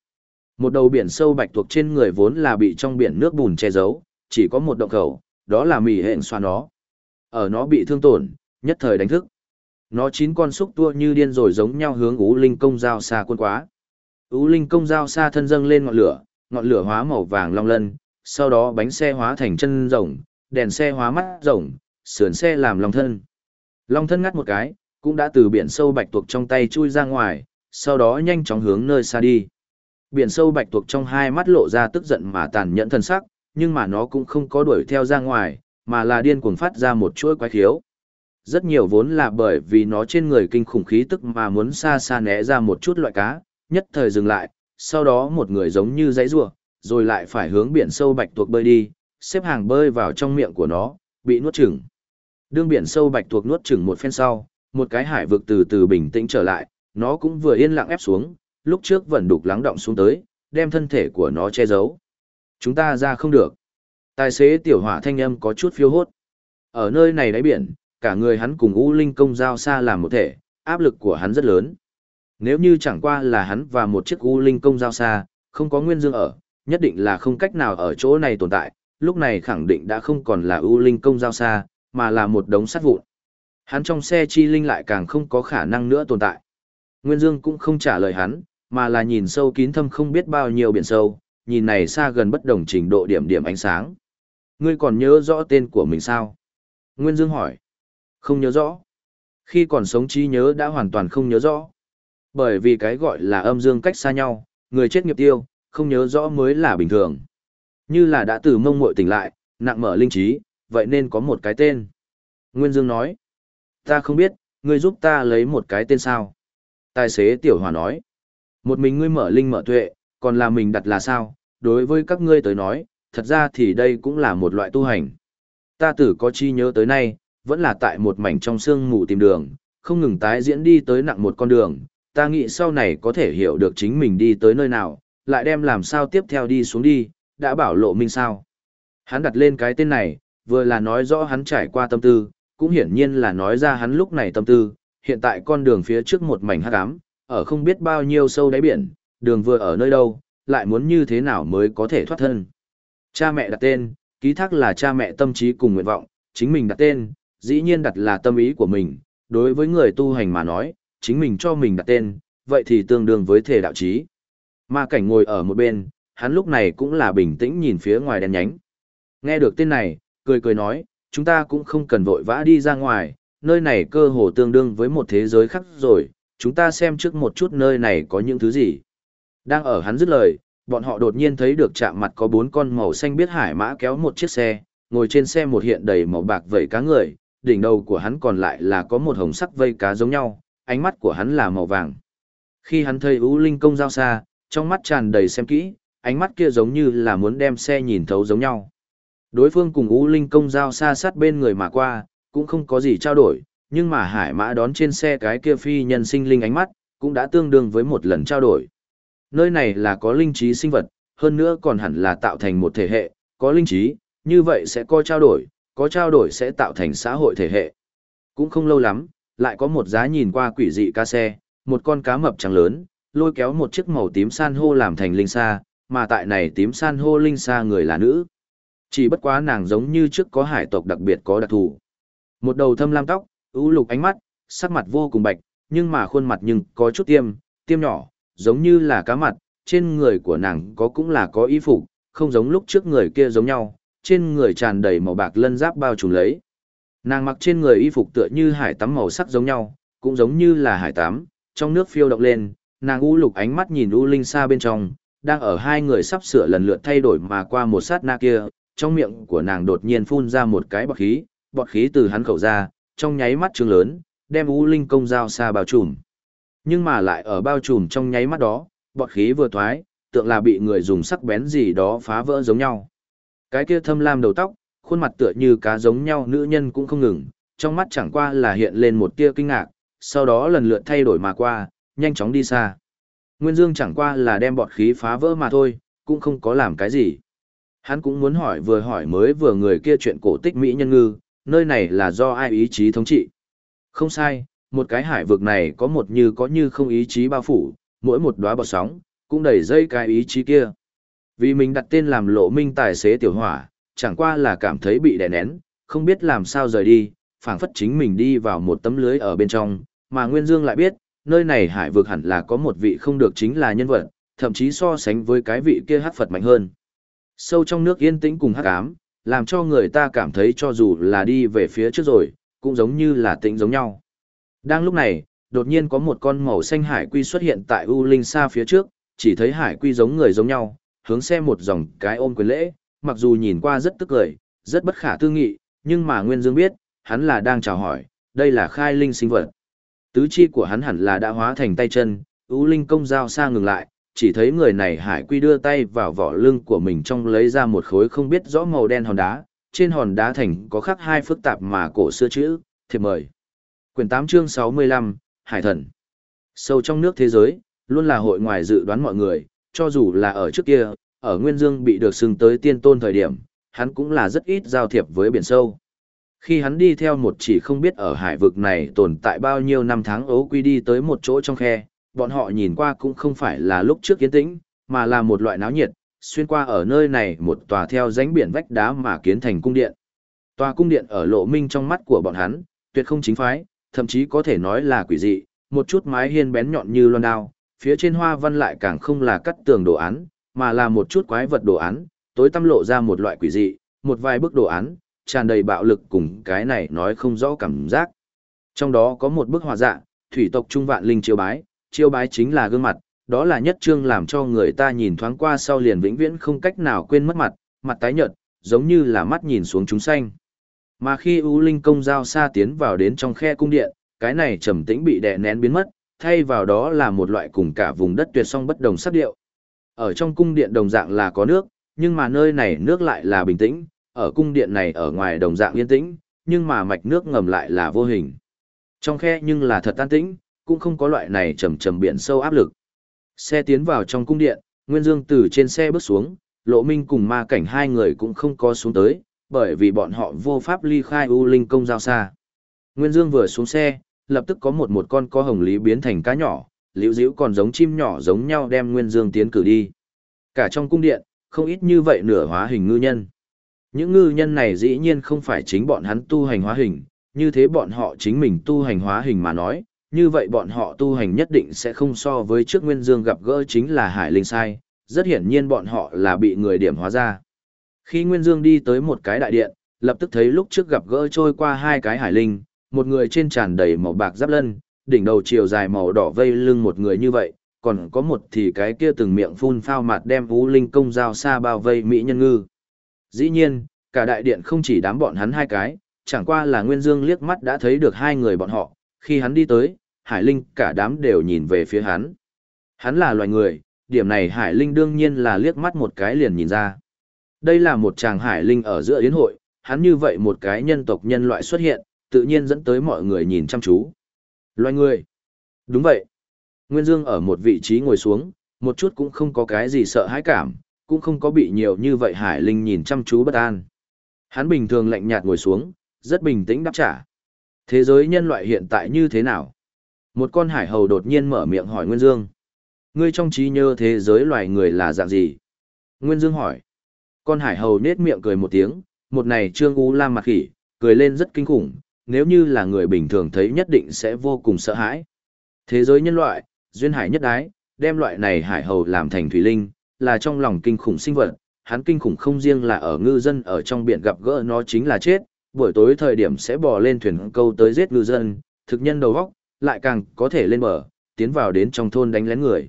Một đầu biển sâu bạch tuộc trên người vốn là bị trong biển nước bùn che giấu, chỉ có một động khẩu, đó là mỉ hẹn xoa nó. Ở nó bị thương tổn, nhất thời đánh thức. Nó chín con xúc tua như điên rồi giống nhau hướng Ú Linh công giao xa quân quá. Ú Linh công giao xa thân dâng lên ngọn lửa, ngọn lửa hóa màu vàng long lân, sau đó bánh xe hóa thành chân rồng, đèn xe hóa mắt rồng, sườn xe làm long thân. Long thân ngắt một cái, cũng đã từ biển sâu bạch tuộc trong tay chui ra ngoài, sau đó nhanh chóng hướng nơi xa đi. Biển sâu bạch tuộc trong hai mắt lộ ra tức giận mà tàn nhẫn thân sắc, nhưng mà nó cũng không có đuổi theo ra ngoài, mà là điên cuồng phát ra một chuỗi quái khiếu. Rất nhiều vốn là bởi vì nó trên người kinh khủng khí tức mà muốn xa xa né ra một chút loại cá, nhất thời dừng lại, sau đó một người giống như dãy rùa, rồi lại phải hướng biển sâu bạch tuộc bơi đi, xếp hàng bơi vào trong miệng của nó, bị nuốt chửng. Đương biển sâu bạch tuộc nuốt chửng một phen sau, một cái hải vực từ từ bình tĩnh trở lại, nó cũng vừa yên lặng ép xuống, lúc trước vẫn đục lắng động xuống tới, đem thân thể của nó che giấu. Chúng ta ra không được. Tài xế tiểu hỏa thanh âm có chút phiêu hốt. Ở nơi này đáy biển, cả người hắn cùng U Linh công giao xa làm một thể, áp lực của hắn rất lớn. Nếu như chẳng qua là hắn và một chiếc U Linh công giao xa, không có nguyên dương ở, nhất định là không cách nào ở chỗ này tồn tại, lúc này khẳng định đã không còn là U Linh công giao xa, mà là một đống sắt vụn. Hắn trong xe chi linh lại càng không có khả năng nữa tồn tại. Nguyên Dương cũng không trả lời hắn, mà là nhìn sâu kín thâm không biết bao nhiêu biển sâu, nhìn này xa gần bất đồng trình độ điểm điểm ánh sáng. Ngươi còn nhớ rõ tên của mình sao? Nguyên Dương hỏi. Không nhớ rõ. Khi còn sống trí nhớ đã hoàn toàn không nhớ rõ. Bởi vì cái gọi là âm dương cách xa nhau, người chết nghiệp tiêu, không nhớ rõ mới là bình thường. Như là đã từ mông muội tỉnh lại, nặng mở linh trí, vậy nên có một cái tên. Nguyên Dương nói. Ta không biết, ngươi giúp ta lấy một cái tên sao? Tài xế tiểu hòa nói. Một mình ngươi mở linh mở tuệ, còn là mình đặt là sao? Đối với các ngươi tới nói, thật ra thì đây cũng là một loại tu hành. Ta tử có chi nhớ tới nay, vẫn là tại một mảnh trong sương mù tìm đường, không ngừng tái diễn đi tới nặng một con đường, ta nghĩ sau này có thể hiểu được chính mình đi tới nơi nào, lại đem làm sao tiếp theo đi xuống đi, đã bảo lộ minh sao. Hắn đặt lên cái tên này, vừa là nói rõ hắn trải qua tâm tư, cũng hiển nhiên là nói ra hắn lúc này tâm tư, hiện tại con đường phía trước một mảnh hắc ám, ở không biết bao nhiêu sâu đáy biển, đường vừa ở nơi đâu, lại muốn như thế nào mới có thể thoát thân. Cha mẹ đặt tên, ký thác là cha mẹ tâm trí cùng nguyện vọng, chính mình đặt tên, dĩ nhiên đặt là tâm ý của mình, đối với người tu hành mà nói, chính mình cho mình đặt tên, vậy thì tương đương với thể đạo trí. Ma cảnh ngồi ở một bên, hắn lúc này cũng là bình tĩnh nhìn phía ngoài đèn nhánh. Nghe được tên này, cười cười nói, chúng ta cũng không cần vội vã đi ra ngoài, nơi này cơ hồ tương đương với một thế giới khác rồi, chúng ta xem trước một chút nơi này có những thứ gì. Đang ở hắn dứt lời, bọn họ đột nhiên thấy được chạm mặt có bốn con màu xanh biết hải mã kéo một chiếc xe, ngồi trên xe một hiện đầy màu bạc vẩy cá người, đỉnh đầu của hắn còn lại là có một hồng sắc vây cá giống nhau, ánh mắt của hắn là màu vàng. Khi hắn thấy U Linh công giao xa, trong mắt tràn đầy xem kỹ, ánh mắt kia giống như là muốn đem xe nhìn thấu giống nhau. Đối phương cùng U Linh công giao xa sát bên người mà qua, cũng không có gì trao đổi, nhưng mà hải mã đón trên xe cái kia phi nhân sinh linh ánh mắt, cũng đã tương đương với một lần trao đổi. Nơi này là có linh trí sinh vật, hơn nữa còn hẳn là tạo thành một thể hệ, có linh trí, như vậy sẽ có trao đổi, có trao đổi sẽ tạo thành xã hội thể hệ. Cũng không lâu lắm, lại có một giá nhìn qua quỷ dị ca xe, một con cá mập trắng lớn, lôi kéo một chiếc màu tím san hô làm thành linh sa, mà tại này tím san hô linh sa người là nữ. Chỉ bất quá nàng giống như trước có hải tộc đặc biệt có đặc thù. Một đầu thâm lam tóc, ưu lục ánh mắt, sắc mặt vô cùng bạch, nhưng mà khuôn mặt nhưng có chút tiêm, tiêm nhỏ, giống như là cá mặt, trên người của nàng có cũng là có y phục, không giống lúc trước người kia giống nhau, trên người tràn đầy màu bạc lân giáp bao trùm lấy. Nàng mặc trên người y phục tựa như hải tắm màu sắc giống nhau, cũng giống như là hải tắm, trong nước phiêu động lên, nàng u lục ánh mắt nhìn u linh xa bên trong, đang ở hai người sắp sửa lần lượt thay đổi mà qua một sát na kia, trong miệng của nàng đột nhiên phun ra một cái bọt khí, bọt khí từ hắn khẩu ra, trong nháy mắt trương lớn, đem u linh công dao xa bao trùm. Nhưng mà lại ở bao trùm trong nháy mắt đó, bọt khí vừa thoái, tượng là bị người dùng sắc bén gì đó phá vỡ giống nhau. Cái kia thâm lam đầu tóc, khuôn mặt tựa như cá giống nhau nữ nhân cũng không ngừng, trong mắt chẳng qua là hiện lên một tia kinh ngạc, sau đó lần lượt thay đổi mà qua, nhanh chóng đi xa. Nguyên Dương chẳng qua là đem bọt khí phá vỡ mà thôi, cũng không có làm cái gì. Hắn cũng muốn hỏi vừa hỏi mới vừa người kia chuyện cổ tích Mỹ nhân ngư, nơi này là do ai ý chí thống trị. Không sai, một cái hải vực này có một như có như không ý chí bao phủ, mỗi một đóa bọt sóng, cũng đẩy dây cái ý chí kia. Vì mình đặt tên làm lộ minh tài xế tiểu hỏa, chẳng qua là cảm thấy bị đè nén, không biết làm sao rời đi, phảng phất chính mình đi vào một tấm lưới ở bên trong, mà Nguyên Dương lại biết, nơi này hải vực hẳn là có một vị không được chính là nhân vật, thậm chí so sánh với cái vị kia hắc Phật mạnh hơn. Sâu trong nước yên tĩnh cùng hắc ám, làm cho người ta cảm thấy cho dù là đi về phía trước rồi, cũng giống như là tĩnh giống nhau. Đang lúc này, đột nhiên có một con màu xanh hải quy xuất hiện tại U Linh xa phía trước, chỉ thấy hải quy giống người giống nhau, hướng xe một dòng cái ôm quyền lễ, mặc dù nhìn qua rất tức cười, rất bất khả tư nghị, nhưng mà Nguyên Dương biết, hắn là đang chào hỏi, đây là khai linh sinh vật. Tứ chi của hắn hẳn là đã hóa thành tay chân, U Linh công giao xa ngừng lại, chỉ thấy người này hải quy đưa tay vào vỏ lưng của mình trong lấy ra một khối không biết rõ màu đen hòn đá, trên hòn đá thành có khắc hai phức tạp mà cổ xưa chữ, thiệp mời. Quyển 8 chương 65, Hải thần. Sâu trong nước thế giới, luôn là hội ngoài dự đoán mọi người, cho dù là ở trước kia, ở Nguyên Dương bị được xưng tới tiên tôn thời điểm, hắn cũng là rất ít giao thiệp với biển sâu. Khi hắn đi theo một chỉ không biết ở hải vực này tồn tại bao nhiêu năm tháng ấu quy đi tới một chỗ trong khe, bọn họ nhìn qua cũng không phải là lúc trước kiến tĩnh, mà là một loại náo nhiệt, xuyên qua ở nơi này một tòa theo rãnh biển vách đá mà kiến thành cung điện. Tòa cung điện ở lộ minh trong mắt của bọn hắn, tuyệt không chính phái, thậm chí có thể nói là quỷ dị, một chút mái hiên bén nhọn như loan đao, phía trên hoa văn lại càng không là cắt tường đồ án, mà là một chút quái vật đồ án, tối tăm lộ ra một loại quỷ dị, một vài bức đồ án, tràn đầy bạo lực cùng cái này nói không rõ cảm giác. Trong đó có một bức họa dạ, thủy tộc trung vạn linh chiêu bái, chiêu bái chính là gương mặt, đó là nhất trương làm cho người ta nhìn thoáng qua sau liền vĩnh viễn không cách nào quên mất mặt, mặt tái nhợt, giống như là mắt nhìn xuống chúng xanh. Mà khi U Linh công giao xa tiến vào đến trong khe cung điện, cái này trầm tĩnh bị đè nén biến mất, thay vào đó là một loại cùng cả vùng đất tuyệt song bất đồng sắc điệu. Ở trong cung điện đồng dạng là có nước, nhưng mà nơi này nước lại là bình tĩnh, ở cung điện này ở ngoài đồng dạng yên tĩnh, nhưng mà mạch nước ngầm lại là vô hình. Trong khe nhưng là thật an tĩnh, cũng không có loại này trầm trầm biển sâu áp lực. Xe tiến vào trong cung điện, Nguyên Dương từ trên xe bước xuống, Lộ Minh cùng ma cảnh hai người cũng không có xuống tới, bởi vì bọn họ vô pháp ly khai U Linh công giao xa. Nguyên Dương vừa xuống xe, lập tức có một một con có hồng lý biến thành cá nhỏ, liễu diễu còn giống chim nhỏ giống nhau đem Nguyên Dương tiến cử đi. Cả trong cung điện, không ít như vậy nửa hóa hình ngư nhân. Những ngư nhân này dĩ nhiên không phải chính bọn hắn tu hành hóa hình, như thế bọn họ chính mình tu hành hóa hình mà nói, như vậy bọn họ tu hành nhất định sẽ không so với trước Nguyên Dương gặp gỡ chính là Hải Linh sai, rất hiển nhiên bọn họ là bị người điểm hóa ra. Khi Nguyên Dương đi tới một cái đại điện, lập tức thấy lúc trước gặp gỡ trôi qua hai cái Hải Linh, một người trên tràn đầy màu bạc giáp lân, đỉnh đầu chiều dài màu đỏ vây lưng một người như vậy, còn có một thì cái kia từng miệng phun phao mặt đem Vũ Linh công giao xa bao vây mỹ nhân ngư. Dĩ nhiên, cả đại điện không chỉ đám bọn hắn hai cái, chẳng qua là Nguyên Dương liếc mắt đã thấy được hai người bọn họ, khi hắn đi tới, Hải Linh cả đám đều nhìn về phía hắn. Hắn là loài người, điểm này Hải Linh đương nhiên là liếc mắt một cái liền nhìn ra. Đây là một chàng Hải Linh ở giữa yến hội, hắn như vậy một cái nhân tộc nhân loại xuất hiện, tự nhiên dẫn tới mọi người nhìn chăm chú. Loài người. Đúng vậy. Nguyên Dương ở một vị trí ngồi xuống, một chút cũng không có cái gì sợ hãi cảm, cũng không có bị nhiều như vậy Hải Linh nhìn chăm chú bất an. Hắn bình thường lạnh nhạt ngồi xuống, rất bình tĩnh đáp trả. Thế giới nhân loại hiện tại như thế nào? Một con hải hầu đột nhiên mở miệng hỏi Nguyên Dương. Ngươi trong trí nhớ thế giới loài người là dạng gì? Nguyên Dương hỏi. Con hải hầu nết miệng cười một tiếng, một này trương u lam mặt khỉ, cười lên rất kinh khủng, nếu như là người bình thường thấy nhất định sẽ vô cùng sợ hãi. Thế giới nhân loại, duyên hải nhất đái, đem loại này hải hầu làm thành thủy linh, là trong lòng kinh khủng sinh vật, hắn kinh khủng không riêng là ở ngư dân ở trong biển gặp gỡ nó chính là chết, buổi tối thời điểm sẽ bò lên thuyền câu tới giết ngư dân, thực nhân đầu góc, lại càng có thể lên bờ, tiến vào đến trong thôn đánh lén người.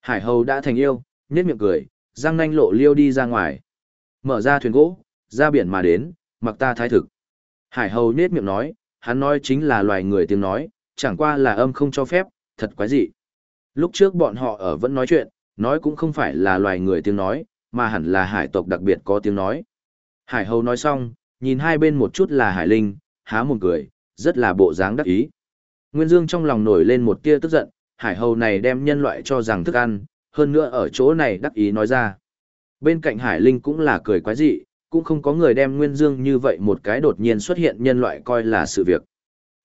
Hải hầu đã thành yêu, nhếch miệng cười, răng nanh lộ liêu đi ra ngoài. Mở ra thuyền gỗ, ra biển mà đến, mặc ta thái thực. Hải hầu nết miệng nói, hắn nói chính là loài người tiếng nói, chẳng qua là âm không cho phép, thật quái dị. Lúc trước bọn họ ở vẫn nói chuyện, nói cũng không phải là loài người tiếng nói, mà hẳn là hải tộc đặc biệt có tiếng nói. Hải hầu nói xong, nhìn hai bên một chút là hải linh, há một cười, rất là bộ dáng đắc ý. Nguyên Dương trong lòng nổi lên một tia tức giận, hải hầu này đem nhân loại cho rằng thức ăn, hơn nữa ở chỗ này đắc ý nói ra. Bên cạnh hải linh cũng là cười quái dị, cũng không có người đem Nguyên Dương như vậy một cái đột nhiên xuất hiện nhân loại coi là sự việc.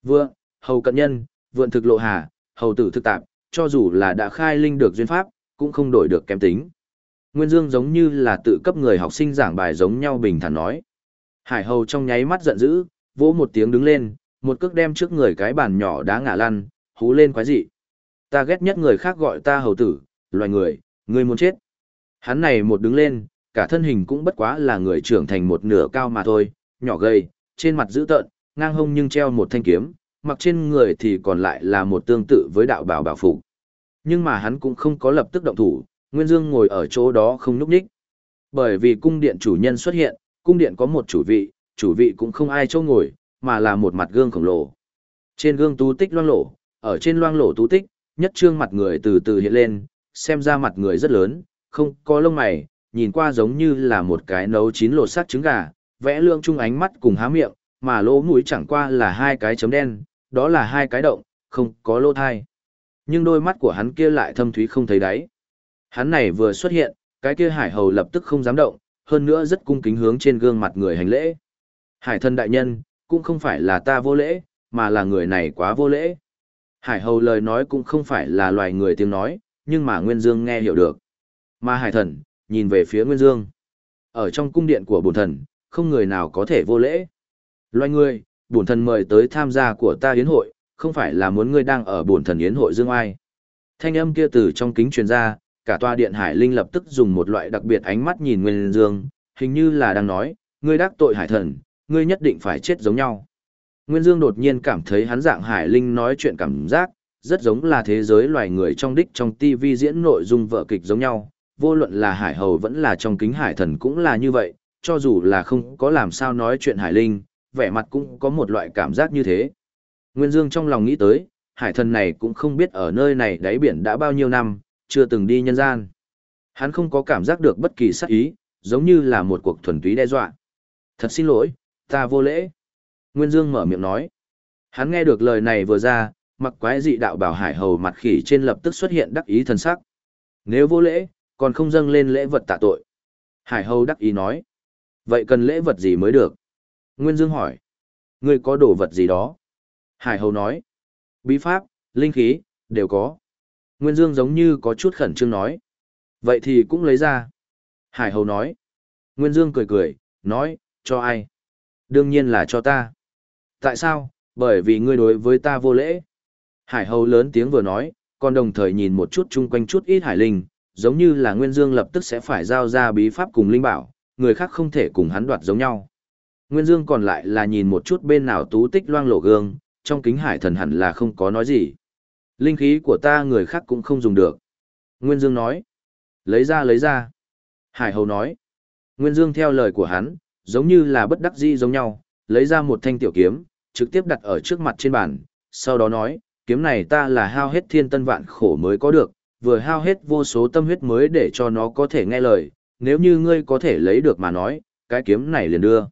Vượng, hầu cận nhân, vượn thực lộ hà, hầu tử thực tạp, cho dù là đã khai linh được duyên pháp, cũng không đổi được kém tính. Nguyên Dương giống như là tự cấp người học sinh giảng bài giống nhau bình thản nói. Hải hầu trong nháy mắt giận dữ, vỗ một tiếng đứng lên, một cước đem trước người cái bàn nhỏ đá ngã lăn, hú lên quái dị. Ta ghét nhất người khác gọi ta hầu tử, loài người, người muốn chết. Hắn này một đứng lên, cả thân hình cũng bất quá là người trưởng thành một nửa cao mà thôi, nhỏ gầy, trên mặt dữ tợn, ngang hông nhưng treo một thanh kiếm, mặc trên người thì còn lại là một tương tự với đạo bảo bảo phục. Nhưng mà hắn cũng không có lập tức động thủ, Nguyên Dương ngồi ở chỗ đó không nhúc nhích. Bởi vì cung điện chủ nhân xuất hiện, cung điện có một chủ vị, chủ vị cũng không ai chỗ ngồi, mà là một mặt gương khổng lồ. Trên gương tú tích loang lổ, ở trên loang lổ tú tích, nhất trương mặt người từ từ hiện lên, xem ra mặt người rất lớn, không có lông mày, nhìn qua giống như là một cái nấu chín lột sắt trứng gà, vẽ lượng chung ánh mắt cùng há miệng, mà lỗ mũi chẳng qua là hai cái chấm đen, đó là hai cái động, không có lỗ thai. Nhưng đôi mắt của hắn kia lại thâm thúy không thấy đáy. Hắn này vừa xuất hiện, cái kia hải hầu lập tức không dám động, hơn nữa rất cung kính hướng trên gương mặt người hành lễ. Hải thân đại nhân, cũng không phải là ta vô lễ, mà là người này quá vô lễ. Hải hầu lời nói cũng không phải là loài người tiếng nói, nhưng mà Nguyên Dương nghe hiểu được. Mà hải thần, nhìn về phía Nguyên Dương. Ở trong cung điện của bổn thần, không người nào có thể vô lễ. Loài người, bổn thần mời tới tham gia của ta yến hội, không phải là muốn ngươi đang ở bổn thần yến hội dương ai. Thanh âm kia từ trong kính truyền ra, cả tòa điện hải linh lập tức dùng một loại đặc biệt ánh mắt nhìn Nguyên Dương, hình như là đang nói, ngươi đắc tội hải thần, ngươi nhất định phải chết giống nhau. Nguyên Dương đột nhiên cảm thấy hắn dạng hải linh nói chuyện cảm giác, rất giống là thế giới loài người trong đích trong TV diễn nội dung vợ kịch giống nhau, vô luận là hải hầu vẫn là trong kính hải thần cũng là như vậy, cho dù là không có làm sao nói chuyện hải linh, vẻ mặt cũng có một loại cảm giác như thế. Nguyên Dương trong lòng nghĩ tới, hải thần này cũng không biết ở nơi này đáy biển đã bao nhiêu năm, chưa từng đi nhân gian. Hắn không có cảm giác được bất kỳ sát ý, giống như là một cuộc thuần túy đe dọa. Thật xin lỗi, ta vô lễ. Nguyên Dương mở miệng nói. Hắn nghe được lời này vừa ra, mặc quái dị đạo bảo hải hầu mặt khỉ trên lập tức xuất hiện đắc ý thần sắc. Nếu vô lễ, còn không dâng lên lễ vật tạ tội. Hải hầu đắc ý nói. Vậy cần lễ vật gì mới được? Nguyên Dương hỏi. Ngươi có đồ vật gì đó? Hải hầu nói. Bí pháp, linh khí, đều có. Nguyên Dương giống như có chút khẩn trương nói. Vậy thì cũng lấy ra. Hải hầu nói. Nguyên Dương cười cười, nói, cho ai? Đương nhiên là cho ta. Tại sao? Bởi vì ngươi đối với ta vô lễ. Hải hầu lớn tiếng vừa nói, còn đồng thời nhìn một chút chung quanh chút ít hải linh, giống như là Nguyên Dương lập tức sẽ phải giao ra bí pháp cùng linh bảo, người khác không thể cùng hắn đoạt giống nhau. Nguyên Dương còn lại là nhìn một chút bên nào tú tích loang lộ gương, trong kính hải thần hẳn là không có nói gì. Linh khí của ta người khác cũng không dùng được. Nguyên Dương nói. Lấy ra lấy ra. Hải hầu nói. Nguyên Dương theo lời của hắn, giống như là bất đắc dĩ giống nhau, lấy ra một thanh tiểu kiếm, trực tiếp đặt ở trước mặt trên bàn, sau đó nói, kiếm này ta là hao hết thiên tân vạn khổ mới có được, vừa hao hết vô số tâm huyết mới để cho nó có thể nghe lời, nếu như ngươi có thể lấy được mà nói, cái kiếm này liền đưa.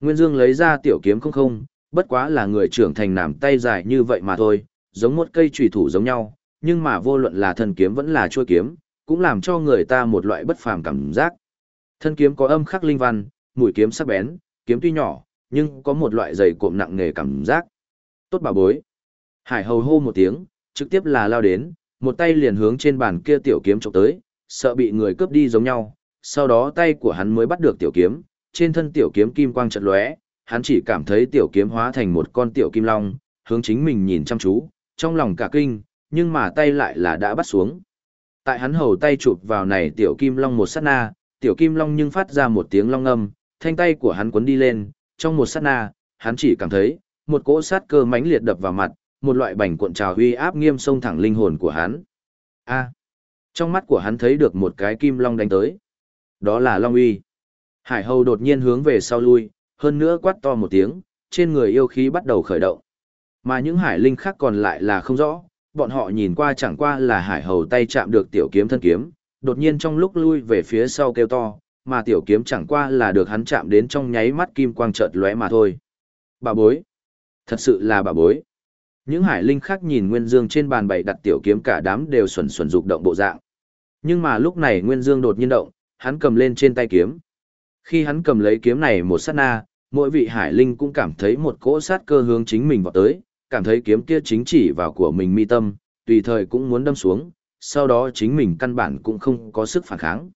Nguyên Dương lấy ra tiểu kiếm không không, bất quá là người trưởng thành nằm tay dài như vậy mà thôi, giống một cây trùy thủ giống nhau, nhưng mà vô luận là thân kiếm vẫn là chuôi kiếm, cũng làm cho người ta một loại bất phàm cảm giác. Thân kiếm có âm khắc linh văn, mũi kiếm sắc bén, kiếm tuy nhỏ, nhưng có một loại dày cộm nặng nề cảm giác. Tốt bà bối. Hải hầu hô một tiếng, trực tiếp là lao đến, một tay liền hướng trên bàn kia tiểu kiếm chụp tới, sợ bị người cướp đi giống nhau, sau đó tay của hắn mới bắt được tiểu kiếm, trên thân tiểu kiếm kim quang chợt lóe, hắn chỉ cảm thấy tiểu kiếm hóa thành một con tiểu kim long, hướng chính mình nhìn chăm chú, trong lòng cả kinh, nhưng mà tay lại là đã bắt xuống. Tại hắn hầu tay chụp vào này tiểu kim long một sát na, tiểu kim long nhưng phát ra một tiếng long âm, thanh tay của hắn cuốn đi lên, trong một sát na, hắn chỉ cảm thấy một cỗ sát cơ mãnh liệt đập vào mặt, một loại bành cuộn trào uy áp nghiêm sông thẳng linh hồn của hắn. A. trong mắt của hắn thấy được một cái kim long đánh tới. Đó là long uy. Hải hầu đột nhiên hướng về sau lui, hơn nữa quát to một tiếng, trên người yêu khí bắt đầu khởi động. Mà những hải linh khác còn lại là không rõ, bọn họ nhìn qua chẳng qua là hải hầu tay chạm được tiểu kiếm thân kiếm, đột nhiên trong lúc lui về phía sau kêu to, mà tiểu kiếm chẳng qua là được hắn chạm đến trong nháy mắt kim quang chợt lóe mà thôi. Bà bối. Thật sự là bà bối. Những hải linh khác nhìn Nguyên Dương trên bàn bày đặt tiểu kiếm cả đám đều xuẩn xuẩn dục động bộ dạng. Nhưng mà lúc này Nguyên Dương đột nhiên động, hắn cầm lên trên tay kiếm. Khi hắn cầm lấy kiếm này một sát na, mỗi vị hải linh cũng cảm thấy một cỗ sát cơ hướng chính mình vào tới, cảm thấy kiếm kia chính chỉ vào của mình mi tâm, tùy thời cũng muốn đâm xuống, sau đó chính mình căn bản cũng không có sức phản kháng.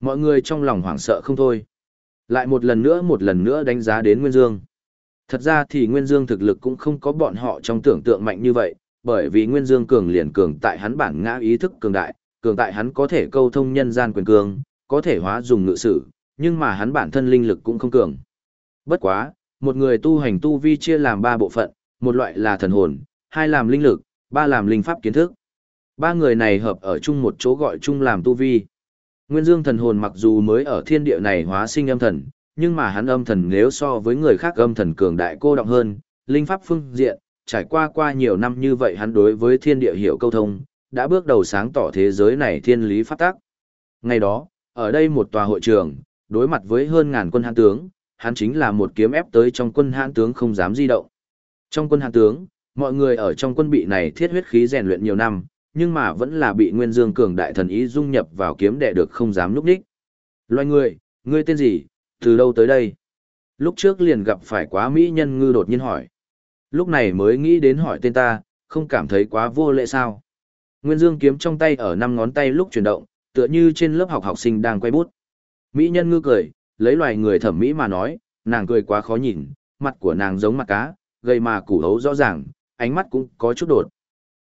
Mọi người trong lòng hoảng sợ không thôi. Lại một lần nữa một lần nữa đánh giá đến Nguyên Dương. Thật ra thì Nguyên Dương thực lực cũng không có bọn họ trong tưởng tượng mạnh như vậy, bởi vì Nguyên Dương cường liền cường tại hắn bản ngã ý thức cường đại, cường tại hắn có thể câu thông nhân gian quyền cường, có thể hóa dùng ngự sử, nhưng mà hắn bản thân linh lực cũng không cường. Bất quá, một người tu hành tu vi chia làm ba bộ phận, một loại là thần hồn, hai làm linh lực, ba làm linh pháp kiến thức. Ba người này hợp ở chung một chỗ gọi chung làm tu vi. Nguyên Dương thần hồn mặc dù mới ở thiên địa này hóa sinh âm thần, nhưng mà hắn âm thần nếu so với người khác âm thần cường đại cô động hơn, linh pháp phương diện, trải qua qua nhiều năm như vậy hắn đối với thiên địa hiểu câu thông, đã bước đầu sáng tỏ thế giới này thiên lý pháp tác. Ngày đó, ở đây một tòa hội trường, đối mặt với hơn ngàn quân hãn tướng, hắn chính là một kiếm ép tới trong quân hãn tướng không dám di động. Trong quân hãn tướng, mọi người ở trong quân bị này thiết huyết khí rèn luyện nhiều năm, nhưng mà vẫn là bị Nguyên Dương cường đại thần ý dung nhập vào kiếm đệ được không dám núp đích. Loài người, ngươi tên gì, từ đâu tới đây? Lúc trước liền gặp phải quá mỹ nhân ngư đột nhiên hỏi. Lúc này mới nghĩ đến hỏi tên ta, không cảm thấy quá vô lệ sao? Nguyên Dương kiếm trong tay ở năm ngón tay lúc chuyển động, tựa như trên lớp học học sinh đang quay bút. Mỹ nhân ngư cười, lấy loài người thẩm mỹ mà nói, nàng cười quá khó nhìn, mặt của nàng giống mặt cá, gây mà củ hấu rõ ràng, ánh mắt cũng có chút đột.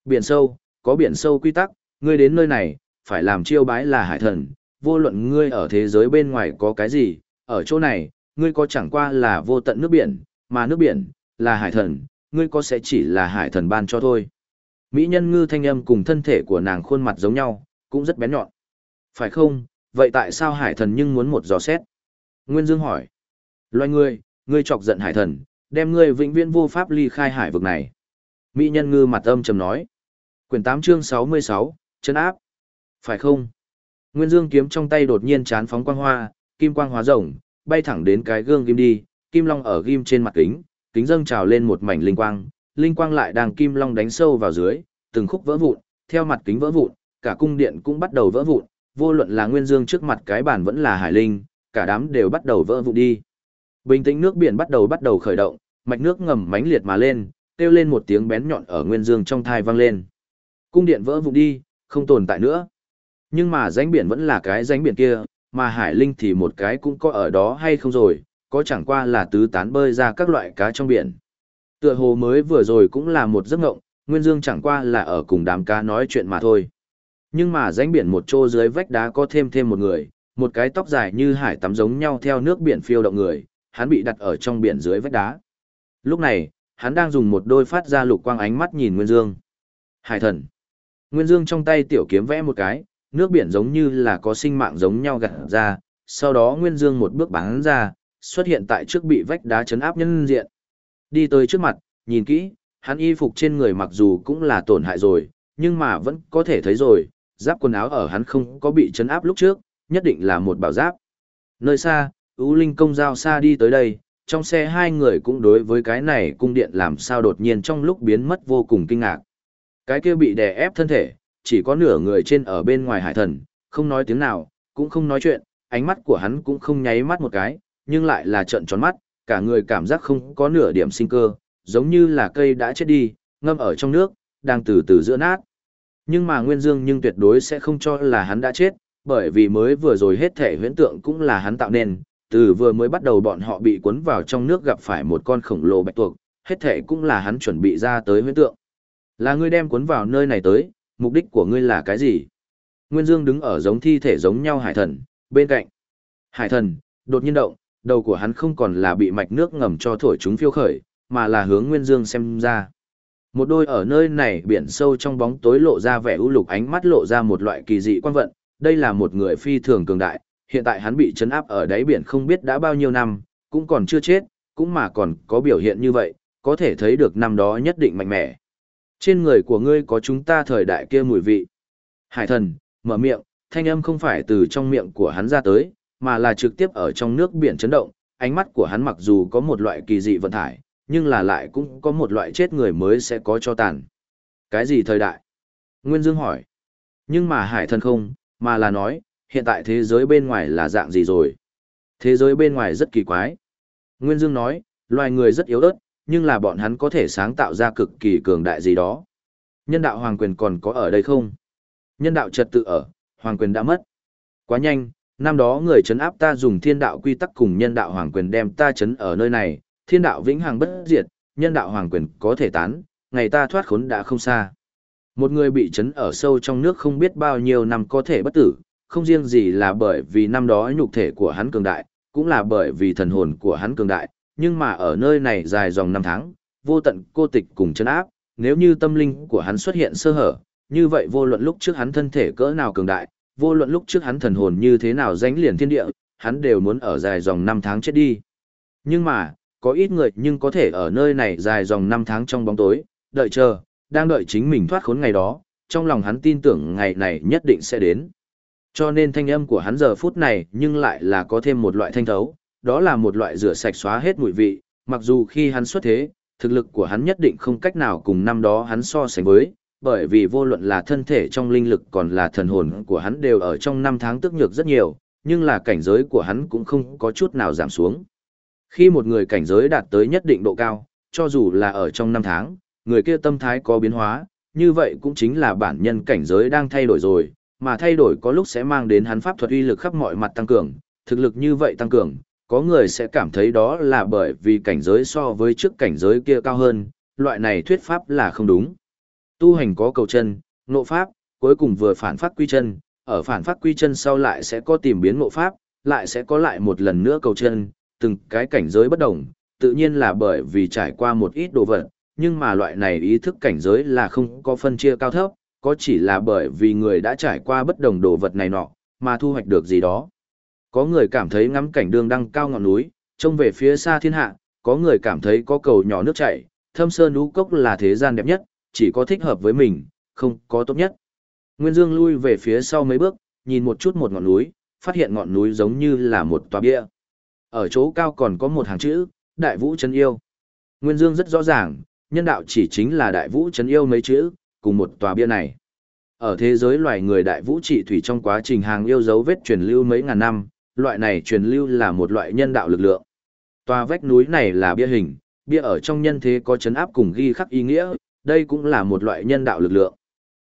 Biển sâu, có biển sâu quy tắc, ngươi đến nơi này, phải làm chiêu bái là hải thần, vô luận ngươi ở thế giới bên ngoài có cái gì, ở chỗ này, ngươi có chẳng qua là vô tận nước biển, mà nước biển, là hải thần, ngươi có sẽ chỉ là hải thần ban cho thôi. Mỹ nhân ngư thanh âm cùng thân thể của nàng khuôn mặt giống nhau, cũng rất bén nhọn. Phải không, vậy tại sao hải thần nhưng muốn một giò xét? Nguyên Dương hỏi. Loài ngươi, ngươi chọc giận hải thần, đem ngươi vĩnh viễn vô pháp ly khai hải vực này. Mỹ nhân ngư mặt âm trầm nói. Quyển 8 chương 66, chân áp. Phải không? Nguyên Dương kiếm trong tay đột nhiên chán phóng quang hoa, kim quang hóa rồng, bay thẳng đến cái gương kim đi, kim long ở kim trên mặt kính, kính dâng trào lên một mảnh linh quang, linh quang lại đang kim long đánh sâu vào dưới, từng khúc vỡ vụn, theo mặt kính vỡ vụn, cả cung điện cũng bắt đầu vỡ vụn, vô luận là Nguyên Dương trước mặt cái bản vẫn là Hải Linh, cả đám đều bắt đầu vỡ vụn đi. Bình tĩnh nước biển bắt đầu bắt đầu khởi động, mạch nước ngầm mãnh liệt mà lên, kêu lên một tiếng bén nhọn ở Nguyên Dương trong thai vang lên. Cung điện vỡ vụn đi, không tồn tại nữa. Nhưng mà rãnh biển vẫn là cái rãnh biển kia, mà Hải Linh thì một cái cũng có ở đó hay không rồi, có chẳng qua là tứ tán bơi ra các loại cá trong biển. Tựa hồ mới vừa rồi cũng là một giấc ngộng, Nguyên Dương chẳng qua là ở cùng đám cá nói chuyện mà thôi. Nhưng mà rãnh biển một chỗ dưới vách đá có thêm thêm một người, một cái tóc dài như hải tắm giống nhau theo nước biển phiêu động người, hắn bị đặt ở trong biển dưới vách đá. Lúc này, hắn đang dùng một đôi phát ra lục quang ánh mắt nhìn Nguyên Dương. Hải thần. Nguyên Dương trong tay tiểu kiếm vẽ một cái, nước biển giống như là có sinh mạng giống nhau gặt ra, sau đó Nguyên Dương một bước bắn ra, xuất hiện tại trước bị vách đá chấn áp nhân diện. Đi tới trước mặt, nhìn kỹ, hắn y phục trên người mặc dù cũng là tổn hại rồi, nhưng mà vẫn có thể thấy rồi, giáp quần áo ở hắn không có bị chấn áp lúc trước, nhất định là một bảo giáp. Nơi xa, Ú Linh công giao xa đi tới đây, trong xe hai người cũng đối với cái này cung điện làm sao đột nhiên trong lúc biến mất vô cùng kinh ngạc. Cái kia bị đè ép thân thể, chỉ có nửa người trên ở bên ngoài hải thần, không nói tiếng nào, cũng không nói chuyện, ánh mắt của hắn cũng không nháy mắt một cái, nhưng lại là trận tròn mắt, cả người cảm giác không có nửa điểm sinh cơ, giống như là cây đã chết đi, ngâm ở trong nước, đang từ từ giữa nát. Nhưng mà Nguyên Dương nhưng tuyệt đối sẽ không cho là hắn đã chết, bởi vì mới vừa rồi hết thể huyễn tượng cũng là hắn tạo nên, từ vừa mới bắt đầu bọn họ bị cuốn vào trong nước gặp phải một con khổng lồ bạch tuộc, hết thể cũng là hắn chuẩn bị ra tới huyễn tượng. Là ngươi đem cuốn vào nơi này tới, mục đích của ngươi là cái gì? Nguyên Dương đứng ở giống thi thể giống nhau hải thần, bên cạnh. Hải thần, đột nhiên động, đầu của hắn không còn là bị mạch nước ngầm cho thổi chúng phiêu khởi, mà là hướng Nguyên Dương xem ra. Một đôi ở nơi này biển sâu trong bóng tối lộ ra vẻ ưu lục ánh mắt lộ ra một loại kỳ dị quan vận, đây là một người phi thường cường đại, hiện tại hắn bị chấn áp ở đáy biển không biết đã bao nhiêu năm, cũng còn chưa chết, cũng mà còn có biểu hiện như vậy, có thể thấy được năm đó nhất định mạnh mẽ. Trên người của ngươi có chúng ta thời đại kia mùi vị. Hải thần, mở miệng, thanh âm không phải từ trong miệng của hắn ra tới, mà là trực tiếp ở trong nước biển chấn động, ánh mắt của hắn mặc dù có một loại kỳ dị vận thải, nhưng là lại cũng có một loại chết người mới sẽ có cho tàn. Cái gì thời đại? Nguyên Dương hỏi. Nhưng mà hải thần không, mà là nói, hiện tại thế giới bên ngoài là dạng gì rồi? Thế giới bên ngoài rất kỳ quái. Nguyên Dương nói, loài người rất yếu ớt, nhưng là bọn hắn có thể sáng tạo ra cực kỳ cường đại gì đó. Nhân đạo hoàng quyền còn có ở đây không? Nhân đạo trật tự ở, hoàng quyền đã mất. Quá nhanh, năm đó người chấn áp ta dùng thiên đạo quy tắc cùng nhân đạo hoàng quyền đem ta chấn ở nơi này, thiên đạo vĩnh hằng bất diệt, nhân đạo hoàng quyền có thể tán, ngày ta thoát khốn đã không xa. Một người bị chấn ở sâu trong nước không biết bao nhiêu năm có thể bất tử, không riêng gì là bởi vì năm đó nhục thể của hắn cường đại, cũng là bởi vì thần hồn của hắn cường đại, nhưng mà ở nơi này dài dòng năm tháng, vô tận cô tịch cùng chân áp, nếu như tâm linh của hắn xuất hiện sơ hở, như vậy vô luận lúc trước hắn thân thể cỡ nào cường đại, vô luận lúc trước hắn thần hồn như thế nào dánh liền thiên địa, hắn đều muốn ở dài dòng năm tháng chết đi. Nhưng mà, có ít người nhưng có thể ở nơi này dài dòng năm tháng trong bóng tối, đợi chờ, đang đợi chính mình thoát khốn ngày đó, trong lòng hắn tin tưởng ngày này nhất định sẽ đến. Cho nên thanh âm của hắn giờ phút này nhưng lại là có thêm một loại thanh thấu, đó là một loại rửa sạch xóa hết mùi vị, mặc dù khi hắn xuất thế, thực lực của hắn nhất định không cách nào cùng năm đó hắn so sánh với, bởi vì vô luận là thân thể trong linh lực còn là thần hồn của hắn đều ở trong năm tháng tức nhược rất nhiều, nhưng là cảnh giới của hắn cũng không có chút nào giảm xuống. Khi một người cảnh giới đạt tới nhất định độ cao, cho dù là ở trong năm tháng, người kia tâm thái có biến hóa, như vậy cũng chính là bản nhân cảnh giới đang thay đổi rồi, mà thay đổi có lúc sẽ mang đến hắn pháp thuật uy lực khắp mọi mặt tăng cường, thực lực như vậy tăng cường, có người sẽ cảm thấy đó là bởi vì cảnh giới so với trước cảnh giới kia cao hơn, loại này thuyết pháp là không đúng. Tu hành có cầu chân, nộ pháp, cuối cùng vừa phản phát quy chân, ở phản phát quy chân sau lại sẽ có tìm biến ngộ pháp, lại sẽ có lại một lần nữa cầu chân, từng cái cảnh giới bất đồng, tự nhiên là bởi vì trải qua một ít đồ vật, nhưng mà loại này ý thức cảnh giới là không có phân chia cao thấp, có chỉ là bởi vì người đã trải qua bất đồng đồ vật này nọ, mà thu hoạch được gì đó. Có người cảm thấy ngắm cảnh đường đăng cao ngọn núi, trông về phía xa thiên hạ, có người cảm thấy có cầu nhỏ nước chảy, thâm sơn lũ cốc là thế gian đẹp nhất, chỉ có thích hợp với mình, không có tốt nhất. Nguyên Dương lui về phía sau mấy bước, nhìn một chút một ngọn núi, phát hiện ngọn núi giống như là một tòa bia. Ở chỗ cao còn có một hàng chữ, Đại Vũ Trấn Yêu. Nguyên Dương rất rõ ràng, nhân đạo chỉ chính là đại vũ trấn yêu mấy chữ, cùng một tòa bia này. Ở thế giới loài người đại vũ trị thủy trong quá trình hàng yêu dấu vết truyền lưu mấy ngàn năm, loại này truyền lưu là một loại nhân đạo lực lượng. Tòa vách núi này là bia hình, bia ở trong nhân thế có chấn áp cùng ghi khắc ý nghĩa, đây cũng là một loại nhân đạo lực lượng.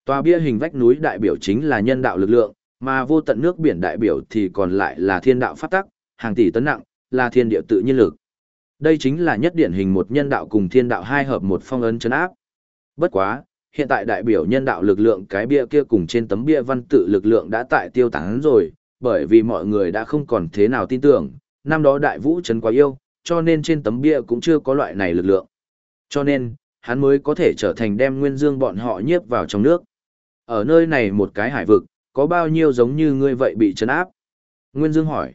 Tòa bia hình vách núi đại biểu chính là nhân đạo lực lượng, mà vô tận nước biển đại biểu thì còn lại là thiên đạo pháp tắc, hàng tỷ tấn nặng, là thiên địa tự nhiên lực. Đây chính là nhất điển hình một nhân đạo cùng thiên đạo hai hợp một phong ấn chấn áp. Bất quá, hiện tại đại biểu nhân đạo lực lượng cái bia kia cùng trên tấm bia văn tự lực lượng đã tại tiêu tán rồi, bởi vì mọi người đã không còn thế nào tin tưởng, năm đó đại vũ trấn quá yêu, cho nên trên tấm bia cũng chưa có loại này lực lượng. Cho nên, hắn mới có thể trở thành đem nguyên dương bọn họ nhiếp vào trong nước. Ở nơi này một cái hải vực, có bao nhiêu giống như ngươi vậy bị trấn áp? Nguyên Dương hỏi.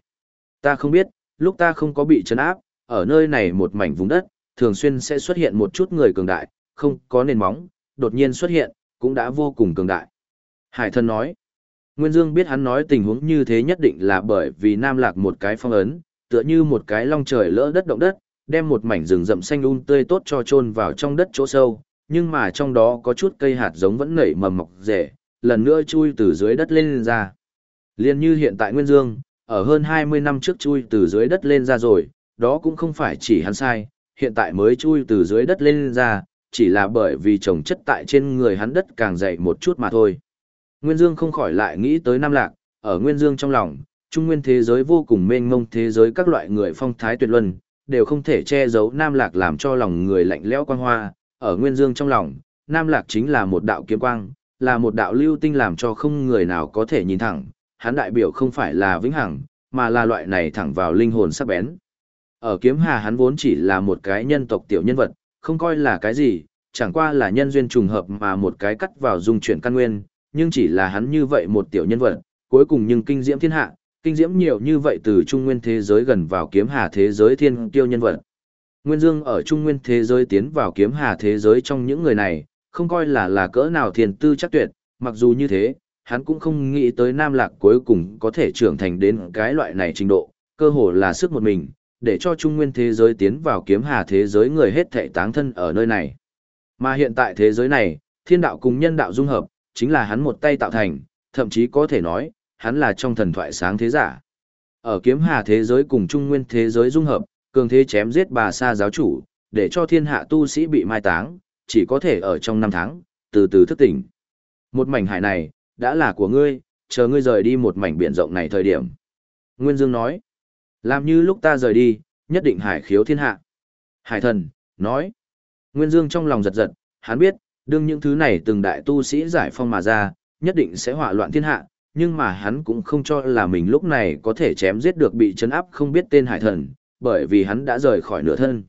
Ta không biết, lúc ta không có bị trấn áp, ở nơi này một mảnh vùng đất, thường xuyên sẽ xuất hiện một chút người cường đại, không có nền móng, đột nhiên xuất hiện, cũng đã vô cùng cường đại. Hải thân nói. Nguyên Dương biết hắn nói tình huống như thế nhất định là bởi vì Nam Lạc một cái phong ấn, tựa như một cái long trời lỡ đất động đất, đem một mảnh rừng rậm xanh um tươi tốt cho chôn vào trong đất chỗ sâu, nhưng mà trong đó có chút cây hạt giống vẫn nảy mầm mọc rễ, lần nữa chui từ dưới đất lên, lên ra. Liên như hiện tại Nguyên Dương, ở hơn 20 năm trước chui từ dưới đất lên ra rồi, đó cũng không phải chỉ hắn sai, hiện tại mới chui từ dưới đất lên, lên ra, chỉ là bởi vì trồng chất tại trên người hắn đất càng dày một chút mà thôi. Nguyên Dương không khỏi lại nghĩ tới Nam Lạc, ở Nguyên Dương trong lòng, trung nguyên thế giới vô cùng mênh mông thế giới các loại người phong thái tuyệt luân, đều không thể che giấu Nam Lạc làm cho lòng người lạnh lẽo quang hoa, ở Nguyên Dương trong lòng, Nam Lạc chính là một đạo kiếm quang, là một đạo lưu tinh làm cho không người nào có thể nhìn thẳng, hắn đại biểu không phải là vĩnh hằng, mà là loại này thẳng vào linh hồn sắc bén. Ở kiếm hà hắn vốn chỉ là một cái nhân tộc tiểu nhân vật, không coi là cái gì, chẳng qua là nhân duyên trùng hợp mà một cái cắt vào dung chuyển căn nguyên, nhưng chỉ là hắn như vậy một tiểu nhân vật, cuối cùng nhưng kinh diễm thiên hạ, kinh diễm nhiều như vậy từ trung nguyên thế giới gần vào kiếm hà thế giới thiên kiêu nhân vật. Nguyên Dương ở trung nguyên thế giới tiến vào kiếm hà thế giới trong những người này, không coi là là cỡ nào thiền tư chắc tuyệt, mặc dù như thế, hắn cũng không nghĩ tới Nam Lạc cuối cùng có thể trưởng thành đến cái loại này trình độ, cơ hồ là sức một mình, để cho trung nguyên thế giới tiến vào kiếm hà thế giới người hết thệ táng thân ở nơi này. Mà hiện tại thế giới này, thiên đạo cùng nhân đạo dung hợp, chính là hắn một tay tạo thành, thậm chí có thể nói, hắn là trong thần thoại sáng thế giả. Ở kiếm hà thế giới cùng trung nguyên thế giới dung hợp, cường thế chém giết bà sa giáo chủ, để cho thiên hạ tu sĩ bị mai táng, chỉ có thể ở trong năm tháng, từ từ thức tỉnh. Một mảnh hải này, đã là của ngươi, chờ ngươi rời đi một mảnh biển rộng này thời điểm. Nguyên Dương nói, làm như lúc ta rời đi, nhất định hải khiếu thiên hạ. Hải thần, nói, Nguyên Dương trong lòng giật giật, hắn biết, đương những thứ này từng đại tu sĩ giải phong mà ra, nhất định sẽ hỏa loạn thiên hạ, nhưng mà hắn cũng không cho là mình lúc này có thể chém giết được bị chấn áp không biết tên hải thần, bởi vì hắn đã rời khỏi nửa thân.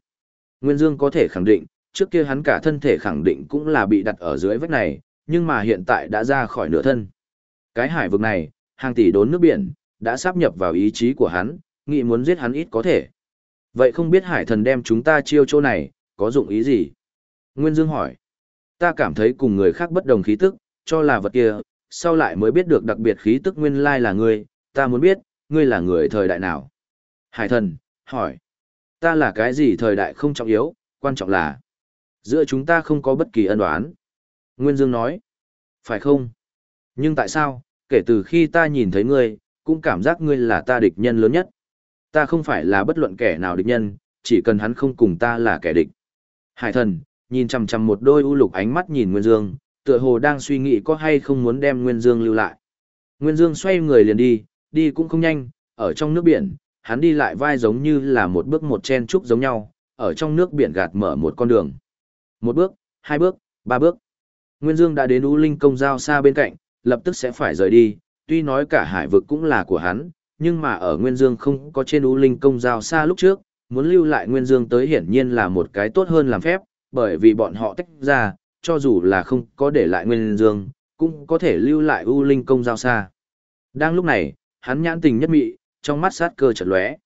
Nguyên Dương có thể khẳng định, trước kia hắn cả thân thể khẳng định cũng là bị đặt ở dưới vách này, nhưng mà hiện tại đã ra khỏi nửa thân. Cái hải vực này, hàng tỷ đốn nước biển, đã sắp nhập vào ý chí của hắn, nghĩ muốn giết hắn ít có thể. Vậy không biết hải thần đem chúng ta chiêu chỗ này, có dụng ý gì? Nguyên Dương hỏi. Ta cảm thấy cùng người khác bất đồng khí tức, cho là vật kia, sau lại mới biết được đặc biệt khí tức nguyên lai là ngươi, ta muốn biết, ngươi là người thời đại nào? Hải thần, hỏi. Ta là cái gì thời đại không trọng yếu, quan trọng là giữa chúng ta không có bất kỳ ân oán. Nguyên Dương nói. Phải không? Nhưng tại sao, kể từ khi ta nhìn thấy ngươi, cũng cảm giác ngươi là ta địch nhân lớn nhất. Ta không phải là bất luận kẻ nào địch nhân, chỉ cần hắn không cùng ta là kẻ địch. Hải thần, nhìn chằm chằm một đôi u lục ánh mắt nhìn Nguyên Dương, tựa hồ đang suy nghĩ có hay không muốn đem Nguyên Dương lưu lại. Nguyên Dương xoay người liền đi, đi cũng không nhanh, ở trong nước biển, hắn đi lại vai giống như là một bước một chen trúc giống nhau, ở trong nước biển gạt mở một con đường. Một bước, hai bước, ba bước. Nguyên Dương đã đến U Linh công giao xa bên cạnh, lập tức sẽ phải rời đi, tuy nói cả hải vực cũng là của hắn, nhưng mà ở Nguyên Dương không có trên U Linh công giao xa lúc trước, muốn lưu lại Nguyên Dương tới hiển nhiên là một cái tốt hơn làm phép, bởi vì bọn họ tách ra, cho dù là không có để lại Nguyên Dương, cũng có thể lưu lại U Linh công giao xa. Đang lúc này, hắn nhãn tình nhất mị, trong mắt sát cơ chợt lóe.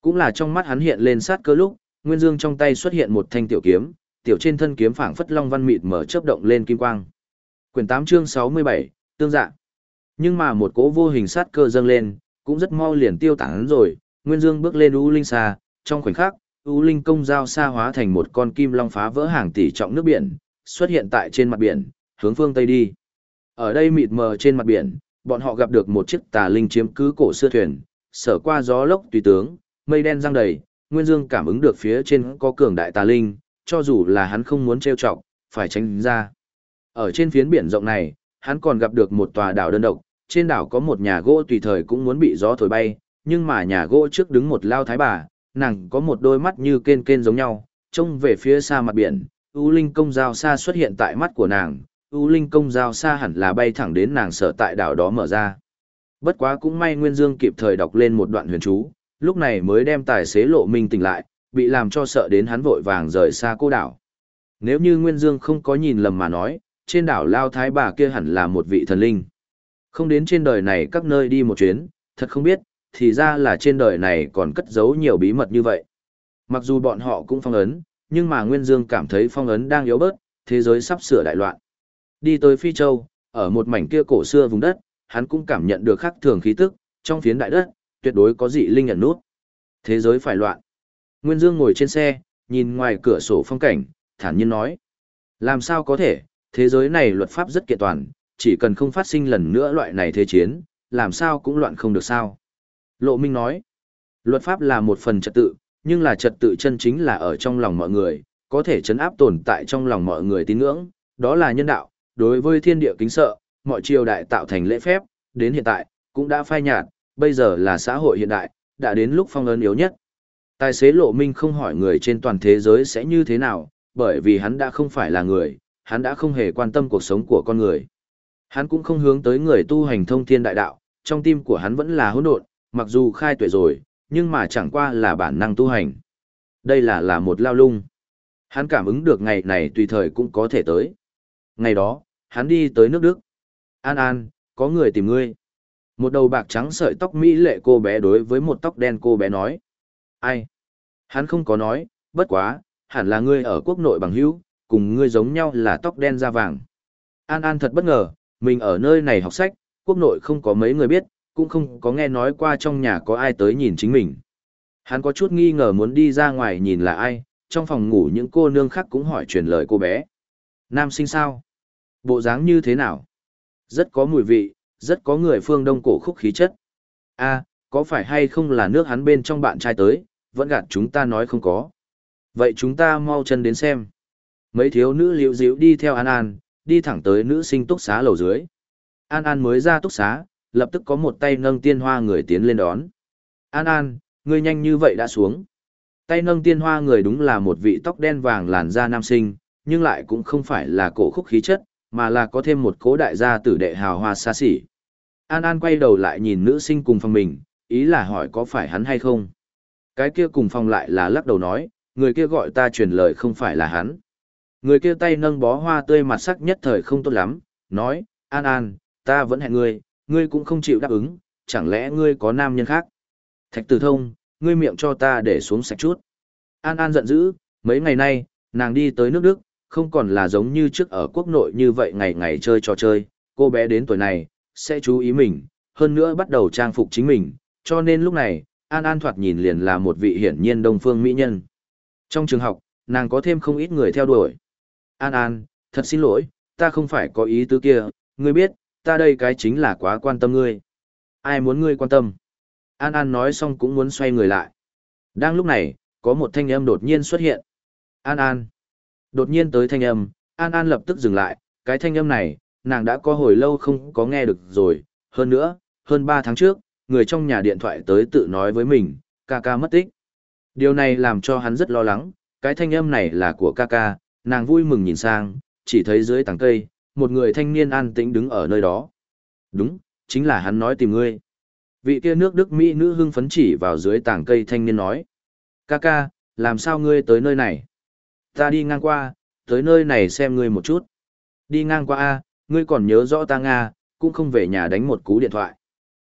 Cũng là trong mắt hắn hiện lên sát cơ lúc, Nguyên Dương trong tay xuất hiện một thanh tiểu kiếm, tiểu trên thân kiếm phảng phất long văn mịt mở chớp động lên kim quang. Quyển 8 chương 67, tương dạ. Nhưng mà một cỗ vô hình sát cơ dâng lên, cũng rất mau liền tiêu tán rồi, Nguyên Dương bước lên U Linh xa, trong khoảnh khắc, U Linh công giao xa hóa thành một con kim long phá vỡ hàng tỷ trọng nước biển, xuất hiện tại trên mặt biển, hướng phương Tây đi. Ở đây mịt mờ trên mặt biển, bọn họ gặp được một chiếc tà linh chiếm cứ cổ xưa thuyền, sở qua gió lốc tùy tướng, mây đen răng đầy, Nguyên Dương cảm ứng được phía trên có cường đại tà linh, cho dù là hắn không muốn trêu chọc, phải tránh ra. Ở trên phiến biển rộng này, hắn còn gặp được một tòa đảo đơn độc, trên đảo có một nhà gỗ tùy thời cũng muốn bị gió thổi bay, nhưng mà nhà gỗ trước đứng một lao thái bà, nàng có một đôi mắt như kên kên giống nhau, trông về phía xa mặt biển, U Linh công giao xa xuất hiện tại mắt của nàng, U Linh công giao xa hẳn là bay thẳng đến nàng sở tại đảo đó mở ra. Bất quá cũng may Nguyên Dương kịp thời đọc lên một đoạn huyền chú, lúc này mới đem tài xế lộ minh tỉnh lại, bị làm cho sợ đến hắn vội vàng rời xa cô đảo. Nếu như Nguyên Dương không có nhìn lầm mà nói, trên đảo Lao Thái bà kia hẳn là một vị thần linh. Không đến trên đời này các nơi đi một chuyến, thật không biết, thì ra là trên đời này còn cất giấu nhiều bí mật như vậy. Mặc dù bọn họ cũng phong ấn, nhưng mà Nguyên Dương cảm thấy phong ấn đang yếu bớt, thế giới sắp sửa đại loạn. Đi tới Phi Châu, ở một mảnh kia cổ xưa vùng đất, hắn cũng cảm nhận được khắc thường khí tức, trong phiến đại đất, tuyệt đối có dị linh ẩn nút. Thế giới phải loạn. Nguyên Dương ngồi trên xe, nhìn ngoài cửa sổ phong cảnh, thản nhiên nói. Làm sao có thể, thế giới này luật pháp rất kiện toàn, chỉ cần không phát sinh lần nữa loại này thế chiến, làm sao cũng loạn không được sao. Lộ Minh nói, luật pháp là một phần trật tự, nhưng là trật tự chân chính là ở trong lòng mọi người, có thể chấn áp tồn tại trong lòng mọi người tín ngưỡng, đó là nhân đạo, đối với thiên địa kính sợ, mọi triều đại tạo thành lễ phép, đến hiện tại, cũng đã phai nhạt, bây giờ là xã hội hiện đại, đã đến lúc phong ấn yếu nhất. Tài xế lộ minh không hỏi người trên toàn thế giới sẽ như thế nào, bởi vì hắn đã không phải là người, hắn đã không hề quan tâm cuộc sống của con người. Hắn cũng không hướng tới người tu hành thông thiên đại đạo, trong tim của hắn vẫn là hỗn độn, mặc dù khai tuệ rồi, nhưng mà chẳng qua là bản năng tu hành. Đây là là một lao lung. Hắn cảm ứng được ngày này tùy thời cũng có thể tới. Ngày đó, hắn đi tới nước Đức. An An, có người tìm ngươi. Một đầu bạc trắng sợi tóc mỹ lệ cô bé đối với một tóc đen cô bé nói. Ai? Hắn không có nói, bất quá, hẳn là ngươi ở quốc nội bằng hữu, cùng ngươi giống nhau là tóc đen da vàng. An An thật bất ngờ, mình ở nơi này học sách, quốc nội không có mấy người biết, cũng không có nghe nói qua trong nhà có ai tới nhìn chính mình. Hắn có chút nghi ngờ muốn đi ra ngoài nhìn là ai, trong phòng ngủ những cô nương khác cũng hỏi truyền lời cô bé. Nam sinh sao? Bộ dáng như thế nào? Rất có mùi vị, rất có người phương đông cổ khúc khí chất. a có phải hay không là nước hắn bên trong bạn trai tới, vẫn gạt chúng ta nói không có. Vậy chúng ta mau chân đến xem. Mấy thiếu nữ liễu diễu đi theo An An, đi thẳng tới nữ sinh túc xá lầu dưới. An An mới ra túc xá, lập tức có một tay nâng tiên hoa người tiến lên đón. An An, ngươi nhanh như vậy đã xuống. Tay nâng tiên hoa người đúng là một vị tóc đen vàng làn da nam sinh, nhưng lại cũng không phải là cổ khúc khí chất, mà là có thêm một cố đại gia tử đệ hào hoa xa xỉ. An An quay đầu lại nhìn nữ sinh cùng phòng mình, ý là hỏi có phải hắn hay không. Cái kia cùng phòng lại là lắc đầu nói, người kia gọi ta truyền lời không phải là hắn. Người kia tay nâng bó hoa tươi mặt sắc nhất thời không tốt lắm, nói, An An, ta vẫn hẹn ngươi, ngươi cũng không chịu đáp ứng, chẳng lẽ ngươi có nam nhân khác? Thạch tử thông, ngươi miệng cho ta để xuống sạch chút. An An giận dữ, mấy ngày nay, nàng đi tới nước Đức, không còn là giống như trước ở quốc nội như vậy ngày ngày chơi trò chơi, cô bé đến tuổi này, sẽ chú ý mình, hơn nữa bắt đầu trang phục chính mình, cho nên lúc này, An An thoạt nhìn liền là một vị hiển nhiên đông phương mỹ nhân. Trong trường học, nàng có thêm không ít người theo đuổi. An An, thật xin lỗi, ta không phải có ý tứ kia, ngươi biết, ta đây cái chính là quá quan tâm ngươi. Ai muốn ngươi quan tâm? An An nói xong cũng muốn xoay người lại. Đang lúc này, có một thanh âm đột nhiên xuất hiện. An An. Đột nhiên tới thanh âm, An An lập tức dừng lại, cái thanh âm này, nàng đã có hồi lâu không có nghe được rồi, hơn nữa, hơn 3 tháng trước, người trong nhà điện thoại tới tự nói với mình, ca ca mất tích. Điều này làm cho hắn rất lo lắng, cái thanh âm này là của ca ca, nàng vui mừng nhìn sang, chỉ thấy dưới tảng cây, một người thanh niên an tĩnh đứng ở nơi đó. Đúng, chính là hắn nói tìm ngươi. Vị kia nước Đức Mỹ nữ hưng phấn chỉ vào dưới tảng cây thanh niên nói. Ca ca, làm sao ngươi tới nơi này? Ta đi ngang qua, tới nơi này xem ngươi một chút. Đi ngang qua A, ngươi còn nhớ rõ ta Nga, cũng không về nhà đánh một cú điện thoại.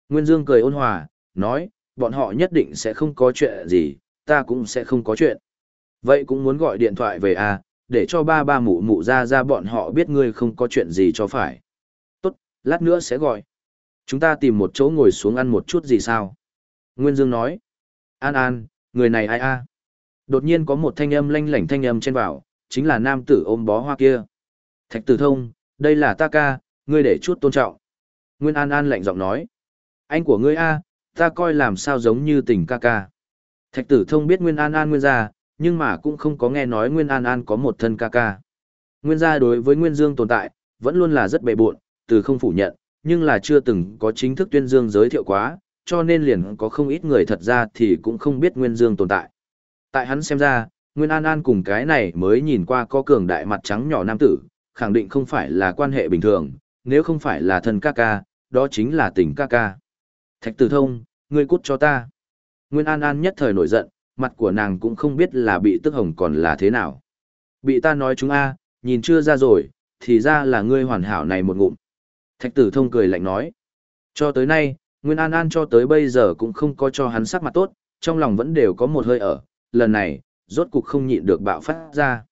Nguyên Dương cười ôn hòa, nói, bọn họ nhất định sẽ không có chuyện gì, ta cũng sẽ không có chuyện. Vậy cũng muốn gọi điện thoại về A, để cho ba ba mụ mụ ra ra bọn họ biết ngươi không có chuyện gì cho phải. Tốt, lát nữa sẽ gọi. Chúng ta tìm một chỗ ngồi xuống ăn một chút gì sao? Nguyên Dương nói. An An, người này ai a? Đột nhiên có một thanh âm lanh lảnh thanh âm trên vào, chính là nam tử ôm bó hoa kia. Thạch tử thông, đây là ta ca, ngươi để chút tôn trọng. Nguyên An An lạnh giọng nói. Anh của ngươi a, ta coi làm sao giống như tình ca ca. Thạch tử thông biết Nguyên An An nguyên gia, nhưng mà cũng không có nghe nói Nguyên An An có một thân ca ca. Nguyên gia đối với Nguyên Dương tồn tại, vẫn luôn là rất bề bộn, từ không phủ nhận, nhưng là chưa từng có chính thức tuyên dương giới thiệu quá, cho nên liền có không ít người thật ra thì cũng không biết Nguyên Dương tồn tại. Tại hắn xem ra, Nguyên An An cùng cái này mới nhìn qua có cường đại mặt trắng nhỏ nam tử, khẳng định không phải là quan hệ bình thường, nếu không phải là thân ca ca, đó chính là tình ca ca. Thạch tử thông, ngươi cút cho ta. Nguyên An An nhất thời nổi giận, mặt của nàng cũng không biết là bị tức hồng còn là thế nào. Bị ta nói chúng a, nhìn chưa ra rồi, thì ra là ngươi hoàn hảo này một ngụm. Thạch tử thông cười lạnh nói. Cho tới nay, Nguyên An An cho tới bây giờ cũng không có cho hắn sắc mặt tốt, trong lòng vẫn đều có một hơi ở, lần này, rốt cục không nhịn được bạo phát ra.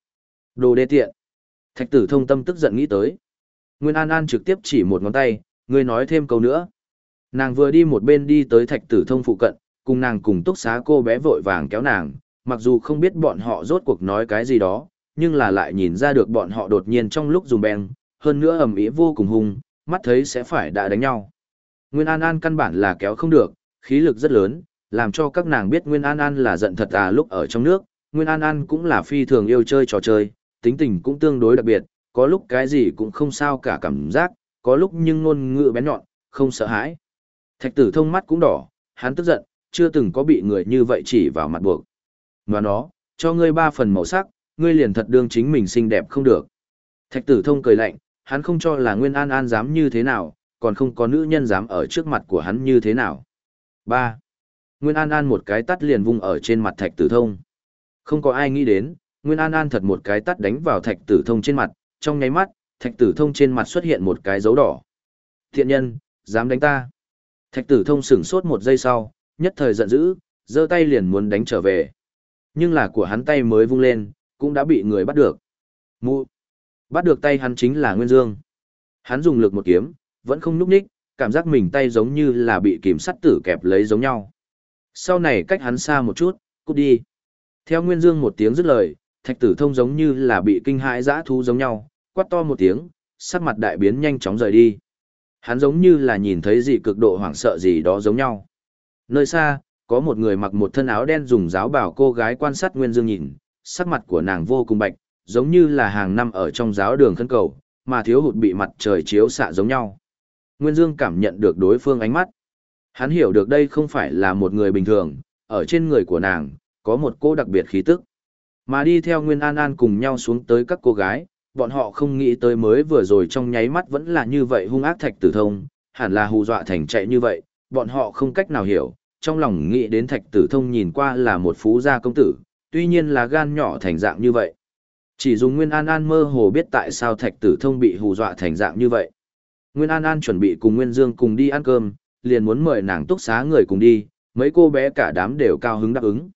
Đồ đê tiện. Thạch tử thông tâm tức giận nghĩ tới. Nguyên An An trực tiếp chỉ một ngón tay, ngươi nói thêm câu nữa. Nàng vừa đi một bên đi tới thạch tử thông phụ cận, cùng nàng cùng túc xá cô bé vội vàng kéo nàng, mặc dù không biết bọn họ rốt cuộc nói cái gì đó, nhưng là lại nhìn ra được bọn họ đột nhiên trong lúc dùng bèn, hơn nữa ầm ĩ vô cùng hung, mắt thấy sẽ phải đã đánh nhau. Nguyên An An căn bản là kéo không được, khí lực rất lớn, làm cho các nàng biết Nguyên An An là giận thật à lúc ở trong nước, Nguyên An An cũng là phi thường yêu chơi trò chơi, tính tình cũng tương đối đặc biệt, có lúc cái gì cũng không sao cả cảm giác, có lúc nhưng ngôn ngữ bén nhọn, không sợ hãi. Thạch tử thông mắt cũng đỏ, hắn tức giận, chưa từng có bị người như vậy chỉ vào mặt buộc. Và nó, cho ngươi ba phần màu sắc, ngươi liền thật đương chính mình xinh đẹp không được. Thạch tử thông cười lạnh, hắn không cho là Nguyên An An dám như thế nào, còn không có nữ nhân dám ở trước mặt của hắn như thế nào. 3. Nguyên An An một cái tắt liền vung ở trên mặt thạch tử thông. Không có ai nghĩ đến, Nguyên An An thật một cái tắt đánh vào thạch tử thông trên mặt, trong nháy mắt, thạch tử thông trên mặt xuất hiện một cái dấu đỏ. Thiện nhân, dám đánh ta. Thạch tử thông sửng sốt một giây sau, nhất thời giận dữ, giơ tay liền muốn đánh trở về. Nhưng là của hắn tay mới vung lên, cũng đã bị người bắt được. Mụ. Bắt được tay hắn chính là Nguyên Dương. Hắn dùng lực một kiếm, vẫn không núp ních, cảm giác mình tay giống như là bị kìm sắt tử kẹp lấy giống nhau. Sau này cách hắn xa một chút, cút đi. Theo Nguyên Dương một tiếng dứt lời, thạch tử thông giống như là bị kinh hãi dã thú giống nhau, quát to một tiếng, sắc mặt đại biến nhanh chóng rời đi. Hắn giống như là nhìn thấy gì cực độ hoảng sợ gì đó giống nhau. Nơi xa, có một người mặc một thân áo đen dùng giáo bảo cô gái quan sát Nguyên Dương nhìn, sắc mặt của nàng vô cùng bạch, giống như là hàng năm ở trong giáo đường khấn cầu, mà thiếu hụt bị mặt trời chiếu xạ giống nhau. Nguyên Dương cảm nhận được đối phương ánh mắt. Hắn hiểu được đây không phải là một người bình thường, ở trên người của nàng, có một cô đặc biệt khí tức. Mà đi theo Nguyên An An cùng nhau xuống tới các cô gái, bọn họ không nghĩ tới mới vừa rồi trong nháy mắt vẫn là như vậy hung ác thạch tử thông, hẳn là hù dọa thành chạy như vậy, bọn họ không cách nào hiểu, trong lòng nghĩ đến thạch tử thông nhìn qua là một phú gia công tử, tuy nhiên là gan nhỏ thành dạng như vậy. Chỉ dùng Nguyên An An mơ hồ biết tại sao thạch tử thông bị hù dọa thành dạng như vậy. Nguyên An An chuẩn bị cùng Nguyên Dương cùng đi ăn cơm, liền muốn mời nàng túc xá người cùng đi, mấy cô bé cả đám đều cao hứng đáp ứng.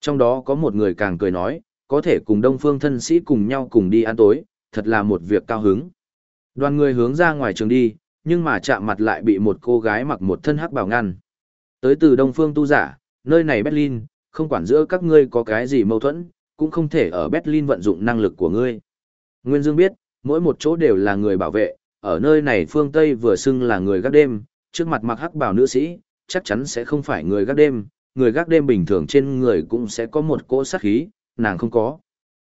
Trong đó có một người càng cười nói, có thể cùng đông phương thân sĩ cùng nhau cùng đi ăn tối, thật là một việc cao hứng. Đoàn người hướng ra ngoài trường đi, nhưng mà chạm mặt lại bị một cô gái mặc một thân hắc bảo ngăn. Tới từ đông phương tu giả, nơi này Berlin, không quản giữa các ngươi có cái gì mâu thuẫn, cũng không thể ở Berlin vận dụng năng lực của ngươi. Nguyên Dương biết, mỗi một chỗ đều là người bảo vệ, ở nơi này phương Tây vừa xưng là người gác đêm, trước mặt mặc hắc bào nữ sĩ, chắc chắn sẽ không phải người gác đêm, người gác đêm bình thường trên người cũng sẽ có một cỗ sát khí, nàng không có.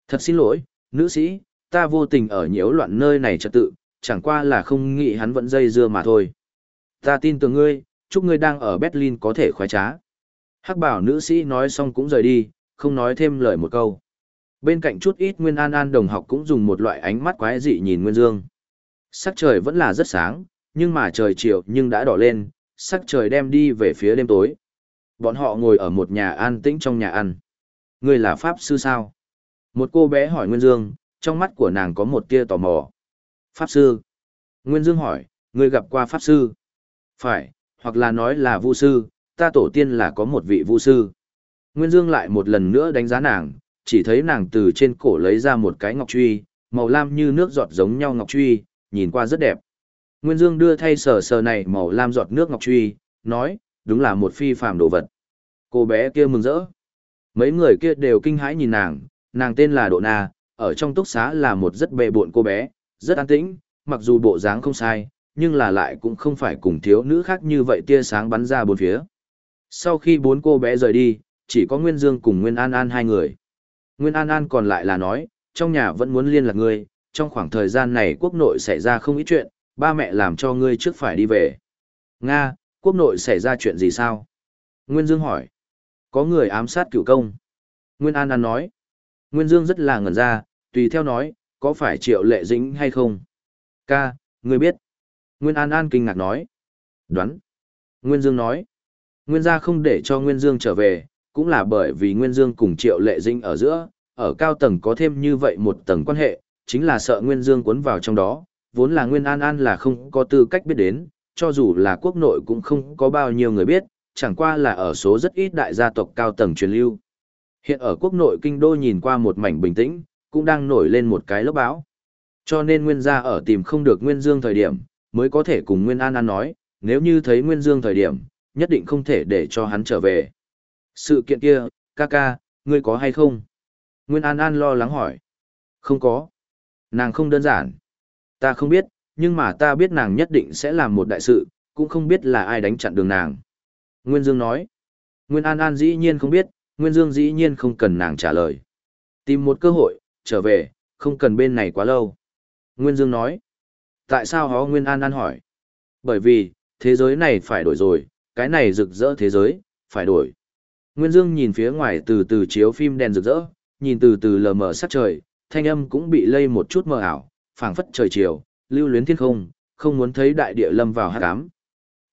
Thật xin lỗi, nữ sĩ, ta vô tình ở nhiễu loạn nơi này trật tự, chẳng qua là không nghĩ hắn vẫn dây dưa mà thôi. Ta tin tưởng ngươi, chúc ngươi đang ở Berlin có thể khoái trá. Hắc bảo nữ sĩ nói xong cũng rời đi, không nói thêm lời một câu. Bên cạnh chút ít Nguyên An An đồng học cũng dùng một loại ánh mắt quái dị nhìn Nguyên Dương. Sắc trời vẫn là rất sáng, nhưng mà trời chiều nhưng đã đỏ lên, sắc trời đem đi về phía đêm tối. Bọn họ ngồi ở một nhà an tĩnh trong nhà ăn. Ngươi là Pháp sư sao? Một cô bé hỏi Nguyên Dương, trong mắt của nàng có một tia tò mò. Pháp sư. Nguyên Dương hỏi, ngươi gặp qua Pháp sư? Phải, hoặc là nói là vu sư, ta tổ tiên là có một vị vu sư. Nguyên Dương lại một lần nữa đánh giá nàng, chỉ thấy nàng từ trên cổ lấy ra một cái ngọc truy, màu lam như nước giọt giống nhau ngọc truy, nhìn qua rất đẹp. Nguyên Dương đưa thay sờ sờ này màu lam giọt nước ngọc truy, nói, đúng là một phi phàm đồ vật. Cô bé kia mừng rỡ. Mấy người kia đều kinh hãi nhìn nàng, nàng tên là Độ Na, ở trong túc xá là một rất bệ bộn cô bé, rất an tĩnh, mặc dù bộ dáng không sai, nhưng là lại cũng không phải cùng thiếu nữ khác như vậy tia sáng bắn ra bốn phía. Sau khi bốn cô bé rời đi, chỉ có Nguyên Dương cùng Nguyên An An hai người. Nguyên An An còn lại là nói, trong nhà vẫn muốn liên lạc ngươi, trong khoảng thời gian này quốc nội xảy ra không ít chuyện, ba mẹ làm cho ngươi trước phải đi về. Nga, quốc nội xảy ra chuyện gì sao? Nguyên Dương hỏi. Có người ám sát cựu công. Nguyên An An nói. Nguyên Dương rất là ngẩn ra, tùy theo nói, có phải triệu lệ dĩnh hay không? Ca, ngươi biết. Nguyên An An kinh ngạc nói. Đoán. Nguyên Dương nói. Nguyên gia không để cho Nguyên Dương trở về, cũng là bởi vì Nguyên Dương cùng triệu lệ dĩnh ở giữa, ở cao tầng có thêm như vậy một tầng quan hệ, chính là sợ Nguyên Dương cuốn vào trong đó, vốn là Nguyên An An là không có tư cách biết đến, cho dù là quốc nội cũng không có bao nhiêu người biết, chẳng qua là ở số rất ít đại gia tộc cao tầng truyền lưu. Hiện ở quốc nội kinh đô nhìn qua một mảnh bình tĩnh, cũng đang nổi lên một cái lốc bão. Cho nên Nguyên gia ở tìm không được Nguyên Dương thời điểm, mới có thể cùng Nguyên An An nói, nếu như thấy Nguyên Dương thời điểm, nhất định không thể để cho hắn trở về. Sự kiện kia, ca ca, ngươi có hay không? Nguyên An An lo lắng hỏi. Không có. Nàng không đơn giản. Ta không biết, nhưng mà ta biết nàng nhất định sẽ làm một đại sự, cũng không biết là ai đánh chặn đường nàng. Nguyên Dương nói. Nguyên An An dĩ nhiên không biết, Nguyên Dương dĩ nhiên không cần nàng trả lời. Tìm một cơ hội, trở về, không cần bên này quá lâu. Nguyên Dương nói. Tại sao hó Nguyên An An hỏi? Bởi vì, thế giới này phải đổi rồi, cái này rực rỡ thế giới, phải đổi. Nguyên Dương nhìn phía ngoài từ từ chiếu phim đèn rực rỡ, nhìn từ từ lờ mờ sát trời, thanh âm cũng bị lây một chút mờ ảo, phảng phất trời chiều, lưu luyến thiên không, không muốn thấy đại địa lâm vào hát ám.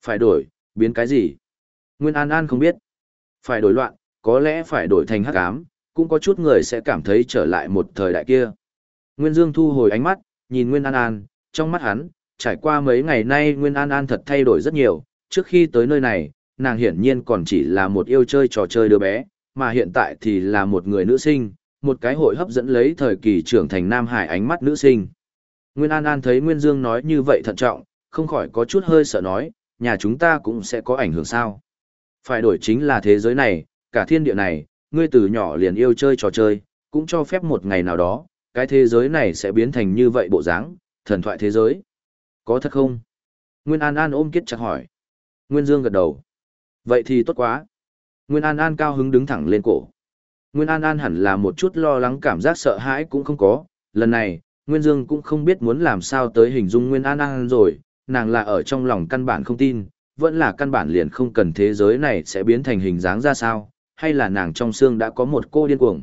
Phải đổi, biến cái gì? Nguyên An An không biết. Phải đổi loạn, có lẽ phải đổi thành hắc ám, cũng có chút người sẽ cảm thấy trở lại một thời đại kia. Nguyên Dương thu hồi ánh mắt, nhìn Nguyên An An, trong mắt hắn, trải qua mấy ngày nay Nguyên An An thật thay đổi rất nhiều, trước khi tới nơi này, nàng hiển nhiên còn chỉ là một yêu chơi trò chơi đứa bé, mà hiện tại thì là một người nữ sinh, một cái hội hấp dẫn lấy thời kỳ trưởng thành Nam Hải ánh mắt nữ sinh. Nguyên An An thấy Nguyên Dương nói như vậy thận trọng, không khỏi có chút hơi sợ nói, nhà chúng ta cũng sẽ có ảnh hưởng sao. Phải đổi chính là thế giới này, cả thiên địa này, ngươi từ nhỏ liền yêu chơi trò chơi, cũng cho phép một ngày nào đó, cái thế giới này sẽ biến thành như vậy bộ dáng, thần thoại thế giới. Có thật không? Nguyên An An ôm kết chặt hỏi. Nguyên Dương gật đầu. Vậy thì tốt quá. Nguyên An An cao hứng đứng thẳng lên cổ. Nguyên An An hẳn là một chút lo lắng cảm giác sợ hãi cũng không có. Lần này, Nguyên Dương cũng không biết muốn làm sao tới hình dung Nguyên An An rồi, nàng là ở trong lòng căn bản không tin, vẫn là căn bản liền không cần thế giới này sẽ biến thành hình dáng ra sao, hay là nàng trong xương đã có một cô điên cuồng.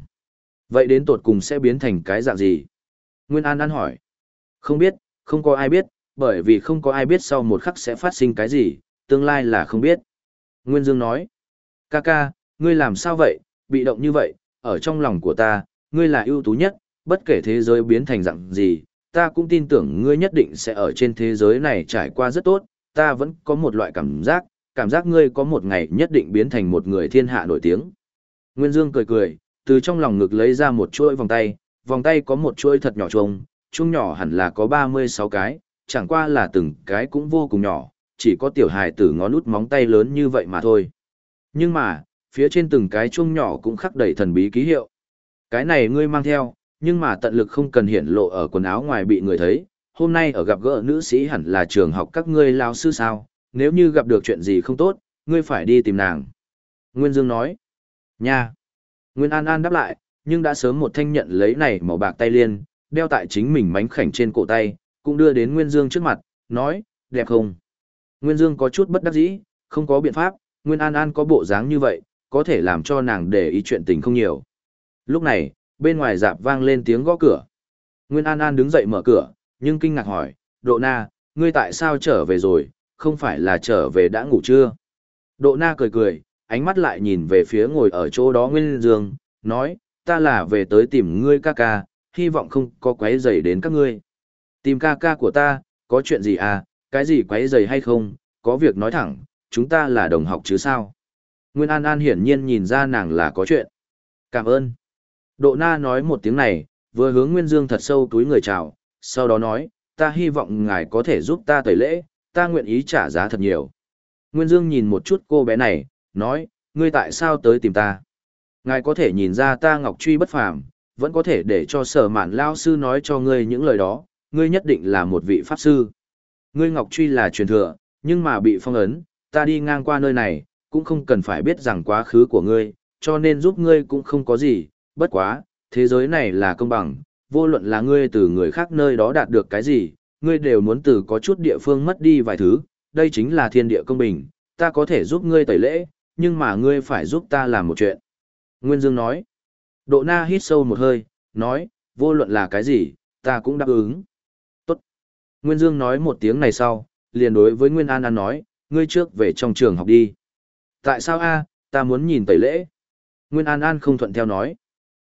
Vậy đến tột cùng sẽ biến thành cái dạng gì? Nguyên An An hỏi. Không biết, không có ai biết, bởi vì không có ai biết sau một khắc sẽ phát sinh cái gì, tương lai là không biết. Nguyên Dương nói. Ca ca, ngươi làm sao vậy, bị động như vậy, ở trong lòng của ta, ngươi là ưu tú nhất, bất kể thế giới biến thành dạng gì, ta cũng tin tưởng ngươi nhất định sẽ ở trên thế giới này trải qua rất tốt, ta vẫn có một loại cảm giác, cảm giác ngươi có một ngày nhất định biến thành một người thiên hạ nổi tiếng. Nguyên Dương cười cười, từ trong lòng ngực lấy ra một chuỗi vòng tay, vòng tay có một chuỗi thật nhỏ trông, chung nhỏ hẳn là có 36 cái, chẳng qua là từng cái cũng vô cùng nhỏ, chỉ có tiểu hài tử ngón út móng tay lớn như vậy mà thôi. Nhưng mà, phía trên từng cái chung nhỏ cũng khắc đầy thần bí ký hiệu. Cái này ngươi mang theo, nhưng mà tận lực không cần hiển lộ ở quần áo ngoài bị người thấy, hôm nay ở gặp gỡ nữ sĩ hẳn là trường học các ngươi lao sư sao, nếu như gặp được chuyện gì không tốt, ngươi phải đi tìm nàng. Nguyên Dương nói, nha. Nguyên An An đáp lại, nhưng đã sớm một thanh nhận lấy này màu bạc tay liên, đeo tại chính mình mánh khảnh trên cổ tay, cũng đưa đến Nguyên Dương trước mặt, nói, đẹp không? Nguyên Dương có chút bất đắc dĩ, không có biện pháp, Nguyên An An có bộ dáng như vậy, có thể làm cho nàng để ý chuyện tình không nhiều. Lúc này, bên ngoài dạp vang lên tiếng gõ cửa. Nguyên An An đứng dậy mở cửa, nhưng kinh ngạc hỏi, Độ Na, ngươi tại sao trở về rồi, không phải là trở về đã ngủ chưa? Độ Na cười cười, ánh mắt lại nhìn về phía ngồi ở chỗ đó Nguyên Dương, nói, ta là về tới tìm ngươi ca ca, hy vọng không có quấy rầy đến các ngươi. Tìm ca ca của ta, có chuyện gì à, cái gì quấy rầy hay không, có việc nói thẳng, chúng ta là đồng học chứ sao? Nguyên An An hiển nhiên nhìn ra nàng là có chuyện. Cảm ơn. Độ Na nói một tiếng này, vừa hướng Nguyên Dương thật sâu túi người chào, sau đó nói, ta hy vọng ngài có thể giúp ta tẩy lễ, ta nguyện ý trả giá thật nhiều. Nguyên Dương nhìn một chút cô bé này, nói, ngươi tại sao tới tìm ta? Ngài có thể nhìn ra ta ngọc truy bất phàm, vẫn có thể để cho sở mạn lao sư nói cho ngươi những lời đó, ngươi nhất định là một vị pháp sư. Ngươi ngọc truy là truyền thừa, nhưng mà bị phong ấn, ta đi ngang qua nơi này, cũng không cần phải biết rằng quá khứ của ngươi, cho nên giúp ngươi cũng không có gì, bất quá, thế giới này là công bằng, vô luận là ngươi từ người khác nơi đó đạt được cái gì, ngươi đều muốn từ có chút địa phương mất đi vài thứ, đây chính là thiên địa công bình, ta có thể giúp ngươi tẩy lễ, nhưng mà ngươi phải giúp ta làm một chuyện. Nguyên Dương nói, Độ na hít sâu một hơi, nói, vô luận là cái gì, ta cũng đáp ứng. Tốt. Nguyên Dương nói một tiếng này sau, liền đối với Nguyên An An nói, ngươi trước về trong trường học đi. Tại sao a? ta muốn nhìn tẩy lễ. Nguyên An An không thuận theo nói.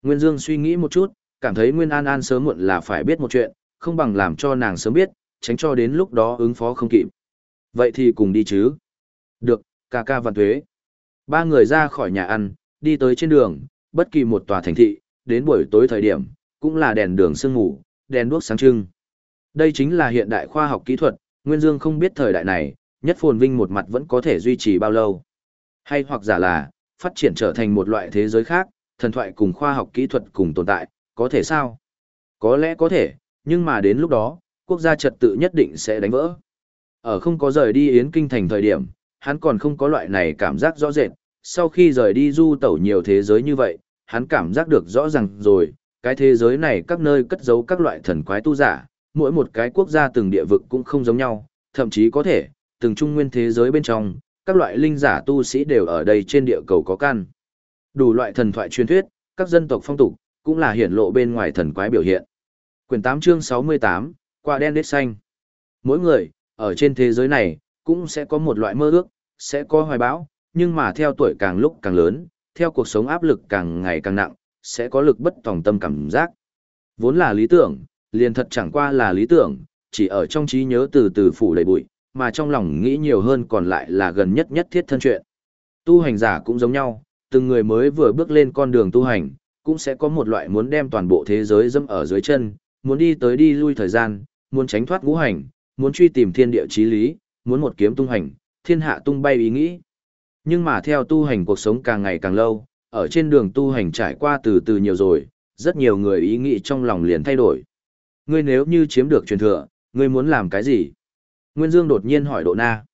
Nguyên Dương suy nghĩ một chút, cảm thấy Nguyên An An sớm muộn là phải biết một chuyện, không bằng làm cho nàng sớm biết, tránh cho đến lúc đó ứng phó không kịp. Vậy thì cùng đi chứ. Được, ca ca văn thuế. Ba người ra khỏi nhà ăn, đi tới trên đường, bất kỳ một tòa thành thị, đến buổi tối thời điểm, cũng là đèn đường sương ngủ, đèn đuốc sáng trưng. Đây chính là hiện đại khoa học kỹ thuật, Nguyên Dương không biết thời đại này, nhất phồn vinh một mặt vẫn có thể duy trì bao lâu. Hay hoặc giả là, phát triển trở thành một loại thế giới khác, thần thoại cùng khoa học kỹ thuật cùng tồn tại, có thể sao? Có lẽ có thể, nhưng mà đến lúc đó, quốc gia trật tự nhất định sẽ đánh vỡ. Ở không có rời đi Yến Kinh thành thời điểm, hắn còn không có loại này cảm giác rõ rệt, sau khi rời đi du tẩu nhiều thế giới như vậy, hắn cảm giác được rõ ràng rồi, cái thế giới này các nơi cất giấu các loại thần quái tu giả, mỗi một cái quốc gia từng địa vực cũng không giống nhau, thậm chí có thể, từng trung nguyên thế giới bên trong, các loại linh giả tu sĩ đều ở đây trên địa cầu có căn. Đủ loại thần thoại truyền thuyết, các dân tộc phong tục, cũng là hiển lộ bên ngoài thần quái biểu hiện. Quyển 8 chương 68, quả đen đết xanh. Mỗi người, ở trên thế giới này, cũng sẽ có một loại mơ ước, sẽ có hoài bão, nhưng mà theo tuổi càng lúc càng lớn, theo cuộc sống áp lực càng ngày càng nặng, sẽ có lực bất tòng tâm cảm giác. Vốn là lý tưởng, liền thật chẳng qua là lý tưởng, chỉ ở trong trí nhớ từ từ phủ đầy bụi, mà trong lòng nghĩ nhiều hơn còn lại là gần nhất nhất thiết thân chuyện. Tu hành giả cũng giống nhau, từng người mới vừa bước lên con đường tu hành, cũng sẽ có một loại muốn đem toàn bộ thế giới dâm ở dưới chân, muốn đi tới đi lui thời gian, muốn tránh thoát ngũ hành, muốn truy tìm thiên địa chí lý, muốn một kiếm tung hành, thiên hạ tung bay ý nghĩ. Nhưng mà theo tu hành cuộc sống càng ngày càng lâu, ở trên đường tu hành trải qua từ từ nhiều rồi, rất nhiều người ý nghĩ trong lòng liền thay đổi. Ngươi nếu như chiếm được truyền thừa, ngươi muốn làm cái gì? Nguyên Dương đột nhiên hỏi Độ Na.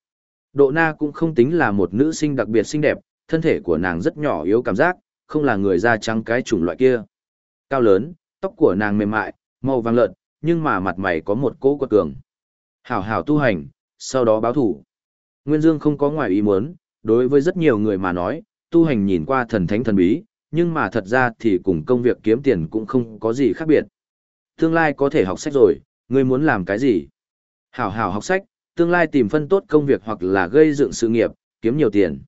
Độ Na cũng không tính là một nữ sinh đặc biệt xinh đẹp, thân thể của nàng rất nhỏ yếu cảm giác, không là người da trắng cái chủng loại kia. Cao lớn, tóc của nàng mềm mại, màu vàng lợn, nhưng mà mặt mày có một cỗ quật cường. Hảo hảo tu hành, sau đó báo thủ. Nguyên Dương không có ngoài ý muốn, đối với rất nhiều người mà nói, tu hành nhìn qua thần thánh thần bí, nhưng mà thật ra thì cùng công việc kiếm tiền cũng không có gì khác biệt. Tương lai có thể học sách rồi, ngươi muốn làm cái gì? Hảo hảo học sách, tương lai tìm phân tốt công việc hoặc là gây dựng sự nghiệp, kiếm nhiều tiền.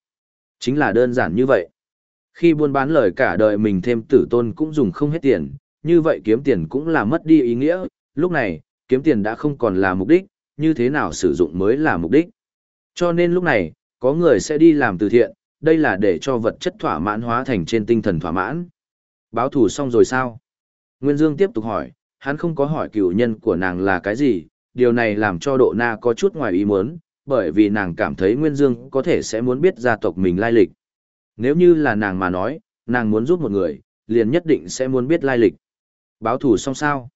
Chính là đơn giản như vậy. Khi buôn bán lời cả đời mình thêm tử tôn cũng dùng không hết tiền, như vậy kiếm tiền cũng là mất đi ý nghĩa, lúc này, kiếm tiền đã không còn là mục đích, như thế nào sử dụng mới là mục đích. Cho nên lúc này, có người sẽ đi làm từ thiện, đây là để cho vật chất thỏa mãn hóa thành trên tinh thần thỏa mãn. Báo thủ xong rồi sao? Nguyên Dương tiếp tục hỏi, hắn không có hỏi cựu nhân của nàng là cái gì, điều này làm cho độ na có chút ngoài ý muốn, bởi vì nàng cảm thấy Nguyên Dương có thể sẽ muốn biết gia tộc mình lai lịch. Nếu như là nàng mà nói, nàng muốn giúp một người, liền nhất định sẽ muốn biết lai lịch. Báo thủ xong sao?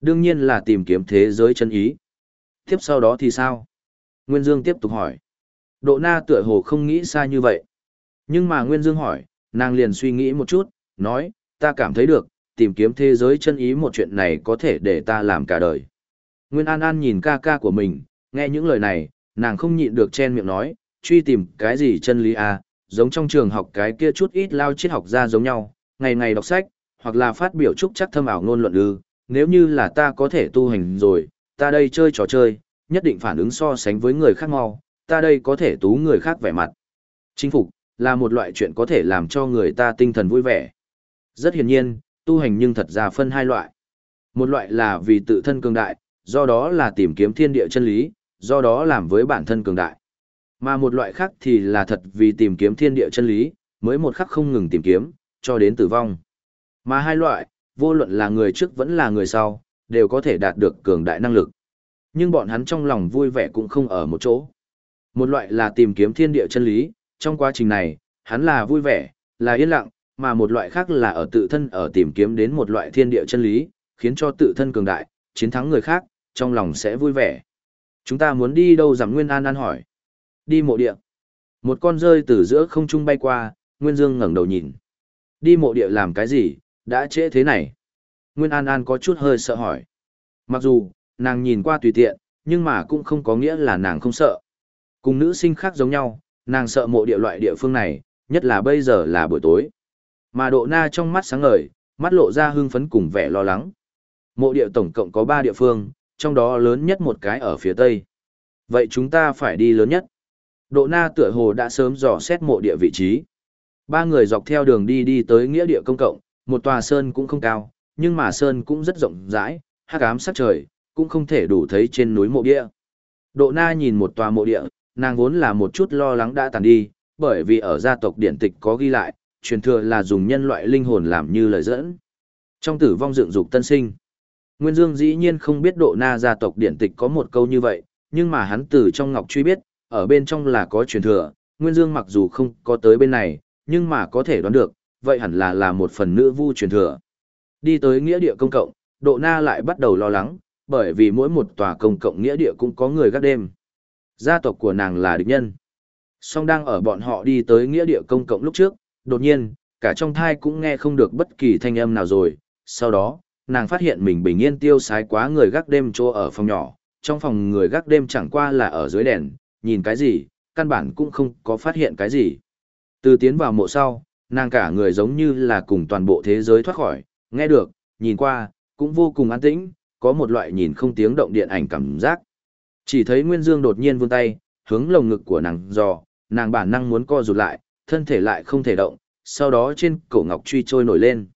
Đương nhiên là tìm kiếm thế giới chân ý. Tiếp sau đó thì sao? Nguyên Dương tiếp tục hỏi. Độ na tựa hồ không nghĩ xa như vậy. Nhưng mà Nguyên Dương hỏi, nàng liền suy nghĩ một chút, nói, ta cảm thấy được, tìm kiếm thế giới chân ý một chuyện này có thể để ta làm cả đời. Nguyên An An nhìn ca ca của mình, nghe những lời này, nàng không nhịn được chen miệng nói, truy tìm cái gì chân lý à, giống trong trường học cái kia chút ít lao triết học ra giống nhau, ngày ngày đọc sách, hoặc là phát biểu trúc chắc thâm ảo ngôn luận ư, nếu như là ta có thể tu hành rồi, ta đây chơi trò chơi, nhất định phản ứng so sánh với người khác mau, ta đây có thể tú người khác vẻ mặt. Chinh phục, là một loại chuyện có thể làm cho người ta tinh thần vui vẻ. Rất hiển nhiên, tu hành nhưng thật ra phân hai loại. Một loại là vì tự thân cường đại, do đó là tìm kiếm thiên địa chân lý, do đó làm với bản thân cường đại. Mà một loại khác thì là thật vì tìm kiếm thiên địa chân lý, mới một khắc không ngừng tìm kiếm, cho đến tử vong. Mà hai loại, vô luận là người trước vẫn là người sau, đều có thể đạt được cường đại năng lực. Nhưng bọn hắn trong lòng vui vẻ cũng không ở một chỗ. Một loại là tìm kiếm thiên địa chân lý, trong quá trình này, hắn là vui vẻ, là yên lặng, mà một loại khác là ở tự thân ở tìm kiếm đến một loại thiên địa chân lý, khiến cho tự thân cường đại, chiến thắng người khác, trong lòng sẽ vui vẻ. Chúng ta muốn đi đâu giảm Nguyên An An hỏi. Đi mộ địa. Một con rơi từ giữa không trung bay qua, Nguyên Dương ngẩng đầu nhìn. Đi mộ địa làm cái gì, đã trễ thế này. Nguyên An An có chút hơi sợ hỏi. Mặc dù, nàng nhìn qua tùy tiện, nhưng mà cũng không có nghĩa là nàng không sợ. Cùng nữ sinh khác giống nhau, nàng sợ mộ địa loại địa phương này, nhất là bây giờ là buổi tối. Mà độ na trong mắt sáng ngời, mắt lộ ra hưng phấn cùng vẻ lo lắng. Mộ địa tổng cộng có 3 địa phương, trong đó lớn nhất một cái ở phía tây. Vậy chúng ta phải đi lớn nhất. Độ na tựa hồ đã sớm dò xét mộ địa vị trí. Ba người dọc theo đường đi đi tới nghĩa địa công cộng, một tòa sơn cũng không cao, nhưng mà sơn cũng rất rộng rãi, hắc ám sắc trời, cũng không thể đủ thấy trên núi mộ địa. Độ na nhìn một tòa mộ địa, nàng vốn là một chút lo lắng đã tàn đi, bởi vì ở gia tộc điển tịch có ghi lại, truyền thừa là dùng nhân loại linh hồn làm như lời dẫn. Trong tử vong dựng dục tân sinh, Nguyên Dương dĩ nhiên không biết độ na gia tộc điển tịch có một câu như vậy, nhưng mà hắn từ trong ngọc truy biết, ở bên trong là có truyền thừa, Nguyên Dương mặc dù không có tới bên này, nhưng mà có thể đoán được, vậy hẳn là là một phần nữ vu truyền thừa. Đi tới nghĩa địa công cộng, độ na lại bắt đầu lo lắng, bởi vì mỗi một tòa công cộng nghĩa địa cũng có người gác đêm. Gia tộc của nàng là địch nhân. Song đang ở bọn họ đi tới nghĩa địa công cộng lúc trước, đột nhiên, cả trong thai cũng nghe không được bất kỳ thanh âm nào rồi. Sau đó, nàng phát hiện mình bình yên tiêu sái quá người gác đêm chỗ ở phòng nhỏ. Trong phòng người gác đêm chẳng qua là ở dưới đèn, nhìn cái gì, căn bản cũng không có phát hiện cái gì. Từ tiến vào mộ sau, nàng cả người giống như là cùng toàn bộ thế giới thoát khỏi, nghe được, nhìn qua, cũng vô cùng an tĩnh, có một loại nhìn không tiếng động điện ảnh cảm giác. Chỉ thấy Nguyên Dương đột nhiên vươn tay, hướng lồng ngực của nàng dò, nàng bản năng muốn co rụt lại, thân thể lại không thể động, sau đó trên cổ ngọc truy trôi nổi lên.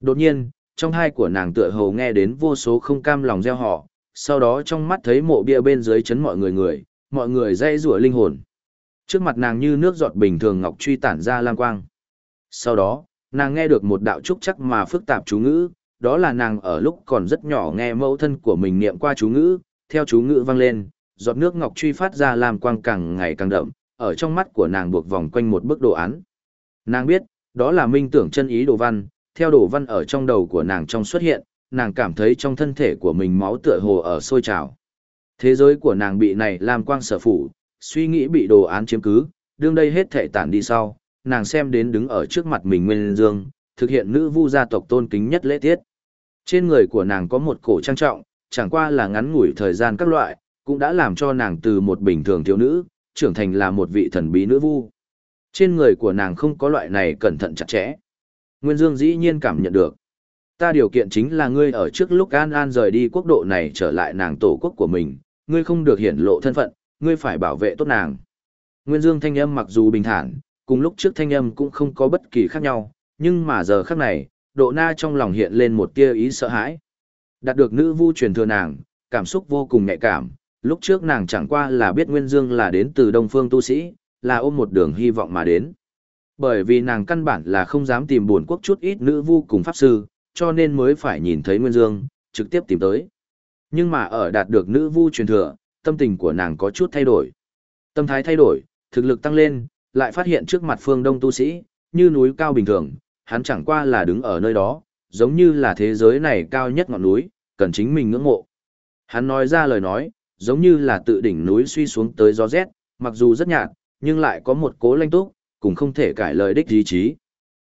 Đột nhiên, trong hai của nàng tựa hồ nghe đến vô số không cam lòng gieo họ, sau đó trong mắt thấy mộ bia bên dưới chấn mọi người người, mọi người dây rủa linh hồn. Trước mặt nàng như nước giọt bình thường ngọc truy tản ra lang quang. Sau đó, nàng nghe được một đạo trúc chắc mà phức tạp chú ngữ, đó là nàng ở lúc còn rất nhỏ nghe mẫu thân của mình niệm qua chú ngữ, theo chú ngữ vang lên, giọt nước ngọc truy phát ra làm quang càng ngày càng đậm, ở trong mắt của nàng buộc vòng quanh một bức đồ án. Nàng biết, đó là minh tưởng chân ý đồ văn, theo đồ văn ở trong đầu của nàng trong xuất hiện, nàng cảm thấy trong thân thể của mình máu tựa hồ ở sôi trào. Thế giới của nàng bị này làm quang sở phủ, suy nghĩ bị đồ án chiếm cứ, đương đây hết thể tản đi sau, nàng xem đến đứng ở trước mặt mình Nguyên Dương, thực hiện nữ vu gia tộc tôn kính nhất lễ tiết. Trên người của nàng có một cổ trang trọng, chẳng qua là ngắn ngủi thời gian các loại, cũng đã làm cho nàng từ một bình thường thiếu nữ, trưởng thành là một vị thần bí nữ vu. Trên người của nàng không có loại này cẩn thận chặt chẽ. Nguyên Dương dĩ nhiên cảm nhận được. Ta điều kiện chính là ngươi ở trước lúc An An rời đi quốc độ này trở lại nàng tổ quốc của mình, ngươi không được hiển lộ thân phận, ngươi phải bảo vệ tốt nàng. Nguyên Dương thanh âm mặc dù bình thản, cùng lúc trước thanh âm cũng không có bất kỳ khác nhau, nhưng mà giờ khắc này, độ na trong lòng hiện lên một tia ý sợ hãi. Đạt được nữ vu truyền thừa nàng, cảm xúc vô cùng nhạy cảm, lúc trước nàng chẳng qua là biết Nguyên Dương là đến từ Đông Phương tu sĩ, là ôm một đường hy vọng mà đến. Bởi vì nàng căn bản là không dám tìm buồn quốc chút ít nữ vu cùng pháp sư, cho nên mới phải nhìn thấy Nguyên Dương, trực tiếp tìm tới. Nhưng mà ở đạt được nữ vu truyền thừa, tâm tình của nàng có chút thay đổi. Tâm thái thay đổi, thực lực tăng lên, lại phát hiện trước mặt phương đông tu sĩ, như núi cao bình thường, hắn chẳng qua là đứng ở nơi đó, giống như là thế giới này cao nhất ngọn núi, cần chính mình ngưỡng mộ. Hắn nói ra lời nói, giống như là tự đỉnh núi suy xuống tới gió rét, mặc dù rất nhạt, nhưng lại có một cố lanh túc, cũng không thể cải lời đích ý chí.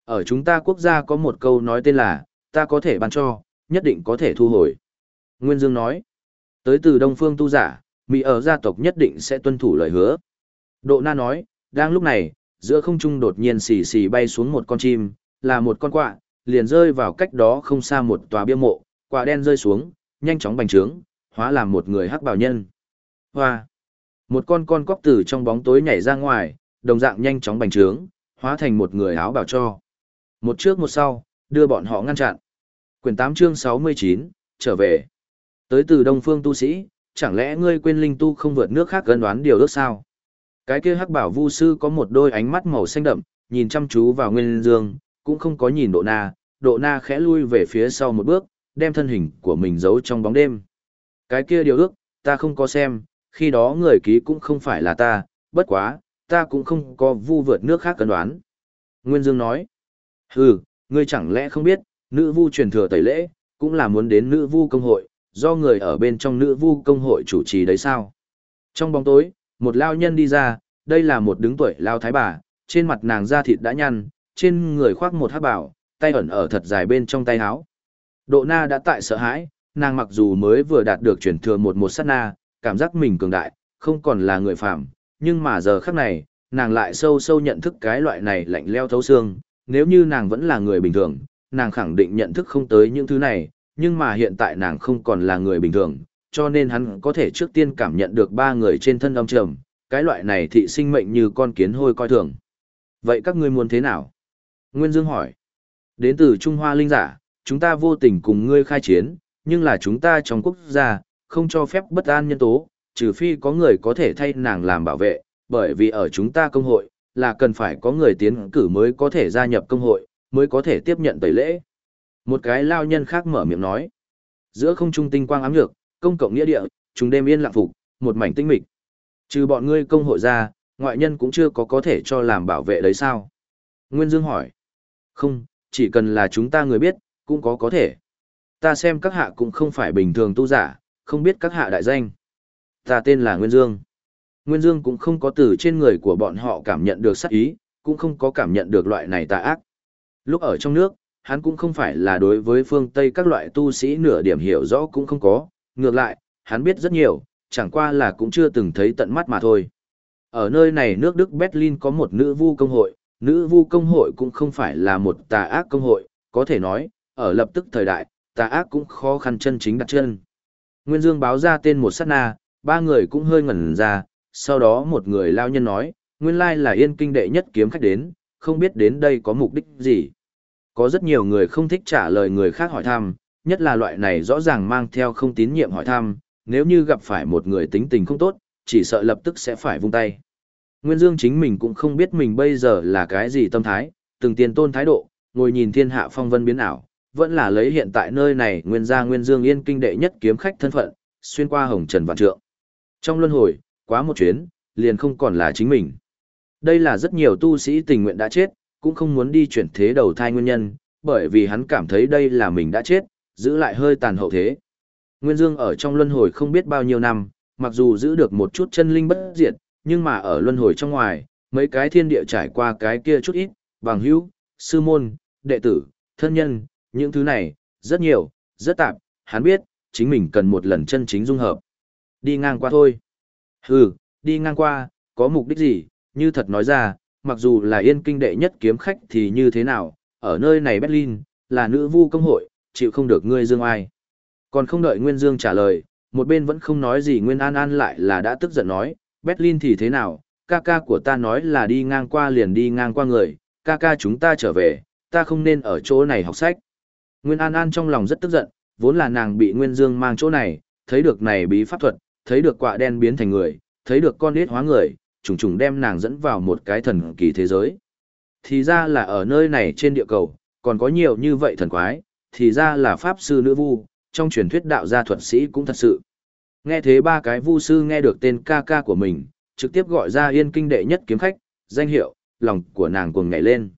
Ở chúng ta quốc gia có một câu nói tên là, ta có thể ban cho, nhất định có thể thu hồi. Nguyên Dương nói, tới từ Đông Phương tu giả, Mỹ ở gia tộc nhất định sẽ tuân thủ lời hứa. Độ Na nói, đang lúc này, giữa không trung đột nhiên xì xì bay xuống một con chim, là một con quạ, liền rơi vào cách đó không xa một tòa bia mộ, quả đen rơi xuống, nhanh chóng bành trướng, hóa làm một người hắc bảo nhân. Hoa! Một con con cóc tử trong bóng tối nhảy ra ngoài, đồng dạng nhanh chóng bành trướng, hóa thành một người áo bảo cho. Một trước một sau, đưa bọn họ ngăn chặn. Quyển 8 chương 69, trở về. Tới từ Đông Phương tu sĩ, chẳng lẽ ngươi quên linh tu không vượt nước khác gần đoán điều ước sao? Cái kia hắc bảo vu sư có một đôi ánh mắt màu xanh đậm, nhìn chăm chú vào Nguyên Dương, cũng không có nhìn độ na, độ na khẽ lui về phía sau một bước, đem thân hình của mình giấu trong bóng đêm. Cái kia điều ước, ta không có xem, khi đó người ký cũng không phải là ta, bất quá, ta cũng không có vu vượt nước khác cân đoán. Nguyên Dương nói, Hừ, ngươi chẳng lẽ không biết, nữ vu truyền thừa tẩy lễ, cũng là muốn đến nữ vu công hội, do người ở bên trong nữ vu công hội chủ trì đấy sao? Trong bóng tối, một lao nhân đi ra, đây là một đứng tuổi lao thái bà, trên mặt nàng da thịt đã nhăn, trên người khoác một hát bảo, tay ẩn ở thật dài bên trong tay áo. Độ na đã tại sợ hãi, nàng mặc dù mới vừa đạt được chuyển thừa một một sát na, cảm giác mình cường đại, không còn là người phạm, nhưng mà giờ khắc này, nàng lại sâu sâu nhận thức cái loại này lạnh leo thấu xương, nếu như nàng vẫn là người bình thường, nàng khẳng định nhận thức không tới những thứ này, nhưng mà hiện tại nàng không còn là người bình thường, cho nên hắn có thể trước tiên cảm nhận được ba người trên thân âm trầm, cái loại này thị sinh mệnh như con kiến hôi coi thường. Vậy các ngươi muốn thế nào? Nguyên Dương hỏi. Đến từ Trung Hoa Linh Giả, chúng ta vô tình cùng ngươi khai chiến, nhưng là chúng ta trong quốc gia, không cho phép bất an nhân tố, trừ phi có người có thể thay nàng làm bảo vệ, bởi vì ở chúng ta công hội, là cần phải có người tiến cử mới có thể gia nhập công hội, mới có thể tiếp nhận tẩy lễ. Một cái lao nhân khác mở miệng nói. Giữa không trung tinh quang ám nhược, công cộng nghĩa địa, chúng đêm yên lặng phục, một mảnh tinh mịch. Trừ bọn ngươi công hội ra, ngoại nhân cũng chưa có có thể cho làm bảo vệ đấy sao? Nguyên Dương hỏi. Không, chỉ cần là chúng ta người biết, cũng có có thể. Ta xem các hạ cũng không phải bình thường tu giả, không biết các hạ đại danh. Ta tên là Nguyên Dương. Nguyên Dương cũng không có từ trên người của bọn họ cảm nhận được sát ý, cũng không có cảm nhận được loại này tà ác. Lúc ở trong nước, hắn cũng không phải là đối với phương Tây các loại tu sĩ nửa điểm hiểu rõ cũng không có, ngược lại, hắn biết rất nhiều, chẳng qua là cũng chưa từng thấy tận mắt mà thôi. Ở nơi này nước Đức Berlin có một nữ vu công hội, nữ vu công hội cũng không phải là một tà ác công hội, có thể nói, ở lập tức thời đại, tà ác cũng khó khăn chân chính đặt chân. Nguyên Dương báo ra tên một sát na, ba người cũng hơi ngẩn ra, sau đó một người lao nhân nói, nguyên lai là yên kinh đệ nhất kiếm khách đến, không biết đến đây có mục đích gì. Có rất nhiều người không thích trả lời người khác hỏi thăm, nhất là loại này rõ ràng mang theo không tín nhiệm hỏi thăm, nếu như gặp phải một người tính tình không tốt, chỉ sợ lập tức sẽ phải vung tay. Nguyên Dương chính mình cũng không biết mình bây giờ là cái gì tâm thái, từng tiền tôn thái độ, ngồi nhìn thiên hạ phong vân biến ảo, vẫn là lấy hiện tại nơi này nguyên gia Nguyên Dương Yên kinh đệ nhất kiếm khách thân phận, xuyên qua hồng trần vạn trượng. Trong luân hồi, quá một chuyến, liền không còn là chính mình. Đây là rất nhiều tu sĩ tình nguyện đã chết, cũng không muốn đi chuyển thế đầu thai nguyên nhân, bởi vì hắn cảm thấy đây là mình đã chết, giữ lại hơi tàn hậu thế. Nguyên Dương ở trong luân hồi không biết bao nhiêu năm, mặc dù giữ được một chút chân linh bất diệt, nhưng mà ở luân hồi trong ngoài, mấy cái thiên địa trải qua cái kia chút ít, bằng hữu, sư môn, đệ tử, thân nhân, những thứ này, rất nhiều, rất tạp, hắn biết, chính mình cần một lần chân chính dung hợp. Đi ngang qua thôi. Hừ, đi ngang qua, có mục đích gì, như thật nói ra, mặc dù là yên kinh đệ nhất kiếm khách thì như thế nào, ở nơi này Berlin, là nữ vu công hội, chịu không được ngươi dương ai. Còn không đợi Nguyên Dương trả lời, một bên vẫn không nói gì Nguyên An An lại là đã tức giận nói, Berlin thì thế nào, ca ca của ta nói là đi ngang qua liền đi ngang qua người, ca ca chúng ta trở về, ta không nên ở chỗ này học sách. Nguyên An An trong lòng rất tức giận, vốn là nàng bị Nguyên Dương mang chỗ này, thấy được này bí pháp thuật, thấy được quạ đen biến thành người, thấy được con nết hóa người, trùng trùng đem nàng dẫn vào một cái thần kỳ thế giới. Thì ra là ở nơi này trên địa cầu, còn có nhiều như vậy thần quái, thì ra là pháp sư nữ vu, trong truyền thuyết đạo gia thuật sĩ cũng thật sự. Nghe thế ba cái vu sư nghe được tên ca ca của mình, trực tiếp gọi ra yên kinh đệ nhất kiếm khách, danh hiệu, lòng của nàng cuồng nhảy lên.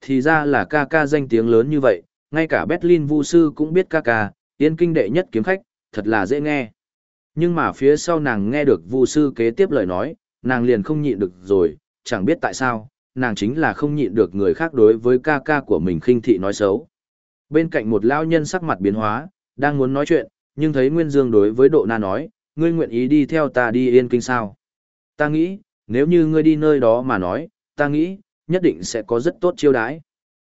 Thì ra là ca ca danh tiếng lớn như vậy, ngay cả Berlin vu sư cũng biết ca ca, yên kinh đệ nhất kiếm khách, thật là dễ nghe. Nhưng mà phía sau nàng nghe được vu sư kế tiếp lời nói, nàng liền không nhịn được rồi, chẳng biết tại sao, nàng chính là không nhịn được người khác đối với ca ca của mình khinh thị nói xấu. Bên cạnh một lão nhân sắc mặt biến hóa, đang muốn nói chuyện, nhưng thấy Nguyên Dương đối với Độ Na nói, ngươi nguyện ý đi theo ta đi yên kinh sao. Ta nghĩ, nếu như ngươi đi nơi đó mà nói, ta nghĩ, nhất định sẽ có rất tốt chiêu đãi.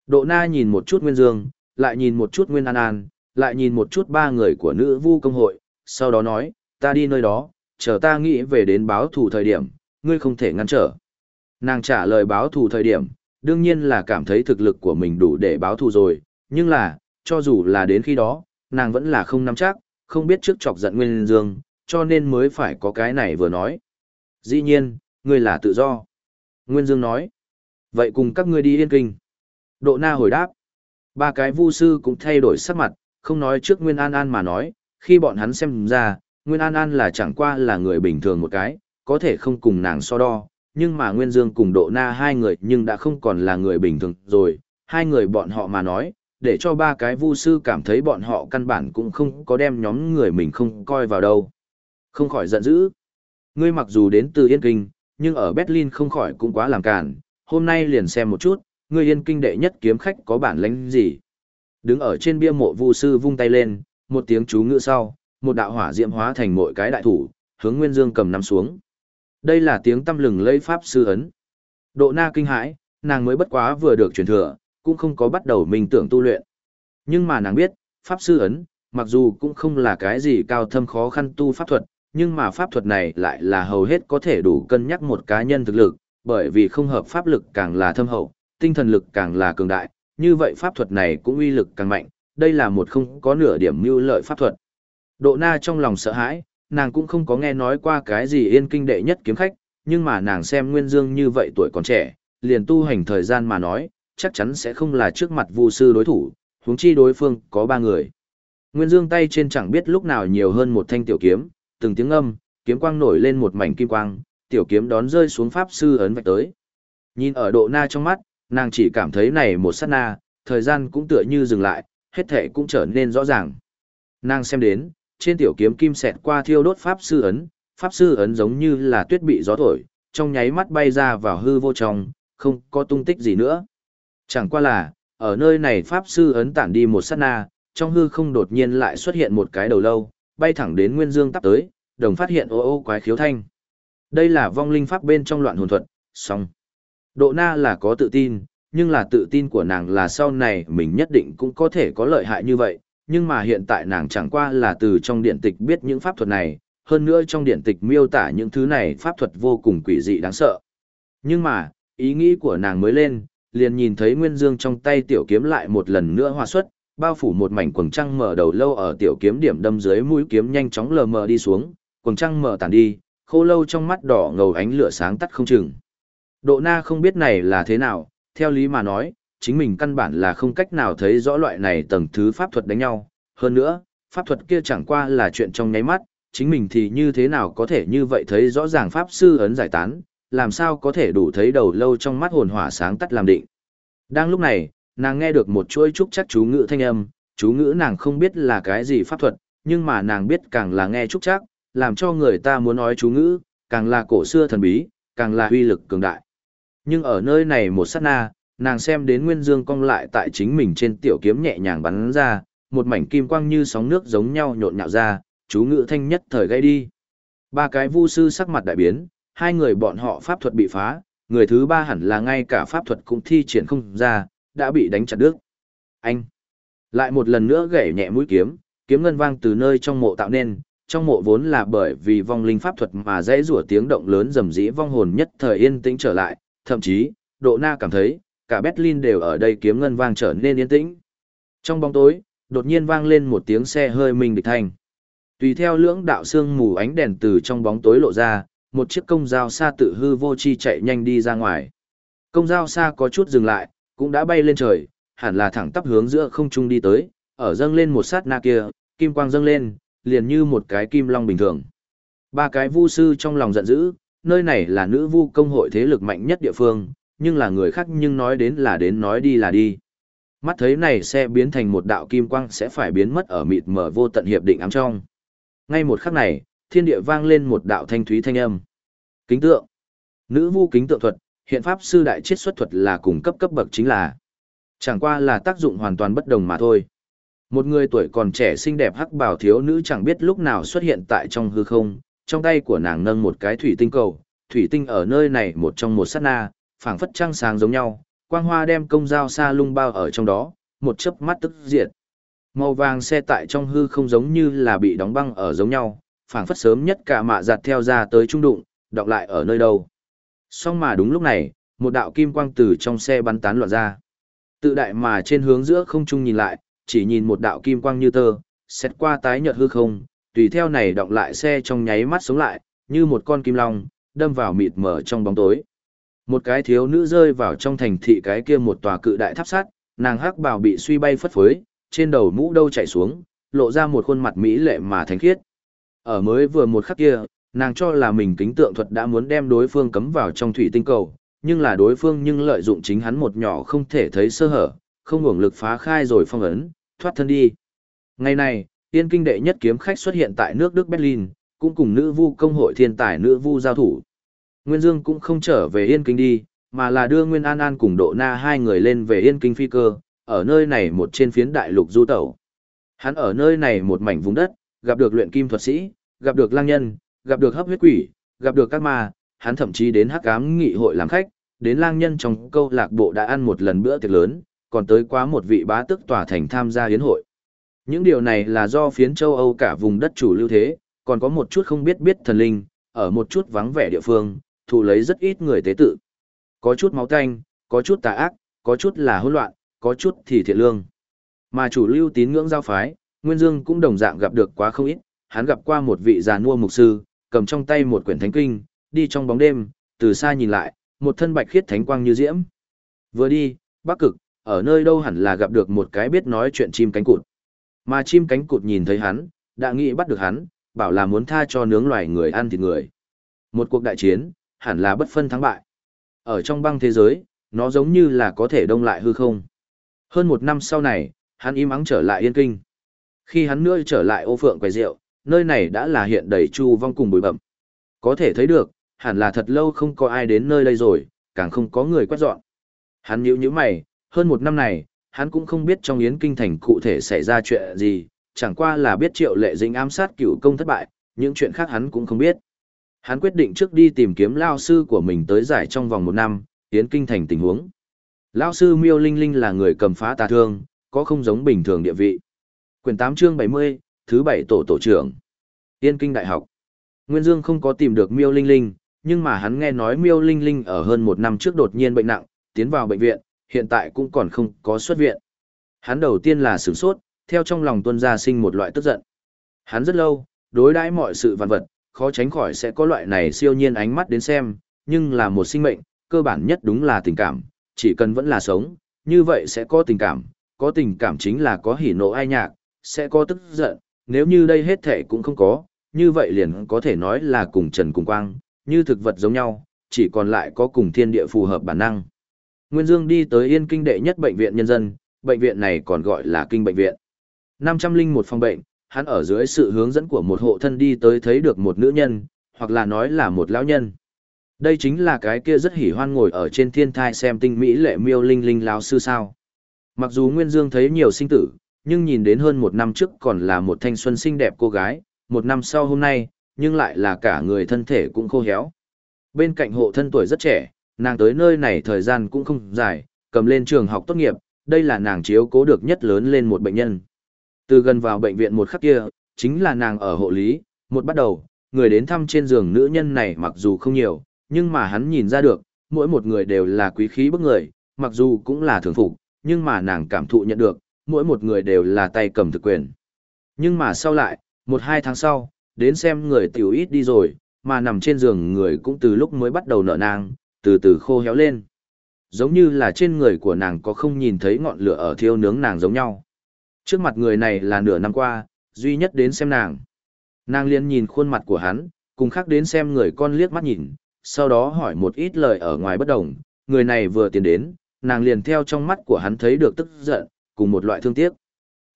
Độ Na nhìn một chút Nguyên Dương, lại nhìn một chút Nguyên An An, lại nhìn một chút ba người của nữ vu công hội, sau đó nói, ta đi nơi đó, chờ ta nghĩ về đến báo thù thời điểm, ngươi không thể ngăn trở. Nàng trả lời báo thù thời điểm, đương nhiên là cảm thấy thực lực của mình đủ để báo thù rồi, nhưng là, cho dù là đến khi đó, nàng vẫn là không nắm chắc, không biết trước chọc giận Nguyên Dương, cho nên mới phải có cái này vừa nói. Dĩ nhiên, ngươi là tự do. Nguyên Dương nói. Vậy cùng các ngươi đi yên kinh. Độ na hồi đáp. Ba cái vu sư cũng thay đổi sắc mặt, không nói trước Nguyên An An mà nói, khi bọn hắn xem ra, Nguyên An An là chẳng qua là người bình thường một cái, có thể không cùng nàng so đo, nhưng mà Nguyên Dương cùng Độ Na hai người nhưng đã không còn là người bình thường rồi, hai người bọn họ mà nói, để cho ba cái vu sư cảm thấy bọn họ căn bản cũng không có đem nhóm người mình không coi vào đâu. Không khỏi giận dữ. Ngươi mặc dù đến từ Yên Kinh, nhưng ở Berlin không khỏi cũng quá làm cản, hôm nay liền xem một chút, ngươi Yên Kinh đệ nhất kiếm khách có bản lĩnh gì. Đứng ở trên bia mộ vu sư vung tay lên, một tiếng chú ngữ sau, một đạo hỏa diễm hóa thành mỗi cái đại thủ, hướng Nguyên Dương cầm nắm xuống. Đây là tiếng tâm lừng lấy pháp sư ấn. Độ na kinh hãi, nàng mới bất quá vừa được truyền thừa, cũng không có bắt đầu mình tưởng tu luyện. Nhưng mà nàng biết, pháp sư ấn, mặc dù cũng không là cái gì cao thâm khó khăn tu pháp thuật, nhưng mà pháp thuật này lại là hầu hết có thể đủ cân nhắc một cá nhân thực lực, bởi vì không hợp pháp lực càng là thâm hậu, tinh thần lực càng là cường đại, như vậy pháp thuật này cũng uy lực càng mạnh, đây là một không có nửa điểm mưu lợi pháp thuật. Độ na trong lòng sợ hãi, nàng cũng không có nghe nói qua cái gì yên kinh đệ nhất kiếm khách, nhưng mà nàng xem Nguyên Dương như vậy tuổi còn trẻ, liền tu hành thời gian mà nói, chắc chắn sẽ không là trước mặt vu sư đối thủ, huống chi đối phương có ba người. Nguyên Dương tay trên chẳng biết lúc nào nhiều hơn một thanh tiểu kiếm, từng tiếng âm, kiếm quang nổi lên một mảnh kim quang, tiểu kiếm đón rơi xuống pháp sư ấn vạch tới. Nhìn ở độ na trong mắt, nàng chỉ cảm thấy này một sát na, thời gian cũng tựa như dừng lại, hết thể cũng trở nên rõ ràng. Nàng xem đến, trên tiểu kiếm kim xẹt qua thiêu đốt pháp sư ấn, pháp sư ấn giống như là tuyết bị gió thổi, trong nháy mắt bay ra vào hư vô trong, không có tung tích gì nữa. Chẳng qua là, ở nơi này pháp sư ấn tản đi một sát na, trong hư không đột nhiên lại xuất hiện một cái đầu lâu, bay thẳng đến Nguyên Dương tắp tới, đồng phát hiện ô ô quái khiếu thanh. Đây là vong linh pháp bên trong loạn hồn thuật, song. Độ na là có tự tin, nhưng là tự tin của nàng là sau này mình nhất định cũng có thể có lợi hại như vậy, nhưng mà hiện tại nàng chẳng qua là từ trong điện tịch biết những pháp thuật này, hơn nữa trong điện tịch miêu tả những thứ này pháp thuật vô cùng quỷ dị đáng sợ. Nhưng mà, ý nghĩ của nàng mới lên, liền nhìn thấy Nguyên Dương trong tay tiểu kiếm lại một lần nữa hòa xuất, bao phủ một mảnh quần trăng mở đầu lâu ở tiểu kiếm điểm đâm dưới mũi kiếm nhanh chóng lờ mờ đi xuống, quần trăng mở tàn đi, khô lâu trong mắt đỏ ngầu ánh lửa sáng tắt không chừng. Độ na không biết này là thế nào, theo lý mà nói, chính mình căn bản là không cách nào thấy rõ loại này tầng thứ pháp thuật đánh nhau. Hơn nữa, pháp thuật kia chẳng qua là chuyện trong nháy mắt, chính mình thì như thế nào có thể như vậy thấy rõ ràng pháp sư ấn giải tán, làm sao có thể đủ thấy đầu lâu trong mắt hồn hỏa sáng tắt làm định. Đang lúc này, nàng nghe được một chuỗi trúc chắc chú ngữ thanh âm, chú ngữ nàng không biết là cái gì pháp thuật, nhưng mà nàng biết càng là nghe trúc chắc, làm cho người ta muốn nói chú ngữ, càng là cổ xưa thần bí, càng là uy lực cường đại. Nhưng ở nơi này một sát na, nàng xem đến Nguyên Dương cong lại tại chính mình trên tiểu kiếm nhẹ nhàng bắn ra, một mảnh kim quang như sóng nước giống nhau nhộn nhạo ra, chú ngữ thanh nhất thời gây đi. Ba cái vu sư sắc mặt đại biến, hai người bọn họ pháp thuật bị phá, người thứ ba hẳn là ngay cả pháp thuật cũng thi triển không ra, đã bị đánh chặt đứt. Anh lại một lần nữa gãy nhẹ mũi kiếm, kiếm ngân vang từ nơi trong mộ tạo nên, trong mộ vốn là bởi vì vong linh pháp thuật mà dãy rủa tiếng động lớn rầm rĩ vong hồn nhất thời yên tĩnh trở lại, thậm chí, Độ Na cảm thấy, cả Berlin đều ở đây kiếm ngân vang trở nên yên tĩnh. Trong bóng tối, đột nhiên vang lên một tiếng xe hơi mình địch thành. Tùy theo lưỡng đạo xương mù ánh đèn từ trong bóng tối lộ ra, một chiếc công dao xa tự hư vô chi chạy nhanh đi ra ngoài. Công dao xa có chút dừng lại, cũng đã bay lên trời, hẳn là thẳng tắp hướng giữa không trung đi tới, ở dâng lên một sát na kia, kim quang dâng lên, liền như một cái kim long bình thường. Ba cái vu sư trong lòng giận dữ, nơi này là nữ vu công hội thế lực mạnh nhất địa phương, nhưng là người khác nhưng nói đến là đến nói đi là đi. Mắt thấy này sẽ biến thành một đạo kim quang sẽ phải biến mất ở mịt mờ vô tận hiệp định ám trong. Ngay một khắc này, thiên địa vang lên một đạo thanh thúy thanh âm. Kính tượng. Nữ vu kính tượng thuật, hiện pháp sư đại chiết xuất thuật là cùng cấp cấp bậc chính là. Chẳng qua là tác dụng hoàn toàn bất đồng mà thôi. Một người tuổi còn trẻ xinh đẹp hắc bảo thiếu nữ chẳng biết lúc nào xuất hiện tại trong hư không, trong tay của nàng nâng một cái thủy tinh cầu, thủy tinh ở nơi này một trong một sát na, phảng phất trăng sáng giống nhau, quang hoa đem công dao xa lung bao ở trong đó, một chớp mắt tức diệt. Màu vàng xe tại trong hư không giống như là bị đóng băng ở giống nhau, phảng phất sớm nhất cả mạ giặt theo ra tới trung đụng, đọc lại ở nơi đâu. Song mà đúng lúc này, một đạo kim quang từ trong xe bắn tán loạn ra. Tự đại mà trên hướng giữa không trung nhìn lại, chỉ nhìn một đạo kim quang như tơ, xét qua tái nhợt hư không, tùy theo này động lại xe trong nháy mắt sống lại, như một con kim long, đâm vào mịt mờ trong bóng tối. Một cái thiếu nữ rơi vào trong thành thị cái kia một tòa cự đại tháp sắt, nàng hắc bào bị suy bay phất phới, trên đầu mũ đâu chạy xuống, lộ ra một khuôn mặt mỹ lệ mà thánh khiết. Ở mới vừa một khắc kia, nàng cho là mình kính tượng thuật đã muốn đem đối phương cấm vào trong thủy tinh cầu, nhưng là đối phương nhưng lợi dụng chính hắn một nhỏ không thể thấy sơ hở, không ngủng lực phá khai rồi phong ấn, thoát thân đi. Ngày này, tiên kinh đệ nhất kiếm khách xuất hiện tại nước Đức Berlin, cũng cùng nữ vu công hội thiên tài nữ vu giao thủ. Nguyên Dương cũng không trở về Yên Kinh đi, mà là đưa Nguyên An An cùng Độ Na hai người lên về Yên Kinh phi cơ, ở nơi này một trên phiến đại lục du tẩu. Hắn ở nơi này một mảnh vùng đất, gặp được luyện kim thuật sĩ, gặp được lang nhân, gặp được hấp huyết quỷ, gặp được các ma, hắn thậm chí đến hắc ám nghị hội làm khách, đến lang nhân trong câu lạc bộ đã ăn một lần bữa tiệc lớn, còn tới quá một vị bá tức tòa thành tham gia hiến hội. Những điều này là do phiến châu Âu cả vùng đất chủ lưu thế, còn có một chút không biết biết thần linh, ở một chút vắng vẻ địa phương, thụ lấy rất ít người tế tự. Có chút máu tanh, có chút tà ác, có chút là hỗn loạn, có chút thì thiện lương. Mà chủ lưu tín ngưỡng giao phái, Nguyên Dương cũng đồng dạng gặp được quá không ít, hắn gặp qua một vị già nua mục sư, cầm trong tay một quyển thánh kinh, đi trong bóng đêm, từ xa nhìn lại, một thân bạch khiết thánh quang như diễm. Vừa đi, bắc cực, ở nơi đâu hẳn là gặp được một cái biết nói chuyện chim cánh cụt. Mà chim cánh cụt nhìn thấy hắn, đã nghĩ bắt được hắn, bảo là muốn tha cho nướng loài người ăn thịt người. Một cuộc đại chiến, hẳn là bất phân thắng bại. Ở trong băng thế giới, nó giống như là có thể đông lại hư không. Hơn một năm sau này, hắn im ắng trở lại Yên Kinh. Khi hắn nữa trở lại ô phượng quầy rượu, nơi này đã là hiện đầy chu vong cùng bụi bậm. Có thể thấy được, hẳn là thật lâu không có ai đến nơi đây rồi, càng không có người quét dọn. Hắn nhíu nhíu mày, hơn một năm này, hắn cũng không biết trong Yến Kinh thành cụ thể xảy ra chuyện gì, chẳng qua là biết triệu lệ dính ám sát cựu công thất bại, những chuyện khác hắn cũng không biết. Hắn quyết định trước đi tìm kiếm lao sư của mình tới giải trong vòng một năm, Yến Kinh thành tình huống. Lao sư Miêu Linh Linh là người cầm phá tà thương, có không giống bình thường địa vị. Quyển 8 chương 70, thứ bảy tổ tổ trưởng. Tiên Kinh Đại học. Nguyên Dương không có tìm được Miêu Linh Linh, nhưng mà hắn nghe nói Miêu Linh Linh ở hơn một năm trước đột nhiên bệnh nặng, tiến vào bệnh viện, hiện tại cũng còn không có xuất viện. Hắn đầu tiên là sửng sốt, theo trong lòng tuân ra sinh một loại tức giận. Hắn rất lâu, đối đãi mọi sự vạn vật, khó tránh khỏi sẽ có loại này siêu nhiên ánh mắt đến xem, nhưng là một sinh mệnh, cơ bản nhất đúng là tình cảm, chỉ cần vẫn là sống, như vậy sẽ có tình cảm, có tình cảm chính là có hỉ nộ ai nhạc, sẽ có tức giận, nếu như đây hết thể cũng không có, như vậy liền có thể nói là cùng trần cùng quang, như thực vật giống nhau, chỉ còn lại có cùng thiên địa phù hợp bản năng. Nguyên Dương đi tới Yên Kinh đệ nhất bệnh viện nhân dân, bệnh viện này còn gọi là Kinh bệnh viện. 501 phòng bệnh, hắn ở dưới sự hướng dẫn của một hộ thân đi tới thấy được một nữ nhân, hoặc là nói là một lão nhân. Đây chính là cái kia rất hỉ hoan ngồi ở trên thiên thai xem tinh mỹ lệ miêu linh linh lão sư sao. Mặc dù Nguyên Dương thấy nhiều sinh tử, nhưng nhìn đến hơn một năm trước còn là một thanh xuân xinh đẹp cô gái, một năm sau hôm nay, nhưng lại là cả người thân thể cũng khô héo. Bên cạnh hộ thân tuổi rất trẻ, nàng tới nơi này thời gian cũng không dài, cầm lên trường học tốt nghiệp, đây là nàng chiếu cố được nhất lớn lên một bệnh nhân. Từ gần vào bệnh viện một khắc kia, chính là nàng ở hộ lý, một bắt đầu, người đến thăm trên giường nữ nhân này mặc dù không nhiều, nhưng mà hắn nhìn ra được, mỗi một người đều là quý khí bức người, mặc dù cũng là thường phục, nhưng mà nàng cảm thụ nhận được, mỗi một người đều là tay cầm thực quyền. Nhưng mà sau lại, một hai tháng sau, đến xem người tiểu ít đi rồi, mà nằm trên giường người cũng từ lúc mới bắt đầu nợ nàng, từ từ khô héo lên. Giống như là trên người của nàng có không nhìn thấy ngọn lửa ở thiêu nướng nàng giống nhau. Trước mặt người này là nửa năm qua, duy nhất đến xem nàng. Nàng liền nhìn khuôn mặt của hắn, cùng khác đến xem người con liếc mắt nhìn, sau đó hỏi một ít lời ở ngoài bất đồng, người này vừa tiến đến, nàng liền theo trong mắt của hắn thấy được tức giận, cùng một loại thương tiếc.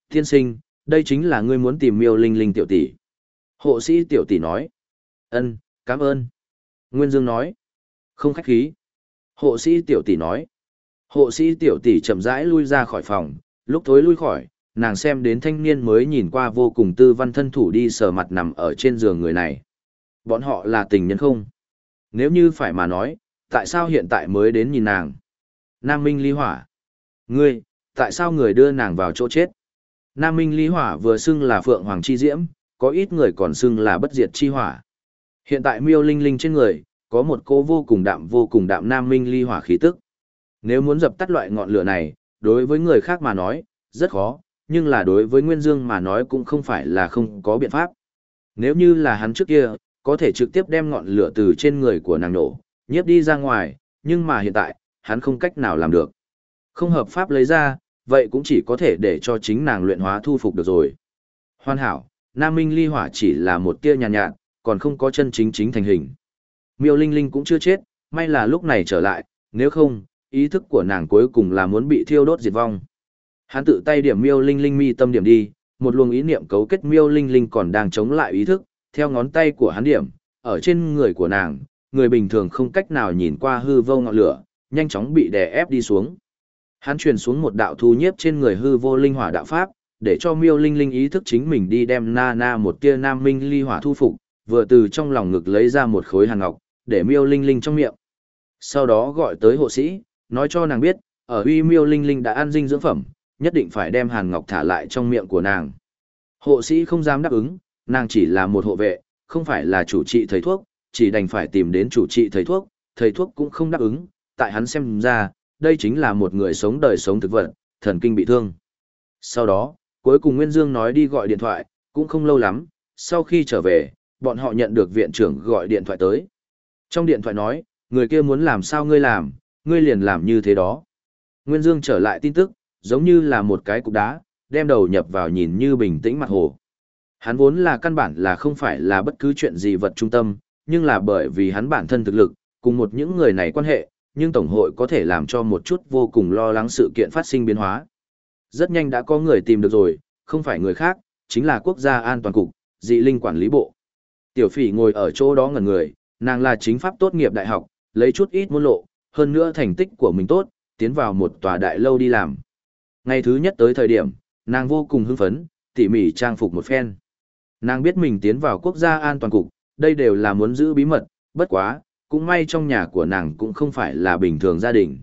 Tiên sinh, đây chính là ngươi muốn tìm miêu linh linh tiểu tỷ. Hộ sĩ tiểu tỷ nói. Ân, cảm ơn. Nguyên Dương nói. Không khách khí. Hộ sĩ tiểu tỷ nói. Hộ sĩ tiểu tỷ chậm rãi lui ra khỏi phòng, lúc thối lui khỏi, nàng xem đến thanh niên mới nhìn qua vô cùng tư văn thân thủ đi sờ mặt nằm ở trên giường người này. Bọn họ là tình nhân không? Nếu như phải mà nói, tại sao hiện tại mới đến nhìn nàng? Nam Minh Ly Hỏa. Ngươi, tại sao người đưa nàng vào chỗ chết? Nam Minh Ly Hỏa vừa xưng là Phượng Hoàng Chi Diễm, có ít người còn xưng là bất diệt chi hỏa. Hiện tại miêu linh linh trên người, có một cô vô cùng đạm vô cùng đạm Nam Minh Ly Hỏa khí tức. Nếu muốn dập tắt loại ngọn lửa này, đối với người khác mà nói, rất khó, nhưng là đối với Nguyên Dương mà nói cũng không phải là không có biện pháp. Nếu như là hắn trước kia, có thể trực tiếp đem ngọn lửa từ trên người của nàng nổ, nhiếp đi ra ngoài, nhưng mà hiện tại, hắn không cách nào làm được. Không hợp pháp lấy ra, vậy cũng chỉ có thể để cho chính nàng luyện hóa thu phục được rồi. Hoàn hảo, Nam Minh ly hỏa chỉ là một tia nhàn nhạt, nhạt, còn không có chân chính chính thành hình. Miêu Linh Linh cũng chưa chết, may là lúc này trở lại, nếu không, ý thức của nàng cuối cùng là muốn bị thiêu đốt diệt vong. Hắn tự tay điểm miêu linh linh mi tâm điểm đi, một luồng ý niệm cấu kết miêu linh linh còn đang chống lại ý thức, theo ngón tay của hắn điểm, ở trên người của nàng, người bình thường không cách nào nhìn qua hư vô ngọn lửa, nhanh chóng bị đè ép đi xuống. Hắn truyền xuống một đạo thu nhiếp trên người hư vô linh hỏa đạo pháp, để cho miêu linh linh ý thức chính mình đi đem na na một tia nam minh ly hỏa thu phục, vừa từ trong lòng ngực lấy ra một khối hàn ngọc, để miêu linh linh trong miệng. Sau đó gọi tới hộ sĩ, nói cho nàng biết, ở uy miêu linh linh đã ăn dinh dưỡng phẩm, nhất định phải đem hàn ngọc thả lại trong miệng của nàng. Hộ sĩ không dám đáp ứng, nàng chỉ là một hộ vệ, không phải là chủ trị thầy thuốc, chỉ đành phải tìm đến chủ trị thầy thuốc, thầy thuốc cũng không đáp ứng, tại hắn xem ra, đây chính là một người sống đời sống thực vật, thần kinh bị thương. Sau đó, cuối cùng Nguyên Dương nói đi gọi điện thoại, cũng không lâu lắm, sau khi trở về, bọn họ nhận được viện trưởng gọi điện thoại tới. Trong điện thoại nói, người kia muốn làm sao ngươi làm, ngươi liền làm như thế đó. Nguyên Dương trở lại tin tức, giống như là một cái cục đá, đem đầu nhập vào nhìn như bình tĩnh mặt hồ. Hắn vốn là căn bản là không phải là bất cứ chuyện gì vật trung tâm, nhưng là bởi vì hắn bản thân thực lực, cùng một những người này quan hệ, nhưng Tổng hội có thể làm cho một chút vô cùng lo lắng sự kiện phát sinh biến hóa. Rất nhanh đã có người tìm được rồi, không phải người khác, chính là quốc gia an toàn cục, dị linh quản lý bộ. Tiểu phỉ ngồi ở chỗ đó ngẩn người, nàng là chính pháp tốt nghiệp đại học, lấy chút ít môn lộ, hơn nữa thành tích của mình tốt, tiến vào một tòa đại lâu đi làm. Ngày thứ nhất tới thời điểm, nàng vô cùng hưng phấn, tỉ mỉ trang phục một phen. Nàng biết mình tiến vào quốc gia an toàn cục, đây đều là muốn giữ bí mật, bất quá, cũng may trong nhà của nàng cũng không phải là bình thường gia đình.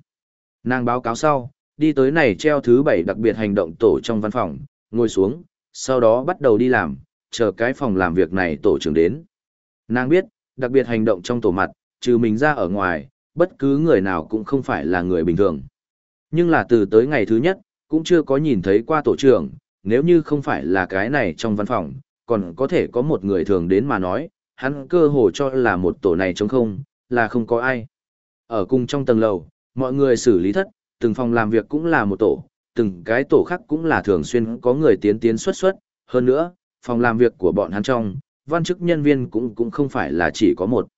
Nàng báo cáo sau, đi tới này treo thứ bảy đặc biệt hành động tổ trong văn phòng, ngồi xuống, sau đó bắt đầu đi làm, chờ cái phòng làm việc này tổ trưởng đến. Nàng biết, đặc biệt hành động trong tổ mặt, trừ mình ra ở ngoài, bất cứ người nào cũng không phải là người bình thường. Nhưng là từ tới ngày thứ nhất, cũng chưa có nhìn thấy qua tổ trưởng, nếu như không phải là cái này trong văn phòng, còn có thể có một người thường đến mà nói, hắn cơ hồ cho là một tổ này trống không, là không có ai. Ở cùng trong tầng lầu, mọi người xử lý thất, từng phòng làm việc cũng là một tổ, từng cái tổ khác cũng là thường xuyên có người tiến tiến xuất xuất, hơn nữa, phòng làm việc của bọn hắn trong, văn chức nhân viên cũng cũng không phải là chỉ có một.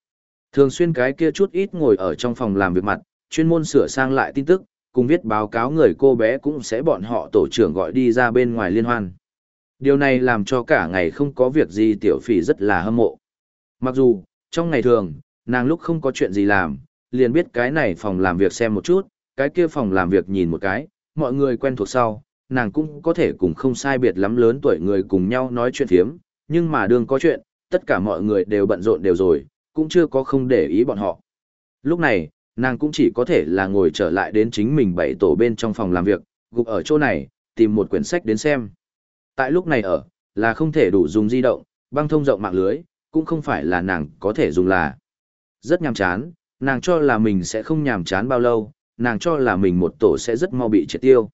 Thường xuyên cái kia chút ít ngồi ở trong phòng làm việc mặt, chuyên môn sửa sang lại tin tức, cùng viết báo cáo người cô bé cũng sẽ bọn họ tổ trưởng gọi đi ra bên ngoài liên hoan. Điều này làm cho cả ngày không có việc gì tiểu phỉ rất là hâm mộ. Mặc dù, trong ngày thường, nàng lúc không có chuyện gì làm, liền biết cái này phòng làm việc xem một chút, cái kia phòng làm việc nhìn một cái, mọi người quen thuộc sau, nàng cũng có thể cùng không sai biệt lắm lớn tuổi người cùng nhau nói chuyện thiếm, nhưng mà đương có chuyện, tất cả mọi người đều bận rộn đều rồi, cũng chưa có không để ý bọn họ. Lúc này, nàng cũng chỉ có thể là ngồi trở lại đến chính mình bảy tổ bên trong phòng làm việc, gục ở chỗ này, tìm một quyển sách đến xem. Tại lúc này ở, là không thể đủ dùng di động, băng thông rộng mạng lưới, cũng không phải là nàng có thể dùng là. Rất nhàm chán, nàng cho là mình sẽ không nhàm chán bao lâu, nàng cho là mình một tổ sẽ rất mau bị triệt tiêu.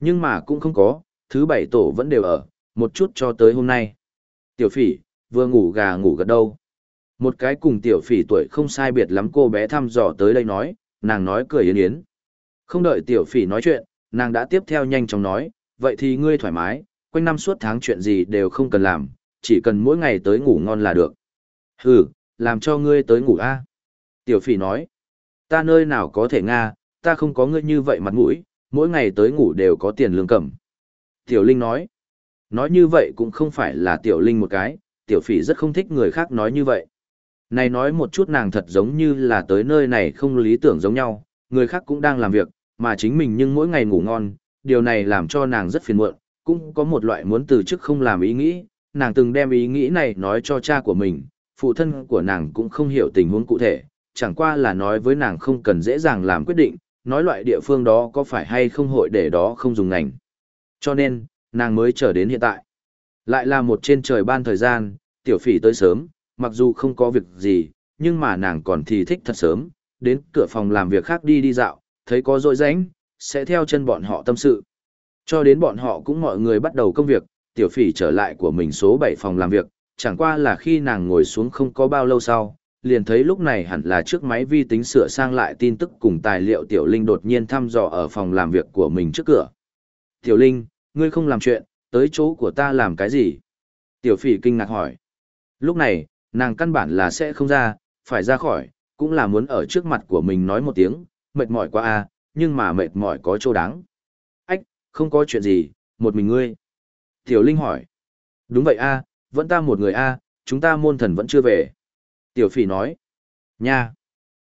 Nhưng mà cũng không có, thứ bảy tổ vẫn đều ở, một chút cho tới hôm nay. Tiểu phỉ, vừa ngủ gà ngủ gật đâu. Một cái cùng tiểu phỉ tuổi không sai biệt lắm cô bé thăm dò tới đây nói, nàng nói cười yến yến. Không đợi tiểu phỉ nói chuyện, nàng đã tiếp theo nhanh chóng nói, vậy thì ngươi thoải mái, quanh năm suốt tháng chuyện gì đều không cần làm, chỉ cần mỗi ngày tới ngủ ngon là được. Hừ, làm cho ngươi tới ngủ a. Tiểu phỉ nói, ta nơi nào có thể nga, ta không có ngươi như vậy mặt mũi, mỗi ngày tới ngủ đều có tiền lương cầm. Tiểu Linh nói, nói như vậy cũng không phải là Tiểu Linh một cái, Tiểu phỉ rất không thích người khác nói như vậy. Này nói một chút nàng thật giống như là tới nơi này không lý tưởng giống nhau, người khác cũng đang làm việc, mà chính mình nhưng mỗi ngày ngủ ngon, điều này làm cho nàng rất phiền muộn, cũng có một loại muốn từ chức không làm ý nghĩ, nàng từng đem ý nghĩ này nói cho cha của mình, phụ thân của nàng cũng không hiểu tình huống cụ thể, chẳng qua là nói với nàng không cần dễ dàng làm quyết định, nói loại địa phương đó có phải hay không hội để đó không dùng ngành. Cho nên, nàng mới chờ đến hiện tại. Lại là một trên trời ban thời gian, tiểu phỉ tới sớm, mặc dù không có việc gì, nhưng mà nàng còn thì thích thật sớm, đến cửa phòng làm việc khác đi đi dạo, thấy có rỗi rãnh, sẽ theo chân bọn họ tâm sự. Cho đến bọn họ cũng mọi người bắt đầu công việc, tiểu phỉ trở lại của mình số 7 phòng làm việc, chẳng qua là khi nàng ngồi xuống không có bao lâu sau, liền thấy lúc này hẳn là trước máy vi tính sửa sang lại tin tức cùng tài liệu tiểu linh đột nhiên thăm dò ở phòng làm việc của mình trước cửa. Tiểu linh, ngươi không làm chuyện, tới chỗ của ta làm cái gì? Tiểu phỉ kinh ngạc hỏi. Lúc này, nàng căn bản là sẽ không ra, phải ra khỏi, cũng là muốn ở trước mặt của mình nói một tiếng, mệt mỏi quá à, nhưng mà mệt mỏi có chỗ đáng. Ách, không có chuyện gì, một mình ngươi. Tiểu Linh hỏi. Đúng vậy a, vẫn ta một người a, chúng ta môn thần vẫn chưa về. Tiểu Phỉ nói. Nha.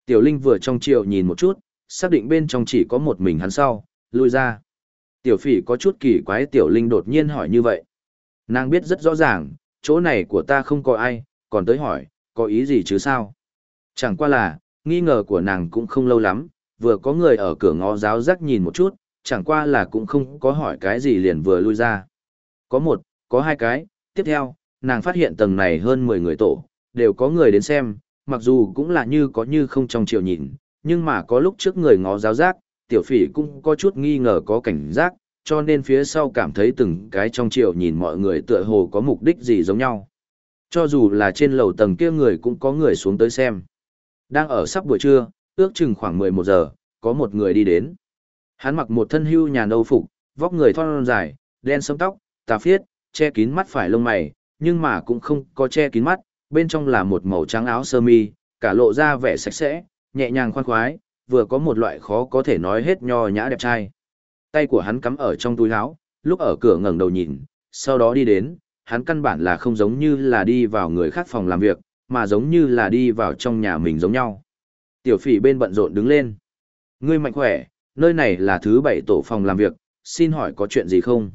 Tiểu Linh vừa trong triệu nhìn một chút, xác định bên trong chỉ có một mình hắn sau, lui ra. Tiểu Phỉ có chút kỳ quái Tiểu Linh đột nhiên hỏi như vậy. Nàng biết rất rõ ràng, chỗ này của ta không có ai, còn tới hỏi, có ý gì chứ sao? Chẳng qua là, nghi ngờ của nàng cũng không lâu lắm, vừa có người ở cửa ngó giáo giác nhìn một chút, chẳng qua là cũng không có hỏi cái gì liền vừa lui ra. Có một, có hai cái, tiếp theo, nàng phát hiện tầng này hơn 10 người tổ, đều có người đến xem, mặc dù cũng là như có như không trong chiều nhìn, nhưng mà có lúc trước người ngó giáo giác, tiểu phỉ cũng có chút nghi ngờ có cảnh giác, cho nên phía sau cảm thấy từng cái trong chiều nhìn mọi người tựa hồ có mục đích gì giống nhau. Cho dù là trên lầu tầng kia người cũng có người xuống tới xem. Đang ở sắp buổi trưa, ước chừng khoảng 11 giờ, có một người đi đến. Hắn mặc một thân hưu nhà nâu phục, vóc người thon dài, đen sẫm tóc, tà phiết, che kín mắt phải lông mày, nhưng mà cũng không có che kín mắt, bên trong là một màu trắng áo sơ mi, cả lộ ra vẻ sạch sẽ, nhẹ nhàng khoan khoái, vừa có một loại khó có thể nói hết nho nhã đẹp trai. Tay của hắn cắm ở trong túi áo, lúc ở cửa ngẩng đầu nhìn, sau đó đi đến, hắn căn bản là không giống như là đi vào người khác phòng làm việc, mà giống như là đi vào trong nhà mình giống nhau. Tiểu phỉ bên bận rộn đứng lên. Ngươi mạnh khỏe, nơi này là thứ bảy tổ phòng làm việc, xin hỏi có chuyện gì không?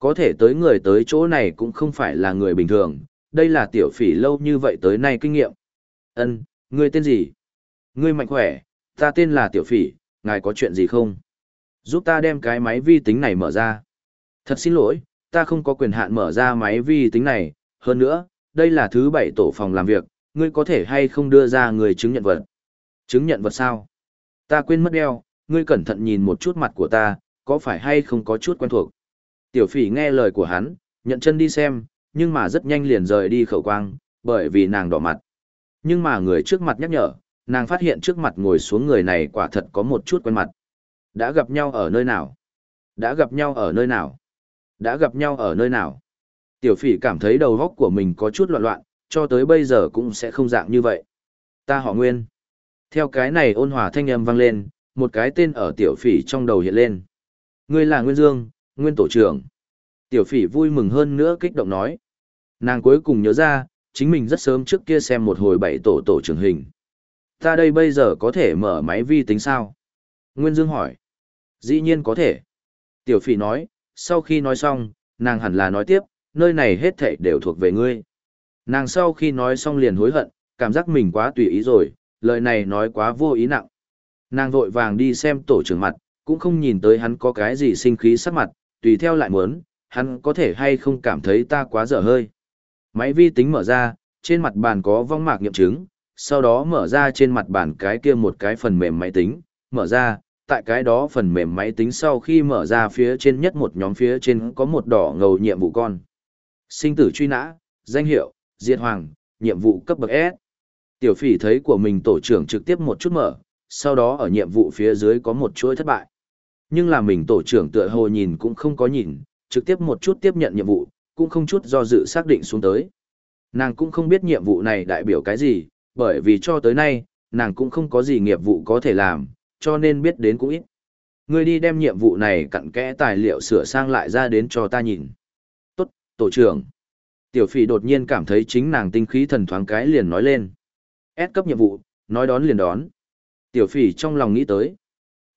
Có thể tới người tới chỗ này cũng không phải là người bình thường, đây là tiểu phỉ lâu như vậy tới nay kinh nghiệm. Ân, ngươi tên gì? Ngươi mạnh khỏe, ta tên là tiểu phỉ, ngài có chuyện gì không? Giúp ta đem cái máy vi tính này mở ra. Thật xin lỗi, ta không có quyền hạn mở ra máy vi tính này, hơn nữa, đây là thứ bảy tổ phòng làm việc, ngươi có thể hay không đưa ra người chứng nhận vật. Chứng nhận vật sao? Ta quên mất đeo, ngươi cẩn thận nhìn một chút mặt của ta, có phải hay không có chút quen thuộc. Tiểu phỉ nghe lời của hắn, nhận chân đi xem, nhưng mà rất nhanh liền rời đi khẩu quang, bởi vì nàng đỏ mặt. Nhưng mà người trước mặt nhắc nhở, nàng phát hiện trước mặt ngồi xuống người này quả thật có một chút quen mặt. Đã gặp nhau ở nơi nào? Đã gặp nhau ở nơi nào? Đã gặp nhau ở nơi nào? Tiểu phỉ cảm thấy đầu góc của mình có chút loạn loạn, cho tới bây giờ cũng sẽ không dạng như vậy. Ta họ Nguyên. Theo cái này ôn hòa thanh âm vang lên, một cái tên ở tiểu phỉ trong đầu hiện lên. Ngươi là Nguyên Dương, Nguyên tổ trưởng. Tiểu phỉ vui mừng hơn nữa kích động nói. Nàng cuối cùng nhớ ra, chính mình rất sớm trước kia xem một hồi bảy tổ tổ trưởng hình. Ta đây bây giờ có thể mở máy vi tính sao? Nguyên Dương hỏi. Dĩ nhiên có thể. Tiểu phỉ nói, sau khi nói xong, nàng hẳn là nói tiếp, nơi này hết thảy đều thuộc về ngươi. Nàng sau khi nói xong liền hối hận, cảm giác mình quá tùy ý rồi, lời này nói quá vô ý nặng. Nàng vội vàng đi xem tổ trưởng mặt, cũng không nhìn tới hắn có cái gì sinh khí sắc mặt, tùy theo lại muốn, hắn có thể hay không cảm thấy ta quá dở hơi. Máy vi tính mở ra, trên mặt bàn có vong mạc nghiệm chứng, sau đó mở ra trên mặt bàn cái kia một cái phần mềm máy tính, mở ra, tại cái đó phần mềm máy tính sau khi mở ra phía trên nhất một nhóm phía trên có một đỏ ngầu nhiệm vụ con. Sinh tử truy nã, danh hiệu, diệt hoàng, nhiệm vụ cấp bậc S. Tiểu phỉ thấy của mình tổ trưởng trực tiếp một chút mở, sau đó ở nhiệm vụ phía dưới có một chuỗi thất bại. Nhưng là mình tổ trưởng tựa hồ nhìn cũng không có nhìn, trực tiếp một chút tiếp nhận nhiệm vụ, cũng không chút do dự xác định xuống tới. Nàng cũng không biết nhiệm vụ này đại biểu cái gì, bởi vì cho tới nay, nàng cũng không có gì nghiệp vụ có thể làm, cho nên biết đến cũng ít. Ngươi đi đem nhiệm vụ này cặn kẽ tài liệu sửa sang lại ra đến cho ta nhìn. Tốt, tổ trưởng. Tiểu phỉ đột nhiên cảm thấy chính nàng tinh khí thần thoáng cái liền nói lên. S cấp nhiệm vụ, nói đón liền đón. Tiểu phỉ trong lòng nghĩ tới.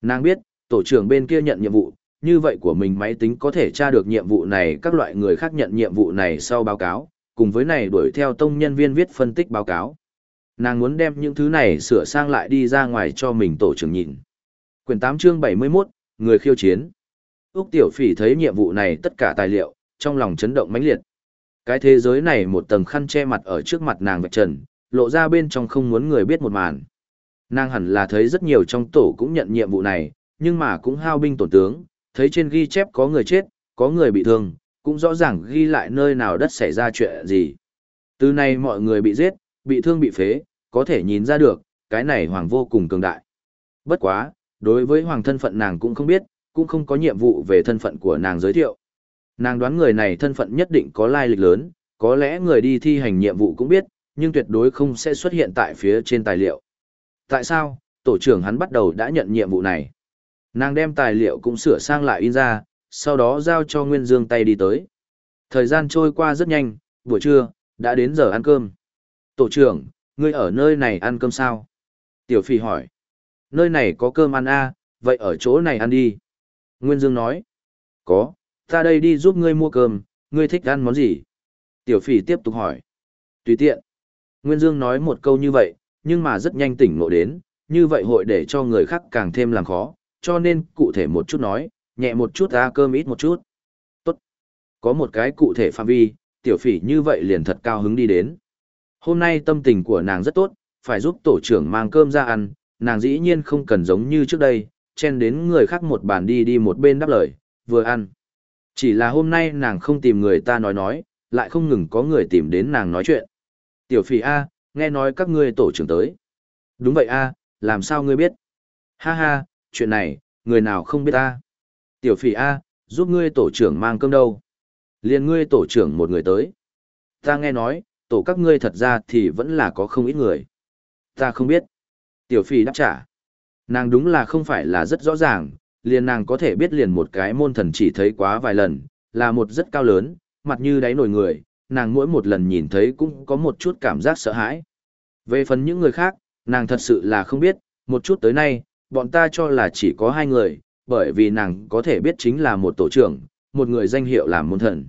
Nàng biết, tổ trưởng bên kia nhận nhiệm vụ, như vậy của mình máy tính có thể tra được nhiệm vụ này các loại người khác nhận nhiệm vụ này sau báo cáo, cùng với này đuổi theo tông nhân viên viết phân tích báo cáo. Nàng muốn đem những thứ này sửa sang lại đi ra ngoài cho mình tổ trưởng nhìn. Quyển 8 chương 71, Người khiêu chiến. Úc Tiểu Phỉ thấy nhiệm vụ này tất cả tài liệu, trong lòng chấn động mãnh liệt. Cái thế giới này một tầng khăn che mặt ở trước mặt nàng vạch trần, lộ ra bên trong không muốn người biết một màn. Nàng hẳn là thấy rất nhiều trong tổ cũng nhận nhiệm vụ này, nhưng mà cũng hao binh tổn tướng, thấy trên ghi chép có người chết, có người bị thương, cũng rõ ràng ghi lại nơi nào đất xảy ra chuyện gì. Từ nay mọi người bị giết, bị thương bị phế, có thể nhìn ra được, cái này hoàng vô cùng cường đại. Bất quá, đối với hoàng thân phận nàng cũng không biết, cũng không có nhiệm vụ về thân phận của nàng giới thiệu. Nàng đoán người này thân phận nhất định có lai lịch lớn, có lẽ người đi thi hành nhiệm vụ cũng biết, nhưng tuyệt đối không sẽ xuất hiện tại phía trên tài liệu. Tại sao, tổ trưởng hắn bắt đầu đã nhận nhiệm vụ này. Nàng đem tài liệu cũng sửa sang lại in ra, sau đó giao cho Nguyên Dương tay đi tới. Thời gian trôi qua rất nhanh, buổi trưa, đã đến giờ ăn cơm. Tổ trưởng, ngươi ở nơi này ăn cơm sao? Tiểu Phi hỏi. Nơi này có cơm ăn à, vậy ở chỗ này ăn đi. Nguyên Dương nói. Có, ta đây đi giúp ngươi mua cơm, ngươi thích ăn món gì? Tiểu Phỉ tiếp tục hỏi. Tùy tiện. Nguyên Dương nói một câu như vậy, nhưng mà rất nhanh tỉnh ngộ đến, như vậy hội để cho người khác càng thêm làm khó, cho nên cụ thể một chút nói, nhẹ một chút ra cơm ít một chút. Tốt. Có một cái cụ thể phạm vi, tiểu phỉ như vậy liền thật cao hứng đi đến. Hôm nay tâm tình của nàng rất tốt, phải giúp tổ trưởng mang cơm ra ăn, nàng dĩ nhiên không cần giống như trước đây, chen đến người khác một bàn đi đi một bên đáp lời, vừa ăn. Chỉ là hôm nay nàng không tìm người ta nói nói, lại không ngừng có người tìm đến nàng nói chuyện. Tiểu phỉ A, nghe nói các ngươi tổ trưởng tới. Đúng vậy A, làm sao ngươi biết? Ha ha, chuyện này, người nào không biết ta. Tiểu phỉ A, giúp ngươi tổ trưởng mang cơm đâu. Liên ngươi tổ trưởng một người tới. Ta nghe nói, tổ các ngươi thật ra thì vẫn là có không ít người. Ta không biết. Tiểu phỉ đáp trả. Nàng đúng là không phải là rất rõ ràng, liền nàng có thể biết liền một cái môn thần chỉ thấy quá vài lần, là một rất cao lớn, mặt như đáy nổi người, nàng mỗi một lần nhìn thấy cũng có một chút cảm giác sợ hãi. Về phần những người khác, nàng thật sự là không biết, một chút tới nay, bọn ta cho là chỉ có hai người, bởi vì nàng có thể biết chính là một tổ trưởng, một người danh hiệu làm môn thần.